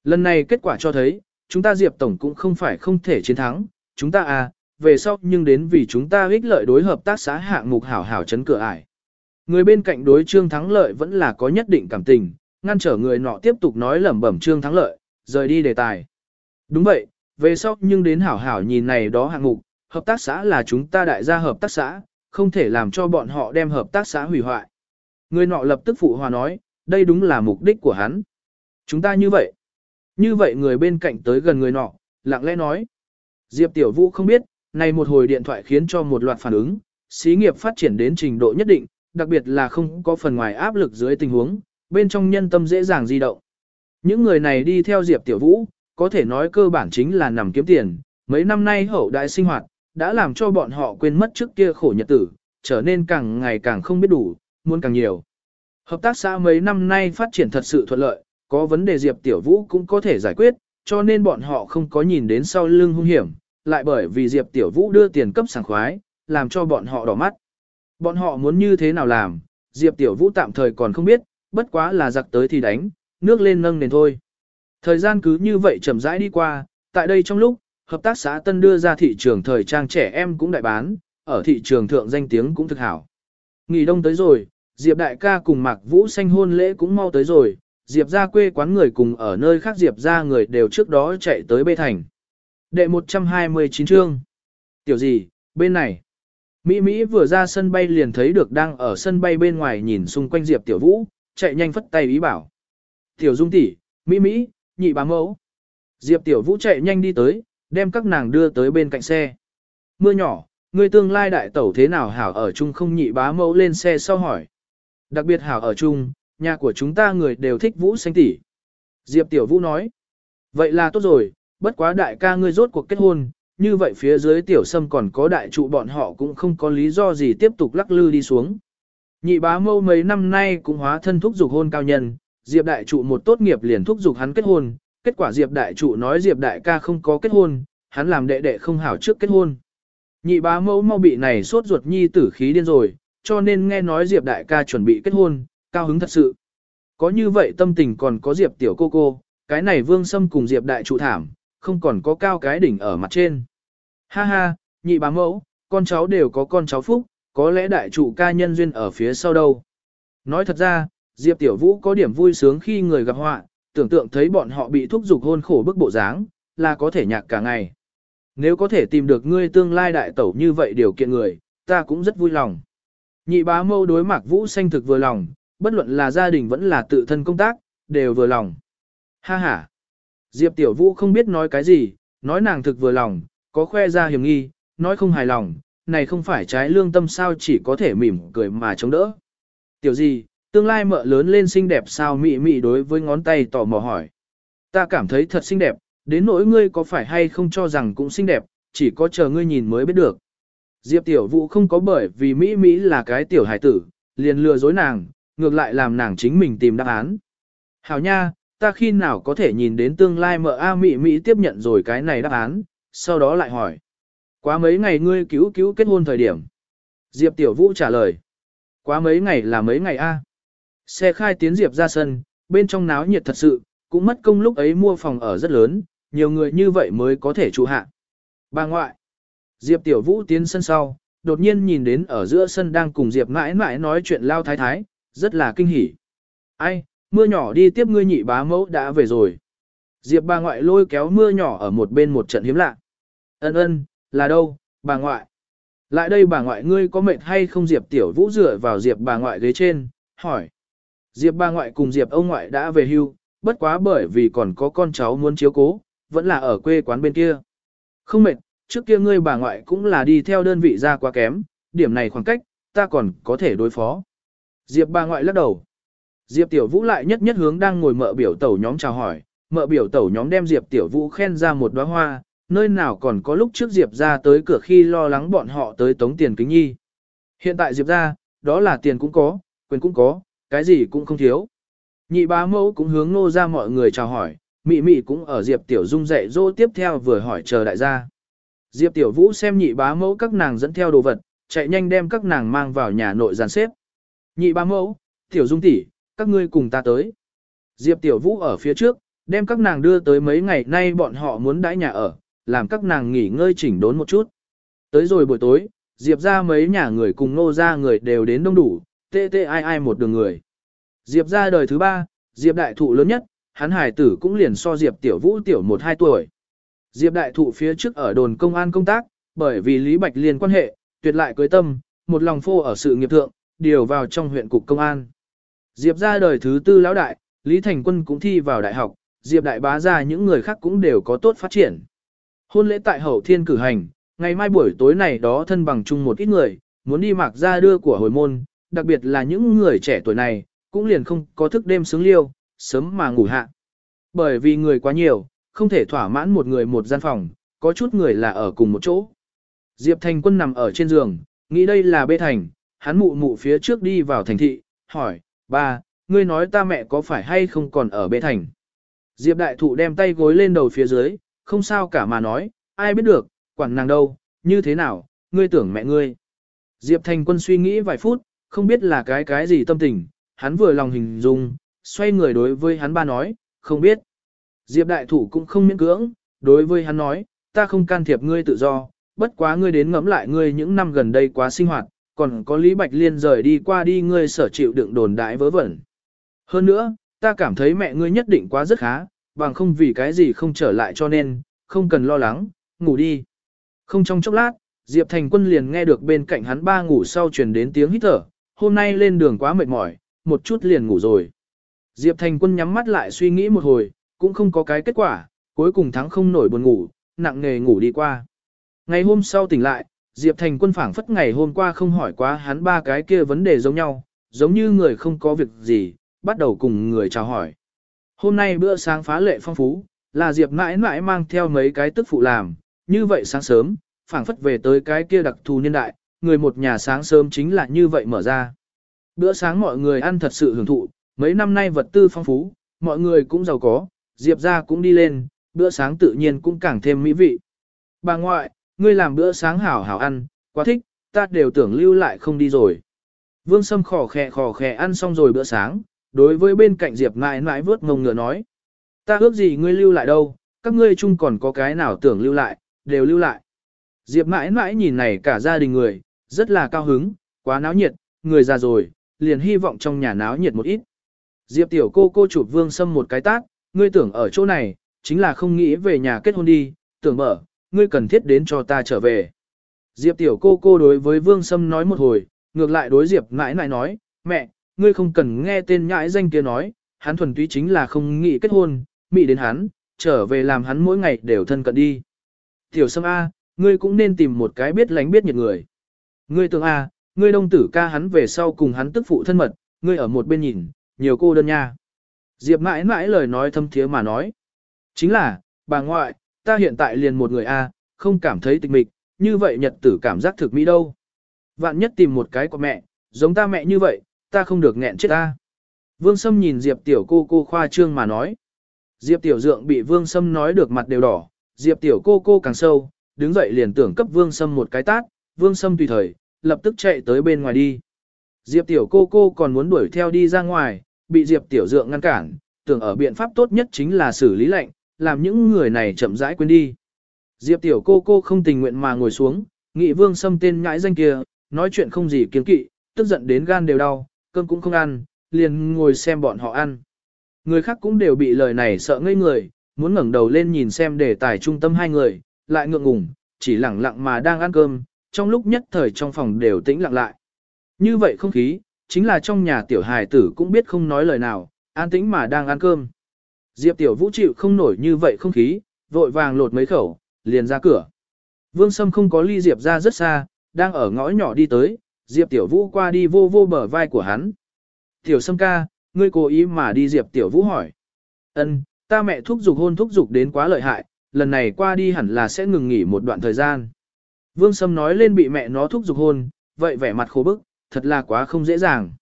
[SPEAKER 1] Lần này kết quả cho thấy, chúng ta Diệp Tổng cũng không phải không thể chiến thắng, chúng ta à, về sau nhưng đến vì chúng ta ích lợi đối hợp tác xã hạng mục hảo hảo chấn cửa ải. Người bên cạnh đối trương thắng lợi vẫn là có nhất định cảm tình, ngăn trở người nọ tiếp tục nói lẩm bẩm trương thắng lợi, rời đi đề tài. Đúng vậy, về sau nhưng đến hảo hảo nhìn này đó hạng mục, hợp tác xã là chúng ta đại gia hợp tác xã, không thể làm cho bọn họ đem hợp tác xã hủy hoại. Người nọ lập tức phụ hòa nói, đây đúng là mục đích của hắn. Chúng ta như vậy. Như vậy người bên cạnh tới gần người nọ, lặng lẽ nói. Diệp Tiểu Vũ không biết, này một hồi điện thoại khiến cho một loạt phản ứng, xí nghiệp phát triển đến trình độ nhất định, đặc biệt là không có phần ngoài áp lực dưới tình huống, bên trong nhân tâm dễ dàng di động. Những người này đi theo Diệp Tiểu Vũ, có thể nói cơ bản chính là nằm kiếm tiền, mấy năm nay hậu đại sinh hoạt, đã làm cho bọn họ quên mất trước kia khổ nhật tử, trở nên càng ngày càng không biết đủ, muốn càng nhiều. Hợp tác xã mấy năm nay phát triển thật sự thuận lợi, có vấn đề Diệp Tiểu Vũ cũng có thể giải quyết, cho nên bọn họ không có nhìn đến sau lưng hung hiểm, lại bởi vì Diệp Tiểu Vũ đưa tiền cấp sảng khoái, làm cho bọn họ đỏ mắt. Bọn họ muốn như thế nào làm, Diệp Tiểu Vũ tạm thời còn không biết, bất quá là giặc tới thì đánh, nước lên nâng nền thôi. Thời gian cứ như vậy chậm rãi đi qua, tại đây trong lúc, hợp tác xã Tân đưa ra thị trường thời trang trẻ em cũng đại bán, ở thị trường thượng danh tiếng cũng thực hảo. Nghỉ đông tới rồi, Diệp đại ca cùng Mạc Vũ xanh hôn lễ cũng mau tới rồi, Diệp ra quê quán người cùng ở nơi khác Diệp ra người đều trước đó chạy tới bê thành. Đệ 129 chương. Tiểu gì, bên này. Mỹ Mỹ vừa ra sân bay liền thấy được đang ở sân bay bên ngoài nhìn xung quanh Diệp Tiểu Vũ, chạy nhanh phất tay ý bảo. Tiểu Dung tỷ, Mỹ Mỹ, nhị bá mẫu. Diệp Tiểu Vũ chạy nhanh đi tới, đem các nàng đưa tới bên cạnh xe. Mưa nhỏ, người tương lai đại tẩu thế nào hảo ở chung không nhị bá mẫu lên xe sau hỏi. Đặc biệt hảo ở chung, nhà của chúng ta người đều thích Vũ xanh tỷ. Diệp Tiểu Vũ nói. Vậy là tốt rồi, bất quá đại ca ngươi rốt cuộc kết hôn, như vậy phía dưới tiểu sâm còn có đại trụ bọn họ cũng không có lý do gì tiếp tục lắc lư đi xuống. Nhị bá mâu mấy năm nay cũng hóa thân thúc dục hôn cao nhân, Diệp đại trụ một tốt nghiệp liền thúc giục hắn kết hôn, kết quả Diệp đại trụ nói Diệp đại ca không có kết hôn, hắn làm đệ đệ không hảo trước kết hôn. Nhị bá Mẫu mau bị này sốt ruột nhi tử khí điên rồi, cho nên nghe nói Diệp đại ca chuẩn bị kết hôn, cao hứng thật sự. Có như vậy tâm tình còn có Diệp tiểu cô cô, cái này vương sâm cùng Diệp đại trụ thảm, không còn có cao cái đỉnh ở mặt trên. Ha ha, nhị bá mẫu, con cháu đều có con cháu phúc, có lẽ đại trụ ca nhân duyên ở phía sau đâu. Nói thật ra, Diệp Tiểu Vũ có điểm vui sướng khi người gặp họa, tưởng tượng thấy bọn họ bị thúc giục hôn khổ bức bộ dáng, là có thể nhạc cả ngày. Nếu có thể tìm được ngươi tương lai đại tẩu như vậy điều kiện người, ta cũng rất vui lòng. Nhị bá mâu đối Mạc Vũ xanh thực vừa lòng, bất luận là gia đình vẫn là tự thân công tác, đều vừa lòng. Ha ha. Diệp Tiểu Vũ không biết nói cái gì, nói nàng thực vừa lòng, có khoe ra hiểm nghi, nói không hài lòng, này không phải trái lương tâm sao chỉ có thể mỉm cười mà chống đỡ. Tiểu gì, tương lai mợ lớn lên xinh đẹp sao mị mị đối với ngón tay tò mò hỏi. Ta cảm thấy thật xinh đẹp, đến nỗi ngươi có phải hay không cho rằng cũng xinh đẹp, chỉ có chờ ngươi nhìn mới biết được. Diệp Tiểu Vũ không có bởi vì Mỹ Mỹ là cái tiểu hải tử, liền lừa dối nàng, ngược lại làm nàng chính mình tìm đáp án. Hảo nha, ta khi nào có thể nhìn đến tương lai mợ A Mỹ Mỹ tiếp nhận rồi cái này đáp án, sau đó lại hỏi. Quá mấy ngày ngươi cứu cứu kết hôn thời điểm. Diệp Tiểu Vũ trả lời. Quá mấy ngày là mấy ngày A. Xe khai tiến Diệp ra sân, bên trong náo nhiệt thật sự, cũng mất công lúc ấy mua phòng ở rất lớn, nhiều người như vậy mới có thể trụ hạ. Bà ngoại. Diệp Tiểu Vũ tiến sân sau, đột nhiên nhìn đến ở giữa sân đang cùng Diệp mãi mãi nói chuyện lao thái thái, rất là kinh hỉ. Ai, mưa nhỏ đi tiếp ngươi nhị bá mẫu đã về rồi. Diệp bà ngoại lôi kéo mưa nhỏ ở một bên một trận hiếm lạ. Ân ân, là đâu, bà ngoại? Lại đây bà ngoại ngươi có mệt hay không Diệp Tiểu Vũ dựa vào Diệp bà ngoại ghế trên, hỏi. Diệp bà ngoại cùng Diệp ông ngoại đã về hưu, bất quá bởi vì còn có con cháu muốn chiếu cố, vẫn là ở quê quán bên kia. Không mệt, trước kia ngươi bà ngoại cũng là đi theo đơn vị ra quá kém, điểm này khoảng cách, ta còn có thể đối phó. Diệp bà ngoại lắc đầu. Diệp Tiểu Vũ lại nhất nhất hướng đang ngồi mợ biểu tẩu nhóm chào hỏi, mợ biểu tẩu nhóm đem Diệp Tiểu Vũ khen ra một đóa hoa, nơi nào còn có lúc trước Diệp ra tới cửa khi lo lắng bọn họ tới tống tiền kính nhi. Hiện tại Diệp ra, đó là tiền cũng có, quyền cũng có, cái gì cũng không thiếu. Nhị bá mẫu cũng hướng nô ra mọi người chào hỏi, mị mị cũng ở Diệp Tiểu Dung dạy dỗ tiếp theo vừa hỏi chờ đại gia. Diệp Tiểu Vũ xem nhị bá mẫu các nàng dẫn theo đồ vật, chạy nhanh đem các nàng mang vào nhà nội dàn xếp. Nhị bá mẫu, Tiểu Dung tỷ, các ngươi cùng ta tới. Diệp Tiểu Vũ ở phía trước, đem các nàng đưa tới mấy ngày nay bọn họ muốn đãi nhà ở, làm các nàng nghỉ ngơi chỉnh đốn một chút. Tới rồi buổi tối, Diệp ra mấy nhà người cùng nô ra người đều đến đông đủ, tê tê ai ai một đường người. Diệp ra đời thứ ba, Diệp đại thụ lớn nhất, hắn hải tử cũng liền so Diệp tiểu vũ tiểu một hai tuổi. Diệp đại thụ phía trước ở đồn công an công tác, bởi vì Lý Bạch liên quan hệ, tuyệt lại cưới tâm, một lòng phô ở sự nghiệp thượng, điều vào trong huyện cục công an. Diệp ra đời thứ tư lão đại, Lý Thành Quân cũng thi vào đại học, Diệp đại bá ra những người khác cũng đều có tốt phát triển. Hôn lễ tại hậu thiên cử hành, ngày mai buổi tối này đó thân bằng chung một ít người, muốn đi mặc ra đưa của hồi môn, đặc biệt là những người trẻ tuổi này, cũng liền không có thức đêm sướng liêu, sớm mà ngủ hạ. Bởi vì người quá nhiều, không thể thỏa mãn một người một gian phòng, có chút người là ở cùng một chỗ. Diệp Thành Quân nằm ở trên giường, nghĩ đây là bê thành, hắn mụ mụ phía trước đi vào thành thị, hỏi, ba, ngươi nói ta mẹ có phải hay không còn ở bê thành. Diệp Đại Thụ đem tay gối lên đầu phía dưới, không sao cả mà nói, ai biết được, quản nàng đâu, như thế nào, ngươi tưởng mẹ ngươi. Diệp Thành Quân suy nghĩ vài phút, không biết là cái cái gì tâm tình, hắn vừa lòng hình dung, xoay người đối với hắn ba nói, không biết. Diệp đại thủ cũng không miễn cưỡng, đối với hắn nói, ta không can thiệp ngươi tự do, bất quá ngươi đến ngẫm lại ngươi những năm gần đây quá sinh hoạt, còn có Lý Bạch Liên rời đi qua đi ngươi sở chịu đựng đồn đại vớ vẩn. Hơn nữa, ta cảm thấy mẹ ngươi nhất định quá rất khá, bằng không vì cái gì không trở lại cho nên, không cần lo lắng, ngủ đi. Không trong chốc lát, Diệp Thành Quân liền nghe được bên cạnh hắn ba ngủ sau truyền đến tiếng hít thở, hôm nay lên đường quá mệt mỏi, một chút liền ngủ rồi. Diệp Thành Quân nhắm mắt lại suy nghĩ một hồi, cũng không có cái kết quả, cuối cùng thắng không nổi buồn ngủ, nặng nề ngủ đi qua. Ngày hôm sau tỉnh lại, Diệp Thành Quân phảng phất ngày hôm qua không hỏi quá hắn ba cái kia vấn đề giống nhau, giống như người không có việc gì, bắt đầu cùng người chào hỏi. Hôm nay bữa sáng phá lệ phong phú, là Diệp mãi mãi mang theo mấy cái tức phụ làm, như vậy sáng sớm, phảng phất về tới cái kia đặc thù niên đại, người một nhà sáng sớm chính là như vậy mở ra. Bữa sáng mọi người ăn thật sự hưởng thụ, mấy năm nay vật tư phong phú, mọi người cũng giàu có, Diệp ra cũng đi lên, bữa sáng tự nhiên cũng càng thêm mỹ vị. Bà ngoại, ngươi làm bữa sáng hảo hảo ăn, quá thích, ta đều tưởng lưu lại không đi rồi. Vương Sâm khò khè khò khè ăn xong rồi bữa sáng, đối với bên cạnh Diệp ngại ngại vớt ngông ngựa nói. Ta ước gì ngươi lưu lại đâu, các ngươi chung còn có cái nào tưởng lưu lại, đều lưu lại. Diệp mãi mãi nhìn này cả gia đình người, rất là cao hứng, quá náo nhiệt, người già rồi, liền hy vọng trong nhà náo nhiệt một ít. Diệp tiểu cô cô chụp vương sâm một cái tác, ngươi tưởng ở chỗ này, chính là không nghĩ về nhà kết hôn đi, tưởng mở, ngươi cần thiết đến cho ta trở về. Diệp tiểu cô cô đối với vương sâm nói một hồi, ngược lại đối Diệp ngãi nại nói, mẹ, ngươi không cần nghe tên nhãi danh kia nói, hắn thuần túy chính là không nghĩ kết hôn, mị đến hắn, trở về làm hắn mỗi ngày đều thân cận đi. Tiểu sâm A, ngươi cũng nên tìm một cái biết lánh biết nhiệt người. Ngươi tưởng A, ngươi đông tử ca hắn về sau cùng hắn tức phụ thân mật, ngươi ở một bên nhìn, nhiều cô đơn nha. Diệp mãi mãi lời nói thâm thiế mà nói. Chính là, bà ngoại, ta hiện tại liền một người A, không cảm thấy tịch mịch, như vậy nhật tử cảm giác thực mỹ đâu. Vạn nhất tìm một cái của mẹ, giống ta mẹ như vậy, ta không được nghẹn chết ta. Vương Sâm nhìn Diệp tiểu cô cô khoa trương mà nói. Diệp tiểu dượng bị Vương Sâm nói được mặt đều đỏ, Diệp tiểu cô cô càng sâu, đứng dậy liền tưởng cấp Vương Sâm một cái tát, Vương Sâm tùy thời, lập tức chạy tới bên ngoài đi. Diệp tiểu cô cô còn muốn đuổi theo đi ra ngoài, bị Diệp tiểu dượng ngăn cản, tưởng ở biện pháp tốt nhất chính là xử lý lệnh, làm những người này chậm rãi quên đi. Diệp tiểu cô cô không tình nguyện mà ngồi xuống, nghị vương Sâm tên nhãi danh kia, nói chuyện không gì kiên kỵ, tức giận đến gan đều đau, cơm cũng không ăn, liền ngồi xem bọn họ ăn. Người khác cũng đều bị lời này sợ ngây người, muốn ngẩng đầu lên nhìn xem đề tài trung tâm hai người, lại ngượng ngùng, chỉ lặng lặng mà đang ăn cơm, trong lúc nhất thời trong phòng đều tĩnh lặng lại. Như vậy không khí, chính là trong nhà tiểu hài tử cũng biết không nói lời nào, an tĩnh mà đang ăn cơm. Diệp tiểu vũ chịu không nổi như vậy không khí, vội vàng lột mấy khẩu, liền ra cửa. Vương Sâm không có ly Diệp ra rất xa, đang ở ngõ nhỏ đi tới, Diệp tiểu vũ qua đi vô vô bờ vai của hắn. Tiểu Sâm ca, ngươi cố ý mà đi Diệp tiểu vũ hỏi. Ân, ta mẹ thúc giục hôn thúc giục đến quá lợi hại, lần này qua đi hẳn là sẽ ngừng nghỉ một đoạn thời gian. Vương Sâm nói lên bị mẹ nó thúc giục hôn, vậy vẻ mặt khổ bức, thật là quá không dễ dàng.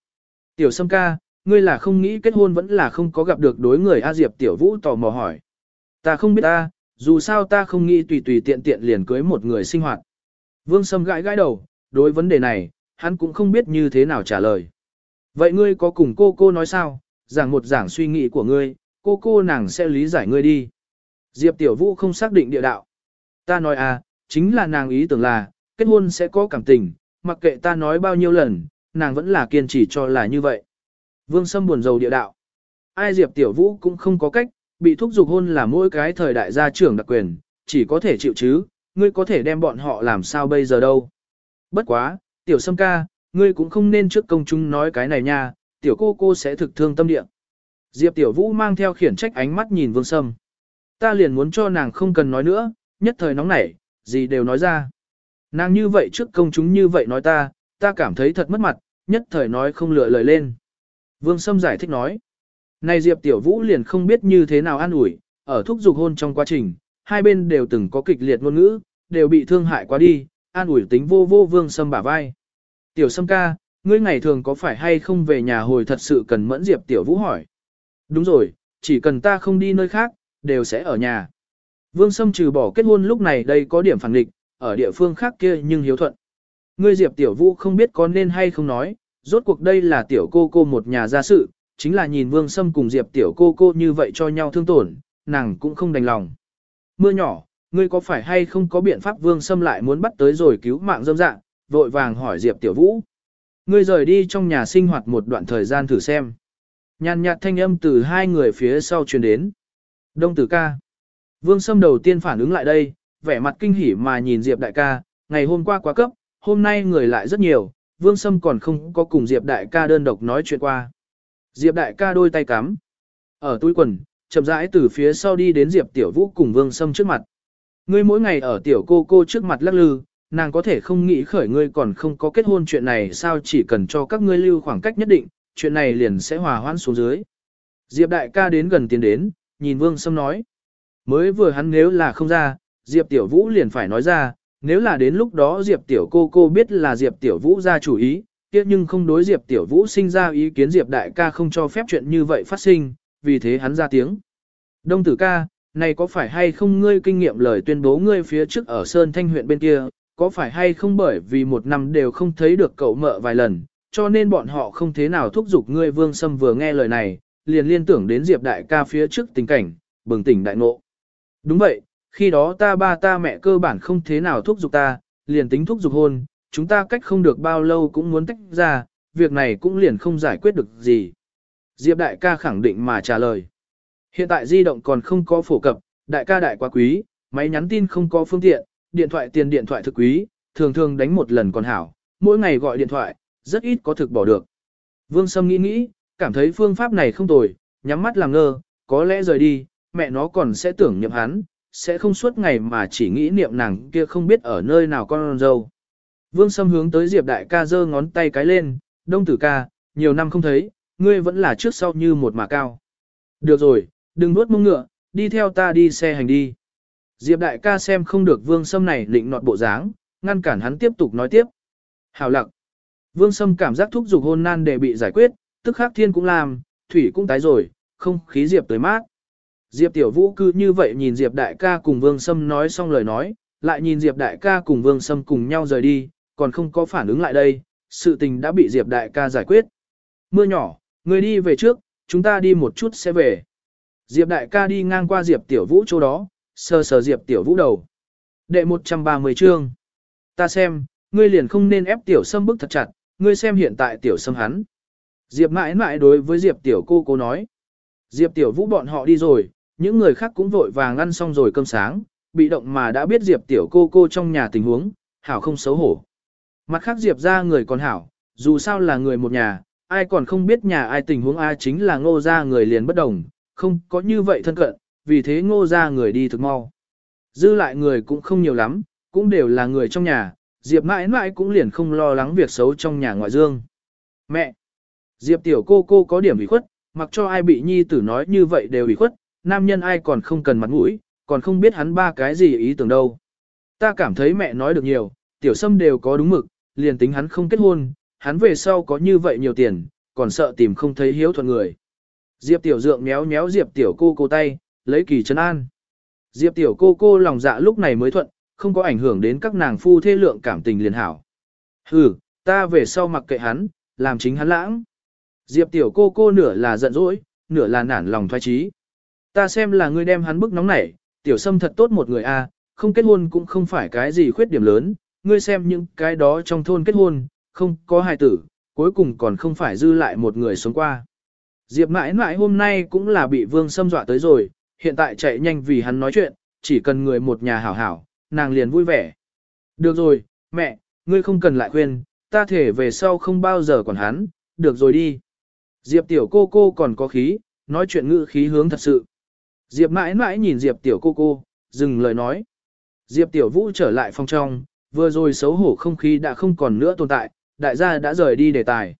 [SPEAKER 1] Tiểu Sâm ca, ngươi là không nghĩ kết hôn vẫn là không có gặp được đối người A Diệp Tiểu Vũ tò mò hỏi. Ta không biết ta, dù sao ta không nghĩ tùy tùy tiện tiện liền cưới một người sinh hoạt. Vương Sâm gãi gãi đầu, đối vấn đề này, hắn cũng không biết như thế nào trả lời. Vậy ngươi có cùng cô cô nói sao, giảng một giảng suy nghĩ của ngươi, cô cô nàng sẽ lý giải ngươi đi. Diệp Tiểu Vũ không xác định địa đạo. Ta nói à, chính là nàng ý tưởng là, kết hôn sẽ có cảm tình, mặc kệ ta nói bao nhiêu lần, nàng vẫn là kiên trì cho là như vậy. Vương Sâm buồn rầu địa đạo. Ai Diệp Tiểu Vũ cũng không có cách, bị thúc giục hôn là mỗi cái thời đại gia trưởng đặc quyền, chỉ có thể chịu chứ, ngươi có thể đem bọn họ làm sao bây giờ đâu. Bất quá, Tiểu Sâm ca, ngươi cũng không nên trước công chúng nói cái này nha, Tiểu cô cô sẽ thực thương tâm địa. Diệp Tiểu Vũ mang theo khiển trách ánh mắt nhìn Vương Sâm. Ta liền muốn cho nàng không cần nói nữa, nhất thời nóng nảy, gì đều nói ra. Nàng như vậy trước công chúng như vậy nói ta, ta cảm thấy thật mất mặt, nhất thời nói không lựa lời lên. Vương Sâm giải thích nói. Này Diệp Tiểu Vũ liền không biết như thế nào an ủi, ở thúc dục hôn trong quá trình, hai bên đều từng có kịch liệt ngôn ngữ, đều bị thương hại quá đi, an ủi tính vô vô Vương Sâm bả vai. Tiểu Sâm ca, ngươi ngày thường có phải hay không về nhà hồi thật sự cần mẫn Diệp Tiểu Vũ hỏi. Đúng rồi, chỉ cần ta không đi nơi khác, đều sẽ ở nhà. Vương Sâm trừ bỏ kết hôn lúc này đây có điểm phản định, ở địa phương khác kia nhưng hiếu thuận. Ngươi Diệp Tiểu Vũ không biết có nên hay không nói, rốt cuộc đây là tiểu cô cô một nhà gia sự, chính là nhìn Vương Sâm cùng Diệp Tiểu cô cô như vậy cho nhau thương tổn, nàng cũng không đành lòng. Mưa nhỏ, ngươi có phải hay không có biện pháp Vương Sâm lại muốn bắt tới rồi cứu mạng dâm dạng, vội vàng hỏi Diệp Tiểu Vũ. Ngươi rời đi trong nhà sinh hoạt một đoạn thời gian thử xem. Nhàn nhạt thanh âm từ hai người phía sau truyền đến. Đông tử ca. Vương Sâm đầu tiên phản ứng lại đây, vẻ mặt kinh hỉ mà nhìn Diệp đại ca, ngày hôm qua quá cấp, hôm nay người lại rất nhiều, Vương Sâm còn không có cùng Diệp đại ca đơn độc nói chuyện qua. Diệp đại ca đôi tay cắm. Ở túi quần, chậm rãi từ phía sau đi đến Diệp tiểu vũ cùng Vương Sâm trước mặt. Ngươi mỗi ngày ở tiểu cô cô trước mặt lắc lư, nàng có thể không nghĩ khởi ngươi còn không có kết hôn chuyện này sao chỉ cần cho các ngươi lưu khoảng cách nhất định, chuyện này liền sẽ hòa hoãn xuống dưới. Diệp đại ca đến gần tiến đến, nhìn Vương Sâm nói. Mới vừa hắn nếu là không ra, Diệp Tiểu Vũ liền phải nói ra, nếu là đến lúc đó Diệp Tiểu cô cô biết là Diệp Tiểu Vũ ra chủ ý, kia nhưng không đối Diệp Tiểu Vũ sinh ra ý kiến Diệp đại ca không cho phép chuyện như vậy phát sinh, vì thế hắn ra tiếng. Đông tử ca, này có phải hay không ngươi kinh nghiệm lời tuyên bố ngươi phía trước ở Sơn Thanh huyện bên kia, có phải hay không bởi vì một năm đều không thấy được cậu mợ vài lần, cho nên bọn họ không thế nào thúc giục ngươi Vương Sâm vừa nghe lời này, liền liên tưởng đến Diệp đại ca phía trước tình cảnh, bừng tỉnh đại ngộ. Đúng vậy, khi đó ta ba ta mẹ cơ bản không thế nào thúc giục ta, liền tính thúc giục hôn, chúng ta cách không được bao lâu cũng muốn tách ra, việc này cũng liền không giải quyết được gì. Diệp đại ca khẳng định mà trả lời. Hiện tại di động còn không có phổ cập, đại ca đại quá quý, máy nhắn tin không có phương tiện, điện thoại tiền điện thoại thực quý, thường thường đánh một lần còn hảo, mỗi ngày gọi điện thoại, rất ít có thực bỏ được. Vương Sâm nghĩ nghĩ, cảm thấy phương pháp này không tồi, nhắm mắt làm ngơ, có lẽ rời đi, mẹ nó còn sẽ tưởng nhậm hắn, sẽ không suốt ngày mà chỉ nghĩ niệm nàng kia không biết ở nơi nào con dâu. Vương Sâm hướng tới Diệp đại ca giơ ngón tay cái lên, đông tử ca, nhiều năm không thấy, ngươi vẫn là trước sau như một mà cao. Được rồi, đừng nuốt mông ngựa, đi theo ta đi xe hành đi. Diệp đại ca xem không được Vương Sâm này định nọt bộ dáng, ngăn cản hắn tiếp tục nói tiếp. Hảo lặng. Vương Sâm cảm giác thúc giục hôn nan để bị giải quyết, tức khắc thiên cũng làm, thủy cũng tái rồi, không khí Diệp tới mát. Diệp Tiểu Vũ cứ như vậy nhìn Diệp Đại ca cùng Vương Sâm nói xong lời nói, lại nhìn Diệp Đại ca cùng Vương Sâm cùng nhau rời đi, còn không có phản ứng lại đây, sự tình đã bị Diệp Đại ca giải quyết. Mưa nhỏ, người đi về trước, chúng ta đi một chút sẽ về. Diệp Đại ca đi ngang qua Diệp Tiểu Vũ chỗ đó, sờ sờ Diệp Tiểu Vũ đầu. Đệ 130 chương. Ta xem, ngươi liền không nên ép tiểu sâm bức thật chặt, ngươi xem hiện tại tiểu sâm hắn. Diệp mãi mãi đối với Diệp tiểu cô cô nói. Diệp tiểu vũ bọn họ đi rồi, những người khác cũng vội vàng ăn xong rồi cơm sáng, bị động mà đã biết Diệp tiểu cô cô trong nhà tình huống, hảo không xấu hổ. Mặt khác Diệp ra người còn hảo, dù sao là người một nhà, ai còn không biết nhà ai tình huống ai chính là ngô ra người liền bất đồng, không có như vậy thân cận, vì thế ngô ra người đi thực mau. Dư lại người cũng không nhiều lắm, cũng đều là người trong nhà, Diệp mãi mãi cũng liền không lo lắng việc xấu trong nhà ngoại dương. Mẹ! Diệp tiểu cô cô có điểm ủy khuất, mặc cho ai bị nhi tử nói như vậy đều ủy khuất, nam nhân ai còn không cần mặt mũi, còn không biết hắn ba cái gì ý tưởng đâu. Ta cảm thấy mẹ nói được nhiều, tiểu sâm đều có đúng mực, liền tính hắn không kết hôn, hắn về sau có như vậy nhiều tiền, còn sợ tìm không thấy hiếu thuận người. Diệp tiểu dượng méo méo Diệp tiểu cô cô tay, lấy kỳ chân an. Diệp tiểu cô cô lòng dạ lúc này mới thuận, không có ảnh hưởng đến các nàng phu thê lượng cảm tình liền hảo. Hừ, ta về sau mặc kệ hắn, làm chính hắn lãng. Diệp tiểu cô cô nửa là giận dỗi, nửa là nản lòng thoái trí. Ta xem là ngươi đem hắn bức nóng nảy, tiểu sâm thật tốt một người a, không kết hôn cũng không phải cái gì khuyết điểm lớn, ngươi xem những cái đó trong thôn kết hôn, không có hài tử, cuối cùng còn không phải dư lại một người sống qua. Diệp mãi mãi hôm nay cũng là bị vương xâm dọa tới rồi, hiện tại chạy nhanh vì hắn nói chuyện, chỉ cần người một nhà hảo hảo, nàng liền vui vẻ. Được rồi, mẹ, ngươi không cần lại khuyên, ta thể về sau không bao giờ còn hắn, được rồi đi. Diệp tiểu cô cô còn có khí, nói chuyện ngữ khí hướng thật sự. Diệp mãi mãi nhìn Diệp tiểu cô cô, dừng lời nói. Diệp tiểu vũ trở lại phòng trong, vừa rồi xấu hổ không khí đã không còn nữa tồn tại, đại gia đã rời đi đề tài.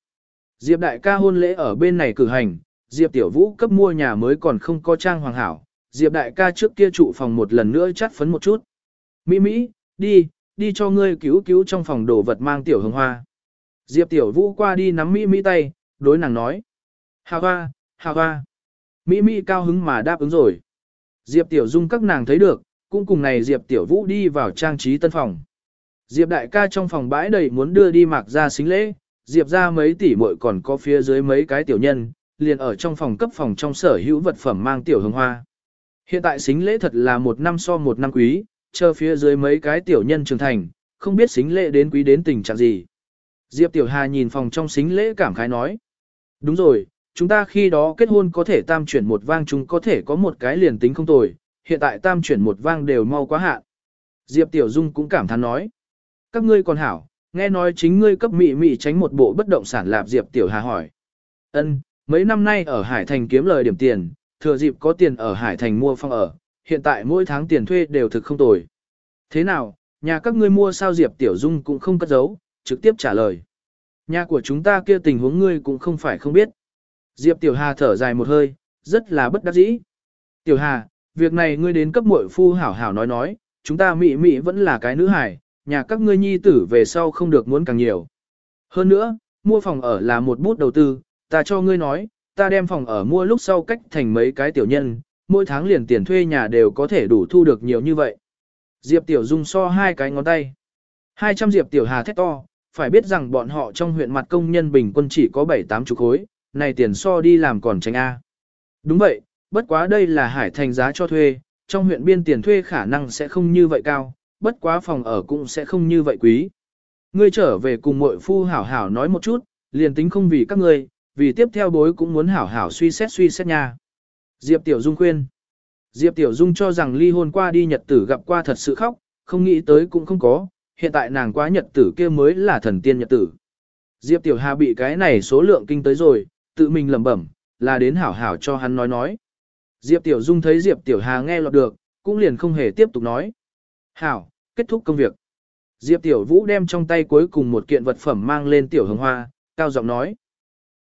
[SPEAKER 1] Diệp đại ca hôn lễ ở bên này cử hành, Diệp tiểu vũ cấp mua nhà mới còn không có trang hoàng hảo, Diệp đại ca trước kia trụ phòng một lần nữa chắt phấn một chút. Mỹ Mỹ, đi, đi cho ngươi cứu cứu trong phòng đồ vật mang tiểu hồng hoa. Diệp tiểu vũ qua đi nắm Mỹ Mỹ tay, đối nàng nói. Hà hoa, hà hoa. Mỹ Mỹ cao hứng mà đáp ứng rồi. Diệp tiểu dung các nàng thấy được, cũng cùng này Diệp tiểu vũ đi vào trang trí tân phòng. Diệp đại ca trong phòng bãi đầy muốn đưa đi mặc ra xính lễ, Diệp ra mấy tỷ muội còn có phía dưới mấy cái tiểu nhân, liền ở trong phòng cấp phòng trong sở hữu vật phẩm mang tiểu hương hoa. Hiện tại xính lễ thật là một năm so một năm quý, chờ phía dưới mấy cái tiểu nhân trưởng thành, không biết xính lễ đến quý đến tình trạng gì. Diệp Tiểu Hà nhìn phòng trong xính lễ cảm khái nói. Đúng rồi, chúng ta khi đó kết hôn có thể tam chuyển một vang chúng có thể có một cái liền tính không tồi, hiện tại tam chuyển một vang đều mau quá hạn. Diệp Tiểu Dung cũng cảm thán nói. Các ngươi còn hảo, nghe nói chính ngươi cấp mị mị tránh một bộ bất động sản lạp Diệp Tiểu Hà hỏi. Ân, mấy năm nay ở Hải Thành kiếm lời điểm tiền, thừa dịp có tiền ở Hải Thành mua phòng ở, hiện tại mỗi tháng tiền thuê đều thực không tồi. Thế nào, nhà các ngươi mua sao Diệp Tiểu Dung cũng không cất giấu, trực tiếp trả lời. Nhà của chúng ta kia tình huống ngươi cũng không phải không biết. Diệp Tiểu Hà thở dài một hơi, rất là bất đắc dĩ. Tiểu Hà, việc này ngươi đến cấp muội phu hảo hảo nói nói, chúng ta mị mị vẫn là cái nữ hải, nhà các ngươi nhi tử về sau không được muốn càng nhiều. Hơn nữa, mua phòng ở là một bút đầu tư, ta cho ngươi nói, ta đem phòng ở mua lúc sau cách thành mấy cái tiểu nhân, mỗi tháng liền tiền thuê nhà đều có thể đủ thu được nhiều như vậy. Diệp Tiểu Dung so hai cái ngón tay. 200 Diệp Tiểu Hà thét to, phải biết rằng bọn họ trong huyện mặt công nhân bình quân chỉ có 7-8 chục khối, này tiền so đi làm còn tránh A. Đúng vậy, bất quá đây là hải thành giá cho thuê, trong huyện biên tiền thuê khả năng sẽ không như vậy cao, bất quá phòng ở cũng sẽ không như vậy quý. Ngươi trở về cùng mội phu hảo hảo nói một chút, liền tính không vì các ngươi, vì tiếp theo bối cũng muốn hảo hảo suy xét suy xét nha. Diệp Tiểu Dung khuyên. Diệp Tiểu Dung cho rằng ly hôn qua đi nhật tử gặp qua thật sự khóc, không nghĩ tới cũng không có, hiện tại nàng quá nhật tử kia mới là thần tiên nhật tử. Diệp Tiểu Hà bị cái này số lượng kinh tới rồi, tự mình lẩm bẩm, là đến hảo hảo cho hắn nói nói. Diệp Tiểu Dung thấy Diệp Tiểu Hà nghe lọt được, cũng liền không hề tiếp tục nói. Hảo, kết thúc công việc. Diệp Tiểu Vũ đem trong tay cuối cùng một kiện vật phẩm mang lên Tiểu Hồng Hoa, cao giọng nói.